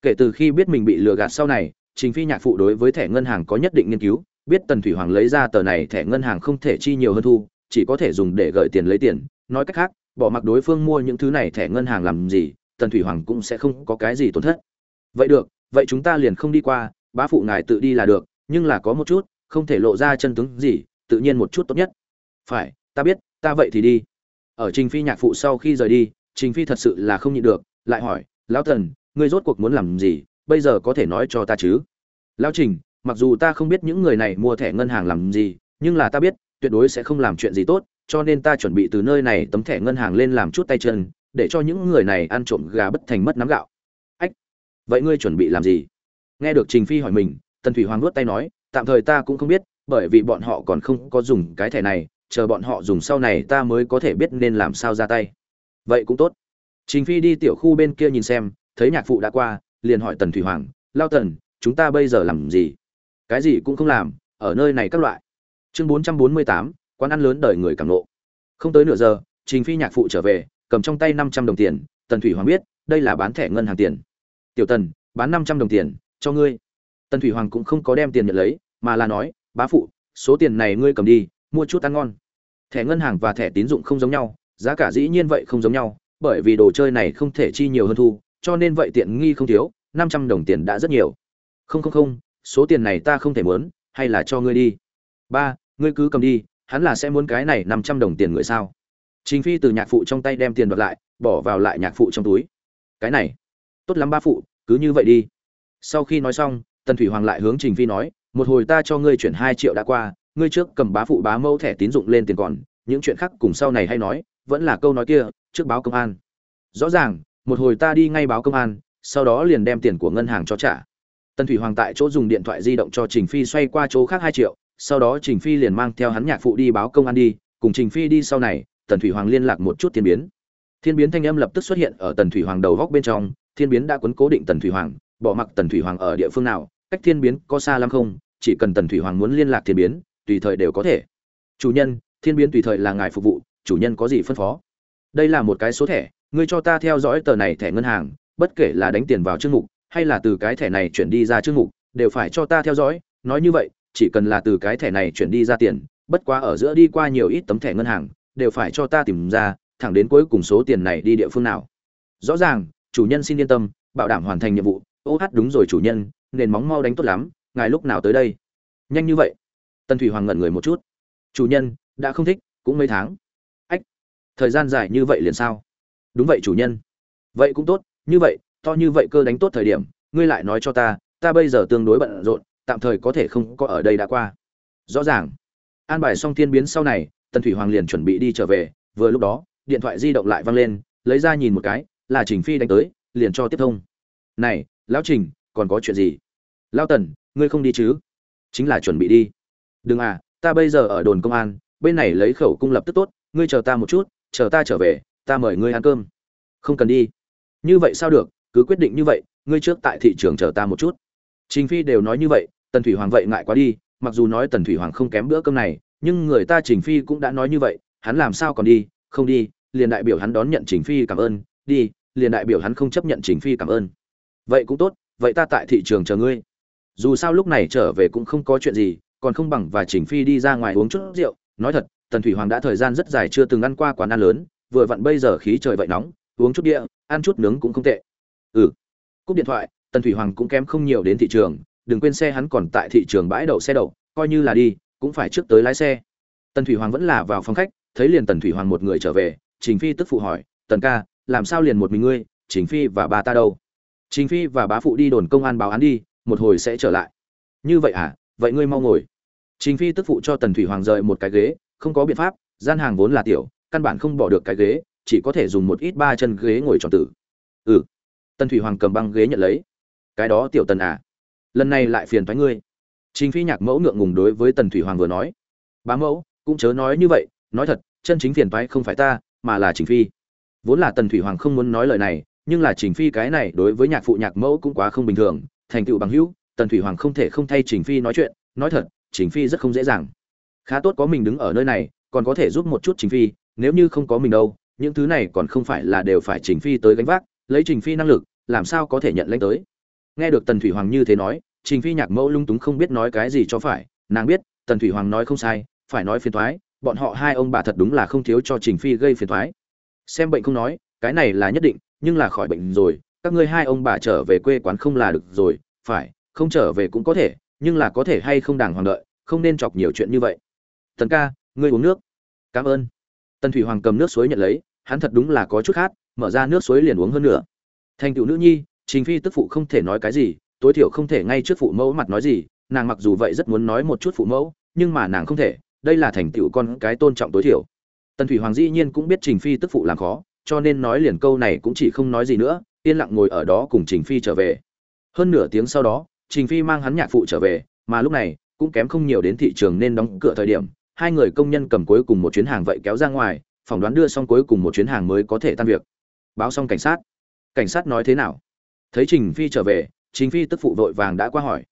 Kể từ khi biết mình bị lừa gạt sau này, trình phi nhạc phụ đối với thẻ ngân hàng có nhất định nghiên cứu, biết tần thủy hoàng lấy ra tờ này thẻ ngân hàng không thể chi nhiều hơn thu, chỉ có thể dùng để gửi tiền lấy tiền. Nói cách khác, bỏ mặc đối phương mua những thứ này thẻ ngân hàng làm gì, tần thủy hoàng cũng sẽ không có cái gì tổn thất. Vậy được, vậy chúng ta liền không đi qua, bá phụ ngài tự đi là được, nhưng là có một chút, không thể lộ ra chân tướng gì, tự nhiên một chút tốt nhất. Phải, ta biết, ta vậy thì đi ở trình phi nhạc phụ sau khi rời đi, trình phi thật sự là không nhịn được, lại hỏi, lão thần ngươi rốt cuộc muốn làm gì? Bây giờ có thể nói cho ta chứ? Lão trình, mặc dù ta không biết những người này mua thẻ ngân hàng làm gì, nhưng là ta biết, tuyệt đối sẽ không làm chuyện gì tốt, cho nên ta chuẩn bị từ nơi này tấm thẻ ngân hàng lên làm chút tay chân, để cho những người này ăn trộm gà bất thành mất nắm gạo. Ách, vậy ngươi chuẩn bị làm gì? Nghe được trình phi hỏi mình, tần thủy hoàng nuốt tay nói, tạm thời ta cũng không biết, bởi vì bọn họ còn không có dùng cái thẻ này chờ bọn họ dùng sau này ta mới có thể biết nên làm sao ra tay. Vậy cũng tốt. Trình phi đi tiểu khu bên kia nhìn xem, thấy nhạc phụ đã qua, liền hỏi tần thủy hoàng, lao tần, chúng ta bây giờ làm gì? Cái gì cũng không làm, ở nơi này các loại. Chương bốn trăm bốn mươi tám, quán ăn lớn đời người càng lộ không tới nửa giờ, trình phi nhạc phụ trở về, cầm trong tay năm trăm đồng tiền. Tần thủy hoàng biết, đây là bán thẻ ngân hàng tiền. Tiểu tần, bán năm trăm đồng tiền, cho ngươi. Tần thủy hoàng cũng không có đem tiền nhận lấy, mà là nói, bá phụ, số tiền này ngươi cầm đi, mua chút ăn ngon thẻ ngân hàng và thẻ tín dụng không giống nhau, giá cả dĩ nhiên vậy không giống nhau, bởi vì đồ chơi này không thể chi nhiều hơn thu, cho nên vậy tiện nghi không thiếu, năm trăm đồng tiền đã rất nhiều. Không không không, số tiền này ta không thể muốn, hay là cho ngươi đi. Ba, ngươi cứ cầm đi, hắn là sẽ muốn cái này năm trăm đồng tiền người sao? Trình phi từ nhạc phụ trong tay đem tiền đoạt lại, bỏ vào lại nhạc phụ trong túi. Cái này, tốt lắm ba phụ, cứ như vậy đi. Sau khi nói xong, tần thủy hoàng lại hướng trình phi nói, một hồi ta cho ngươi chuyển hai triệu đã qua ngươi trước cầm bá phụ bá mẫu thẻ tín dụng lên tiền còn, những chuyện khác cùng sau này hay nói, vẫn là câu nói kia, trước báo công an. Rõ ràng, một hồi ta đi ngay báo công an, sau đó liền đem tiền của ngân hàng cho trả. Tần thủy hoàng tại chỗ dùng điện thoại di động cho trình phi xoay qua chỗ khác hai triệu, sau đó trình phi liền mang theo hắn nhạc phụ đi báo công an đi, cùng trình phi đi sau này, tần thủy hoàng liên lạc một chút thiên biến. Thiên biến thanh âm lập tức xuất hiện ở tần thủy hoàng đầu góc bên trong, thiên biến đã quấn cố định tần thủy hoàng, bỏ mặc tần thủy hoàng ở địa phương nào, cách thiên biến có xa lắm không, chỉ cần tần thủy hoàng muốn liên lạc thiên biến tùy thời đều có thể. Chủ nhân, thiên biến tùy thời là ngài phục vụ, chủ nhân có gì phân phó? Đây là một cái số thẻ, ngươi cho ta theo dõi tờ này thẻ ngân hàng, bất kể là đánh tiền vào chương mục, hay là từ cái thẻ này chuyển đi ra chương mục, đều phải cho ta theo dõi. Nói như vậy, chỉ cần là từ cái thẻ này chuyển đi ra tiền, bất quá ở giữa đi qua nhiều ít tấm thẻ ngân hàng, đều phải cho ta tìm ra, thẳng đến cuối cùng số tiền này đi địa phương nào. Rõ ràng, chủ nhân xin yên tâm, bảo đảm hoàn thành nhiệm vụ. Ô hát, đúng rồi chủ nhân, nền móng mau đánh tốt lắm, ngài lúc nào tới đây? Nhanh như vậy tần thủy hoàng ngẩn người một chút. Chủ nhân, đã không thích, cũng mấy tháng. Ách, thời gian dài như vậy liền sao? Đúng vậy, chủ nhân. Vậy cũng tốt, như vậy, to như vậy cơ đánh tốt thời điểm, ngươi lại nói cho ta ta bây giờ tương đối bận rộn, tạm thời có thể không có ở đây đã qua. Rõ ràng. An bài xong tiên biến sau này, tần thủy hoàng liền chuẩn bị đi trở về, vừa lúc đó, điện thoại di động lại văng lên, lấy ra nhìn một cái, là trình phi đánh tới, liền cho tiếp thông. Này, lão trình, còn có chuyện gì? Lao tần, ngươi không đi chứ? Chính là chuẩn bị đi đừng à ta bây giờ ở đồn công an, bên này lấy khẩu cung lập tức tốt, ngươi chờ ta một chút, chờ ta trở về, ta mời ngươi ăn cơm. Không cần đi. Như vậy sao được, cứ quyết định như vậy, ngươi trước tại thị trường chờ ta một chút. Trình phi đều nói như vậy, tần thủy hoàng vậy ngại quá đi, mặc dù nói tần thủy hoàng không kém bữa cơm này, nhưng người ta trình phi cũng đã nói như vậy, hắn làm sao còn đi, không đi, liền đại biểu hắn đón nhận trình phi cảm ơn, đi, liền đại biểu hắn không chấp nhận trình phi cảm ơn. Vậy cũng tốt, vậy ta tại thị trường chờ ngươi. Dù sao lúc này trở về cũng không có chuyện gì còn không bằng và trình phi đi ra ngoài uống chút rượu. Nói thật, tần thủy hoàng đã thời gian rất dài chưa từng ăn qua quán ăn lớn, vừa vặn bây giờ khí trời vậy nóng, uống chút địa ăn chút nướng cũng không tệ. Ừ. Cúp điện thoại, tần thủy hoàng cũng kém không nhiều đến thị trường, đừng quên xe hắn còn tại thị trường bãi đậu xe đậu, coi như là đi, cũng phải trước tới lái xe. Tần thủy hoàng vẫn là vào phòng khách, thấy liền tần thủy hoàng một người trở về, trình phi tức phụ hỏi, tần ca, làm sao liền một mình ngươi, trình phi và ba ta đâu? Trình phi và bá phụ đi đồn công an báo án đi, một hồi sẽ trở lại. Như vậy à? Vậy ngươi mau ngồi trình phi tức phụ cho tần thủy hoàng rời một cái ghế, không có biện pháp, gian hàng vốn là tiểu, căn bản không bỏ được cái ghế, chỉ có thể dùng một ít ba chân ghế ngồi tròn tử. Ừ. Tần thủy hoàng cầm băng ghế nhận lấy. Cái đó tiểu tần à lần này lại phiền toái ngươi. Trình phi nhạc mẫu ngượng ngùng đối với tần thủy hoàng vừa nói. Bá mẫu, cũng chớ nói như vậy, nói thật, chân chính phiền toái không phải ta, mà là trình phi. Vốn là tần thủy hoàng không muốn nói lời này, nhưng là trình phi cái này đối với nhạc phụ nhạc mẫu cũng quá không bình thường, thành tựu bằng hữu, tần thủy hoàng không thể không thay trình phi nói chuyện, nói thật trình phi rất không dễ dàng. Khá tốt có mình đứng ở nơi này, còn có thể giúp một chút trình phi, nếu như không có mình đâu, những thứ này còn không phải là đều phải trình phi tới gánh vác, lấy trình phi năng lực, làm sao có thể nhận lãnh tới. Nghe được tần thủy hoàng như thế nói, trình phi nhạc mẫu lung túng không biết nói cái gì cho phải, nàng biết, tần thủy hoàng nói không sai, phải nói phiền thoái bọn họ hai ông bà thật đúng là không thiếu cho trình phi gây phiền thoái xem bệnh không nói, cái này là nhất định, nhưng là khỏi bệnh rồi, các ngươi hai ông bà trở về quê quán không là được rồi, phải, không trở về cũng có thể nhưng là có thể hay không đàng hoàng đợi, không nên chọc nhiều chuyện như vậy. Tần ca, ngươi uống nước. Cảm ơn. Tần thủy hoàng cầm nước suối nhận lấy, hắn thật đúng là có chút khát, mở ra nước suối liền uống hơn nữa thành tựu nữ nhi, trình phi tức phụ không thể nói cái gì, tối thiểu không thể ngay trước phụ mẫu mặt nói gì, nàng mặc dù vậy rất muốn nói một chút phụ mẫu, nhưng mà nàng không thể, đây là thành tựu con cái tôn trọng tối thiểu. Tần thủy hoàng dĩ nhiên cũng biết trình phi tức phụ làm khó, cho nên nói liền câu này cũng chỉ không nói gì nữa, yên lặng ngồi ở đó cùng trình phi trở về. Hơn nửa tiếng sau đó trình phi mang hắn nhạc phụ trở về, mà lúc này, cũng kém không nhiều đến thị trường nên đóng cửa thời điểm, hai người công nhân cầm cuối cùng một chuyến hàng vậy kéo ra ngoài, phỏng đoán đưa xong cuối cùng một chuyến hàng mới có thể tan việc. Báo xong cảnh sát. Cảnh sát nói thế nào? Thấy trình phi trở về, trình phi tức phụ vội vàng đã qua hỏi.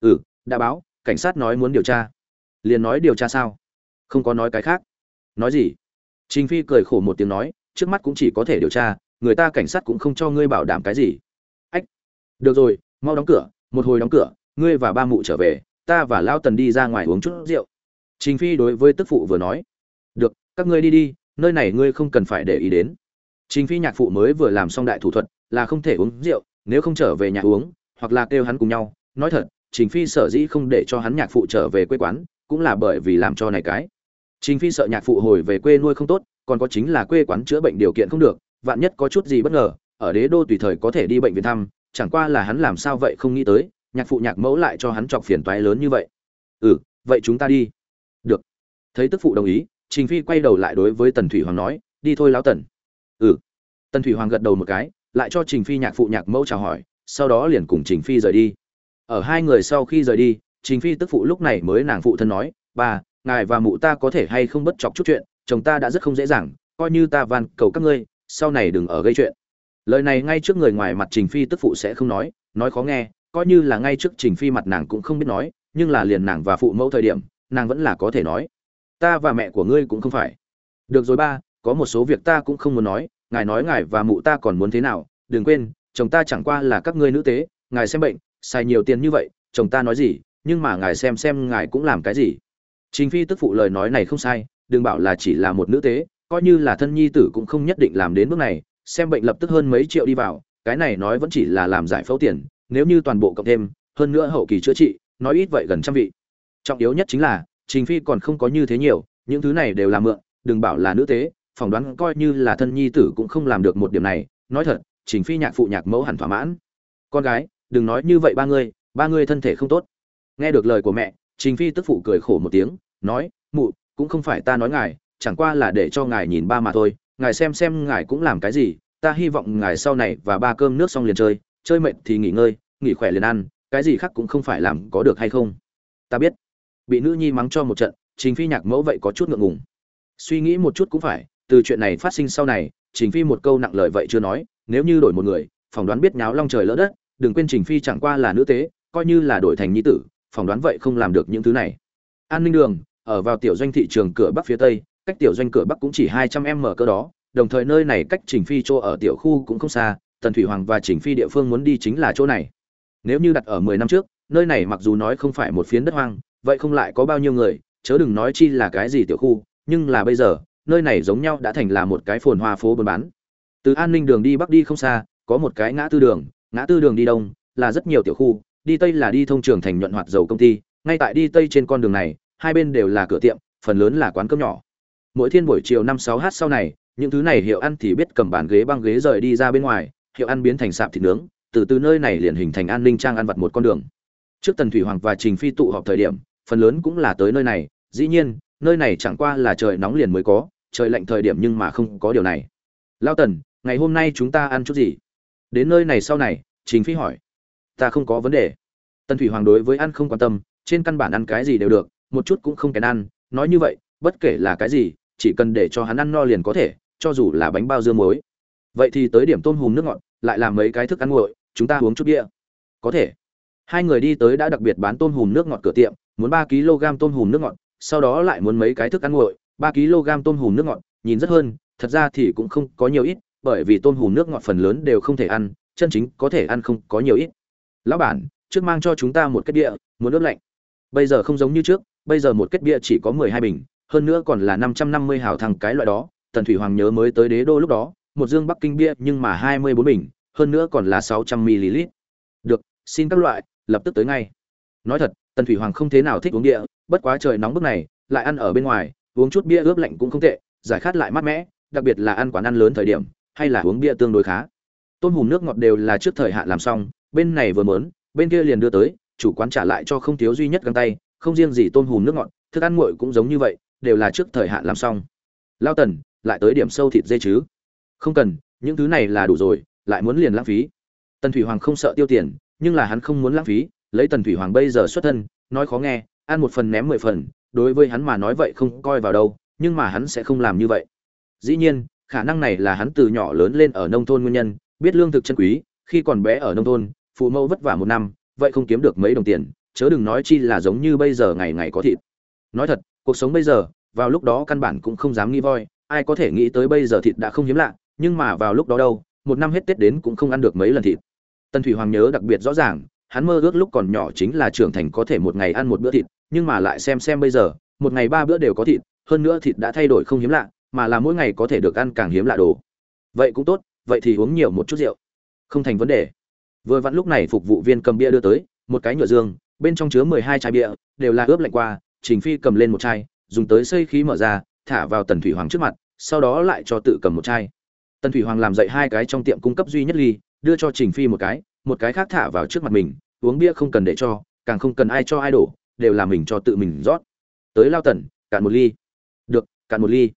Ừ đã báo, cảnh sát nói muốn điều tra. Liền nói điều tra sao? Không có nói cái khác. Nói gì? Trình phi cười khổ một tiếng nói, trước mắt cũng chỉ có thể điều tra, người ta cảnh sát cũng không cho ngươi bảo đảm cái gì. Ách, được rồi, mau đóng cửa một hồi đóng cửa, ngươi và ba mụ trở về, ta và lao tần đi ra ngoài uống chút rượu. Trình phi đối với tức phụ vừa nói, được, các ngươi đi đi, nơi này ngươi không cần phải để ý đến. Trình phi nhạc phụ mới vừa làm xong đại thủ thuật, là không thể uống rượu, nếu không trở về nhà uống, hoặc là kêu hắn cùng nhau. Nói thật, trình phi sở dĩ không để cho hắn nhạc phụ trở về quê quán, cũng là bởi vì làm cho này cái. Trình phi sợ nhạc phụ hồi về quê nuôi không tốt, còn có chính là quê quán chữa bệnh điều kiện không được, vạn nhất có chút gì bất ngờ, ở đế đô tùy thời có thể đi bệnh viện thăm chẳng qua là hắn làm sao vậy không nghĩ tới, nhạc phụ nhạc mẫu lại cho hắn chọc phiền toái lớn như vậy. Ừ vậy chúng ta đi. Được. Thấy tức phụ đồng ý, trình phi quay đầu lại đối với tần thủy hoàng nói, đi thôi lão tần. Ừ. Tần thủy hoàng gật đầu một cái, lại cho trình phi nhạc phụ nhạc mẫu chào hỏi, sau đó liền cùng trình phi rời đi. Ở hai người sau khi rời đi, trình phi tức phụ lúc này mới nàng phụ thân nói, bà, ngài và mụ ta có thể hay không bất chọc chút chuyện, chồng ta đã rất không dễ dàng, coi như ta van cầu các ngươi, sau này đừng ở gây chuyện lời này ngay trước người ngoài mặt trình phi tức phụ sẽ không nói nói khó nghe, coi như là ngay trước trình phi mặt nàng cũng không biết nói, nhưng là liền nàng và phụ mẫu thời điểm, nàng vẫn là có thể nói. Ta và mẹ của ngươi cũng không phải. Được rồi ba, có một số việc ta cũng không muốn nói, ngài nói ngài và mụ ta còn muốn thế nào, đừng quên, chồng ta chẳng qua là các ngươi nữ tế, ngài xem bệnh, xài nhiều tiền như vậy, chồng ta nói gì, nhưng mà ngài xem xem ngài cũng làm cái gì. Trình phi tức phụ lời nói này không sai, đừng bảo là chỉ là một nữ tế, coi như là thân nhi tử cũng không nhất định làm đến bước này xem bệnh lập tức hơn mấy triệu đi vào, cái này nói vẫn chỉ là làm giải phẫu tiền, nếu như toàn bộ cộng thêm, hơn nữa hậu kỳ chữa trị, nói ít vậy gần trăm vị. Trọng yếu nhất chính là, trình phi còn không có như thế nhiều, những thứ này đều là mượn, đừng bảo là nữ tế, phỏng đoán coi như là thân nhi tử cũng không làm được một điểm này, nói thật, trình phi nhạc phụ nhạc mẫu hẳn thỏa mãn. Con gái, đừng nói như vậy ba ngươi ba ngươi thân thể không tốt. Nghe được lời của mẹ, trình phi tức phụ cười khổ một tiếng, nói, mụ, cũng không phải ta nói ngài, chẳng qua là để cho ngài nhìn ba mà thôi ngài xem xem ngài cũng làm cái gì, ta hy vọng ngài sau này và ba cơm nước xong liền chơi chơi mệt thì nghỉ ngơi, nghỉ khỏe liền ăn, cái gì khác cũng không phải làm có được hay không. Ta biết. Bị nữ nhi mắng cho một trận, trình phi nhạc mẫu vậy có chút ngượng ngùng. Suy nghĩ một chút cũng phải, từ chuyện này phát sinh sau này, trình phi một câu nặng lời vậy chưa nói, nếu như đổi một người, phỏng đoán biết nháo long trời lỡ đất, đừng quên trình phi chẳng qua là nữ tế, coi như là đổi thành nhi tử, phỏng đoán vậy không làm được những thứ này. An ninh đường, ở vào tiểu doanh thị trường cửa bắc phía tây cách tiểu doanh cửa bắc cũng chỉ hai trăm m cơ đó, đồng thời nơi này cách trình phi chỗ ở tiểu khu cũng không xa, tần thủy hoàng và trình phi địa phương muốn đi chính là chỗ này. Nếu như đặt ở mười năm trước, nơi này mặc dù nói không phải một phiến đất hoang, vậy không lại có bao nhiêu người, chớ đừng nói chi là cái gì tiểu khu, nhưng là bây giờ, nơi này giống nhau đã thành là một cái phồn hoa phố buôn bán. Từ an ninh đường đi bắc đi không xa, có một cái ngã tư đường, ngã tư đường đi đông, là rất nhiều tiểu khu, đi tây là đi thông trường thành nhuận hoạt dầu công ty, ngay tại đi tây trên con đường này, hai bên đều là cửa tiệm, phần lớn là quán cơm nhỏ mỗi thiên buổi chiều năm sáu h sau này, những thứ này hiệu ăn thì biết cầm bàn ghế băng ghế rời đi ra bên ngoài, hiệu ăn biến thành sạp thịt nướng, từ từ nơi này liền hình thành an ninh trang ăn vặt một con đường. Trước tần thủy hoàng và trình phi tụ họp thời điểm, phần lớn cũng là tới nơi này, dĩ nhiên, nơi này chẳng qua là trời nóng liền mới có, trời lạnh thời điểm nhưng mà không có điều này. Lao tần, ngày hôm nay chúng ta ăn chút gì? Đến nơi này sau này, trình phi hỏi. Ta không có vấn đề. Tần thủy hoàng đối với ăn không quan tâm, trên căn bản ăn cái gì đều được, một chút cũng không kén ăn, nói như vậy, bất kể là cái gì chỉ cần để cho hắn ăn no liền có thể, cho dù là bánh bao dưa muối. Vậy thì tới điểm tôm hùm nước ngọt, lại làm mấy cái thức ăn nguội, chúng ta uống chút bia. Có thể. Hai người đi tới đã đặc biệt bán tôm hùm nước ngọt cửa tiệm, muốn ba kg tôm hùm nước ngọt, sau đó lại muốn mấy cái thức ăn nguội, ba kg tôm hùm nước ngọt, nhìn rất hơn, thật ra thì cũng không có nhiều ít, bởi vì tôm hùm nước ngọt phần lớn đều không thể ăn, chân chính có thể ăn không có nhiều ít. Lão bản, trước mang cho chúng ta một kết bia, muốn ướp lạnh. Bây giờ không giống như trước, bây giờ một kết bia chỉ có mười hai bình hơn nữa còn là năm trăm năm mươi hào thằng cái loại đó, tần thủy hoàng nhớ mới tới đế đô lúc đó, một dương bắc kinh bia nhưng mà hai mươi bốn bình, hơn nữa còn là sáu trăm ml được, xin các loại, lập tức tới ngay. Nói thật, tần thủy hoàng không thế nào thích uống bia, bất quá trời nóng bức này, lại ăn ở bên ngoài, uống chút bia ướp lạnh cũng không tệ, giải khát lại mát mẻ, đặc biệt là ăn quán ăn lớn thời điểm, hay là uống bia tương đối khá. Tôm hùm nước ngọt đều là trước thời hạn làm xong, bên này vừa mớn bên kia liền đưa tới, chủ quán trả lại cho không thiếu duy nhất găng tay, không riêng gì tôm hùm nước ngọt, thức ăn nguội cũng giống như vậy đều là trước thời hạn làm xong. Lao tần, lại tới điểm sâu thịt dê chứ? Không cần, những thứ này là đủ rồi, lại muốn liền lãng phí. Tần thủy hoàng không sợ tiêu tiền, nhưng là hắn không muốn lãng phí. Lấy tần thủy hoàng bây giờ xuất thân, nói khó nghe, ăn một phần ném mười phần, đối với hắn mà nói vậy không coi vào đâu, nhưng mà hắn sẽ không làm như vậy. Dĩ nhiên, khả năng này là hắn từ nhỏ lớn lên ở nông thôn nguyên nhân, biết lương thực chân quý, khi còn bé ở nông thôn, phụ mẫu vất vả một năm, vậy không kiếm được mấy đồng tiền, chớ đừng nói chi là giống như bây giờ ngày ngày có thịt. Nói thật cuộc sống bây giờ, vào lúc đó căn bản cũng không dám nghĩ voi. Ai có thể nghĩ tới bây giờ thịt đã không hiếm lạ, nhưng mà vào lúc đó đâu, một năm hết tết đến cũng không ăn được mấy lần thịt. Tần thủy hoàng nhớ đặc biệt rõ ràng, hắn mơ ước lúc còn nhỏ chính là trưởng thành có thể một ngày ăn một bữa thịt, nhưng mà lại xem xem bây giờ, một ngày ba bữa đều có thịt, hơn nữa thịt đã thay đổi không hiếm lạ, mà là mỗi ngày có thể được ăn càng hiếm lạ đồ. Vậy cũng tốt, vậy thì uống nhiều một chút rượu. Không thành vấn đề. Vừa vặn lúc này phục vụ viên cầm bia đưa tới, một cái nhựa dương, bên trong chứa mười hai chai bia, đều là ướp lạnh qua trình phi cầm lên một chai, dùng tới xây khí mở ra, thả vào tần thủy hoàng trước mặt, sau đó lại cho tự cầm một chai. Tần thủy hoàng làm dậy hai cái trong tiệm cung cấp duy nhất ly, đưa cho trình phi một cái một cái khác thả vào trước mặt mình, uống bia không cần để cho, càng không cần ai cho ai đổ, đều là mình cho tự mình rót. Tới lao tần, cạn một ly. Được, cạn một ly.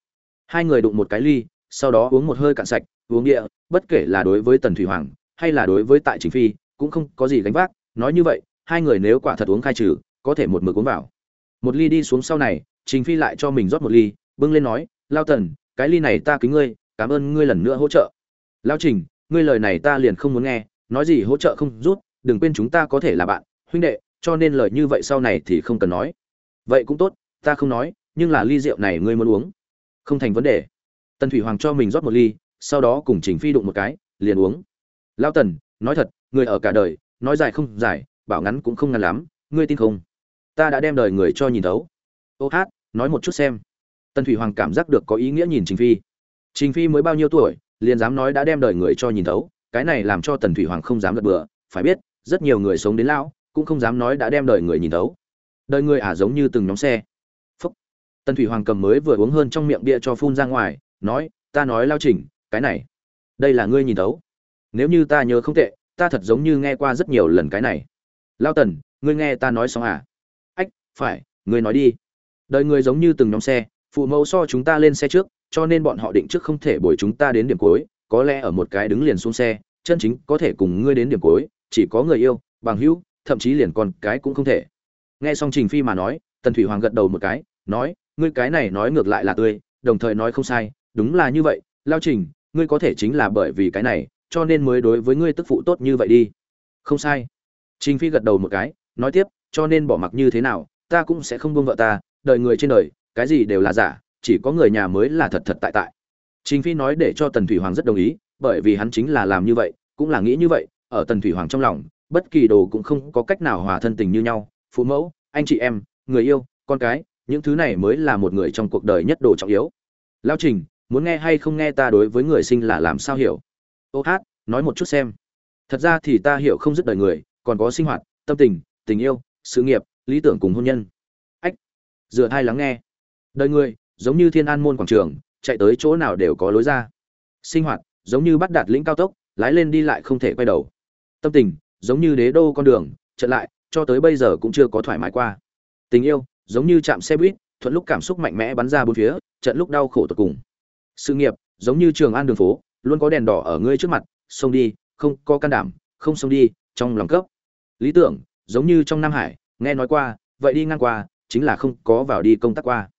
Hai người đụng một cái ly, sau đó uống một hơi cạn sạch, uống địa bất kể là đối với tần thủy hoàng, hay là đối với tại Trình phi, cũng không có gì gánh vác. Nói như vậy, hai người nếu quả thật uống khai trừ, có thể một mực uống vào một ly đi xuống sau này, trình phi lại cho mình rót một ly, bưng lên nói, lao tần, cái ly này ta kính ngươi, cảm ơn ngươi lần nữa hỗ trợ. Lao trình, ngươi lời này ta liền không muốn nghe, nói gì hỗ trợ không rút, đừng quên chúng ta có thể là bạn, huynh đệ, cho nên lời như vậy sau này thì không cần nói. Vậy cũng tốt, ta không nói, nhưng là ly rượu này ngươi muốn uống. Không thành vấn đề. Tần thủy hoàng cho mình rót một ly, sau đó cùng trình phi đụng một cái, liền uống. Lao tần, nói thật, người ở cả đời, nói dài không dài, bảo ngắn cũng không ngắn lắm, ngươi tin không? Ta đã đem đời người cho nhìn thấu. Ô hát, nói một chút xem. Tần thủy hoàng cảm giác được có ý nghĩa nhìn trình phi. Trình phi mới bao nhiêu tuổi, liền dám nói đã đem đời người cho nhìn thấu, cái này làm cho tần thủy hoàng không dám gật bừa, phải biết, rất nhiều người sống đến lão, cũng không dám nói đã đem đời người nhìn thấu. Đời người ả giống như từng nhóm xe. Phúc. Tần thủy hoàng cầm mới vừa uống hơn trong miệng bia cho phun ra ngoài, nói, ta nói lao trình, cái này, đây là ngươi nhìn thấu. Nếu như ta nhớ không tệ, ta thật giống như nghe qua rất nhiều lần cái này. Lao tần, ngươi nghe ta nói xong à? Phải ngươi nói đi. Đời người giống như từng nhóm xe, phụ mẫu so chúng ta lên xe trước, cho nên bọn họ định trước không thể bồi chúng ta đến điểm cuối, có lẽ ở một cái đứng liền xuống xe, chân chính có thể cùng ngươi đến điểm cuối, chỉ có người yêu, bằng hữu, thậm chí liền con cái cũng không thể. Nghe xong trình phi mà nói, tần thủy hoàng gật đầu một cái, nói, ngươi cái này nói ngược lại là tươi, đồng thời nói không sai, đúng là như vậy, lao trình, ngươi có thể chính là bởi vì cái này, cho nên mới đối với ngươi tức phụ tốt như vậy đi. Không sai. Trình phi gật đầu một cái, nói tiếp, cho nên bỏ mặc như thế nào ta cũng sẽ không buông vợ ta, đời người trên đời, cái gì đều là giả, chỉ có người nhà mới là thật thật tại tại. Trình phi nói để cho tần thủy hoàng rất đồng ý, bởi vì hắn chính là làm như vậy, cũng là nghĩ như vậy, ở tần thủy hoàng trong lòng, bất kỳ đồ cũng không có cách nào hòa thân tình như nhau, phụ mẫu, anh chị em, người yêu, con cái, những thứ này mới là một người trong cuộc đời nhất đồ trọng yếu. Lao trình, muốn nghe hay không nghe ta đối với người sinh là làm sao hiểu? Ô hát, nói một chút xem. Thật ra thì ta hiểu không dứt đời người, còn có sinh hoạt, tâm tình tình yêu, sự nghiệp lý tưởng cùng hôn nhân. Ách dựa thai lắng nghe. Đời người, giống như thiên an môn quảng trường, chạy tới chỗ nào đều có lối ra. Sinh hoạt, giống như bắt đạt lĩnh cao tốc, lái lên đi lại không thể quay đầu. Tâm tình, giống như đế đô con đường trận lại, cho tới bây giờ cũng chưa có thoải mái qua. Tình yêu, giống như chạm xe buýt, thuận lúc cảm xúc mạnh mẽ bắn ra bốn phía trận lúc đau khổ tột cùng. Sự nghiệp, giống như trường an đường phố, luôn có đèn đỏ ở ngươi trước mặt, xông đi, không có can đảm, không xông đi, trong lòng cấp. Lý tưởng, giống như trong nam hải nghe nói qua, vậy đi ngang qua, chính là không có vào đi công tác qua.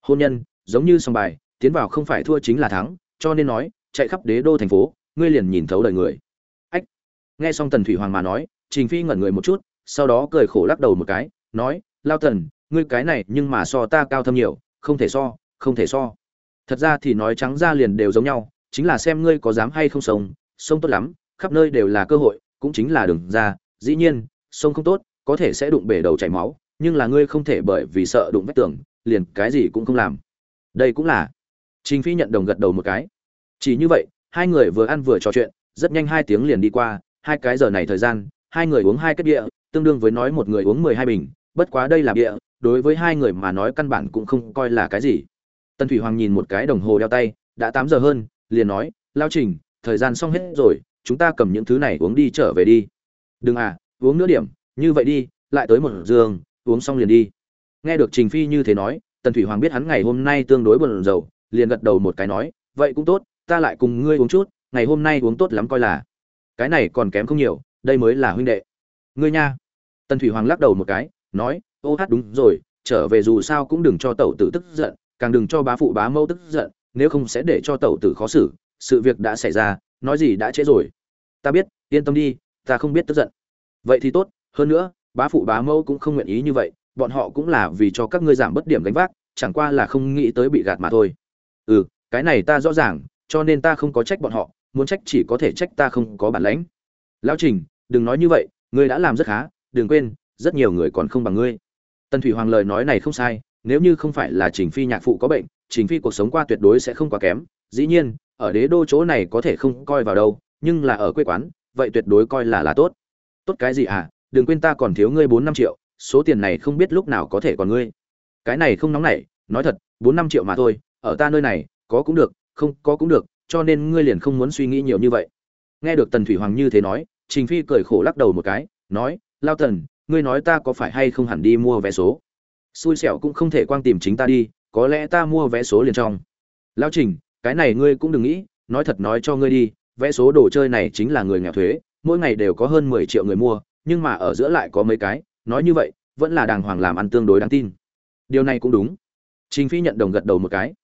Hôn nhân, giống như sòng bài, tiến vào không phải thua chính là thắng, cho nên nói, chạy khắp đế đô thành phố, ngươi liền nhìn thấu đời người. Ách. Nghe xong tần thủy hoàng mà nói, trình phi ngẩn người một chút, sau đó cười khổ lắc đầu một cái, nói, lao tần, ngươi cái này nhưng mà so ta cao thâm nhiều, không thể so, không thể so. Thật ra thì nói trắng ra liền đều giống nhau, chính là xem ngươi có dám hay không sống sông tốt lắm, khắp nơi đều là cơ hội, cũng chính là đường ra, dĩ nhiên sông không tốt có thể sẽ đụng bể đầu chảy máu, nhưng là ngươi không thể bởi vì sợ đụng vách tường, liền cái gì cũng không làm. Đây cũng là. Trình phi nhận đồng gật đầu một cái. Chỉ như vậy, hai người vừa ăn vừa trò chuyện, rất nhanh hai tiếng liền đi qua, hai cái giờ này thời gian, hai người uống hai kết địa tương đương với nói một người uống mười hai bình, bất quá đây là địa đối với hai người mà nói căn bản cũng không coi là cái gì. Tần thủy hoàng nhìn một cái đồng hồ đeo tay, đã tám giờ hơn, liền nói, lao trình, thời gian xong hết rồi, chúng ta cầm những thứ này uống đi trở về đi. Đừng à uống nữa điểm như vậy đi, lại tới một giường, uống xong liền đi. Nghe được trình phi như thế nói, tần thủy hoàng biết hắn ngày hôm nay tương đối buồn rầu, liền gật đầu một cái nói, vậy cũng tốt, ta lại cùng ngươi uống chút, ngày hôm nay uống tốt lắm coi là. Cái này còn kém không nhiều, đây mới là huynh đệ. Ngươi nha. Tần thủy hoàng lắc đầu một cái, nói, ô hát đúng rồi, trở về dù sao cũng đừng cho tẩu tử tức giận, càng đừng cho bá phụ bá mẫu tức giận, nếu không sẽ để cho tẩu tử khó xử, sự việc đã xảy ra, nói gì đã trễ rồi. Ta biết, yên tâm đi, ta không biết tức giận. Vậy thì tốt hơn nữa, bá phụ bá mẫu cũng không nguyện ý như vậy, bọn họ cũng là vì cho các ngươi giảm bất điểm gánh vác, chẳng qua là không nghĩ tới bị gạt mà thôi. Ừ cái này ta rõ ràng, cho nên ta không có trách bọn họ, muốn trách chỉ có thể trách ta không có bản lãnh. Lão trình, đừng nói như vậy, ngươi đã làm rất khá, đừng quên, rất nhiều người còn không bằng ngươi. Tần thủy hoàng lời nói này không sai, nếu như không phải là trình phi nhạc phụ có bệnh, trình phi cuộc sống qua tuyệt đối sẽ không quá kém. Dĩ nhiên, ở đế đô chỗ này có thể không coi vào đâu, nhưng là ở quê quán, vậy tuyệt đối coi là là tốt. Tốt cái gì à? Đừng quên ta còn thiếu ngươi bốn năm triệu, số tiền này không biết lúc nào có thể còn ngươi. Cái này không nóng nảy, nói thật, bốn năm triệu mà thôi, ở ta nơi này, có cũng được, không có cũng được, cho nên ngươi liền không muốn suy nghĩ nhiều như vậy. Nghe được tần thủy hoàng như thế nói, trình phi cười khổ lắc đầu một cái, nói, lao tần, ngươi nói ta có phải hay không hẳn đi mua vé số? Xui xẻo cũng không thể quang tìm chính ta đi, có lẽ ta mua vé số liền trong. Lao trình, cái này ngươi cũng đừng nghĩ, nói thật nói cho ngươi đi, vé số đồ chơi này chính là người nghèo thuế, mỗi ngày đều có hơn mười triệu người mua nhưng mà ở giữa lại có mấy cái, nói như vậy, vẫn là đàng hoàng làm ăn tương đối đáng tin. Điều này cũng đúng. Trình phi nhận đồng gật đầu một cái.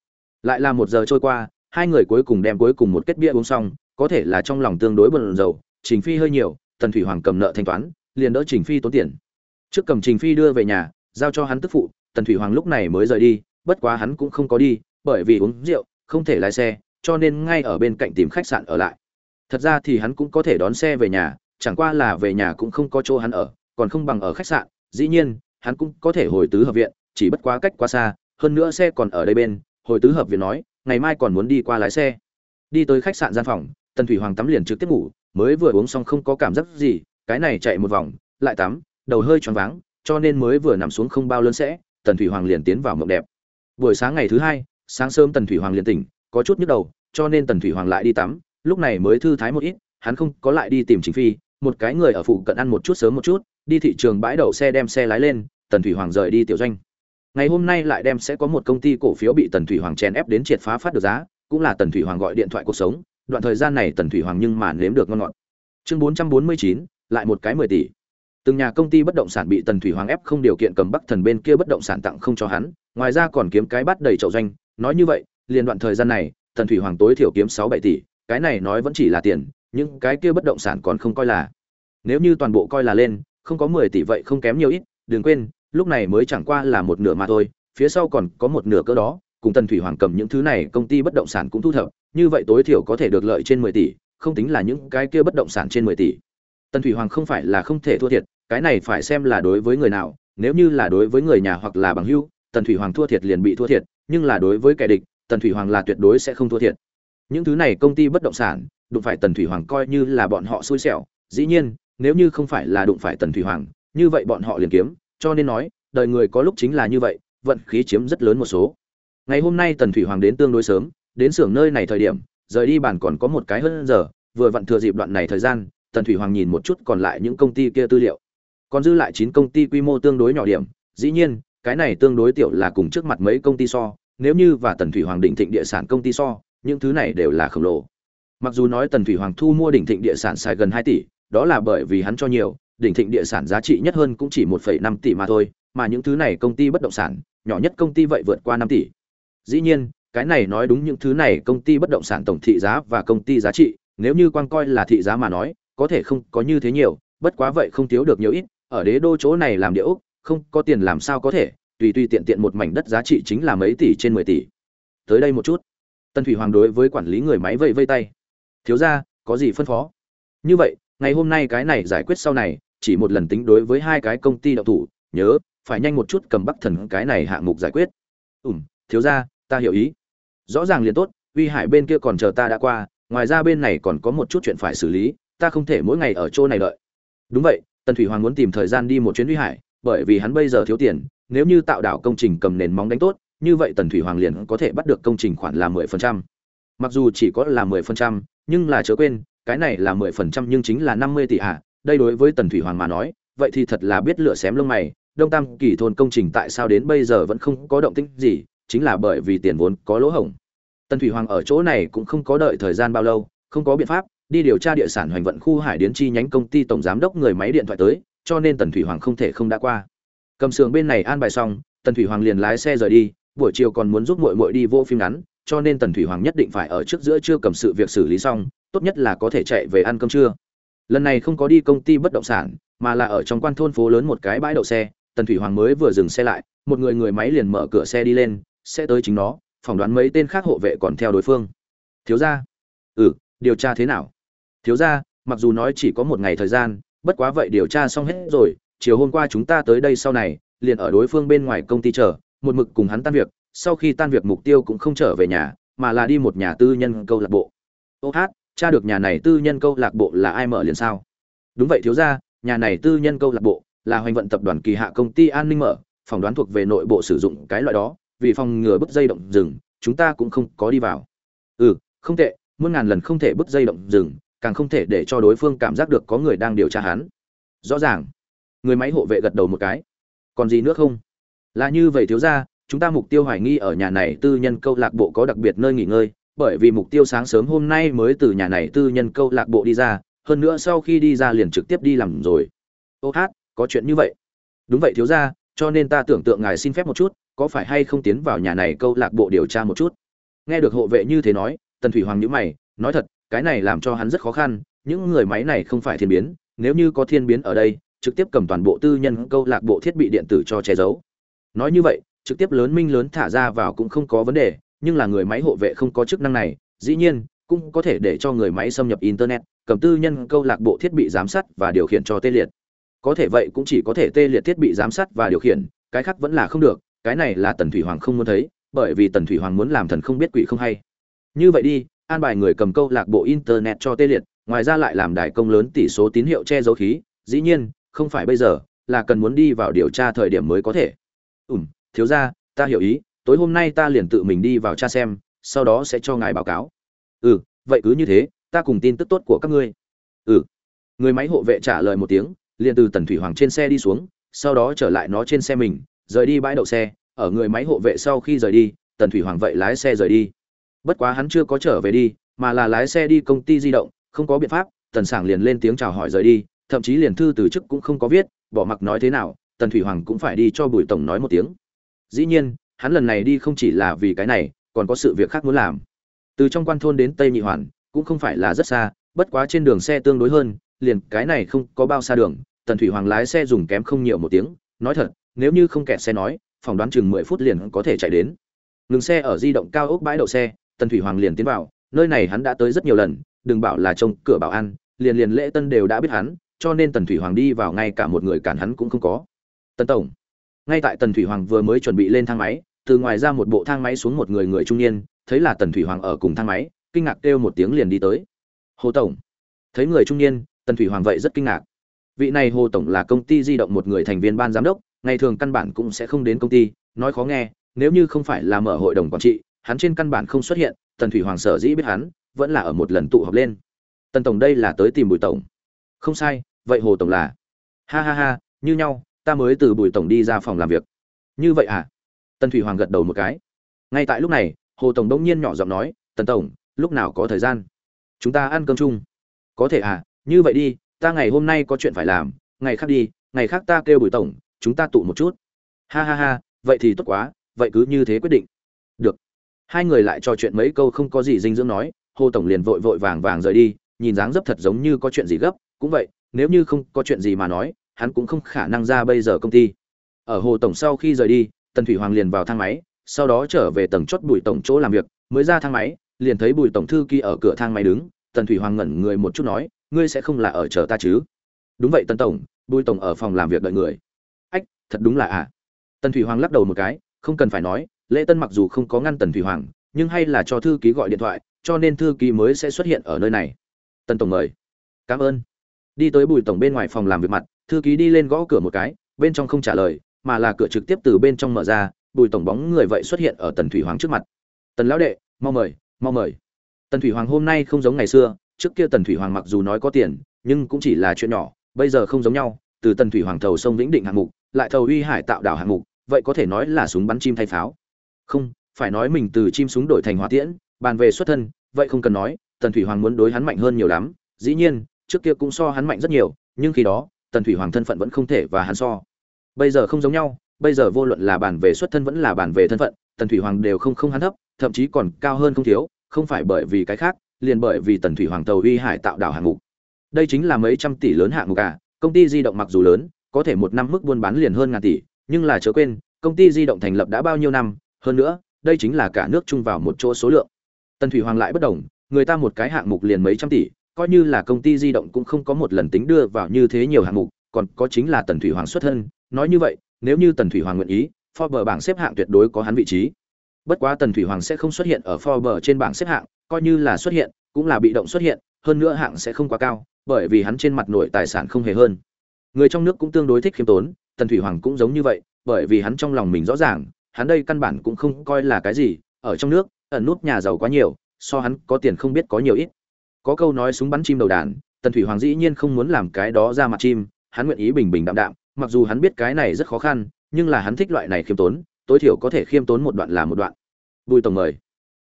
Lại là một giờ trôi qua, hai người cuối cùng đem cuối cùng một kết bia uống xong, có thể là trong lòng tương đối bận rầu, trình phi hơi nhiều, tần thủy hoàng cầm nợ thanh toán, liền đỡ trình phi tốn tiền. Trước cầm trình phi đưa về nhà, giao cho hắn tức phụ, tần thủy hoàng lúc này mới rời đi, bất quá hắn cũng không có đi, bởi vì uống rượu, không thể lái xe, cho nên ngay ở bên cạnh tìm khách sạn ở lại. Thật ra thì hắn cũng có thể đón xe về nhà chẳng qua là về nhà cũng không có chỗ hắn ở, còn không bằng ở khách sạn, dĩ nhiên, hắn cũng có thể hồi tứ hợp viện, chỉ bất quá cách quá xa, hơn nữa xe còn ở đây bên, hồi tứ hợp viện nói, ngày mai còn muốn đi qua lái xe. Đi tới khách sạn gian phòng, tần thủy hoàng tắm liền trực tiếp ngủ, mới vừa uống xong không có cảm giác gì, cái này chạy một vòng, lại tắm, đầu hơi choáng váng, cho nên mới vừa nằm xuống không bao lớn sẽ, tần thủy hoàng liền tiến vào mộng đẹp. Buổi sáng ngày thứ hai, sáng sớm tần thủy hoàng liền tỉnh, có chút nhức đầu, cho nên tần thủy hoàng lại đi tắm, lúc này mới thư thái một ít, hắn không có lại đi tìm chính phi một cái người ở phụ cận ăn một chút sớm một chút, đi thị trường bãi đậu xe đem xe lái lên, tần thủy hoàng rời đi tiểu doanh. Ngày hôm nay lại đem sẽ có một công ty cổ phiếu bị tần thủy hoàng chèn ép đến triệt phá phát được giá, cũng là tần thủy hoàng gọi điện thoại cuộc sống, đoạn thời gian này tần thủy hoàng nhưng mà nếm được ngon ngọt. Chương bốn trăm bốn mươi chín, lại một cái mười tỷ. Từng nhà công ty bất động sản bị tần thủy hoàng ép không điều kiện cầm bắc thần bên kia bất động sản tặng không cho hắn, ngoài ra còn kiếm cái bắt đầy chậu doanh. Nói như vậy, liền đoạn thời gian này, tần thủy hoàng tối thiểu kiếm sáu bảy tỷ, cái này nói vẫn chỉ là tiền những cái kia bất động sản còn không coi là. Nếu như toàn bộ coi là lên, không có mười tỷ vậy không kém nhiều ít, đừng quên, lúc này mới chẳng qua là một nửa mà thôi, phía sau còn có một nửa cỡ đó, cùng tần thủy hoàng cầm những thứ này, công ty bất động sản cũng thu thập, như vậy tối thiểu có thể được lợi trên mười tỷ, không tính là những cái kia bất động sản trên mười tỷ. Tần thủy hoàng không phải là không thể thua thiệt, cái này phải xem là đối với người nào, nếu như là đối với người nhà hoặc là bằng hữu, tần thủy hoàng thua thiệt liền bị thua thiệt, nhưng là đối với kẻ địch, tần thủy hoàng là tuyệt đối sẽ không thua thiệt. Những thứ này công ty bất động sản đụng phải tần thủy hoàng coi như là bọn họ xui xẻo, dĩ nhiên, nếu như không phải là đụng phải tần thủy hoàng, như vậy bọn họ liền kiếm, cho nên nói, đời người có lúc chính là như vậy, vận khí chiếm rất lớn một số. Ngày hôm nay tần thủy hoàng đến tương đối sớm, đến xưởng nơi này thời điểm, rời đi bàn còn có một cái hơn giờ, vừa vặn thừa dịp đoạn này thời gian, tần thủy hoàng nhìn một chút còn lại những công ty kia tư liệu. Còn dư lại chín công ty quy mô tương đối nhỏ điểm, dĩ nhiên, cái này tương đối tiểu là cùng trước mặt mấy công ty so, nếu như và tần thủy hoàng định thịnh địa sản công ty so, những thứ này đều là khổng lồ mặc dù nói tần thủy hoàng thu mua đỉnh thịnh địa sản xài gần hai tỷ đó là bởi vì hắn cho nhiều đỉnh thịnh địa sản giá trị nhất hơn cũng chỉ một phẩy năm tỷ mà thôi mà những thứ này công ty bất động sản nhỏ nhất công ty vậy vượt qua năm tỷ. Dĩ nhiên cái này nói đúng những thứ này công ty bất động sản tổng thị giá và công ty giá trị nếu như quan coi là thị giá mà nói có thể không có như thế nhiều bất quá vậy không thiếu được nhiều ít ở đế đô chỗ này làm điệu, không có tiền làm sao có thể tùy tùy tiện tiện một mảnh đất giá trị chính là mấy tỷ trên mười tỷ. Tới đây một chút. Tân thủy hoàng đối với quản lý người máy vây vây tay thiếu ra, có gì phân phó? Như vậy, ngày hôm nay cái này giải quyết sau này, chỉ một lần tính đối với hai cái công ty đậu thủ, nhớ, phải nhanh một chút cầm bắc thần cái này hạng mục giải quyết. Ủm thiếu ra, ta hiểu ý. Rõ ràng liền tốt, uy hải bên kia còn chờ ta đã qua, ngoài ra bên này còn có một chút chuyện phải xử lý, ta không thể mỗi ngày ở chỗ này đợi. Đúng vậy, tần thủy hoàng muốn tìm thời gian đi một chuyến uy hải, bởi vì hắn bây giờ thiếu tiền, nếu như tạo đảo công trình cầm nền móng đánh tốt, như vậy tần thủy hoàng liền có thể bắt được công trình khoản là mười phần trăm. Mặc dù chỉ có là mười phần trăm nhưng là chớ quên, cái này là mười phần trăm nhưng chính là năm mươi tỷ ạ. Đây đối với tần thủy hoàng mà nói, vậy thì thật là biết lựa xém lông mày. Đông tam kỳ thôn công trình tại sao đến bây giờ vẫn không có động tĩnh gì, chính là bởi vì tiền vốn có lỗ hổng. Tần thủy hoàng ở chỗ này cũng không có đợi thời gian bao lâu, không có biện pháp, đi điều tra địa sản hoành vận khu hải điến chi nhánh công ty tổng giám đốc người máy điện thoại tới, cho nên tần thủy hoàng không thể không đã qua. Cầm sườn bên này an bài xong, tần thủy hoàng liền lái xe rời đi, buổi chiều còn muốn giúp muội muội đi vô phim ngắn cho nên tần thủy hoàng nhất định phải ở trước giữa chưa cầm sự việc xử lý xong, tốt nhất là có thể chạy về ăn cơm trưa. Lần này không có đi công ty bất động sản, mà là ở trong quan thôn phố lớn một cái bãi đậu xe, tần thủy hoàng mới vừa dừng xe lại, một người người máy liền mở cửa xe đi lên, sẽ tới chính nó, phỏng đoán mấy tên khác hộ vệ còn theo đối phương. Thiếu gia. Ừ điều tra thế nào? Thiếu gia, mặc dù nói chỉ có một ngày thời gian, bất quá vậy điều tra xong hết rồi, chiều hôm qua chúng ta tới đây sau này, liền ở đối phương bên ngoài công ty chờ, một mực cùng hắn tan việc sau khi tan việc mục tiêu cũng không trở về nhà, mà là đi một nhà tư nhân câu lạc bộ. Ô hát, cha được nhà này tư nhân câu lạc bộ là ai mở liền sao? Đúng vậy thiếu gia, nhà này tư nhân câu lạc bộ là hoành vận tập đoàn kỳ hạ công ty an ninh mở phỏng đoán thuộc về nội bộ sử dụng cái loại đó, vì phòng ngừa bứt dây động rừng, chúng ta cũng không có đi vào. Ừ không tệ, muôn ngàn lần không thể bứt dây động rừng, càng không thể để cho đối phương cảm giác được có người đang điều tra hắn. Rõ ràng. Người máy hộ vệ gật đầu một cái. Còn gì nữa không? Là như vậy thiếu ra chúng ta mục tiêu hoài nghi ở nhà này tư nhân câu lạc bộ có đặc biệt nơi nghỉ ngơi, bởi vì mục tiêu sáng sớm hôm nay mới từ nhà này tư nhân câu lạc bộ đi ra, hơn nữa sau khi đi ra liền trực tiếp đi làm rồi. Ô hát, có chuyện như vậy. Đúng vậy thiếu ra cho nên ta tưởng tượng ngài xin phép một chút, có phải hay không tiến vào nhà này câu lạc bộ điều tra một chút? Nghe được hộ vệ như thế nói, tần thủy hoàng nhữ mày, nói thật, cái này làm cho hắn rất khó khăn, những người máy này không phải thiên biến, nếu như có thiên biến ở đây, trực tiếp cầm toàn bộ tư nhân câu lạc bộ thiết bị điện tử cho che giấu. Nói như vậy trực tiếp lớn minh lớn thả ra vào cũng không có vấn đề, nhưng là người máy hộ vệ không có chức năng này, dĩ nhiên, cũng có thể để cho người máy xâm nhập internet, cầm tư nhân câu lạc bộ thiết bị giám sát và điều khiển cho tê liệt. Có thể vậy cũng chỉ có thể tê liệt thiết bị giám sát và điều khiển, cái khác vẫn là không được, cái này là tần thủy hoàng không muốn thấy, bởi vì tần thủy hoàng muốn làm thần không biết quỷ không hay. Như vậy đi, an bài người cầm câu lạc bộ internet cho tê liệt, ngoài ra lại làm đại công lớn tỷ số tín hiệu che giấu khí, dĩ nhiên, không phải bây giờ, là cần muốn đi vào điều tra thời điểm mới có thể. Ủm thiếu ra ta hiểu ý, tối hôm nay ta liền tự mình đi vào tra xem, sau đó sẽ cho ngài báo cáo. Ừ vậy cứ như thế, ta cùng tin tức tốt của các ngươi. Ừ. Người máy hộ vệ trả lời một tiếng, liền từ tần thủy hoàng trên xe đi xuống, sau đó trở lại nó trên xe mình, rời đi bãi đậu xe. Ở người máy hộ vệ sau khi rời đi, tần thủy hoàng vậy lái xe rời đi. Bất quá hắn chưa có trở về đi, mà là lái xe đi công ty di động, không có biện pháp, tần sảng liền lên tiếng chào hỏi rời đi, thậm chí liền thư từ chức cũng không có viết, bỏ mặc nói thế nào, tần thủy hoàng cũng phải đi cho bùi tổng nói một tiếng dĩ nhiên, hắn lần này đi không chỉ là vì cái này, còn có sự việc khác muốn làm. Từ trong quan thôn đến tây nhị hoàn, cũng không phải là rất xa, bất quá trên đường xe tương đối hơn, liền cái này không có bao xa đường, tần thủy hoàng lái xe dùng kém không nhiều một tiếng, nói thật, nếu như không kẹt xe nói, phỏng đoán chừng mười phút liền có thể chạy đến. Ngừng xe ở di động cao ốc bãi đậu xe, tần thủy hoàng liền tiến vào, nơi này hắn đã tới rất nhiều lần, đừng bảo là trông cửa bảo an, liền liền lễ tân đều đã biết hắn, cho nên tần thủy hoàng đi vào ngay cả một người cản hắn cũng không có. Tần tổng ngay tại tần thủy hoàng vừa mới chuẩn bị lên thang máy, từ ngoài ra một bộ thang máy xuống một người người trung niên, thấy là tần thủy hoàng ở cùng thang máy, kinh ngạc kêu một tiếng liền đi tới. Hồ tổng. Thấy người trung niên, tần thủy hoàng vậy rất kinh ngạc. Vị này hồ tổng là công ty di động một người thành viên ban giám đốc, ngày thường căn bản cũng sẽ không đến công ty, nói khó nghe, nếu như không phải là mở hội đồng quản trị, hắn trên căn bản không xuất hiện, tần thủy hoàng sở dĩ biết hắn, vẫn là ở một lần tụ họp lên. Tần tổng đây là tới tìm bùi tổng. Không sai, vậy hồ tổng là. Ha ha ha, như nhau ta mới từ bùi tổng đi ra phòng làm việc. Như vậy à? Tần thủy hoàng gật đầu một cái. Ngay tại lúc này, hồ tổng đông nhiên nhỏ giọng nói, tần tổng, lúc nào có thời gian? Chúng ta ăn cơm chung. Có thể à như vậy đi, ta ngày hôm nay có chuyện phải làm, ngày khác đi, ngày khác ta kêu bùi tổng, chúng ta tụ một chút. Ha ha ha, vậy thì tốt quá, vậy cứ như thế quyết định. Được. Hai người lại trò chuyện mấy câu không có gì dinh dưỡng nói, hồ tổng liền vội vội vàng vàng rời đi, nhìn dáng dấp thật giống như có chuyện gì gấp. Cũng vậy, nếu như không có chuyện gì mà nói hắn cũng không khả năng ra bây giờ công ty. Ở hồ tổng sau khi rời đi, tần thủy hoàng liền vào thang máy, sau đó trở về tầng chót bùi tổng chỗ làm việc, mới ra thang máy, liền thấy bùi tổng thư ký ở cửa thang máy đứng, tần thủy hoàng ngẩn người một chút nói, ngươi sẽ không là ở chờ ta chứ? Đúng vậy tần tổng, bùi tổng ở phòng làm việc đợi người. Ách, thật đúng là ạ. À. tần thủy hoàng lắc đầu một cái, không cần phải nói, lễ tân mặc dù không có ngăn tần thủy hoàng, nhưng hay là cho thư ký gọi điện thoại, cho nên thư ký mới sẽ xuất hiện ở nơi này. Tần tổng mời. Cảm ơn. Đi tới bùi tổng bên ngoài phòng làm việc mặt thư ký đi lên gõ cửa một cái, bên trong không trả lời, mà là cửa trực tiếp từ bên trong mở ra, bùi tổng bóng người vậy xuất hiện ở tần thủy hoàng trước mặt. Tần lão đệ, mau mời mau mời. Tần thủy hoàng hôm nay không giống ngày xưa, trước kia tần thủy hoàng mặc dù nói có tiền, nhưng cũng chỉ là chuyện nhỏ, bây giờ không giống nhau, từ tần thủy hoàng thầu sông vĩnh định hạng mục, lại thầu uy hải tạo đảo hạng mục, vậy có thể nói là súng bắn chim thay pháo. Không, phải nói mình từ chim súng đổi thành hỏa tiễn, bàn về xuất thân, vậy không cần nói, tần thủy hoàng muốn đối hắn mạnh hơn nhiều lắm, dĩ nhiên, trước kia cũng so hắn mạnh rất nhiều, nhưng khi đó tần thủy hoàng thân phận vẫn không thể và hắn so. Bây giờ không giống nhau bây giờ vô luận là bản về xuất thân vẫn là bản về thân phận tần thủy hoàng đều không không hắn thấp thậm chí còn cao hơn không thiếu không phải bởi vì cái khác liền bởi vì tần thủy hoàng tàu uy hải tạo đảo hạng mục. Đây chính là mấy trăm tỷ lớn hạng mục cả, công ty di động mặc dù lớn có thể một năm mức buôn bán liền hơn ngàn tỷ nhưng là chớ quên công ty di động thành lập đã bao nhiêu năm hơn nữa đây chính là cả nước chung vào một chỗ số lượng. Tần thủy hoàng lại bất đồng người ta một cái hạng mục liền mấy trăm tỷ coi như là công ty di động cũng không có một lần tính đưa vào như thế nhiều hạng mục, còn có chính là tần thủy hoàng xuất thân, nói như vậy, nếu như tần thủy hoàng nguyện ý, forbes bảng xếp hạng tuyệt đối có hắn vị trí. Bất quá tần thủy hoàng sẽ không xuất hiện ở forbes trên bảng xếp hạng, coi như là xuất hiện, cũng là bị động xuất hiện, hơn nữa hạng sẽ không quá cao, bởi vì hắn trên mặt nội tài sản không hề hơn. Người trong nước cũng tương đối thích khiêm tốn, tần thủy hoàng cũng giống như vậy, bởi vì hắn trong lòng mình rõ ràng, hắn đây căn bản cũng không coi là cái gì, ở trong nước, ẩn nút nhà giàu quá nhiều, so hắn có tiền không biết có nhiều ít có câu nói súng bắn chim đầu đàn, tần thủy hoàng dĩ nhiên không muốn làm cái đó ra mặt chim, hắn nguyện ý bình bình đạm đạm, mặc dù hắn biết cái này rất khó khăn, nhưng là hắn thích loại này khiêm tốn, tối thiểu có thể khiêm tốn một đoạn là một đoạn. Bùi tổng mời.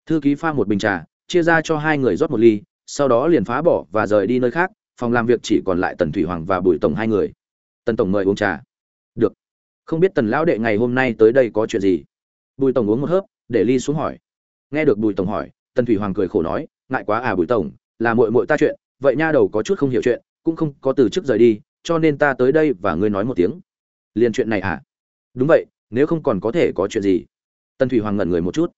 Thư ký pha một bình trà, chia ra cho hai người rót một ly, sau đó liền phá bỏ và rời đi nơi khác, phòng làm việc chỉ còn lại tần thủy hoàng và bùi tổng hai người. Tần tổng mời uống trà. Được. Không biết tần lão đệ ngày hôm nay tới đây có chuyện gì? Bùi tổng uống một hớp, để ly xuống hỏi. Nghe được bùi tổng hỏi, tần thủy hoàng cười khổ nói, ngại quá à bùi tổng là muội muội ta chuyện, vậy nha đầu có chút không hiểu chuyện, cũng không có từ chức rời đi, cho nên ta tới đây và ngươi nói một tiếng. Liên chuyện này à? Đúng vậy, nếu không còn có thể có chuyện gì. Tần thủy hoàng ngẩn người một chút.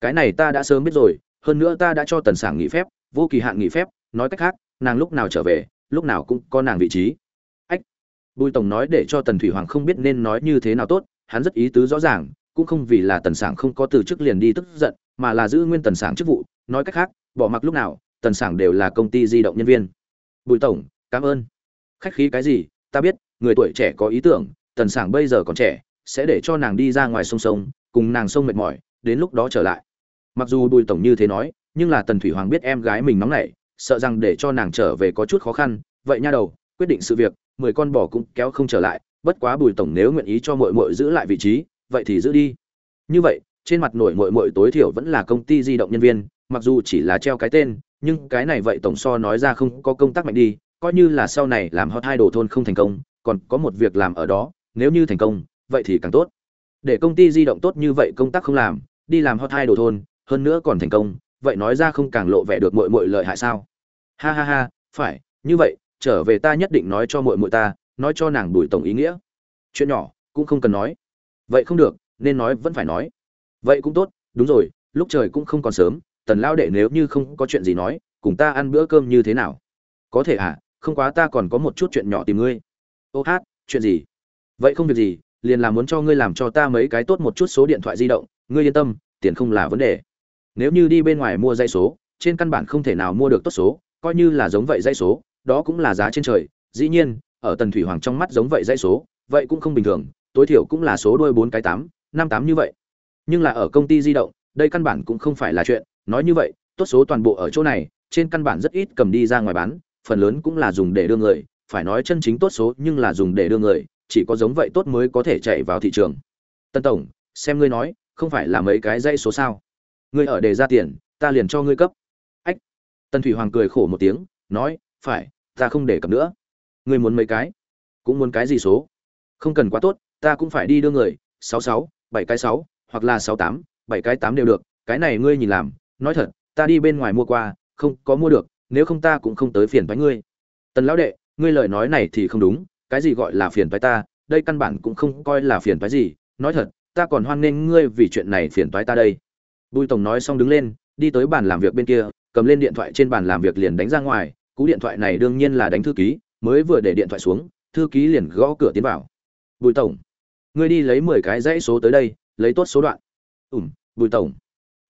Cái này ta đã sớm biết rồi, hơn nữa ta đã cho tần sảng nghỉ phép, vô kỳ hạn nghỉ phép, nói cách khác, nàng lúc nào trở về, lúc nào cũng có nàng vị trí. Ách! Bùi tổng nói để cho tần thủy hoàng không biết nên nói như thế nào tốt, hắn rất ý tứ rõ ràng, cũng không vì là tần sảng không có từ chức liền đi tức giận, mà là giữ nguyên tần sảng chức vụ, nói cách khác, bỏ mặc lúc nào tần sảng đều là công ty di động nhân viên. Bùi tổng, cảm ơn. Khách khí cái gì, ta biết, người tuổi trẻ có ý tưởng, tần sảng bây giờ còn trẻ, sẽ để cho nàng đi ra ngoài sông sông, cùng nàng sông mệt mỏi, đến lúc đó trở lại. Mặc dù bùi tổng như thế nói, nhưng là tần thủy hoàng biết em gái mình nóng nảy, sợ rằng để cho nàng trở về có chút khó khăn. Vậy nha đầu, quyết định sự việc, mười con bò cũng kéo không trở lại, bất quá bùi tổng nếu nguyện ý cho mội mội giữ lại vị trí, vậy thì giữ đi. Như vậy, trên mặt nổi mội mội tối thiểu vẫn là công ty di động nhân viên, mặc dù chỉ là treo cái tên nhưng cái này vậy tổng so nói ra không có công tác mạnh đi, coi như là sau này làm hot hai đồ thôn không thành công, còn có một việc làm ở đó, nếu như thành công, vậy thì càng tốt. Để công ty di động tốt như vậy công tác không làm, đi làm hot hai đồ thôn, hơn nữa còn thành công, vậy nói ra không càng lộ vẻ được mội mội lợi hại sao? Ha ha ha, phải, như vậy, trở về ta nhất định nói cho mội mội ta, nói cho nàng đuổi tổng ý nghĩa. Chuyện nhỏ, cũng không cần nói. Vậy không được, nên nói vẫn phải nói. Vậy cũng tốt, đúng rồi, lúc trời cũng không còn sớm tần lao đệ nếu như không có chuyện gì nói, cùng ta ăn bữa cơm như thế nào? Có thể à không quá ta còn có một chút chuyện nhỏ tìm ngươi. Ô hát, chuyện gì? Vậy không việc gì, liền là muốn cho ngươi làm cho ta mấy cái tốt một chút số điện thoại di động, ngươi yên tâm, tiền không là vấn đề. Nếu như đi bên ngoài mua dây số, trên căn bản không thể nào mua được tốt số, coi như là giống vậy dây số, đó cũng là giá trên trời. Dĩ nhiên, ở tần thủy hoàng trong mắt giống vậy dây số, vậy cũng không bình thường, tối thiểu cũng là số đôi bốn cái tám, năm tám như vậy. Nhưng là ở công ty di động, đây căn bản cũng không phải là chuyện nói như vậy, tốt số toàn bộ ở chỗ này, trên căn bản rất ít cầm đi ra ngoài bán, phần lớn cũng là dùng để đưa người. Phải nói chân chính tốt số nhưng là dùng để đưa người, chỉ có giống vậy tốt mới có thể chạy vào thị trường. Tân tổng, xem ngươi nói, không phải là mấy cái dãy số sao? Ngươi ở đề ra tiền, ta liền cho ngươi cấp. Ách. Tân thủy hoàng cười khổ một tiếng, nói, phải, ta không để cập nữa. Ngươi muốn mấy cái? Cũng muốn cái gì số? Không cần quá tốt, ta cũng phải đi đưa người. Sáu sáu, bảy cái sáu, hoặc là sáu tám, bảy cái tám đều được. Cái này ngươi nhìn làm nói thật, ta đi bên ngoài mua qua, không có mua được, nếu không ta cũng không tới phiền với ngươi. Tần lão đệ, ngươi lời nói này thì không đúng, cái gì gọi là phiền với ta, đây căn bản cũng không coi là phiền với gì. Nói thật, ta còn hoan nghênh ngươi vì chuyện này phiền toái ta đây. Bùi tổng nói xong đứng lên, đi tới bàn làm việc bên kia, cầm lên điện thoại trên bàn làm việc liền đánh ra ngoài, cú điện thoại này đương nhiên là đánh thư ký, mới vừa để điện thoại xuống, thư ký liền gõ cửa tiến vào. Bùi tổng, ngươi đi lấy mười cái dãy số tới đây, lấy tốt số đoạn. Ủm bùi tổng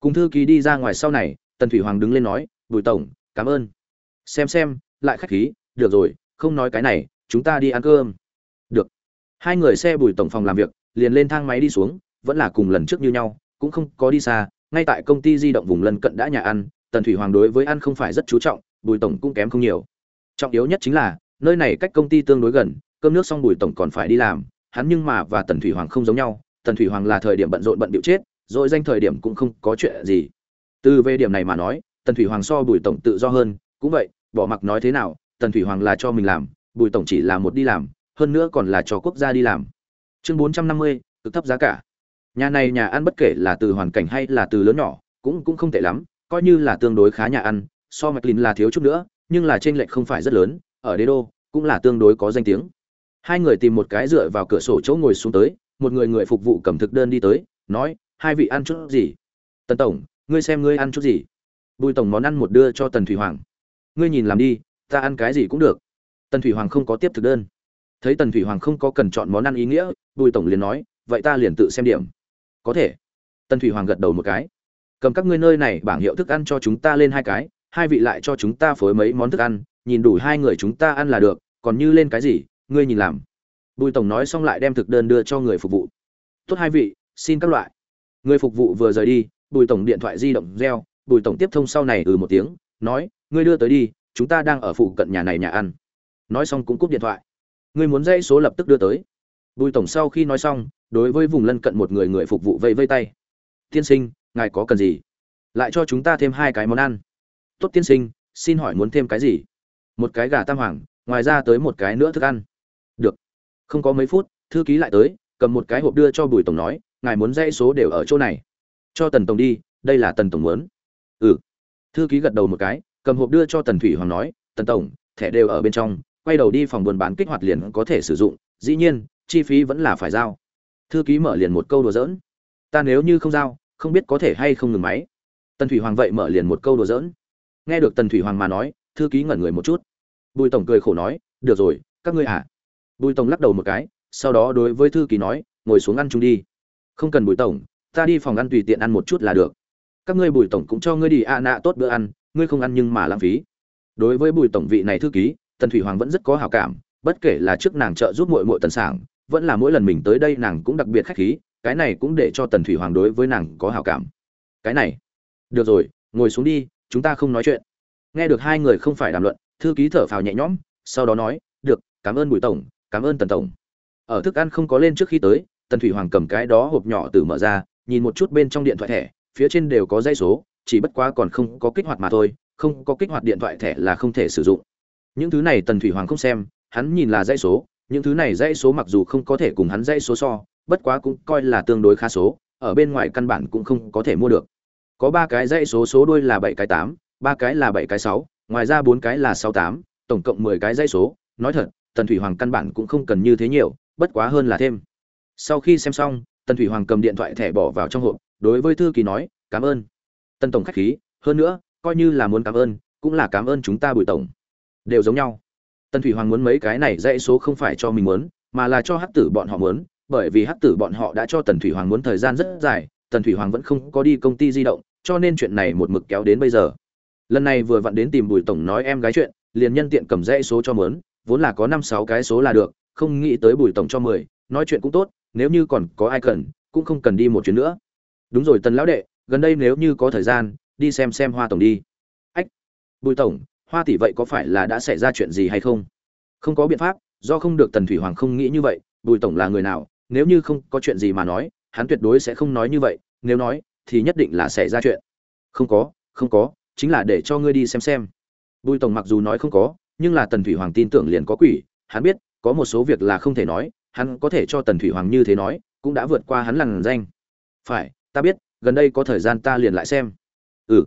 cùng thư ký đi ra ngoài sau này, tần thủy hoàng đứng lên nói, bùi tổng, cảm ơn. Xem xem, lại khách khí, được rồi, không nói cái này, chúng ta đi ăn cơm. Được. Hai người xe bùi tổng phòng làm việc, liền lên thang máy đi xuống, vẫn là cùng lần trước như nhau, cũng không có đi xa, ngay tại công ty di động vùng lân cận đã nhà ăn, tần thủy hoàng đối với ăn không phải rất chú trọng, bùi tổng cũng kém không nhiều. Trọng yếu nhất chính là, nơi này cách công ty tương đối gần, cơm nước xong bùi tổng còn phải đi làm, hắn nhưng mà và tần thủy hoàng không giống nhau, tần thủy hoàng là thời điểm bận rộn bận điệu chết rồi danh thời điểm cũng không có chuyện gì. Từ về điểm này mà nói, tần thủy hoàng so bùi tổng tự do hơn. Cũng vậy, bỏ mặc nói thế nào, tần thủy hoàng là cho mình làm, bùi tổng chỉ là một đi làm, hơn nữa còn là cho quốc gia đi làm. Chương bốn trăm năm mươi, cực thấp giá cả. Nhà này nhà ăn bất kể là từ hoàn cảnh hay là từ lớn nhỏ, cũng cũng không tệ lắm, coi như là tương đối khá nhà ăn, so mạch lìn là thiếu chút nữa, nhưng là trên lệch không phải rất lớn, ở đế đô, cũng là tương đối có danh tiếng. Hai người tìm một cái dựa vào cửa sổ chỗ ngồi xuống tới, một người người phục vụ cầm thực đơn đi tới, nói hai vị ăn chút gì? Tần tổng, ngươi xem ngươi ăn chút gì? Bùi tổng món ăn một đưa cho tần thủy hoàng. Ngươi nhìn làm đi, ta ăn cái gì cũng được. Tần thủy hoàng không có tiếp thực đơn. Thấy tần thủy hoàng không có cần chọn món ăn ý nghĩa, bùi tổng liền nói, vậy ta liền tự xem điểm. Có thể. Tần thủy hoàng gật đầu một cái. Cầm các ngươi nơi này bảng hiệu thức ăn cho chúng ta lên hai cái, hai vị lại cho chúng ta phối mấy món thức ăn, nhìn đủ hai người chúng ta ăn là được, còn như lên cái gì, ngươi nhìn làm. Bùi tổng nói xong lại đem thực đơn đưa cho người phục vụ. Tốt hai vị, xin các loại người phục vụ vừa rời đi, bùi tổng điện thoại di động reo, bùi tổng tiếp thông sau này ừ một tiếng, nói, ngươi đưa tới đi, chúng ta đang ở phụ cận nhà này nhà ăn. Nói xong cũng cúp điện thoại. Ngươi muốn dãy số lập tức đưa tới. Bùi tổng sau khi nói xong, đối với vùng lân cận một người người phục vụ vây vây tay. Tiên sinh, ngài có cần gì? Lại cho chúng ta thêm hai cái món ăn. Tốt tiên sinh, xin hỏi muốn thêm cái gì? Một cái gà tam hoàng, ngoài ra tới một cái nữa thức ăn. Được. Không có mấy phút, thư ký lại tới, cầm một cái hộp đưa cho bùi tổng nói ngài muốn dãy số đều ở chỗ này. Cho tần tổng đi, đây là tần tổng muốn. Ừ. Thư ký gật đầu một cái, cầm hộp đưa cho tần thủy hoàng nói, tần tổng, thẻ đều ở bên trong, quay đầu đi phòng buôn bán kích hoạt liền có thể sử dụng, dĩ nhiên, chi phí vẫn là phải giao. Thư ký mở liền một câu đùa giỡn. Ta nếu như không giao, không biết có thể hay không ngừng máy. Tần thủy hoàng vậy mở liền một câu đùa giỡn. Nghe được tần thủy hoàng mà nói, thư ký ngẩn người một chút. Bùi tổng cười khổ nói, được rồi, các ngươi à bùi tổng lắc đầu một cái, sau đó đối với thư ký nói, ngồi xuống ăn chung đi không cần bùi tổng, ta đi phòng ăn tùy tiện ăn một chút là được. Các ngươi bùi tổng cũng cho ngươi đi a nạ tốt bữa ăn, ngươi không ăn nhưng mà lãng phí. Đối với bùi tổng vị này thư ký, tần thủy hoàng vẫn rất có hảo cảm, bất kể là trước nàng trợ giúp muội muội tần sảng, vẫn là mỗi lần mình tới đây nàng cũng đặc biệt khách khí, cái này cũng để cho tần thủy hoàng đối với nàng có hảo cảm. Cái này. Được rồi, ngồi xuống đi, chúng ta không nói chuyện. Nghe được hai người không phải đàm luận, thư ký thở phào nhẹ nhõm, sau đó nói, được, cảm ơn bùi tổng, cảm ơn tần tổng. Ở thức ăn không có lên trước khi tới tần thủy hoàng cầm cái đó hộp nhỏ từ mở ra, nhìn một chút bên trong điện thoại thẻ, phía trên đều có dây số, chỉ bất quá còn không có kích hoạt mà thôi, không có kích hoạt điện thoại thẻ là không thể sử dụng. Những thứ này tần thủy hoàng không xem, hắn nhìn là dây số, những thứ này dây số mặc dù không có thể cùng hắn dây số so, bất quá cũng coi là tương đối khá số, ở bên ngoài căn bản cũng không có thể mua được. Có ba cái dãy số số đuôi là bảy cái tám, ba cái là bảy cái sáu, ngoài ra bốn cái là sáu tám, tổng cộng mười cái dãy số. Nói thật, tần thủy hoàng căn bản cũng không cần như thế nhiều, bất quá hơn là thêm sau khi xem xong, tần thủy hoàng cầm điện thoại thẻ bỏ vào trong hộp, đối với thư ký nói, cảm ơn. Tần tổng khách khí, hơn nữa, coi như là muốn cảm ơn, cũng là cảm ơn chúng ta bùi tổng. Đều giống nhau. Tần thủy hoàng muốn mấy cái này dãy số không phải cho mình muốn, mà là cho hắc tử bọn họ muốn, bởi vì hắc tử bọn họ đã cho tần thủy hoàng muốn thời gian rất dài, tần thủy hoàng vẫn không có đi công ty di động, cho nên chuyện này một mực kéo đến bây giờ. Lần này vừa vặn đến tìm bùi tổng nói em gái chuyện, liền nhân tiện cầm dãy số cho mướn vốn là có năm sáu cái số là được, không nghĩ tới bùi tổng cho mười, nói chuyện cũng tốt nếu như còn có ai cần, cũng không cần đi một chuyến nữa. Đúng rồi, tần lão đệ, gần đây nếu như có thời gian, đi xem xem hoa tổng đi. Ách, bùi tổng, hoa tỷ vậy có phải là đã xảy ra chuyện gì hay không? Không có biện pháp, do không được tần thủy hoàng không nghĩ như vậy, bùi tổng là người nào, nếu như không có chuyện gì mà nói, hắn tuyệt đối sẽ không nói như vậy, nếu nói, thì nhất định là xảy ra chuyện. Không có không có, chính là để cho ngươi đi xem xem. Bùi tổng mặc dù nói không có, nhưng là tần thủy hoàng tin tưởng liền có quỷ, hắn biết, có một số việc là không thể nói hắn có thể cho tần thủy hoàng như thế nói, cũng đã vượt qua hắn lằn danh. Phải, ta biết, gần đây có thời gian ta liền lại xem. Ừ.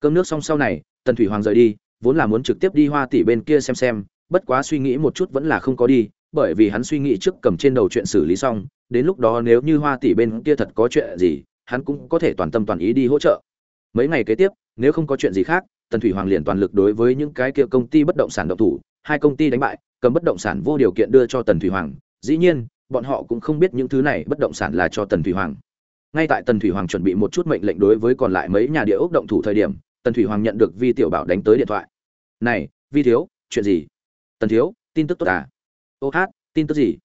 Cơm nước xong sau này, tần thủy hoàng rời đi, vốn là muốn trực tiếp đi hoa tỷ bên kia xem xem, bất quá suy nghĩ một chút vẫn là không có đi, bởi vì hắn suy nghĩ trước cầm trên đầu chuyện xử lý xong, đến lúc đó nếu như hoa tỷ bên kia thật có chuyện gì, hắn cũng có thể toàn tâm toàn ý đi hỗ trợ. Mấy ngày kế tiếp, nếu không có chuyện gì khác, tần thủy hoàng liền toàn lực đối với những cái kia công ty bất động sản động thủ, hai công ty đánh bại, cầm bất động sản vô điều kiện đưa cho tần thủy hoàng dĩ nhiên, bọn họ cũng không biết những thứ này bất động sản là cho tần thủy hoàng. Ngay tại tần thủy hoàng chuẩn bị một chút mệnh lệnh đối với còn lại mấy nhà địa ốc động thủ thời điểm, tần thủy hoàng nhận được vi tiểu bảo đánh tới điện thoại. Này, vi thiếu, chuyện gì? Tần thiếu, tin tức tốt à? Ô hát, tin tức gì?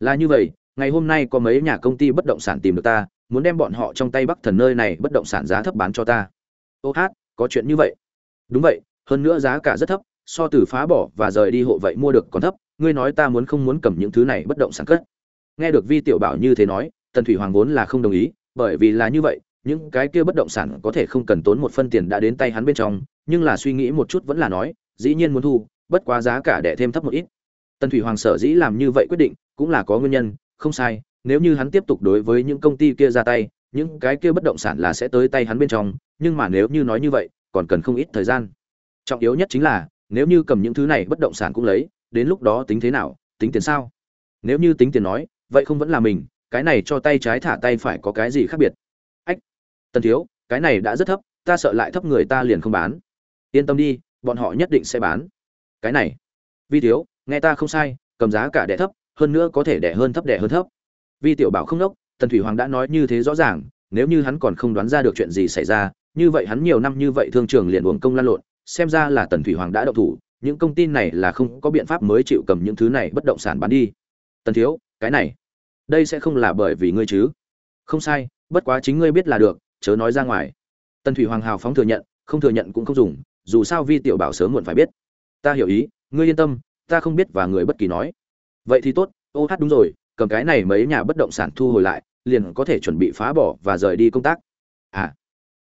Là như vậy, ngày hôm nay có mấy nhà công ty bất động sản tìm được ta, muốn đem bọn họ trong tay bắc thần nơi này bất động sản giá thấp bán cho ta. Ô hát, có chuyện như vậy. Đúng vậy, hơn nữa giá cả rất thấp so từ phá bỏ và rời đi hộ vậy mua được còn thấp, ngươi nói ta muốn không muốn cầm những thứ này bất động sản cất. Nghe được vi tiểu bảo như thế nói, tần thủy hoàng vốn là không đồng ý, bởi vì là như vậy, những cái kia bất động sản có thể không cần tốn một phân tiền đã đến tay hắn bên trong, nhưng là suy nghĩ một chút vẫn là nói, dĩ nhiên muốn thu, bất quá giá cả để thêm thấp một ít. Tần thủy hoàng sở dĩ làm như vậy quyết định, cũng là có nguyên nhân, không sai, nếu như hắn tiếp tục đối với những công ty kia ra tay, những cái kia bất động sản là sẽ tới tay hắn bên trong, nhưng mà nếu như nói như vậy, còn cần không ít thời gian. Trọng yếu nhất chính là nếu như cầm những thứ này bất động sản cũng lấy, đến lúc đó tính thế nào, tính tiền sao? Nếu như tính tiền nói, vậy không vẫn là mình, cái này cho tay trái thả tay phải có cái gì khác biệt? Ách, tần thiếu, cái này đã rất thấp, ta sợ lại thấp người ta liền không bán. Yên tâm đi, bọn họ nhất định sẽ bán. Cái này, vi thiếu, nghe ta không sai, cầm giá cả đẻ thấp, hơn nữa có thể đẻ hơn thấp đẻ hơn thấp. Vi tiểu bảo không đốc, tần thủy hoàng đã nói như thế rõ ràng, nếu như hắn còn không đoán ra được chuyện gì xảy ra, như vậy hắn nhiều năm như vậy thương trường liền uống công lan lộn xem ra là tần thủy hoàng đã động thủ, những công ty này là không có biện pháp mới chịu cầm những thứ này bất động sản bán đi. Tần thiếu, cái này, đây sẽ không là bởi vì ngươi chứ? Không sai, bất quá chính ngươi biết là được, chớ nói ra ngoài. Tần thủy hoàng hào phóng thừa nhận, không thừa nhận cũng không dùng, dù sao vi tiểu bảo sớm muộn phải biết. Ta hiểu ý, ngươi yên tâm, ta không biết và người bất kỳ nói. Vậy thì tốt, ô hát đúng rồi, cầm cái này mấy nhà bất động sản thu hồi lại, liền có thể chuẩn bị phá bỏ và rời đi công tác. À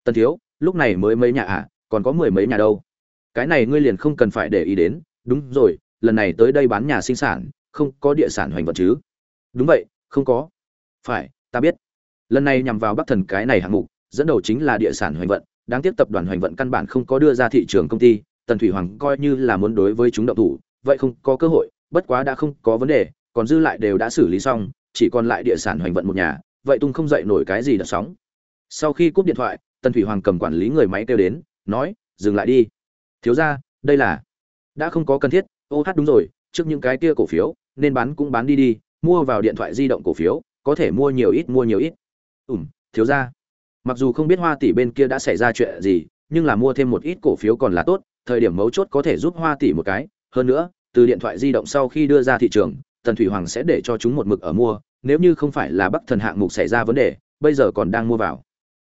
tần thiếu, lúc này mới mấy nhà à còn có mười mấy nhà đâu? Cái này ngươi liền không cần phải để ý đến, đúng rồi, lần này tới đây bán nhà sinh sản, không có địa sản hoành vật chứ. Đúng vậy, không có. Phải, ta biết. Lần này nhằm vào bắc thần cái này hạng mục, dẫn đầu chính là địa sản hoành vận. Đáng tiếc tập đoàn hoành vận căn bản không có đưa ra thị trường công ty, tần thủy hoàng coi như là muốn đối với chúng động thủ, vậy không có cơ hội, bất quá đã không có vấn đề, còn dư lại đều đã xử lý xong, chỉ còn lại địa sản hoành vận một nhà, vậy tung không dậy nổi cái gì đợt sóng. Sau khi cúp điện thoại, tần thủy hoàng cầm quản lý người máy kêu đến, nói, dừng lại đi thiếu ra, đây là, đã không có cần thiết, ô hát đúng rồi, trước những cái kia cổ phiếu, nên bán cũng bán đi đi, mua vào điện thoại di động cổ phiếu, có thể mua nhiều ít, mua nhiều ít. Ủm thiếu ra. Mặc dù không biết hoa tỷ bên kia đã xảy ra chuyện gì, nhưng là mua thêm một ít cổ phiếu còn là tốt, thời điểm mấu chốt có thể giúp hoa tỷ một cái. Hơn nữa, từ điện thoại di động sau khi đưa ra thị trường, tần thủy hoàng sẽ để cho chúng một mực ở mua, nếu như không phải là bắc thần hạng mục xảy ra vấn đề, bây giờ còn đang mua vào.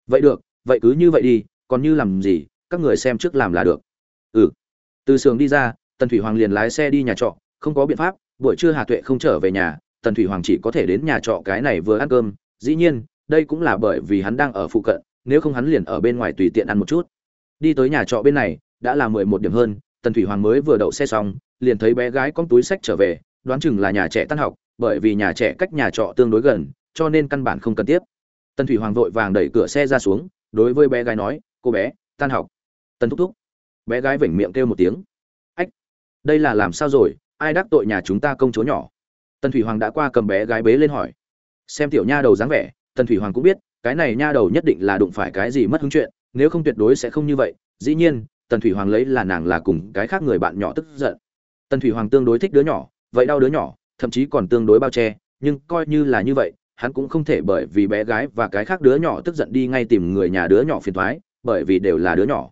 Vậy được, vậy cứ như vậy đi, còn như làm gì, các người xem trước làm là được ừ. Từ sường đi ra, tần thủy hoàng liền lái xe đi nhà trọ, không có biện pháp, buổi trưa hà tuệ không trở về nhà, tần thủy hoàng chỉ có thể đến nhà trọ cái này vừa ăn cơm. Dĩ nhiên, đây cũng là bởi vì hắn đang ở phụ cận, nếu không hắn liền ở bên ngoài tùy tiện ăn một chút. Đi tới nhà trọ bên này, đã là mười một điểm hơn, tần thủy hoàng mới vừa đậu xe xong, liền thấy bé gái con túi sách trở về, đoán chừng là nhà trẻ tan học, bởi vì nhà trẻ cách nhà trọ tương đối gần, cho nên căn bản không cần tiếp. Tần thủy hoàng vội vàng đẩy cửa xe ra xuống, đối với bé gái nói, cô bé, tan học. Tần thúc thúc bé gái vểnh miệng kêu một tiếng. Ách, đây là làm sao rồi? Ai đắc tội nhà chúng ta công chúa nhỏ? Tần thủy hoàng đã qua cầm bé gái bế lên hỏi. Xem tiểu nha đầu dáng vẻ, tần thủy hoàng cũng biết, cái này nha đầu nhất định là đụng phải cái gì mất hứng chuyện, nếu không tuyệt đối sẽ không như vậy. Dĩ nhiên, tần thủy hoàng lấy là nàng là cùng cái khác người bạn nhỏ tức giận. Tần thủy hoàng tương đối thích đứa nhỏ, vậy đau đứa nhỏ, thậm chí còn tương đối bao che, nhưng coi như là như vậy, hắn cũng không thể bởi vì bé gái và cái khác đứa nhỏ tức giận đi ngay tìm người nhà đứa nhỏ phiền thoái, bởi vì đều là đứa nhỏ.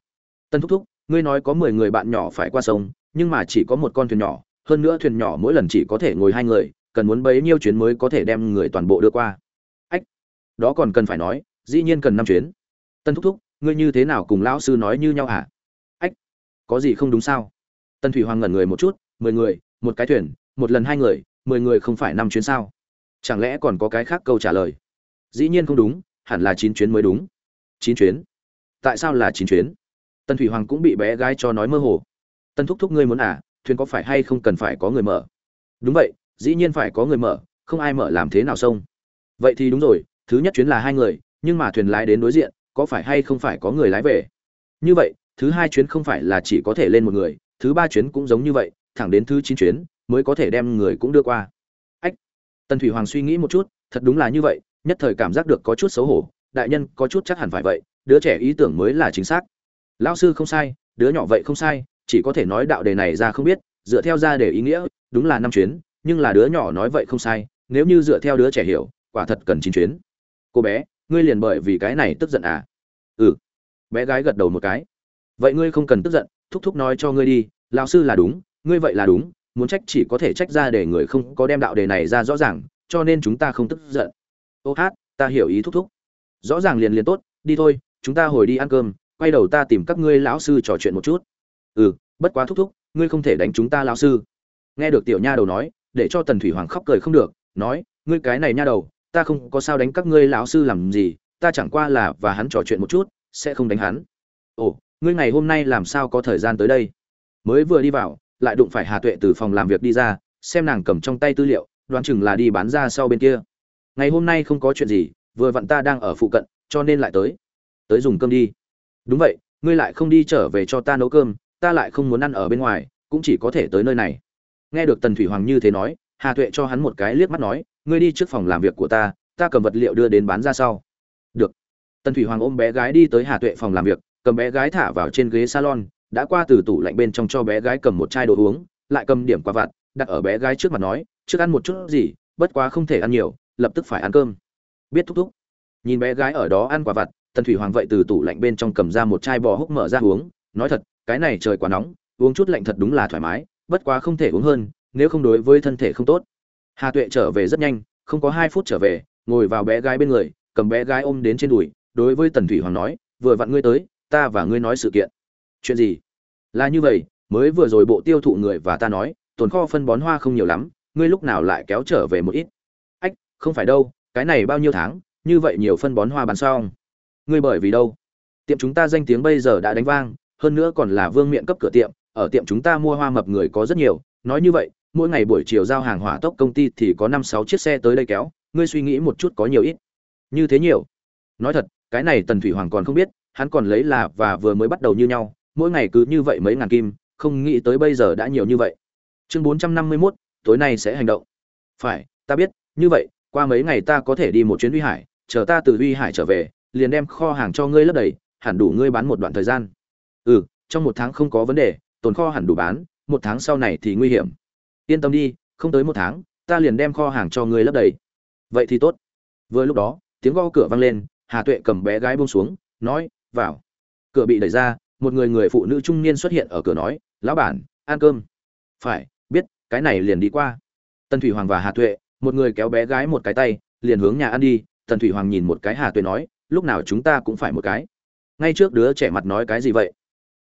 Tân thúc thúc ngươi nói có mười người bạn nhỏ phải qua sông, nhưng mà chỉ có một con thuyền nhỏ, hơn nữa thuyền nhỏ mỗi lần chỉ có thể ngồi hai người, cần muốn bấy nhiêu chuyến mới có thể đem người toàn bộ đưa qua. Ách, đó còn cần phải nói, dĩ nhiên cần năm chuyến. Tân thúc thúc, ngươi như thế nào cùng lão sư nói như nhau hả? Ách, có gì không đúng sao? Tân thủy hoàng ngẩn người một chút, mười người, một cái thuyền, một lần hai người, mười người không phải năm chuyến sao? Chẳng lẽ còn có cái khác câu trả lời? Dĩ nhiên không đúng, hẳn là chín chuyến mới đúng. Chín chuyến? Tại sao là chín chuyến? Tân thủy hoàng cũng bị bé gái cho nói mơ hồ. Tân thúc thúc ngươi muốn à thuyền có phải hay không cần phải có người mở? Đúng vậy, dĩ nhiên phải có người mở, không ai mở làm thế nào xong. vậy thì đúng rồi, thứ nhất chuyến là hai người, nhưng mà thuyền lái đến đối diện, có phải hay không phải có người lái về? Như vậy, thứ hai chuyến không phải là chỉ có thể lên một người, thứ ba chuyến cũng giống như vậy, thẳng đến thứ chín chuyến mới có thể đem người cũng đưa qua. Ách. Tần thủy hoàng suy nghĩ một chút, thật đúng là như vậy, nhất thời cảm giác được có chút xấu hổ, đại nhân có chút chắc hẳn phải vậy, đứa trẻ ý tưởng mới là chính xác lão sư không sai, đứa nhỏ vậy không sai, chỉ có thể nói đạo đề này ra không biết, dựa theo ra để ý nghĩa, đúng là năm chuyến, nhưng là đứa nhỏ nói vậy không sai, nếu như dựa theo đứa trẻ hiểu, quả thật cần chín chuyến. Cô bé, ngươi liền bởi vì cái này tức giận à? Ừ. Bé gái gật đầu một cái. Vậy ngươi không cần tức giận, thúc thúc nói cho ngươi đi, lão sư là đúng, ngươi vậy là đúng, muốn trách chỉ có thể trách ra để người không có đem đạo đề này ra rõ ràng, cho nên chúng ta không tức giận. Ô hát, ta hiểu ý thúc thúc. Rõ ràng liền liền tốt, đi thôi, chúng ta hồi đi ăn cơm quay đầu ta tìm các ngươi lão sư trò chuyện một chút. Ừ bất quá thúc thúc, ngươi không thể đánh chúng ta lão sư. Nghe được tiểu nha đầu nói, để cho tần thủy hoàng khóc cười không được, nói, ngươi cái này nha đầu, ta không có sao đánh các ngươi lão sư làm gì, ta chẳng qua là và hắn trò chuyện một chút, sẽ không đánh hắn. Ồ, ngươi ngày hôm nay làm sao có thời gian tới đây? Mới vừa đi vào, lại đụng phải hà tuệ từ phòng làm việc đi ra, xem nàng cầm trong tay tư liệu, đoán chừng là đi bán ra sau bên kia. Ngày hôm nay không có chuyện gì, vừa vặn ta đang ở phụ cận, cho nên lại tới. Tới dùng cơm đi đúng vậy, ngươi lại không đi trở về cho ta nấu cơm, ta lại không muốn ăn ở bên ngoài, cũng chỉ có thể tới nơi này. Nghe được tần thủy hoàng như thế nói, hà tuệ cho hắn một cái liếc mắt nói, ngươi đi trước phòng làm việc của ta ta cầm vật liệu đưa đến bán ra sau. Được. Tần thủy hoàng ôm bé gái đi tới hà tuệ phòng làm việc, cầm bé gái thả vào trên ghế salon, đã qua từ tủ lạnh bên trong cho bé gái cầm một chai đồ uống, lại cầm điểm quả vặt, đặt ở bé gái trước mặt nói, trước ăn một chút gì, bất quá không thể ăn nhiều, lập tức phải ăn cơm. Biết thúc thúc. Nhìn bé gái ở đó ăn quả vặt tần thủy hoàng vậy từ tủ lạnh bên trong cầm ra một chai bò húc mở ra uống, nói thật, cái này trời quá nóng, uống chút lạnh thật đúng là thoải mái, bất quá không thể uống hơn, nếu không đối với thân thể không tốt. Hà tuệ trở về rất nhanh, không có hai phút trở về, ngồi vào bé gái bên người, cầm bé gái ôm đến trên đùi, đối với tần thủy hoàng nói, vừa vặn ngươi tới, ta và ngươi nói sự kiện. Chuyện gì? Là như vậy, mới vừa rồi bộ tiêu thụ người và ta nói, tồn kho phân bón hoa không nhiều lắm, ngươi lúc nào lại kéo trở về một ít? Ách, không phải đâu, cái này bao nhiêu tháng, như vậy nhiều phân bón hoa bán xong ngươi bởi vì đâu? Tiệm chúng ta danh tiếng bây giờ đã đánh vang, hơn nữa còn là vương miện cấp cửa tiệm, ở tiệm chúng ta mua hoa mập người có rất nhiều, nói như vậy, mỗi ngày buổi chiều giao hàng hỏa tốc công ty thì có năm sáu chiếc xe tới đây kéo, ngươi suy nghĩ một chút có nhiều ít. Như thế nhiều. Nói thật, cái này tần thủy hoàng còn không biết, hắn còn lấy là và vừa mới bắt đầu như nhau, mỗi ngày cứ như vậy mấy ngàn kim, không nghĩ tới bây giờ đã nhiều như vậy. Chương bốn trăm năm mươi mốt, tối nay sẽ hành động. Phải, ta biết, như vậy, qua mấy ngày ta có thể đi một chuyến uy hải, chờ ta từ uy hải trở về liền đem kho hàng cho ngươi lấp đầy, hẳn đủ ngươi bán một đoạn thời gian. Ừ trong một tháng không có vấn đề, tồn kho hẳn đủ bán, một tháng sau này thì nguy hiểm. Yên tâm đi, không tới một tháng, ta liền đem kho hàng cho ngươi lấp đầy. Vậy thì tốt. Vừa lúc đó, tiếng gõ cửa vang lên, hà tuệ cầm bé gái buông xuống, nói, vào. Cửa bị đẩy ra, một người người phụ nữ trung niên xuất hiện ở cửa nói, lão bản, ăn cơm. Phải, biết, cái này liền đi qua. Tần thủy hoàng và hà tuệ, một người kéo bé gái một cái tay, liền hướng nhà ăn đi. Tần thủy hoàng nhìn một cái hà tuệ nói lúc nào chúng ta cũng phải một cái. Ngay trước đứa trẻ mặt nói cái gì vậy?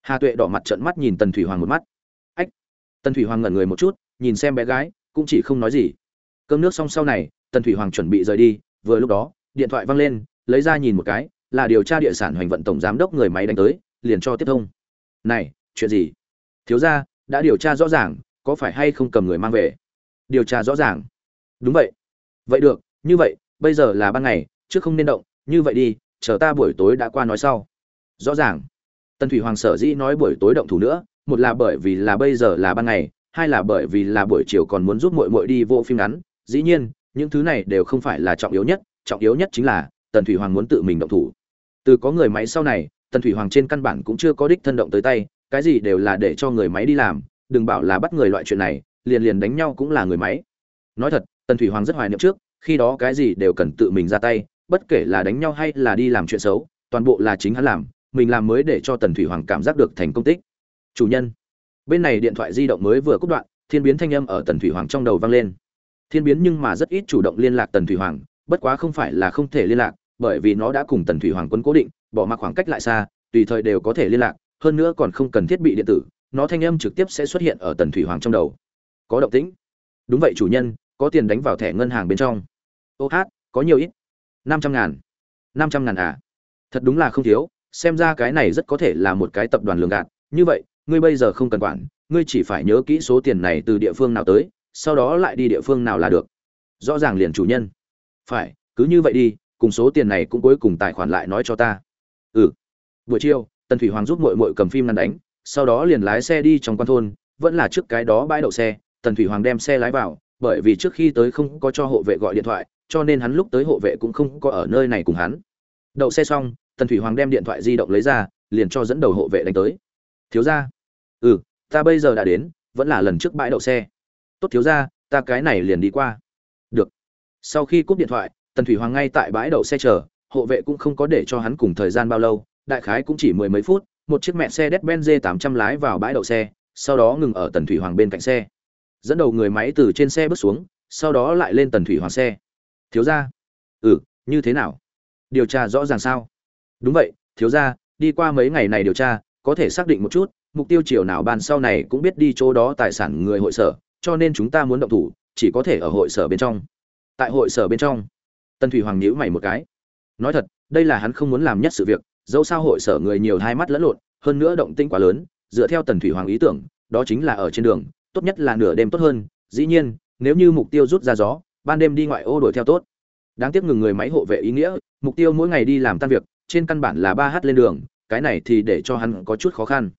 Hà tuệ đỏ mặt trợn mắt nhìn tần thủy hoàng một mắt. Ách, tần thủy hoàng ngẩn người một chút, nhìn xem bé gái, cũng chỉ không nói gì. Cơm nước xong sau này, tần thủy hoàng chuẩn bị rời đi, vừa lúc đó, điện thoại văng lên, lấy ra nhìn một cái, là điều tra địa sản hoành vận tổng giám đốc người máy đánh tới, liền cho tiếp thông. Này, chuyện gì? Thiếu gia, đã điều tra rõ ràng, có phải hay không cầm người mang về? Điều tra rõ ràng. Đúng vậy. Vậy được, như vậy, bây giờ là ban ngày, trước không nên động như vậy đi, chờ ta buổi tối đã qua nói sau. Rõ ràng. Tần thủy hoàng sở dĩ nói buổi tối động thủ nữa, một là bởi vì là bây giờ là ban ngày, hai là bởi vì là buổi chiều còn muốn giúp muội muội đi vô phim ngắn. Dĩ nhiên, những thứ này đều không phải là trọng yếu nhất, trọng yếu nhất chính là tần thủy hoàng muốn tự mình động thủ. Từ có người máy sau này, tần thủy hoàng trên căn bản cũng chưa có đích thân động tới tay, cái gì đều là để cho người máy đi làm, đừng bảo là bắt người loại chuyện này, liền liền đánh nhau cũng là người máy. Nói thật, tần thủy hoàng rất hoài niệm trước, khi đó cái gì đều cần tự mình ra tay bất kể là đánh nhau hay là đi làm chuyện xấu, toàn bộ là chính hắn làm, mình làm mới để cho tần thủy hoàng cảm giác được thành công tích. Chủ nhân. Bên này điện thoại di động mới vừa cúp đoạn, thiên biến thanh âm ở tần thủy hoàng trong đầu vang lên. Thiên biến nhưng mà rất ít chủ động liên lạc tần thủy hoàng, bất quá không phải là không thể liên lạc, bởi vì nó đã cùng tần thủy hoàng quân cố định, bỏ mặc khoảng cách lại xa, tùy thời đều có thể liên lạc, hơn nữa còn không cần thiết bị điện tử, nó thanh âm trực tiếp sẽ xuất hiện ở tần thủy hoàng trong đầu. Có động tĩnh. Đúng vậy chủ nhân, có tiền đánh vào thẻ ngân hàng bên trong. Ô hát, có nhiều ít năm trăm ngàn. Năm trăm ngàn à? Thật đúng là không thiếu, xem ra cái này rất có thể là một cái tập đoàn lường gạt. Như vậy, ngươi bây giờ không cần quản, ngươi chỉ phải nhớ kỹ số tiền này từ địa phương nào tới, sau đó lại đi địa phương nào là được. Rõ ràng liền chủ nhân. Phải, cứ như vậy đi, cùng số tiền này cũng cuối cùng tài khoản lại nói cho ta. Ừ. Buổi chiều, tần thủy hoàng giúp mội mội cầm phim ngăn đánh, sau đó liền lái xe đi trong quan thôn, vẫn là trước cái đó bãi đậu xe, tần thủy hoàng đem xe lái vào, bởi vì trước khi tới không có cho hộ vệ gọi điện thoại cho nên hắn lúc tới hộ vệ cũng không có ở nơi này cùng hắn. Đậu xe xong, tần thủy hoàng đem điện thoại di động lấy ra, liền cho dẫn đầu hộ vệ đánh tới. Thiếu ra ừ ta bây giờ đã đến, vẫn là lần trước bãi đậu xe. Tốt thiếu ra ta cái này liền đi qua. Được. Sau khi cúp điện thoại, tần thủy hoàng ngay tại bãi đậu xe chờ, hộ vệ cũng không có để cho hắn cùng thời gian bao lâu, đại khái cũng chỉ mười mấy phút, một chiếc mẹ xe đét ben d tám trăm lái vào bãi đậu xe, sau đó ngừng ở tần thủy hoàng bên cạnh xe. Dẫn đầu người máy từ trên xe bước xuống, sau đó lại lên tần thủy hoàng xe thiếu gia, ừ như thế nào? Điều tra rõ ràng sao? Đúng vậy thiếu gia, đi qua mấy ngày này điều tra có thể xác định một chút mục tiêu chiều nào ban sau này cũng biết đi chỗ đó tài sản người hội sở cho nên chúng ta muốn động thủ chỉ có thể ở hội sở bên trong. Tại hội sở bên trong tần thủy hoàng nhíu mày một cái. Nói thật đây là hắn không muốn làm nhất sự việc dẫu sao hội sở người nhiều hai mắt lẫn lộn hơn nữa động tĩnh quá lớn dựa theo tần thủy hoàng ý tưởng đó chính là ở trên đường tốt nhất là nửa đêm tốt hơn. Dĩ nhiên nếu như mục tiêu rút ra gió ban đêm đi ngoại ô đuổi theo tốt. Đáng tiếc ngừng người máy hộ vệ ý nghĩa, mục tiêu mỗi ngày đi làm tan việc, trên căn bản là ba h lên đường, cái này thì để cho hắn có chút khó khăn.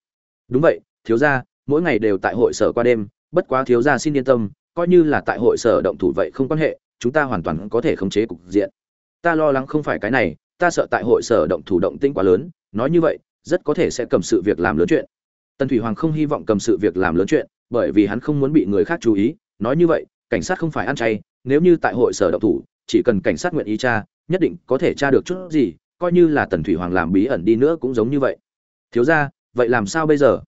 Đúng vậy, thiếu gia, mỗi ngày đều tại hội sở qua đêm, bất quá thiếu gia xin yên tâm, coi như là tại hội sở động thủ vậy không quan hệ, chúng ta hoàn toàn có thể khống chế cục diện. Ta lo lắng không phải cái này, ta sợ tại hội sở động thủ động tinh quá lớn, nói như vậy, rất có thể sẽ cầm sự việc làm lớn chuyện. Tần thủy hoàng không hy vọng cầm sự việc làm lớn chuyện, bởi vì hắn không muốn bị người khác chú ý, nói như vậy, cảnh sát không phải ăn chay nếu như tại hội sở động thủ, chỉ cần cảnh sát nguyện ý tra, nhất định có thể tra được chút gì, coi như là tần thủy hoàng làm bí ẩn đi nữa cũng giống như vậy. Thiếu gia, vậy làm sao bây giờ?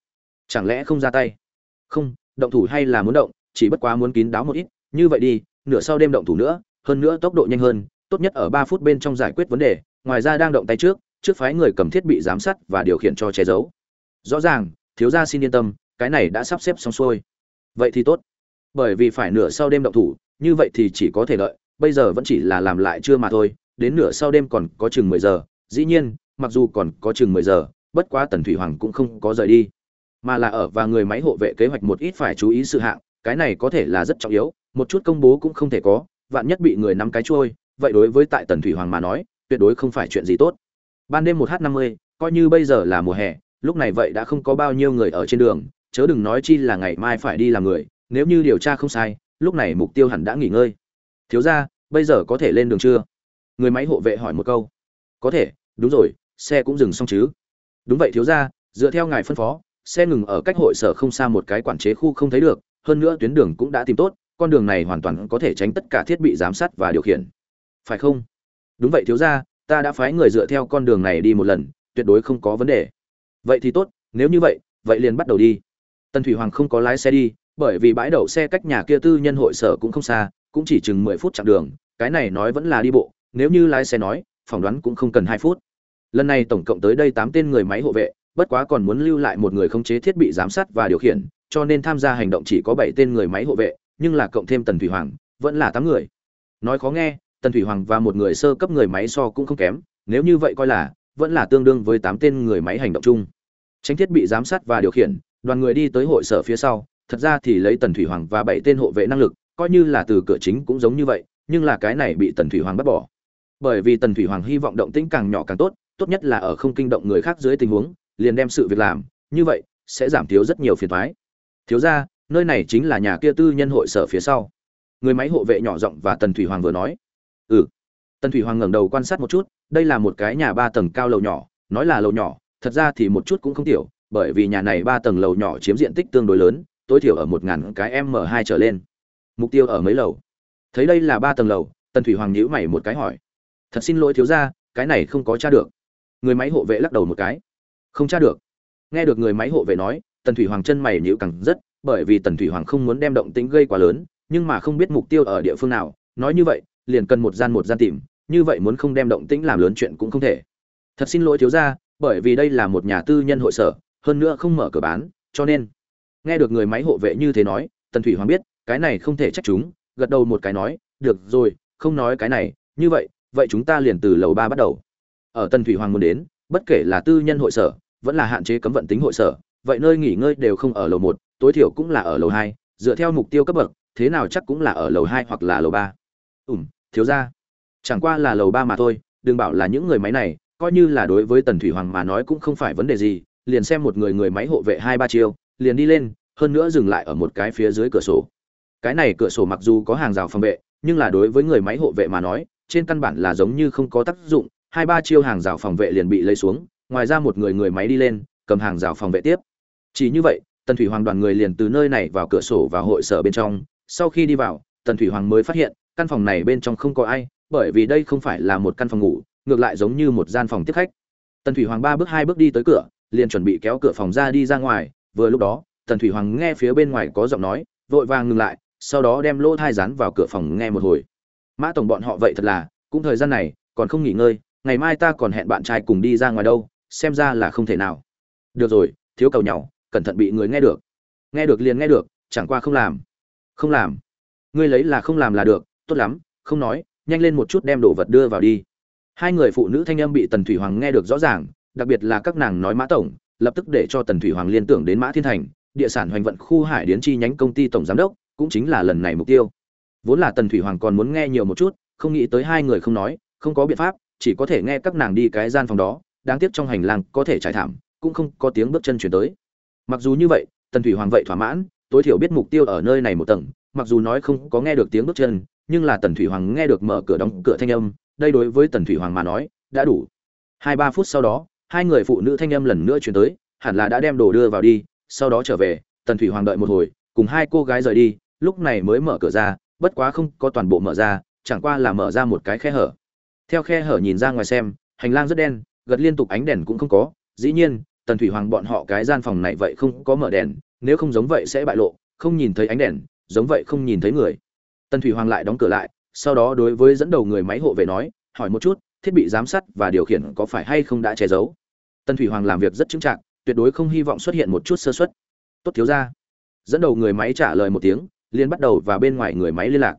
Chẳng lẽ không ra tay? Không, động thủ hay là muốn động, chỉ bất quá muốn kín đáo một ít, như vậy đi, nửa sau đêm động thủ nữa, hơn nữa tốc độ nhanh hơn, tốt nhất ở ba phút bên trong giải quyết vấn đề, ngoài ra đang động tay trước trước phái người cầm thiết bị giám sát và điều khiển cho che giấu. Rõ ràng, thiếu gia xin yên tâm, cái này đã sắp xếp xong xuôi. Vậy thì tốt. Bởi vì phải nửa sau đêm động thủ như vậy thì chỉ có thể lợi. bây giờ vẫn chỉ là làm lại chưa mà thôi, đến nửa sau đêm còn có chừng mười giờ, dĩ nhiên, mặc dù còn có chừng mười giờ, bất quá tần thủy hoàng cũng không có rời đi mà là ở và người máy hộ vệ kế hoạch một ít phải chú ý sự hạng, cái này có thể là rất trọng yếu, một chút công bố cũng không thể có, vạn nhất bị người nắm cái trôi, vậy đối với tại tần thủy hoàng mà nói, tuyệt đối không phải chuyện gì tốt ban đêm một h năm mươi, coi như bây giờ là mùa hè, lúc này vậy đã không có bao nhiêu người ở trên đường, chớ đừng nói chi là ngày mai phải đi làm người, nếu như điều tra không sai lúc này mục tiêu hẳn đã nghỉ ngơi. Thiếu ra bây giờ có thể lên đường chưa? Người máy hộ vệ hỏi một câu. Có thể, đúng rồi, xe cũng dừng xong chứ. Đúng vậy thiếu ra dựa theo ngài phân phó, xe ngừng ở cách hội sở không xa một cái quản chế khu không thấy được, hơn nữa tuyến đường cũng đã tìm tốt, con đường này hoàn toàn có thể tránh tất cả thiết bị giám sát và điều khiển. Phải không? Đúng vậy thiếu ra ta đã phái người dựa theo con đường này đi một lần, tuyệt đối không có vấn đề. Vậy thì tốt, nếu như vậy vậy liền bắt đầu đi. Tần thủy hoàng không có lái xe đi bởi vì bãi đậu xe cách nhà kia tư nhân hội sở cũng không xa, cũng chỉ chừng mười phút chặng đường, cái này nói vẫn là đi bộ, nếu như lái xe nói, phỏng đoán cũng không cần hai phút. Lần này tổng cộng tới đây tám tên người máy hộ vệ, bất quá còn muốn lưu lại một người khống chế thiết bị giám sát và điều khiển, cho nên tham gia hành động chỉ có bảy tên người máy hộ vệ, nhưng là cộng thêm tần thủy hoàng, vẫn là tám người. Nói khó nghe, tần thủy hoàng và một người sơ cấp người máy so cũng không kém, nếu như vậy coi là, vẫn là tương đương với tám tên người máy hành động chung. Tránh thiết bị giám sát và điều khiển, đoàn người đi tới hội sở phía sau thật ra thì lấy tần thủy hoàng và bảy tên hộ vệ năng lực, coi như là từ cửa chính cũng giống như vậy, nhưng là cái này bị tần thủy hoàng bắt bỏ. Bởi vì tần thủy hoàng hy vọng động tĩnh càng nhỏ càng tốt tốt nhất là ở không kinh động người khác dưới tình huống, liền đem sự việc làm, như vậy, sẽ giảm thiếu rất nhiều phiền thoái thiếu ra, nơi này chính là nhà kia tư nhân hội sở phía sau. Người máy hộ vệ nhỏ giọng và tần thủy hoàng vừa nói. Ừ. Tần thủy hoàng ngẩng đầu quan sát một chút, đây là một cái nhà ba tầng cao lầu nhỏ, nói là lầu nhỏ, thật ra thì một chút cũng không tiểu, bởi vì nhà này ba tầng lầu nhỏ chiếm diện tích tương đối lớn tối thiểu ở một ngàn cái m hai trở lên. Mục tiêu ở mấy lầu? Thấy đây là ba tầng lầu, tần thủy hoàng nhíu mày một cái hỏi. Thật xin lỗi thiếu gia, cái này không có tra được. Người máy hộ vệ lắc đầu một cái. Không tra được. Nghe được người máy hộ vệ nói, tần thủy hoàng chân mày nhíu càng rất, bởi vì tần thủy hoàng không muốn đem động tĩnh gây quá lớn, nhưng mà không biết mục tiêu ở địa phương nào. Nói như vậy, liền cần một gian một gian tìm, như vậy muốn không đem động tĩnh làm lớn chuyện cũng không thể. Thật xin lỗi thiếu gia, bởi vì đây là một nhà tư nhân hội sở, hơn nữa không mở cửa bán, cho nên nghe được người máy hộ vệ như thế nói, tần thủy hoàng biết, cái này không thể trách chúng, gật đầu một cái nói, được rồi, không nói cái này, như vậy vậy chúng ta liền từ lầu ba bắt đầu. Ở tần thủy hoàng muốn đến, bất kể là tư nhân hội sở, vẫn là hạn chế cấm vận tính hội sở, vậy nơi nghỉ ngơi đều không ở lầu một, tối thiểu cũng là ở lầu hai, dựa theo mục tiêu cấp bậc, thế nào chắc cũng là ở lầu hai hoặc là lầu ba. Ủm thiếu ra chẳng qua là lầu ba mà thôi, đừng bảo là những người máy này, coi như là đối với tần thủy hoàng mà nói cũng không phải vấn đề gì, liền xem một người người máy hộ vệ hai ba chiêu liền đi lên, hơn nữa dừng lại ở một cái phía dưới cửa sổ. Cái này cửa sổ mặc dù có hàng rào phòng vệ, nhưng là đối với người máy hộ vệ mà nói, trên căn bản là giống như không có tác dụng, hai ba chiêu hàng rào phòng vệ liền bị lấy xuống, ngoài ra một người người máy đi lên, cầm hàng rào phòng vệ tiếp. Chỉ như vậy, tần thủy hoàng đoàn người liền từ nơi này vào cửa sổ và hội sở bên trong. Sau khi đi vào, tần thủy hoàng mới phát hiện, căn phòng này bên trong không có ai, bởi vì đây không phải là một căn phòng ngủ, ngược lại giống như một gian phòng tiếp khách. Tần thủy hoàng ba bước hai bước đi tới cửa, liền chuẩn bị kéo cửa phòng ra đi ra ngoài vừa lúc đó, tần thủy hoàng nghe phía bên ngoài có giọng nói, vội vàng ngừng lại, sau đó đem lỗ thai rán vào cửa phòng nghe một hồi. Mã tổng bọn họ vậy thật là, cũng thời gian này, còn không nghỉ ngơi, ngày mai ta còn hẹn bạn trai cùng đi ra ngoài đâu, xem ra là không thể nào. Được rồi, thiếu cầu nhau cẩn thận bị người nghe được. Nghe được liền nghe được, chẳng qua không làm. Không làm. Ngươi lấy là không làm là được, tốt lắm, không nói, nhanh lên một chút đem đồ vật đưa vào đi. Hai người phụ nữ thanh âm bị tần thủy hoàng nghe được rõ ràng, đặc biệt là các nàng nói mã tổng lập tức để cho tần thủy hoàng liên tưởng đến mã thiên thành, địa sản hoành vận khu hải điến chi nhánh công ty tổng giám đốc, cũng chính là lần này mục tiêu. Vốn là tần thủy hoàng còn muốn nghe nhiều một chút, không nghĩ tới hai người không nói, không có biện pháp, chỉ có thể nghe các nàng đi cái gian phòng đó, đáng tiếc trong hành lang có thể trải thảm, cũng không có tiếng bước chân chuyển tới. Mặc dù như vậy, tần thủy hoàng vậy thỏa mãn, tối thiểu biết mục tiêu ở nơi này một tầng, mặc dù nói không có nghe được tiếng bước chân, nhưng là tần thủy hoàng nghe được mở cửa đóng cửa thanh âm, đây đối với tần thủy hoàng mà nói, đã đủ. Hai ba phút sau đó hai người phụ nữ thanh âm lần nữa chuyển tới, hẳn là đã đem đồ đưa vào đi, sau đó trở về, tần thủy hoàng đợi một hồi, cùng hai cô gái rời đi, lúc này mới mở cửa ra, bất quá không có toàn bộ mở ra, chẳng qua là mở ra một cái khe hở. Theo khe hở nhìn ra ngoài xem, hành lang rất đen, gật liên tục ánh đèn cũng không có, dĩ nhiên, tần thủy hoàng bọn họ cái gian phòng này vậy không có mở đèn, nếu không giống vậy sẽ bại lộ, không nhìn thấy ánh đèn, giống vậy không nhìn thấy người. Tần thủy hoàng lại đóng cửa lại, sau đó đối với dẫn đầu người máy hộ về nói, hỏi một chút, thiết bị giám sát và điều khiển có phải hay không đã che giấu? Tần thủy hoàng làm việc rất chứng trạng, tuyệt đối không hy vọng xuất hiện một chút sơ suất. Tốt thiếu gia, dẫn đầu người máy trả lời một tiếng liền bắt đầu và bên ngoài người máy liên lạc.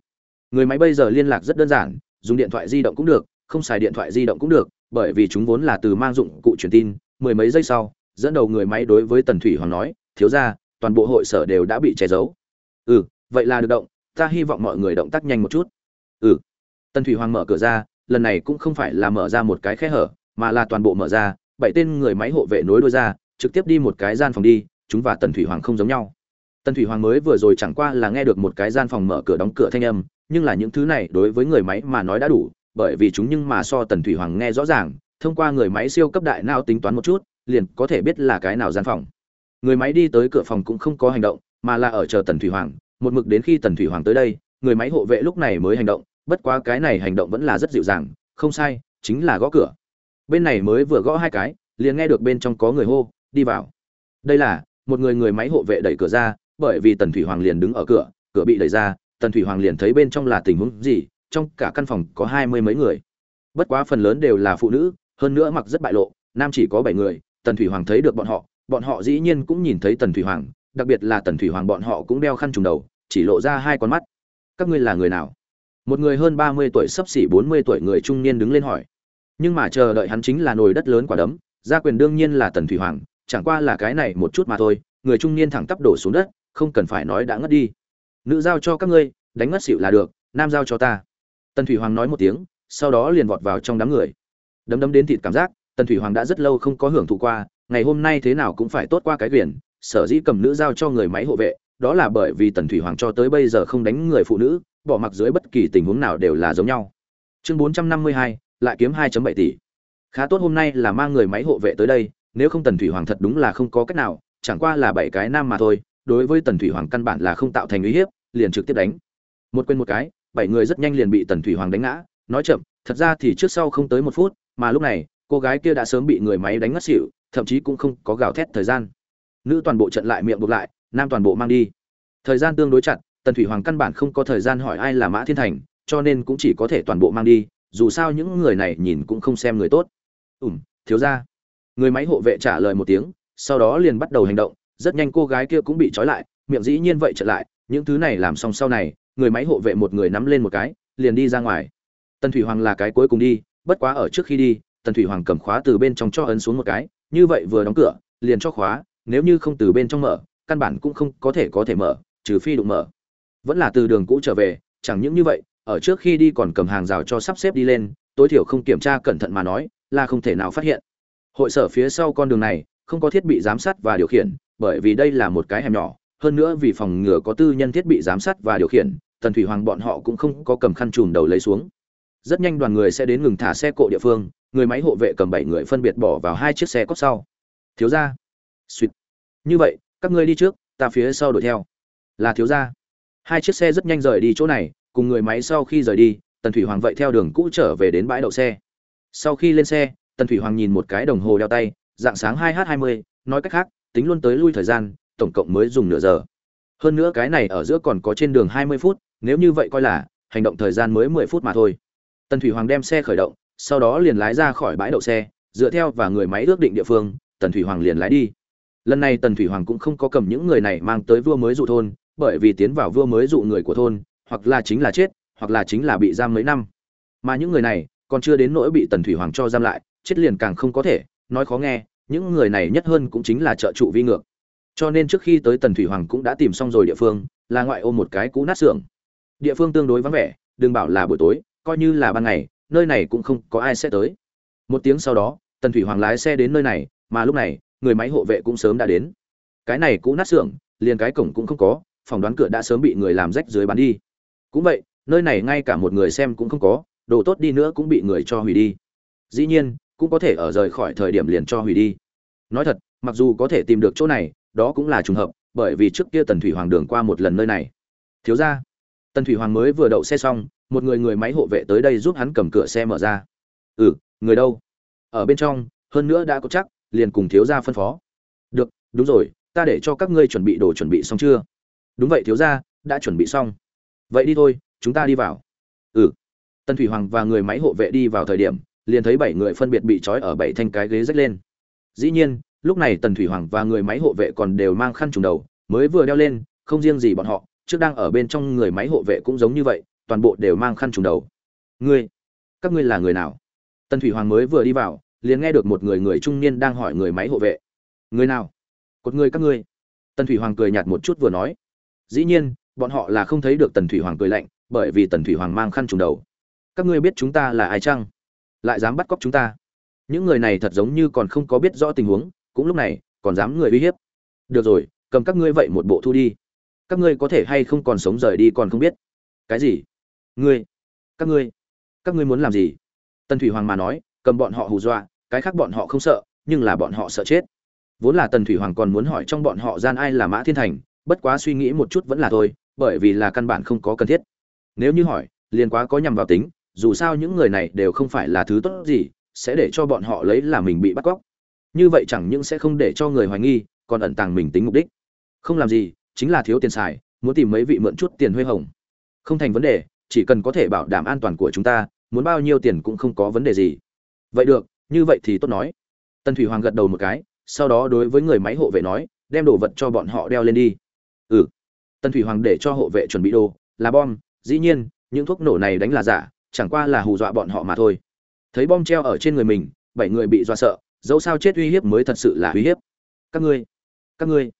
Người máy bây giờ liên lạc rất đơn giản dùng điện thoại di động cũng được không xài điện thoại di động cũng được bởi vì chúng vốn là từ mang dụng cụ truyền tin mười mấy giây sau dẫn đầu người máy đối với tần thủy hoàng nói thiếu gia, toàn bộ hội sở đều đã bị che giấu. Ừ vậy là được động ta hy vọng mọi người động tác nhanh một chút. Ừ. Tần thủy hoàng mở cửa ra lần này cũng không phải là mở ra một cái khe hở mà là toàn bộ mở ra bảy tên người máy hộ vệ nối đuôi ra, trực tiếp đi một cái gian phòng đi, chúng và tần thủy hoàng không giống nhau. Tần thủy hoàng mới vừa rồi chẳng qua là nghe được một cái gian phòng mở cửa đóng cửa thanh âm, nhưng là những thứ này đối với người máy mà nói đã đủ, bởi vì chúng nhưng mà so tần thủy hoàng nghe rõ ràng, thông qua người máy siêu cấp đại não tính toán một chút, liền có thể biết là cái nào gian phòng. Người máy đi tới cửa phòng cũng không có hành động, mà là ở chờ tần thủy hoàng, một mực đến khi tần thủy hoàng tới đây, người máy hộ vệ lúc này mới hành động, bất quá cái này hành động vẫn là rất dịu dàng, không sai, chính là gõ cửa bên này mới vừa gõ hai cái, liền nghe được bên trong có người hô, đi vào. Đây là, một người người máy hộ vệ đẩy cửa ra, bởi vì tần thủy hoàng liền đứng ở cửa cửa bị đẩy ra, tần thủy hoàng liền thấy bên trong là tình huống gì, trong cả căn phòng có hai mươi mấy người. Bất quá phần lớn đều là phụ nữ, hơn nữa mặc rất bại lộ, nam chỉ có bảy người, tần thủy hoàng thấy được bọn họ bọn họ dĩ nhiên cũng nhìn thấy tần thủy hoàng, đặc biệt là tần thủy hoàng bọn họ cũng đeo khăn trùng đầu, chỉ lộ ra hai con mắt. Các ngươi là người nào? Một người hơn ba mươi tuổi sắp xỉ bốn mươi tuổi người trung niên đứng lên hỏi nhưng mà chờ đợi hắn chính là nồi đất lớn quả đấm gia quyền đương nhiên là tần thủy hoàng chẳng qua là cái này một chút mà thôi người trung niên thẳng tắp đổ xuống đất không cần phải nói đã ngất đi. Nữ giao cho các ngươi đánh ngất xỉu là được nam giao cho ta. Tần thủy hoàng nói một tiếng sau đó liền vọt vào trong đám người. Đấm đấm đến thịt cảm giác tần thủy hoàng đã rất lâu không có hưởng thụ qua ngày hôm nay thế nào cũng phải tốt qua cái quyền sở dĩ cầm nữ giao cho người máy hộ vệ đó là bởi vì tần thủy hoàng cho tới bây giờ không đánh người phụ nữ bỏ mặc dưới bất kỳ tình huống nào đều là giống nhau. Chương 452, lại kiếm hai bảy tỷ. Khá tốt hôm nay là mang người máy hộ vệ tới đây, nếu không tần thủy hoàng thật đúng là không có cách nào, chẳng qua là bảy cái nam mà thôi, đối với tần thủy hoàng căn bản là không tạo thành uy hiếp, liền trực tiếp đánh. Một quên một cái, bảy người rất nhanh liền bị tần thủy hoàng đánh ngã. Nói chậm, thật ra thì trước sau không tới một phút, mà lúc này, cô gái kia đã sớm bị người máy đánh ngất xỉu, thậm chí cũng không có gào thét thời gian. Nữ toàn bộ trận lại miệng buộc lại, nam toàn bộ mang đi. Thời gian tương đối chặt, tần thủy hoàng căn bản không có thời gian hỏi ai là mã thiên thành, cho nên cũng chỉ có thể toàn bộ mang đi dù sao những người này nhìn cũng không xem người tốt. Ủm thiếu ra người máy hộ vệ trả lời một tiếng, sau đó liền bắt đầu hành động. Rất nhanh cô gái kia cũng bị trói lại, miệng dĩ nhiên vậy trở lại. Những thứ này làm xong sau này, người máy hộ vệ một người nắm lên một cái, liền đi ra ngoài. Tần thủy hoàng là cái cuối cùng đi, bất quá ở trước khi đi, tần thủy hoàng cầm khóa từ bên trong cho ấn xuống một cái, như vậy vừa đóng cửa, liền cho khóa, nếu như không từ bên trong mở, căn bản cũng không có thể có thể mở, trừ phi đụng mở. Vẫn là từ đường cũ trở về, chẳng những như vậy ở trước khi đi còn cầm hàng rào cho sắp xếp đi lên, tối thiểu không kiểm tra cẩn thận mà nói, là không thể nào phát hiện. Hội sở phía sau con đường này, không có thiết bị giám sát và điều khiển, bởi vì đây là một cái hẻm nhỏ, hơn nữa vì phòng ngừa có tư nhân thiết bị giám sát và điều khiển, tần thủy hoàng bọn họ cũng không có cầm khăn chùm đầu lấy xuống. Rất nhanh đoàn người sẽ đến ngừng thả xe cộ địa phương, người máy hộ vệ cầm bảy người phân biệt bỏ vào hai chiếc xe cốt sau. Thiếu ra suýt. Như vậy, các ngươi đi trước, ta phía sau đuổi theo. Là thiếu ra hai chiếc xe rất nhanh rời đi chỗ này cùng người máy sau khi rời đi tần thủy hoàng vậy theo đường cũ trở về đến bãi đậu xe. Sau khi lên xe tần thủy hoàng nhìn một cái đồng hồ đeo tay dạng sáng 2h20, nói cách khác tính luôn tới lui thời gian tổng cộng mới dùng nửa giờ. Hơn nữa cái này ở giữa còn có trên đường hai mươi phút nếu như vậy coi là hành động thời gian mới mười phút mà thôi. Tần thủy hoàng đem xe khởi động sau đó liền lái ra khỏi bãi đậu xe dựa theo và người máy ước định địa phương tần thủy hoàng liền lái đi. Lần này tần thủy hoàng cũng không có cầm những người này mang tới vua mới dụ thôn bởi vì tiến vào vua mới dụ người của thôn hoặc là chính là chết, hoặc là chính là bị giam mấy năm. Mà những người này, còn chưa đến nỗi bị tần thủy hoàng cho giam lại, chết liền càng không có thể, nói khó nghe, những người này nhất hơn cũng chính là trợ trụ vi ngược. Cho nên trước khi tới tần thủy hoàng cũng đã tìm xong rồi địa phương, là ngoại ô một cái cũ nát xưởng. Địa phương tương đối vắng vẻ, đừng bảo là buổi tối, coi như là ban ngày, nơi này cũng không có ai sẽ tới. Một tiếng sau đó, tần thủy hoàng lái xe đến nơi này, mà lúc này, người máy hộ vệ cũng sớm đã đến. Cái này cũ nát xưởng, liền cái cổng cũng không có phỏng đoán cửa đã sớm bị người làm rách dưới bán đi cũng vậy, nơi này ngay cả một người xem cũng không có, đồ tốt đi nữa cũng bị người cho hủy đi. Dĩ nhiên, cũng có thể ở rời khỏi thời điểm liền cho hủy đi. Nói thật, mặc dù có thể tìm được chỗ này, đó cũng là trùng hợp, bởi vì trước kia tần thủy hoàng đường qua một lần nơi này. Thiếu ra tần thủy hoàng mới vừa đậu xe xong, một người người máy hộ vệ tới đây giúp hắn cầm cửa xe mở ra. Ừ người đâu? Ở bên trong, hơn nữa đã có chắc, liền cùng thiếu gia phân phó. Được, đúng rồi, ta để cho các ngươi chuẩn bị đồ chuẩn bị xong chưa? Đúng vậy, thiếu gia, đã chuẩn bị xong vậy đi thôi, chúng ta đi vào. Ừ. Tần thủy hoàng và người máy hộ vệ đi vào thời điểm, liền thấy bảy người phân biệt bị trói ở bảy thanh cái ghế rách lên. Dĩ nhiên, lúc này tần thủy hoàng và người máy hộ vệ còn đều mang khăn trùng đầu, mới vừa đeo lên, không riêng gì bọn họ, trước đang ở bên trong người máy hộ vệ cũng giống như vậy, toàn bộ đều mang khăn trùng đầu. Ngươi, các ngươi là người nào? Tần thủy hoàng mới vừa đi vào, liền nghe được một người người trung niên đang hỏi người máy hộ vệ. Người nào? Cột người các ngươi. Tần thủy hoàng cười nhạt một chút vừa nói. Dĩ nhiên bọn họ là không thấy được tần thủy hoàng cười lạnh, bởi vì tần thủy hoàng mang khăn trùng đầu. Các ngươi biết chúng ta là ai chăng? Lại dám bắt cóc chúng ta? Những người này thật giống như còn không có biết rõ tình huống, cũng lúc này, còn dám người uy hiếp. Được rồi, cầm các ngươi vậy một bộ thu đi. Các ngươi có thể hay không còn sống rời đi còn không biết. Cái gì? Ngươi? Các ngươi? Các ngươi muốn làm gì? Tần thủy hoàng mà nói, cầm bọn họ hù dọa, cái khác bọn họ không sợ, nhưng là bọn họ sợ chết. Vốn là tần thủy hoàng còn muốn hỏi trong bọn họ gian ai là mã thiên thành, bất quá suy nghĩ một chút vẫn là thôi bởi vì là căn bản không có cần thiết. Nếu như hỏi, liền quá có nhằm vào tính, dù sao những người này đều không phải là thứ tốt gì, sẽ để cho bọn họ lấy là mình bị bắt cóc. Như vậy chẳng những sẽ không để cho người hoài nghi, còn ẩn tàng mình tính mục đích. Không làm gì, chính là thiếu tiền xài, muốn tìm mấy vị mượn chút tiền huê hồng. Không thành vấn đề, chỉ cần có thể bảo đảm an toàn của chúng ta, muốn bao nhiêu tiền cũng không có vấn đề gì. Vậy được, như vậy thì tốt nói. Tần thủy hoàng gật đầu một cái, sau đó đối với người máy hộ vệ nói, đem đồ vật cho bọn họ đeo lên đi. Ừ tần thủy hoàng để cho hộ vệ chuẩn bị đồ, là bom, dĩ nhiên, những thuốc nổ này đánh là giả, chẳng qua là hù dọa bọn họ mà thôi. Thấy bom treo ở trên người mình, bảy người bị dọa sợ, dẫu sao chết uy hiếp mới thật sự là uy hiếp. Các ngươi các ngươi.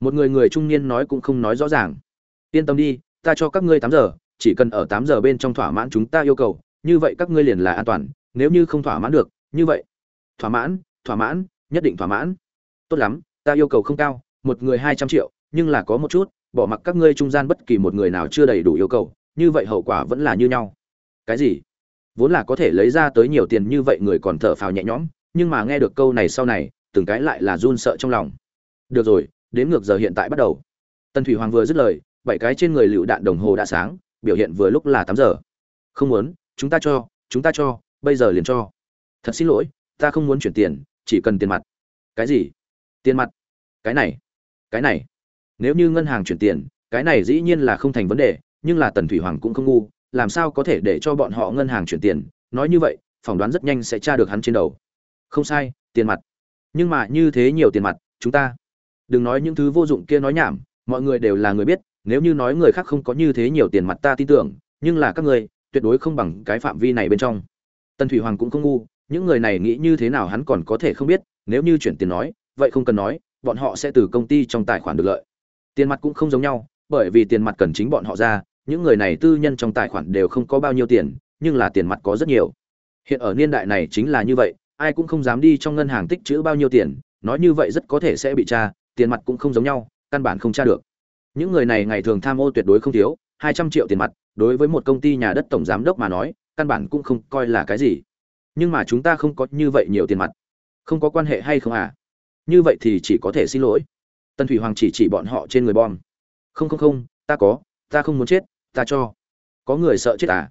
Một người người trung niên nói cũng không nói rõ ràng. Yên tâm đi, ta cho các ngươi tám giờ, chỉ cần ở tám giờ bên trong thỏa mãn chúng ta yêu cầu, như vậy các ngươi liền là an toàn, nếu như không thỏa mãn được, như vậy. Thỏa mãn thỏa mãn, nhất định thỏa mãn. Tốt lắm, ta yêu cầu không cao, một người hai trăm triệu, nhưng là có một chút bỏ mặc các ngươi trung gian bất kỳ một người nào chưa đầy đủ yêu cầu, như vậy hậu quả vẫn là như nhau. Cái gì? Vốn là có thể lấy ra tới nhiều tiền như vậy người còn thở phào nhẹ nhõm, nhưng mà nghe được câu này sau này, từng cái lại là run sợ trong lòng. Được rồi, đến ngược giờ hiện tại bắt đầu. Tần thủy hoàng vừa dứt lời, bảy cái trên người lựu đạn đồng hồ đã sáng, biểu hiện vừa lúc là tám giờ. Không muốn, chúng ta cho, chúng ta cho, bây giờ liền cho. Thật xin lỗi, ta không muốn chuyển tiền, chỉ cần tiền mặt. Cái gì? Tiền mặt? Cái này cái này nếu như ngân hàng chuyển tiền, cái này dĩ nhiên là không thành vấn đề, nhưng là tần thủy hoàng cũng không ngu, làm sao có thể để cho bọn họ ngân hàng chuyển tiền? Nói như vậy, phỏng đoán rất nhanh sẽ tra được hắn trên đầu. Không sai, tiền mặt. Nhưng mà như thế nhiều tiền mặt, chúng ta, đừng nói những thứ vô dụng kia nói nhảm, mọi người đều là người biết, nếu như nói người khác không có như thế nhiều tiền mặt ta tin tưởng, nhưng là các người, tuyệt đối không bằng cái phạm vi này bên trong. Tần thủy hoàng cũng không ngu, những người này nghĩ như thế nào hắn còn có thể không biết, nếu như chuyển tiền nói, vậy không cần nói, bọn họ sẽ từ công ty trong tài khoản được lợi tiền mặt cũng không giống nhau, bởi vì tiền mặt cần chính bọn họ ra, những người này tư nhân trong tài khoản đều không có bao nhiêu tiền, nhưng là tiền mặt có rất nhiều. Hiện ở niên đại này chính là như vậy, ai cũng không dám đi trong ngân hàng tích trữ bao nhiêu tiền, nói như vậy rất có thể sẽ bị tra, tiền mặt cũng không giống nhau, căn bản không tra được. Những người này ngày thường tham ô tuyệt đối không thiếu, hai trăm triệu tiền mặt, đối với một công ty nhà đất tổng giám đốc mà nói, căn bản cũng không coi là cái gì. Nhưng mà chúng ta không có như vậy nhiều tiền mặt. Không có quan hệ hay không à? Như vậy thì chỉ có thể xin lỗi tần thủy hoàng chỉ chỉ bọn họ trên người bom. Không không không, ta có, ta không muốn chết, ta cho. Có người sợ chết à?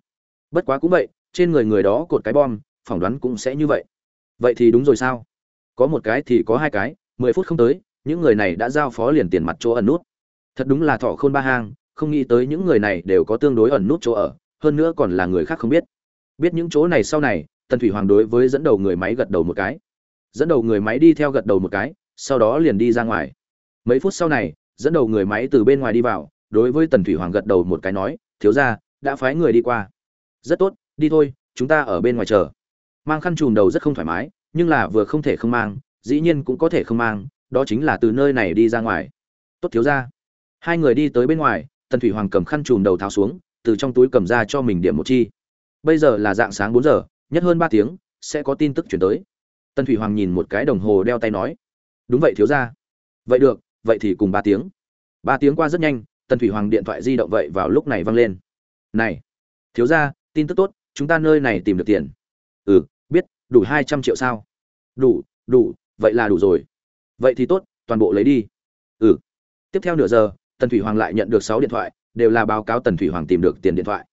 Bất quá cũng vậy, trên người người đó cột cái bom, phỏng đoán cũng sẽ như vậy. Vậy thì đúng rồi sao? Có một cái thì có hai cái, mười phút không tới, những người này đã giao phó liền tiền mặt chỗ ẩn nút. Thật đúng là thọ khôn ba hang, không nghĩ tới những người này đều có tương đối ẩn nút chỗ ở, hơn nữa còn là người khác không biết. Biết những chỗ này sau này, tần thủy hoàng đối với dẫn đầu người máy gật đầu một cái. Dẫn đầu người máy đi theo gật đầu một cái, sau đó liền đi ra ngoài mấy phút sau này, dẫn đầu người máy từ bên ngoài đi vào, đối với tần thủy hoàng gật đầu một cái nói, thiếu ra đã phái người đi qua. Rất tốt, đi thôi, chúng ta ở bên ngoài chờ. Mang khăn chùm đầu rất không thoải mái, nhưng là vừa không thể không mang, dĩ nhiên cũng có thể không mang, đó chính là từ nơi này đi ra ngoài. Tốt thiếu ra hai người đi tới bên ngoài, tần thủy hoàng cầm khăn chùm đầu tháo xuống, từ trong túi cầm ra cho mình điểm một chi. Bây giờ là dạng sáng bốn giờ, nhất hơn ba tiếng, sẽ có tin tức chuyển tới. Tần thủy hoàng nhìn một cái đồng hồ đeo tay nói, đúng vậy thiếu ra vậy được vậy thì cùng ba tiếng. Ba tiếng qua rất nhanh, tần thủy hoàng điện thoại di động vậy vào lúc này văng lên. Này, thiếu ra tin tức tốt, chúng ta nơi này tìm được tiền. Ừ biết, đủ hai trăm triệu sao? Đủ đủ, vậy là đủ rồi. Vậy thì tốt, toàn bộ lấy đi. Ừ. Tiếp theo nửa giờ, tần thủy hoàng lại nhận được sáu điện thoại, đều là báo cáo tần thủy hoàng tìm được tiền điện thoại.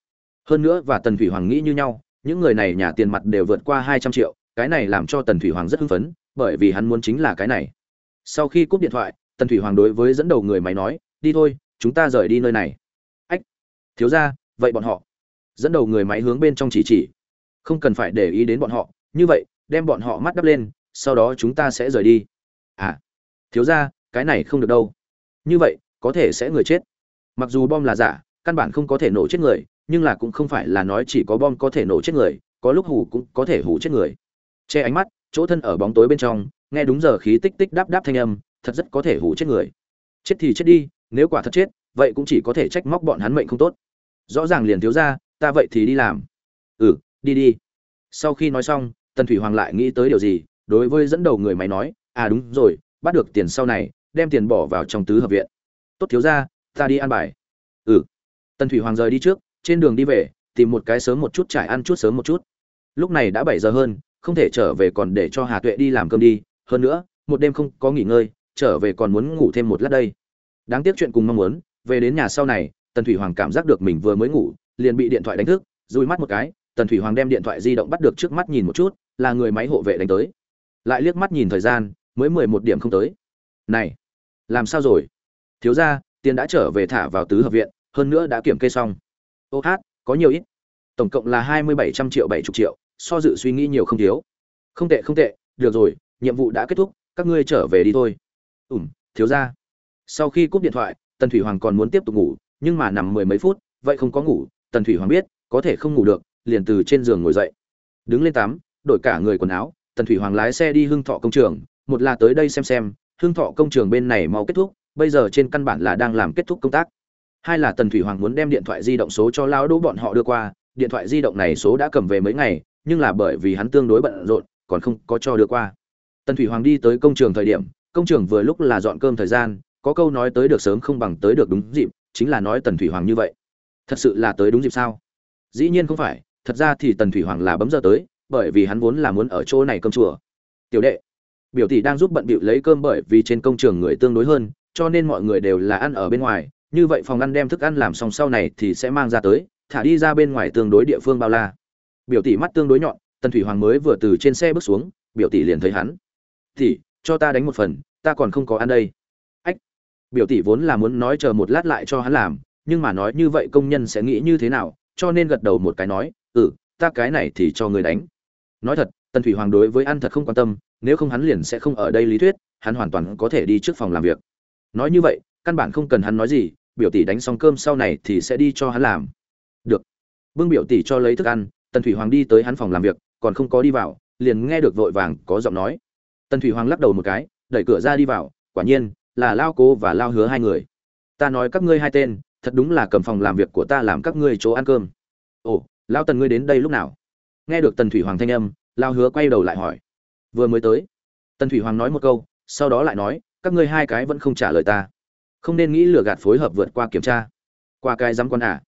Hơn nữa và tần thủy hoàng nghĩ như nhau, những người này nhà tiền mặt đều vượt qua hai trăm triệu, cái này làm cho tần thủy hoàng rất hưng phấn, bởi vì hắn muốn chính là cái này. Sau khi cúp điện thoại tần thủy hoàng đối với dẫn đầu người máy nói, đi thôi, chúng ta rời đi nơi này. Ách, thiếu ra vậy bọn họ? Dẫn đầu người máy hướng bên trong chỉ chỉ. Không cần phải để ý đến bọn họ, như vậy, đem bọn họ mắt đắp lên, sau đó chúng ta sẽ rời đi. À thiếu ra cái này không được đâu. Như vậy, có thể sẽ người chết. Mặc dù bom là giả, căn bản không có thể nổ chết người, nhưng là cũng không phải là nói chỉ có bom có thể nổ chết người, có lúc hủ cũng có thể hủ chết người. Che ánh mắt, chỗ thân ở bóng tối bên trong, nghe đúng giờ khí tích tích đáp đáp thanh âm thật rất có thể hủ chết người. Chết thì chết đi, nếu quả thật chết, vậy cũng chỉ có thể trách móc bọn hắn mệnh không tốt. Rõ ràng liền thiếu ra, ta vậy thì đi làm. Ừ đi đi. Sau khi nói xong, tần thủy hoàng lại nghĩ tới điều gì, đối với dẫn đầu người máy nói à đúng rồi, bắt được tiền sau này, đem tiền bỏ vào trong tứ hợp viện. Tốt thiếu ra, ta đi ăn bài. Ừ. Tần thủy hoàng rời đi trước, trên đường đi về, tìm một cái sớm một chút trải ăn chút sớm một chút. Lúc này đã bảy giờ hơn, không thể trở về còn để cho hà tuệ đi làm cơm đi. Hơn nữa, một đêm không có nghỉ ngơi trở về còn muốn ngủ thêm một lát đây. Đáng tiếc chuyện cùng mong muốn, về đến nhà sau này, tần thủy hoàng cảm giác được mình vừa mới ngủ, liền bị điện thoại đánh thức dùi mắt một cái, tần thủy hoàng đem điện thoại di động bắt được trước mắt nhìn một chút, là người máy hộ vệ đánh tới. Lại liếc mắt nhìn thời gian, mới mười một điểm không tới. Này, làm sao rồi? Thiếu ra tiền đã trở về thả vào tứ hợp viện, hơn nữa đã kiểm kê xong. Ô hát, có nhiều ít. Tổng cộng là hai mươi bảy trăm triệu bảy chục triệu, so dự suy nghĩ nhiều không thiếu. Không tệ không tệ, được rồi, nhiệm vụ đã kết thúc, các ngươi trở về đi thôi ủm thiếu ra sau khi cúp điện thoại, tần thủy hoàng còn muốn tiếp tục ngủ, nhưng mà nằm mười mấy phút, vậy không có ngủ, tần thủy hoàng biết, có thể không ngủ được, liền từ trên giường ngồi dậy. Đứng lên tắm, đổi cả người quần áo, tần thủy hoàng lái xe đi hưng thọ công trường, một là tới đây xem xem, hưng thọ công trường bên này mau kết thúc, bây giờ trên căn bản là đang làm kết thúc công tác. Hai là tần thủy hoàng muốn đem điện thoại di động số cho lao đỗ bọn họ đưa qua, điện thoại di động này số đã cầm về mấy ngày, nhưng là bởi vì hắn tương đối bận rộn, còn không có cho đưa qua. Tần thủy hoàng đi tới công trường thời điểm công trường vừa lúc là dọn cơm thời gian có câu nói tới được sớm không bằng tới được đúng dịp chính là nói tần thủy hoàng như vậy. Thật sự là tới đúng dịp sao? Dĩ nhiên không phải thật ra thì tần thủy hoàng là bấm giờ tới bởi vì hắn vốn là muốn ở chỗ này cơm chùa. Tiểu đệ biểu tỷ đang giúp bận bịu lấy cơm bởi vì trên công trường người tương đối hơn cho nên mọi người đều là ăn ở bên ngoài như vậy phòng ăn đem thức ăn làm xong sau này thì sẽ mang ra tới thả đi ra bên ngoài tương đối địa phương bao la. Biểu tỷ mắt tương đối nhọn tần thủy hoàng mới vừa từ trên xe bước xuống biểu tỷ liền thấy hắn. Tỷ, cho ta đánh một phần ta còn không có ăn đây. Ách, biểu tỷ vốn là muốn nói chờ một lát lại cho hắn làm, nhưng mà nói như vậy công nhân sẽ nghĩ như thế nào, cho nên gật đầu một cái nói ừ ta cái này thì cho người đánh. Nói thật, tần thủy hoàng đối với ăn thật không quan tâm, nếu không hắn liền sẽ không ở đây lý thuyết, hắn hoàn toàn có thể đi trước phòng làm việc. Nói như vậy, căn bản không cần hắn nói gì, biểu tỷ đánh xong cơm sau này thì sẽ đi cho hắn làm. Được. Bưng biểu tỷ cho lấy thức ăn, tần thủy hoàng đi tới hắn phòng làm việc, còn không có đi vào, liền nghe được vội vàng có giọng nói. Tần thủy hoàng lắc đầu một cái đẩy cửa ra đi vào, quả nhiên, là lao cố và lao hứa hai người. Ta nói các ngươi hai tên, thật đúng là cầm phòng làm việc của ta làm các ngươi chỗ ăn cơm. Ồ, lao tần ngươi đến đây lúc nào? Nghe được tần thủy hoàng thanh âm, lao hứa quay đầu lại hỏi. Vừa mới tới. Tần thủy hoàng nói một câu, sau đó lại nói, các ngươi hai cái vẫn không trả lời ta. Không nên nghĩ lừa gạt phối hợp vượt qua kiểm tra. Qua cái dám con à?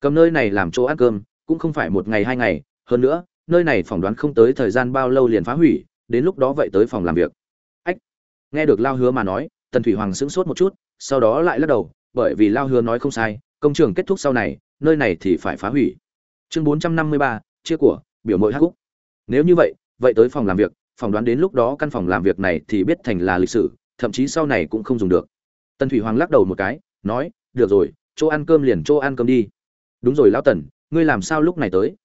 Cầm nơi này làm chỗ ăn cơm, cũng không phải một ngày hai ngày. Hơn nữa, nơi này phỏng đoán không tới thời gian bao lâu liền phá hủy, đến lúc đó vậy tới phòng làm việc nghe được lao hứa mà nói, tần thủy hoàng sững sốt một chút, sau đó lại lắc đầu, bởi vì lao hứa nói không sai, công trường kết thúc sau này, nơi này thì phải phá hủy. Chương bốn trăm năm mươi ba, chia của, biểu mội hắc cúc nếu như vậy vậy tới phòng làm việc, phỏng đoán đến lúc đó căn phòng làm việc này thì biết thành là lịch sử, thậm chí sau này cũng không dùng được. Tần thủy hoàng lắc đầu một cái, nói, được rồi, chỗ ăn cơm liền chỗ ăn cơm đi. Đúng rồi, lão tần, ngươi làm sao lúc này tới?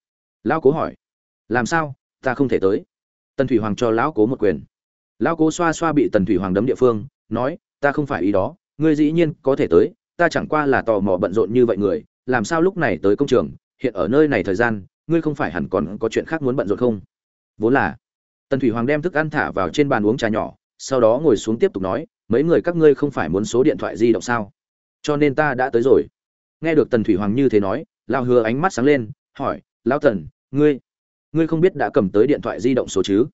Lão cố hỏi. Làm sao? Ta không thể tới. Tần thủy hoàng cho lão cố một quyền lão cố xoa xoa bị tần thủy hoàng đấm địa phương, nói, ta không phải ý đó, ngươi dĩ nhiên có thể tới, ta chẳng qua là tò mò bận rộn như vậy người, làm sao lúc này tới công trường, hiện ở nơi này thời gian, ngươi không phải hẳn còn có chuyện khác muốn bận rộn không? Vốn là, tần thủy hoàng đem thức ăn thả vào trên bàn uống trà nhỏ, sau đó ngồi xuống tiếp tục nói, mấy người các ngươi không phải muốn số điện thoại di động sao? Cho nên ta đã tới rồi. Nghe được tần thủy hoàng như thế nói lao hứa ánh mắt sáng lên, hỏi lao tần, ngươi ngươi không biết đã cầm tới điện thoại di động số chứ?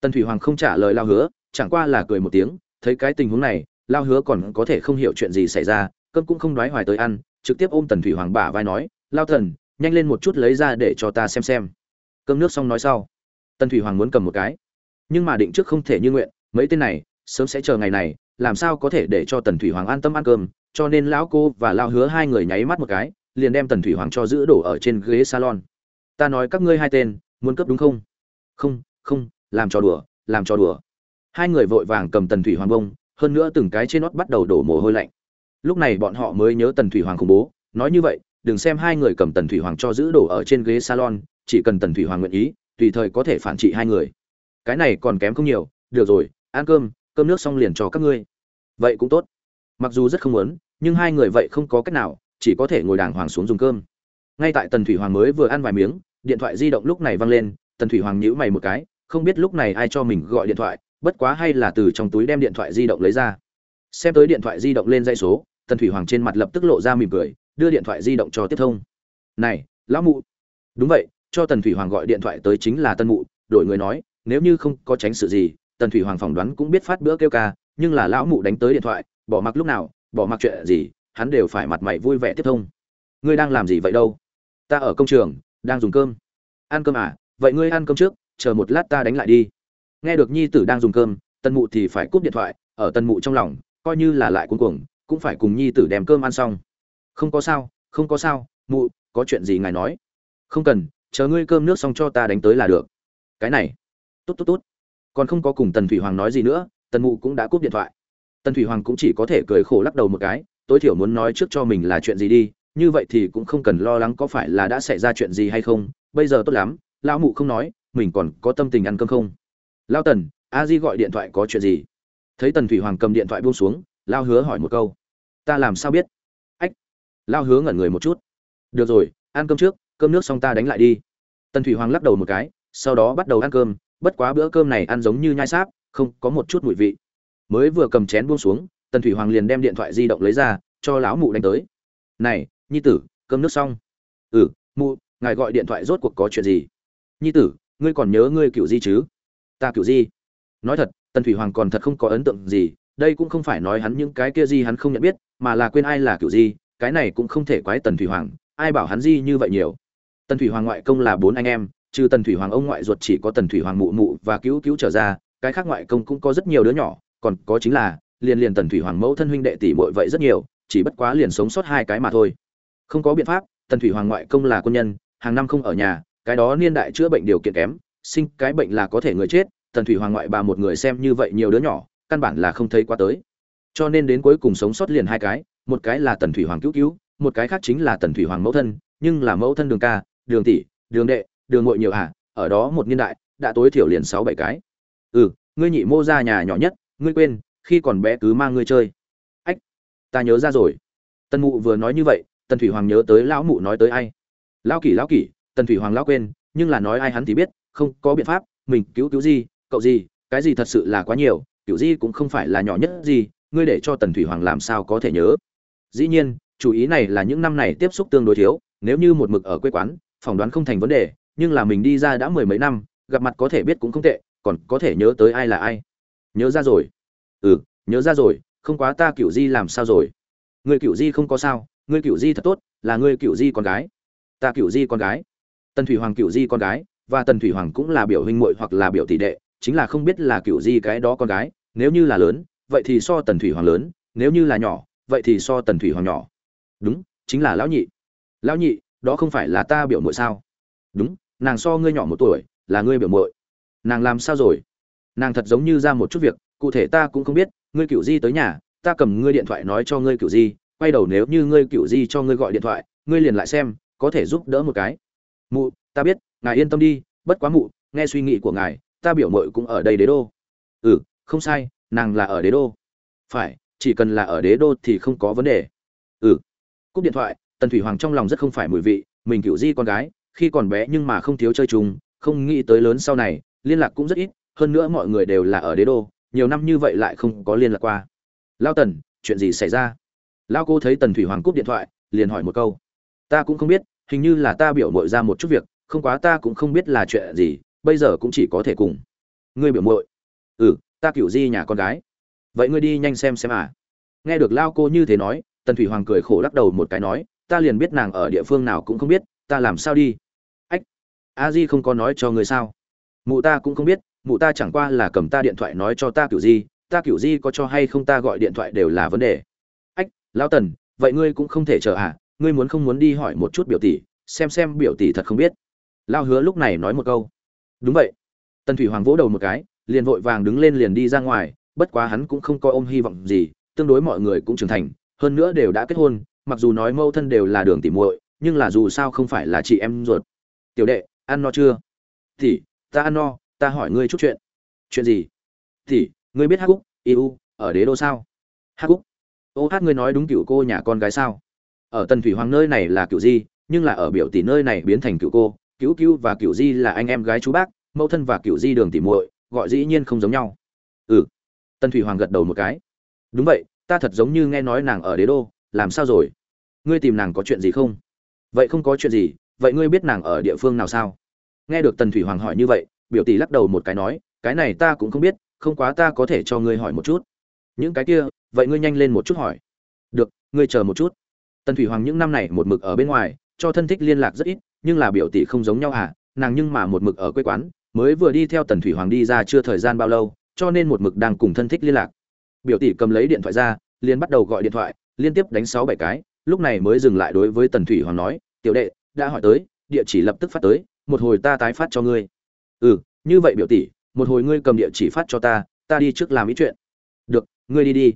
Tần thủy hoàng không trả lời lao hứa chẳng qua là cười một tiếng thấy cái tình huống này lao hứa còn có thể không hiểu chuyện gì xảy ra cơm cũng không nói hoài tới ăn trực tiếp ôm tần thủy hoàng bả vai nói lao thần, nhanh lên một chút lấy ra để cho ta xem xem. Cơm nước xong nói sau tần thủy hoàng muốn cầm một cái. Nhưng mà định trước không thể như nguyện mấy tên này sớm sẽ chờ ngày này làm sao có thể để cho tần thủy hoàng an tâm ăn cơm cho nên lão cô và lao hứa hai người nháy mắt một cái liền đem tần thủy hoàng cho giữ đổ ở trên ghế salon. Ta nói các ngươi hai tên muốn cấp đúng không? Không không làm trò đùa, làm trò đùa. Hai người vội vàng cầm tần thủy hoàng bông, hơn nữa từng cái trên nót bắt đầu đổ mồ hôi lạnh. Lúc này bọn họ mới nhớ tần thủy hoàng khủng bố, nói như vậy, đừng xem hai người cầm tần thủy hoàng cho giữ đổ ở trên ghế salon, chỉ cần tần thủy hoàng nguyện ý, tùy thời có thể phản trị hai người. Cái này còn kém không nhiều, được rồi, ăn cơm cơm nước xong liền cho các ngươi. Vậy cũng tốt. Mặc dù rất không muốn, nhưng hai người vậy không có cách nào, chỉ có thể ngồi đàng hoàng xuống dùng cơm. Ngay tại tần thủy hoàng mới vừa ăn vài miếng, điện thoại di động lúc này văng lên, tần thủy hoàng nhíu mày một cái không biết lúc này ai cho mình gọi điện thoại, bất quá hay là từ trong túi đem điện thoại di động lấy ra. Xem tới điện thoại di động lên dây số, tần thủy hoàng trên mặt lập tức lộ ra mỉm cười, đưa điện thoại di động cho tiếp thông. Này, lão mụ. Đúng vậy, cho tần thủy hoàng gọi điện thoại tới chính là tân mụ. Đổi người nói, nếu như không có tránh sự gì, tần thủy hoàng phỏng đoán cũng biết phát bữa kêu ca, nhưng là lão mụ đánh tới điện thoại, bỏ mặc lúc nào, bỏ mặc chuyện gì, hắn đều phải mặt mày vui vẻ tiếp thông. Ngươi đang làm gì vậy đâu? Ta ở công trường, đang dùng cơm. Ăn cơm à? Vậy ngươi ăn cơm trước chờ một lát ta đánh lại đi. Nghe được nhi tử đang dùng cơm, tần mụ thì phải cúp điện thoại, ở tần mụ trong lòng, coi như là lại cuống cuồng, cũng phải cùng nhi tử đem cơm ăn xong. Không có sao, không có sao, mụ, có chuyện gì ngài nói? Không cần, chờ ngươi cơm nước xong cho ta đánh tới là được. Cái này. Tốt tốt tốt. Còn không có cùng tần thủy hoàng nói gì nữa, tần mụ cũng đã cúp điện thoại. Tần thủy hoàng cũng chỉ có thể cười khổ lắc đầu một cái, tối thiểu muốn nói trước cho mình là chuyện gì đi, như vậy thì cũng không cần lo lắng có phải là đã xảy ra chuyện gì hay không, bây giờ tốt lắm. Lão mụ không nói mình còn có tâm tình ăn cơm không? Lao tần, a di gọi điện thoại có chuyện gì? Thấy tần thủy hoàng cầm điện thoại buông xuống, lao hứa hỏi một câu. Ta làm sao biết? Ách, lao hứa ngẩn người một chút. Được rồi, ăn cơm trước, cơm nước xong ta đánh lại đi. Tần thủy hoàng lắc đầu một cái, sau đó bắt đầu ăn cơm. Bất quá bữa cơm này ăn giống như nhai sáp, không có một chút mùi vị. Mới vừa cầm chén buông xuống, tần thủy hoàng liền đem điện thoại di động lấy ra, cho lão mụ đánh tới. Này, nhi tử, cơm nước xong. Ừ mụ, ngài gọi điện thoại rốt cuộc có chuyện gì? Nhi tử ngươi còn nhớ ngươi cựu di chứ? Ta cựu di nói thật, tần thủy hoàng còn thật không có ấn tượng gì, đây cũng không phải nói hắn những cái kia di hắn không nhận biết, mà là quên ai là cựu di cái này cũng không thể quái tần thủy hoàng, ai bảo hắn di như vậy nhiều. Tần thủy hoàng ngoại công là bốn anh em, trừ tần thủy hoàng ông ngoại ruột chỉ có tần thủy hoàng mụ mụ và cứu cứu trở ra, cái khác ngoại công cũng có rất nhiều đứa nhỏ, còn có chính là, liền liền tần thủy hoàng mẫu thân huynh đệ tỷ muội vậy rất nhiều, chỉ bất quá liền sống sót hai cái mà thôi. Không có biện pháp, tần thủy hoàng ngoại công là quân nhân, hàng năm không ở nhà cái đó niên đại chữa bệnh điều kiện kém, sinh cái bệnh là có thể người chết, tần thủy hoàng ngoại bà một người xem như vậy nhiều đứa nhỏ, căn bản là không thấy qua tới. Cho nên đến cuối cùng sống sót liền hai cái, một cái là tần thủy hoàng cứu cứu, một cái khác chính là tần thủy hoàng mẫu thân, nhưng là mẫu thân đường ca, đường tỷ, đường đệ, đường ngội nhiều à ở đó một niên đại, đã tối thiểu liền sáu bảy cái. Ừ ngươi nhị mô ra nhà nhỏ nhất, ngươi quên, khi còn bé cứ mang ngươi chơi. Ách, ta nhớ ra rồi. Tần mụ vừa nói như vậy, tần thủy hoàng nhớ tới lão mụ nói tới ai? Lão kỷ lão kỷ tần thủy hoàng lão quên, nhưng là nói ai hắn thì biết, không có biện pháp, mình cứu cứu gì, cậu gì, cái gì thật sự là quá nhiều, kiểu gì cũng không phải là nhỏ nhất gì, ngươi để cho tần thủy hoàng làm sao có thể nhớ. Dĩ nhiên, chủ ý này là những năm này tiếp xúc tương đối thiếu, nếu như một mực ở quê quán, phỏng đoán không thành vấn đề, nhưng là mình đi ra đã mười mấy năm, gặp mặt có thể biết cũng không tệ, còn có thể nhớ tới ai là ai. Nhớ ra rồi. Ừ nhớ ra rồi, không quá ta cựu di làm sao rồi? Người cựu di không có sao người cựu di thật tốt, là người cựu di con gái? Ta cựu di con gái? Tần thủy hoàng cựu di con gái, và tần thủy hoàng cũng là biểu huynh muội hoặc là biểu tỷ đệ, chính là không biết là cựu di cái đó con gái, nếu như là lớn, vậy thì so tần thủy hoàng lớn, nếu như là nhỏ, vậy thì so tần thủy hoàng nhỏ. Đúng, chính là lão nhị. Lão nhị, đó không phải là ta biểu muội sao? Đúng, nàng so ngươi nhỏ một tuổi, là ngươi biểu muội. Nàng làm sao rồi? Nàng thật giống như ra một chút việc, cụ thể ta cũng không biết, ngươi cựu di tới nhà, ta cầm ngươi điện thoại nói cho ngươi cựu di, quay đầu nếu như ngươi cựu di cho ngươi gọi điện thoại, ngươi liền lại xem, có thể giúp đỡ một cái mụ, ta biết, ngài yên tâm đi, bất quá mụ, nghe suy nghĩ của ngài, ta biểu mội cũng ở đây đế đô. Ừ không sai, nàng là ở đế đô. Phải, chỉ cần là ở đế đô thì không có vấn đề. Ừ. Cúp điện thoại, tần thủy hoàng trong lòng rất không phải mùi vị, mình cựu di con gái, khi còn bé nhưng mà không thiếu chơi chung, không nghĩ tới lớn sau này, liên lạc cũng rất ít, hơn nữa mọi người đều là ở đế đô, nhiều năm như vậy lại không có liên lạc qua. Lao tần, chuyện gì xảy ra? Lao cô thấy tần thủy hoàng cúp điện thoại, liền hỏi một câu. Ta cũng không biết hình như là ta biểu mội ra một chút việc, không quá ta cũng không biết là chuyện gì, bây giờ cũng chỉ có thể cùng. Ngươi biểu mội ừ ta kiểu di nhà con gái? Vậy ngươi đi nhanh xem xem à. Nghe được lao cô như thế nói, tần thủy hoàng cười khổ lắc đầu một cái nói, ta liền biết nàng ở địa phương nào cũng không biết, ta làm sao đi? Ách, a di không có nói cho ngươi sao? Mụ ta cũng không biết, mụ ta chẳng qua là cầm ta điện thoại nói cho ta kiểu di ta kiểu di có cho hay không ta gọi điện thoại đều là vấn đề. Ách lão tần, vậy ngươi cũng không thể chờ à? Ngươi muốn không muốn đi hỏi một chút biểu tỷ, xem xem biểu tỷ thật không biết. Lao hứa lúc này nói một câu. Đúng vậy. Tần thủy hoàng vỗ đầu một cái, liền vội vàng đứng lên liền đi ra ngoài, bất quá hắn cũng không coi ôm hy vọng gì, tương đối mọi người cũng trưởng thành, hơn nữa đều đã kết hôn, mặc dù nói mâu thân đều là đường tỉ muội, nhưng là dù sao không phải là chị em ruột. Tiểu đệ, ăn no chưa? Tỷ, ta ăn no, ta hỏi ngươi chút chuyện. Chuyện gì? Tỷ, ngươi biết hắc úc, iu, ở đế đô sao? Hắc úc. Ô hát, ngươi nói đúng cựu cô nhà con gái sao? Ở tần thủy hoàng nơi này là cựu di, nhưng là ở biểu tỷ nơi này biến thành cựu cô cựu cựu và cựu di là anh em gái chú bác, mẫu thân và cựu di đường tỉ muội, gọi dĩ nhiên không giống nhau. Ừ. Tần thủy hoàng gật đầu một cái. Đúng vậy, ta thật giống như nghe nói nàng ở đế đô, làm sao rồi? Ngươi tìm nàng có chuyện gì không? Vậy không có chuyện gì, vậy ngươi biết nàng ở địa phương nào sao? Nghe được tần thủy hoàng hỏi như vậy, biểu tỷ lắc đầu một cái nói, cái này ta cũng không biết, không quá ta có thể cho ngươi hỏi một chút. Những cái kia, vậy ngươi nhanh lên một chút hỏi. Được, ngươi chờ một chút tần thủy hoàng những năm này một mực ở bên ngoài, cho thân thích liên lạc rất ít, nhưng là biểu tỷ không giống nhau à nàng nhưng mà một mực ở quê quán, mới vừa đi theo tần thủy hoàng đi ra chưa thời gian bao lâu, cho nên một mực đang cùng thân thích liên lạc. Biểu tỷ cầm lấy điện thoại ra, liền bắt đầu gọi điện thoại, liên tiếp đánh sáu bảy cái, lúc này mới dừng lại đối với tần thủy hoàng nói, tiểu đệ, đã hỏi tới, địa chỉ lập tức phát tới, một hồi ta tái phát cho ngươi. Ừ như vậy biểu tỷ, một hồi ngươi cầm địa chỉ phát cho ta ta đi trước làm ý chuyện. Được, ngươi đi đi.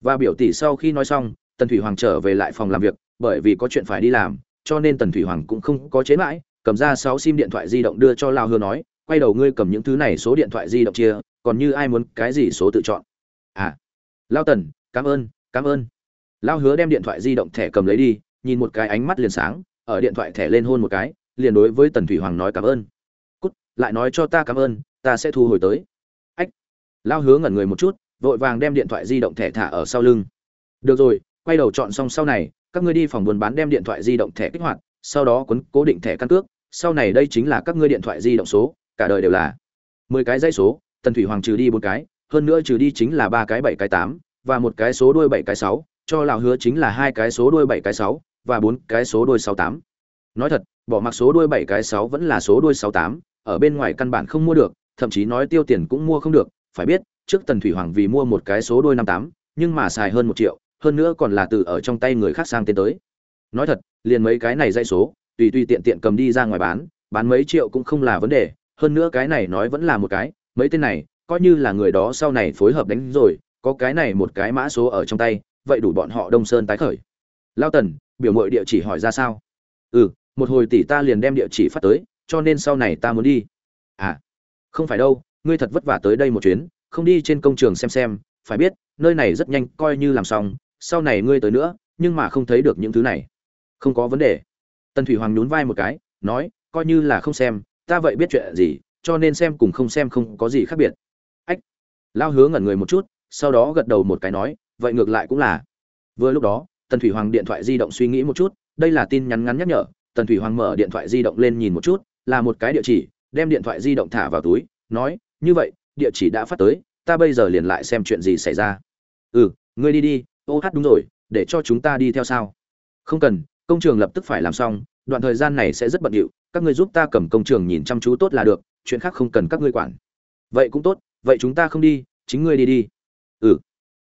Và biểu tỷ sau khi nói xong tần thủy hoàng trở về lại phòng làm việc, bởi vì có chuyện phải đi làm, cho nên tần thủy hoàng cũng không có chế mãi, cầm ra sáu sim điện thoại di động đưa cho lao hứa nói, quay đầu ngươi cầm những thứ này số điện thoại di động chia, còn như ai muốn cái gì số tự chọn? À lao tần, cảm ơn cảm ơn. Lao hứa đem điện thoại di động thẻ cầm lấy đi, nhìn một cái ánh mắt liền sáng, ở điện thoại thẻ lên hôn một cái, liền đối với tần thủy hoàng nói cảm ơn. Cút, lại nói cho ta cảm ơn, ta sẽ thu hồi tới. Ách, lao hứa ngẩn người một chút, vội vàng đem điện thoại di động thẻ thả ở sau lưng. Được rồi quay đầu chọn xong sau này, các ngươi đi phòng buôn bán đem điện thoại di động thẻ kích hoạt, sau đó quấn cố định thẻ căn cước. Sau này đây chính là các ngươi điện thoại di động số, cả đời đều là mười cái dây số, tần thủy hoàng trừ đi bốn cái, hơn nữa trừ đi chính là ba cái, bảy cái, tám, và một cái số đuôi bảy cái, sáu, cho lào hứa chính là hai cái số đuôi bảy cái, sáu, và bốn cái số đuôi sáu, tám. Nói thật, bỏ mặc số đuôi bảy cái, sáu vẫn là số đuôi sáu, tám, ở bên ngoài căn bản không mua được, thậm chí nói tiêu tiền cũng mua không được. Phải biết, trước tần thủy hoàng vì mua một cái số đuôi năm, tám, nhưng mà xài hơn một triệu hơn nữa còn là từ ở trong tay người khác sang tên tới. Nói thật, liền mấy cái này dây số, tùy tùy tiện tiện cầm đi ra ngoài bán bán mấy triệu cũng không là vấn đề, hơn nữa cái này nói vẫn là một cái, mấy tên này, coi như là người đó sau này phối hợp đánh rồi, có cái này một cái mã số ở trong tay, vậy đủ bọn họ đông sơn tái khởi. Lao tần, biểu mội địa chỉ hỏi ra sao? Ừ một hồi tỷ ta liền đem địa chỉ phát tới, cho nên sau này ta muốn đi. À không phải đâu, ngươi thật vất vả tới đây một chuyến, không đi trên công trường xem xem, phải biết, nơi này rất nhanh, coi như làm xong sau này ngươi tới nữa, nhưng mà không thấy được những thứ này. Không có vấn đề. Tần thủy hoàng nhún vai một cái, nói, coi như là không xem, ta vậy biết chuyện gì, cho nên xem cùng không xem không có gì khác biệt. Ách. Lao hứa ngẩn người một chút, sau đó gật đầu một cái nói, vậy ngược lại cũng là. Vừa lúc đó, tần thủy hoàng điện thoại di động suy nghĩ một chút, đây là tin nhắn ngắn nhắc nhở, tần thủy hoàng mở điện thoại di động lên nhìn một chút, là một cái địa chỉ, đem điện thoại di động thả vào túi, nói, như vậy, địa chỉ đã phát tới, ta bây giờ liền lại xem chuyện gì xảy ra. Ừ ngươi đi đi ô hát đúng rồi, để cho chúng ta đi theo sao? Không cần, công trường lập tức phải làm xong, đoạn thời gian này sẽ rất bận rộn các ngươi giúp ta cầm công trường nhìn chăm chú tốt là được, chuyện khác không cần các ngươi quản. Vậy cũng tốt, vậy chúng ta không đi, chính ngươi đi đi. Ừ.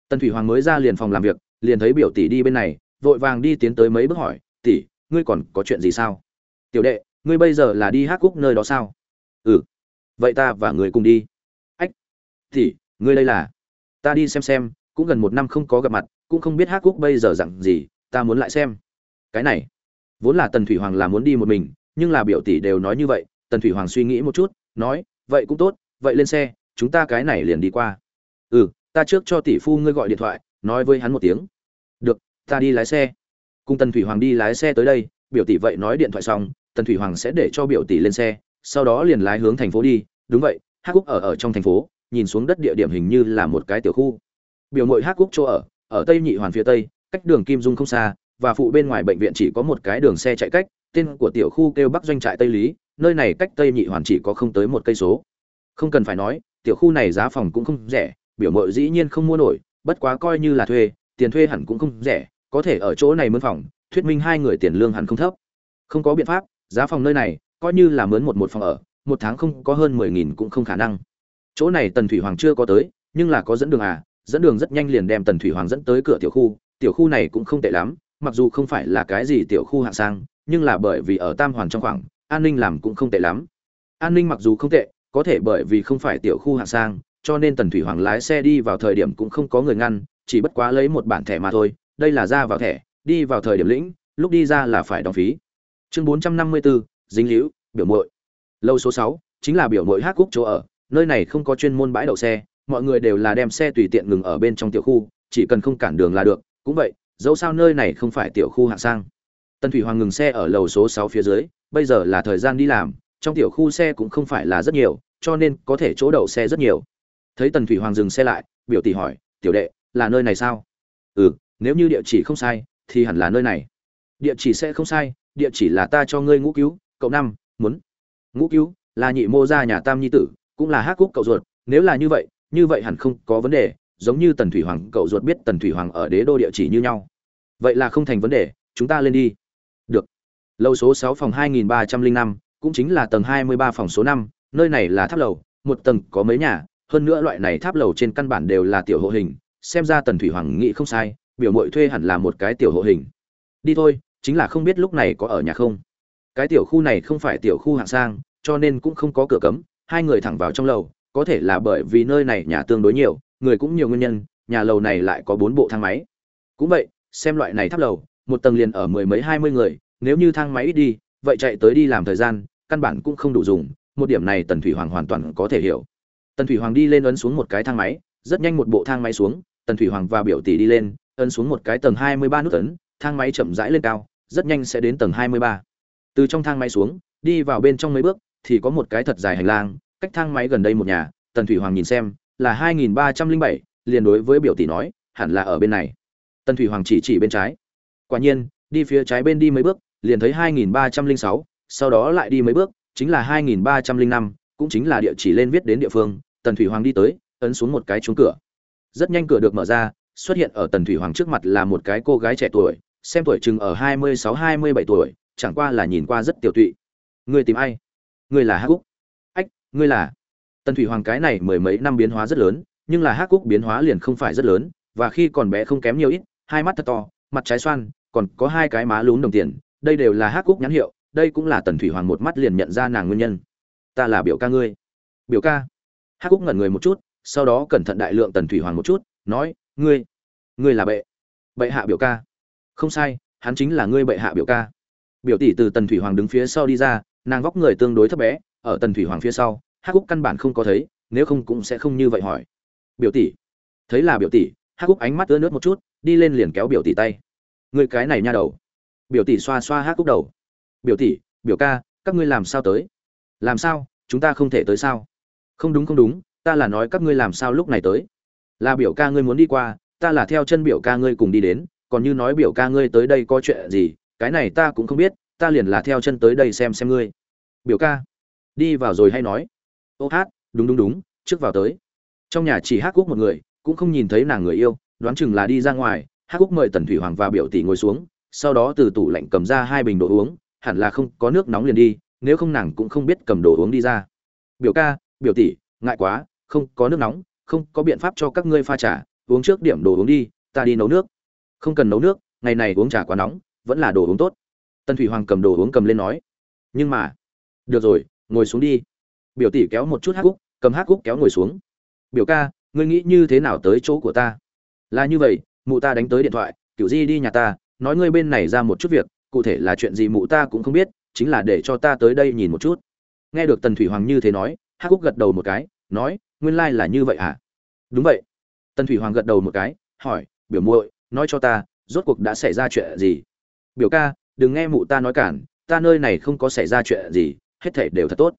Tần thủy hoàng mới ra liền phòng làm việc, liền thấy biểu tỷ đi bên này, vội vàng đi tiến tới mấy bước hỏi, tỷ, ngươi còn có chuyện gì sao? Tiểu đệ, ngươi bây giờ là đi hát cúc nơi đó sao? Ừ. Vậy ta và người cùng đi. Ách, tỷ, ngươi đây là? Ta đi xem xem, cũng gần một năm không có gặp mặt cũng không biết hát cúc bây giờ dặn gì, ta muốn lại xem. Cái này, vốn là tần thủy hoàng là muốn đi một mình, nhưng là biểu tỷ đều nói như vậy, tần thủy hoàng suy nghĩ một chút, nói, vậy cũng tốt, vậy lên xe, chúng ta cái này liền đi qua. Ừ ta trước cho tỷ phu ngươi gọi điện thoại, nói với hắn một tiếng. Được, ta đi lái xe. Cùng tần thủy hoàng đi lái xe tới đây, biểu tỷ vậy nói điện thoại xong, tần thủy hoàng sẽ để cho biểu tỷ lên xe, sau đó liền lái hướng thành phố đi. Đúng vậy, hát cúc ở ở trong thành phố, nhìn xuống đất địa điểm hình như là một cái tiểu khu. Biểu mội hát cúc chỗ ở ở tây nhị hoàn phía tây, cách đường kim dung không xa, và phụ bên ngoài bệnh viện chỉ có một cái đường xe chạy cách, tên của tiểu khu kêu bắc doanh trại tây lý, nơi này cách tây nhị hoàn chỉ có không tới một cây số. Không cần phải nói, tiểu khu này giá phòng cũng không rẻ, biểu mội dĩ nhiên không mua nổi, bất quá coi như là thuê, tiền thuê hẳn cũng không rẻ, có thể ở chỗ này mướn phòng, thuyết minh hai người tiền lương hẳn không thấp. Không có biện pháp, giá phòng nơi này, coi như là mướn một một phòng ở, một tháng không có hơn mười nghìn cũng không khả năng. Chỗ này tần thủy hoàng chưa có tới, nhưng là có dẫn đường à dẫn đường rất nhanh liền đem tần thủy hoàng dẫn tới cửa tiểu khu. Tiểu khu này cũng không tệ lắm, mặc dù không phải là cái gì tiểu khu hạng sang, nhưng là bởi vì ở tam hoàn trong khoảng, an ninh làm cũng không tệ lắm. An ninh mặc dù không tệ, có thể bởi vì không phải tiểu khu hạng sang, cho nên tần thủy hoàng lái xe đi vào thời điểm cũng không có người ngăn, chỉ bất quá lấy một bản thẻ mà thôi. Đây là ra vào thẻ, đi vào thời điểm lĩnh, lúc đi ra là phải đóng phí. Chương bốn trăm năm mươi bốn dính liễu biểu muội. Lâu số sáu, chính là biểu muội hát cúc chỗ ở, nơi này không có chuyên môn bãi đậu xe mọi người đều là đem xe tùy tiện ngừng ở bên trong tiểu khu, chỉ cần không cản đường là được. Cũng vậy, dẫu sao nơi này không phải tiểu khu hạng sang. Tần thủy hoàng ngừng xe ở lầu số sáu phía dưới, bây giờ là thời gian đi làm, trong tiểu khu xe cũng không phải là rất nhiều, cho nên có thể chỗ đậu xe rất nhiều. Thấy tần thủy hoàng dừng xe lại, biểu tỷ hỏi, tiểu đệ, là nơi này sao? Ừ nếu như địa chỉ không sai, thì hẳn là nơi này. Địa chỉ sẽ không sai, địa chỉ là ta cho ngươi ngũ cứu, cậu năm, muốn. Ngũ cứu, là nhị mô gia nhà tam nhi tử, cũng là hát cúc cậu ruột, nếu là như vậy như vậy hẳn không có vấn đề, giống như tần thủy hoàng, cậu ruột biết tần thủy hoàng ở đế đô địa chỉ như nhau. Vậy là không thành vấn đề, chúng ta lên đi. Được. Lâu số sáu phòng hai nghìn ba trăm linh năm, cũng chính là tầng hai mươi ba phòng số năm, nơi này là tháp lầu, một tầng có mấy nhà, hơn nữa loại này tháp lầu trên căn bản đều là tiểu hộ hình, xem ra tần thủy hoàng nghĩ không sai, biểu mội thuê hẳn là một cái tiểu hộ hình. Đi thôi, chính là không biết lúc này có ở nhà không. Cái tiểu khu này không phải tiểu khu hạng sang, cho nên cũng không có cửa cấm, hai người thẳng vào trong lầu có thể là bởi vì nơi này nhà tương đối nhiều, người cũng nhiều nguyên nhân, nhà lầu này lại có bốn bộ thang máy. Cũng vậy, xem loại này tháp lầu, một tầng liền ở mười mấy hai mươi người, nếu như thang máy ít đi, vậy chạy tới đi làm thời gian, căn bản cũng không đủ dùng, một điểm này tần thủy hoàng hoàn toàn có thể hiểu. Tần thủy hoàng đi lên ấn xuống một cái thang máy, rất nhanh một bộ thang máy xuống, tần thủy hoàng và biểu tỷ đi lên, ấn xuống một cái tầng hai mươi ba nút ấn, thang máy chậm rãi lên cao, rất nhanh sẽ đến tầng hai mươi ba. Từ trong thang máy xuống, đi vào bên trong mấy bước, thì có một cái thật dài hành lang cách thang máy gần đây một nhà, tần thủy hoàng nhìn xem, là hai nghìn ba trăm linh bảy, liền đối với biểu tỷ nói, hẳn là ở bên này. Tần thủy hoàng chỉ chỉ bên trái. Quả nhiên, đi phía trái bên đi mấy bước, liền thấy hai nghìn ba trăm linh sáu, sau đó lại đi mấy bước, chính là hai nghìn ba trăm linh năm, cũng chính là địa chỉ lên viết đến địa phương, tần thủy hoàng đi tới, ấn xuống một cái chuông cửa. Rất nhanh cửa được mở ra, xuất hiện ở tần thủy hoàng trước mặt là một cái cô gái trẻ tuổi, xem tuổi chừng ở hai mươi sáu, hai mươi bảy tuổi, chẳng qua là nhìn qua rất tiểu tụy. Người tìm ai? Người là hắc cúc ngươi là. Tần thủy hoàng cái này mười mấy năm biến hóa rất lớn, nhưng là hắc cúc biến hóa liền không phải rất lớn, và khi còn bé không kém nhiều ít, hai mắt thật to, mặt trái xoan, còn có hai cái má lún đồng tiền, đây đều là hắc cúc nhãn hiệu, đây cũng là tần thủy hoàng một mắt liền nhận ra nàng nguyên nhân. Ta là biểu ca ngươi. Biểu ca? Hắc cúc ngẩn người một chút, sau đó cẩn thận đại lượng tần thủy hoàng một chút, nói, ngươi ngươi là bệ bệ hạ biểu ca. Không sai, hắn chính là ngươi bệ hạ biểu ca. Biểu tỷ từ tần thủy hoàng đứng phía sau đi ra, nàng vóc người tương đối thấp bé ở tần thủy hoàng phía sau, hắc cúc căn bản không có thấy, nếu không cũng sẽ không như vậy hỏi. Biểu tỷ. Thấy là biểu tỷ, hắc cúc ánh mắt ướt nước một chút, đi lên liền kéo biểu tỷ tay. Người cái này nha đầu. Biểu tỷ xoa xoa hắc cúc đầu. Biểu tỷ, biểu ca, các ngươi làm sao tới? Làm sao? Chúng ta không thể tới sao? Không đúng không đúng, ta là nói các ngươi làm sao lúc này tới? Là biểu ca ngươi muốn đi qua, ta là theo chân biểu ca ngươi cùng đi đến, còn như nói biểu ca ngươi tới đây có chuyện gì, cái này ta cũng không biết, ta liền là theo chân tới đây xem xem ngươi. Biểu ca đi vào rồi hay nói. Ô hát, đúng đúng đúng, trước vào tới. Trong nhà chỉ hát cúc một người, cũng không nhìn thấy nàng người yêu, đoán chừng là đi ra ngoài, hát cúc mời tần thủy hoàng và biểu tỷ ngồi xuống, sau đó từ tủ lạnh cầm ra hai bình đồ uống, hẳn là không có nước nóng liền đi, nếu không nàng cũng không biết cầm đồ uống đi ra. Biểu ca, biểu tỷ, ngại quá, không có nước nóng, không có biện pháp cho các ngươi pha trà, uống trước điểm đồ uống đi, ta đi nấu nước. Không cần nấu nước, ngày này uống trà quá nóng, vẫn là đồ uống tốt. Tân thủy hoàng cầm đồ uống cầm lên nói. Nhưng mà, được rồi ngồi xuống đi. Biểu tỷ kéo một chút hát cúc cầm hát cúc kéo ngồi xuống. Biểu ca, ngươi nghĩ như thế nào tới chỗ của ta? Là như vậy, mụ ta đánh tới điện thoại, kiểu di đi nhà ta, nói ngươi bên này ra một chút việc, cụ thể là chuyện gì mụ ta cũng không biết, chính là để cho ta tới đây nhìn một chút. Nghe được tần thủy hoàng như thế nói, hát cúc gật đầu một cái, nói, nguyên lai、like、là như vậy à đúng vậy. Tần thủy hoàng gật đầu một cái, hỏi, biểu muội, nói cho ta, rốt cuộc đã xảy ra chuyện gì? Biểu ca, đừng nghe mụ ta nói cản, ta nơi này không có xảy ra chuyện gì hết thể đều thật tốt.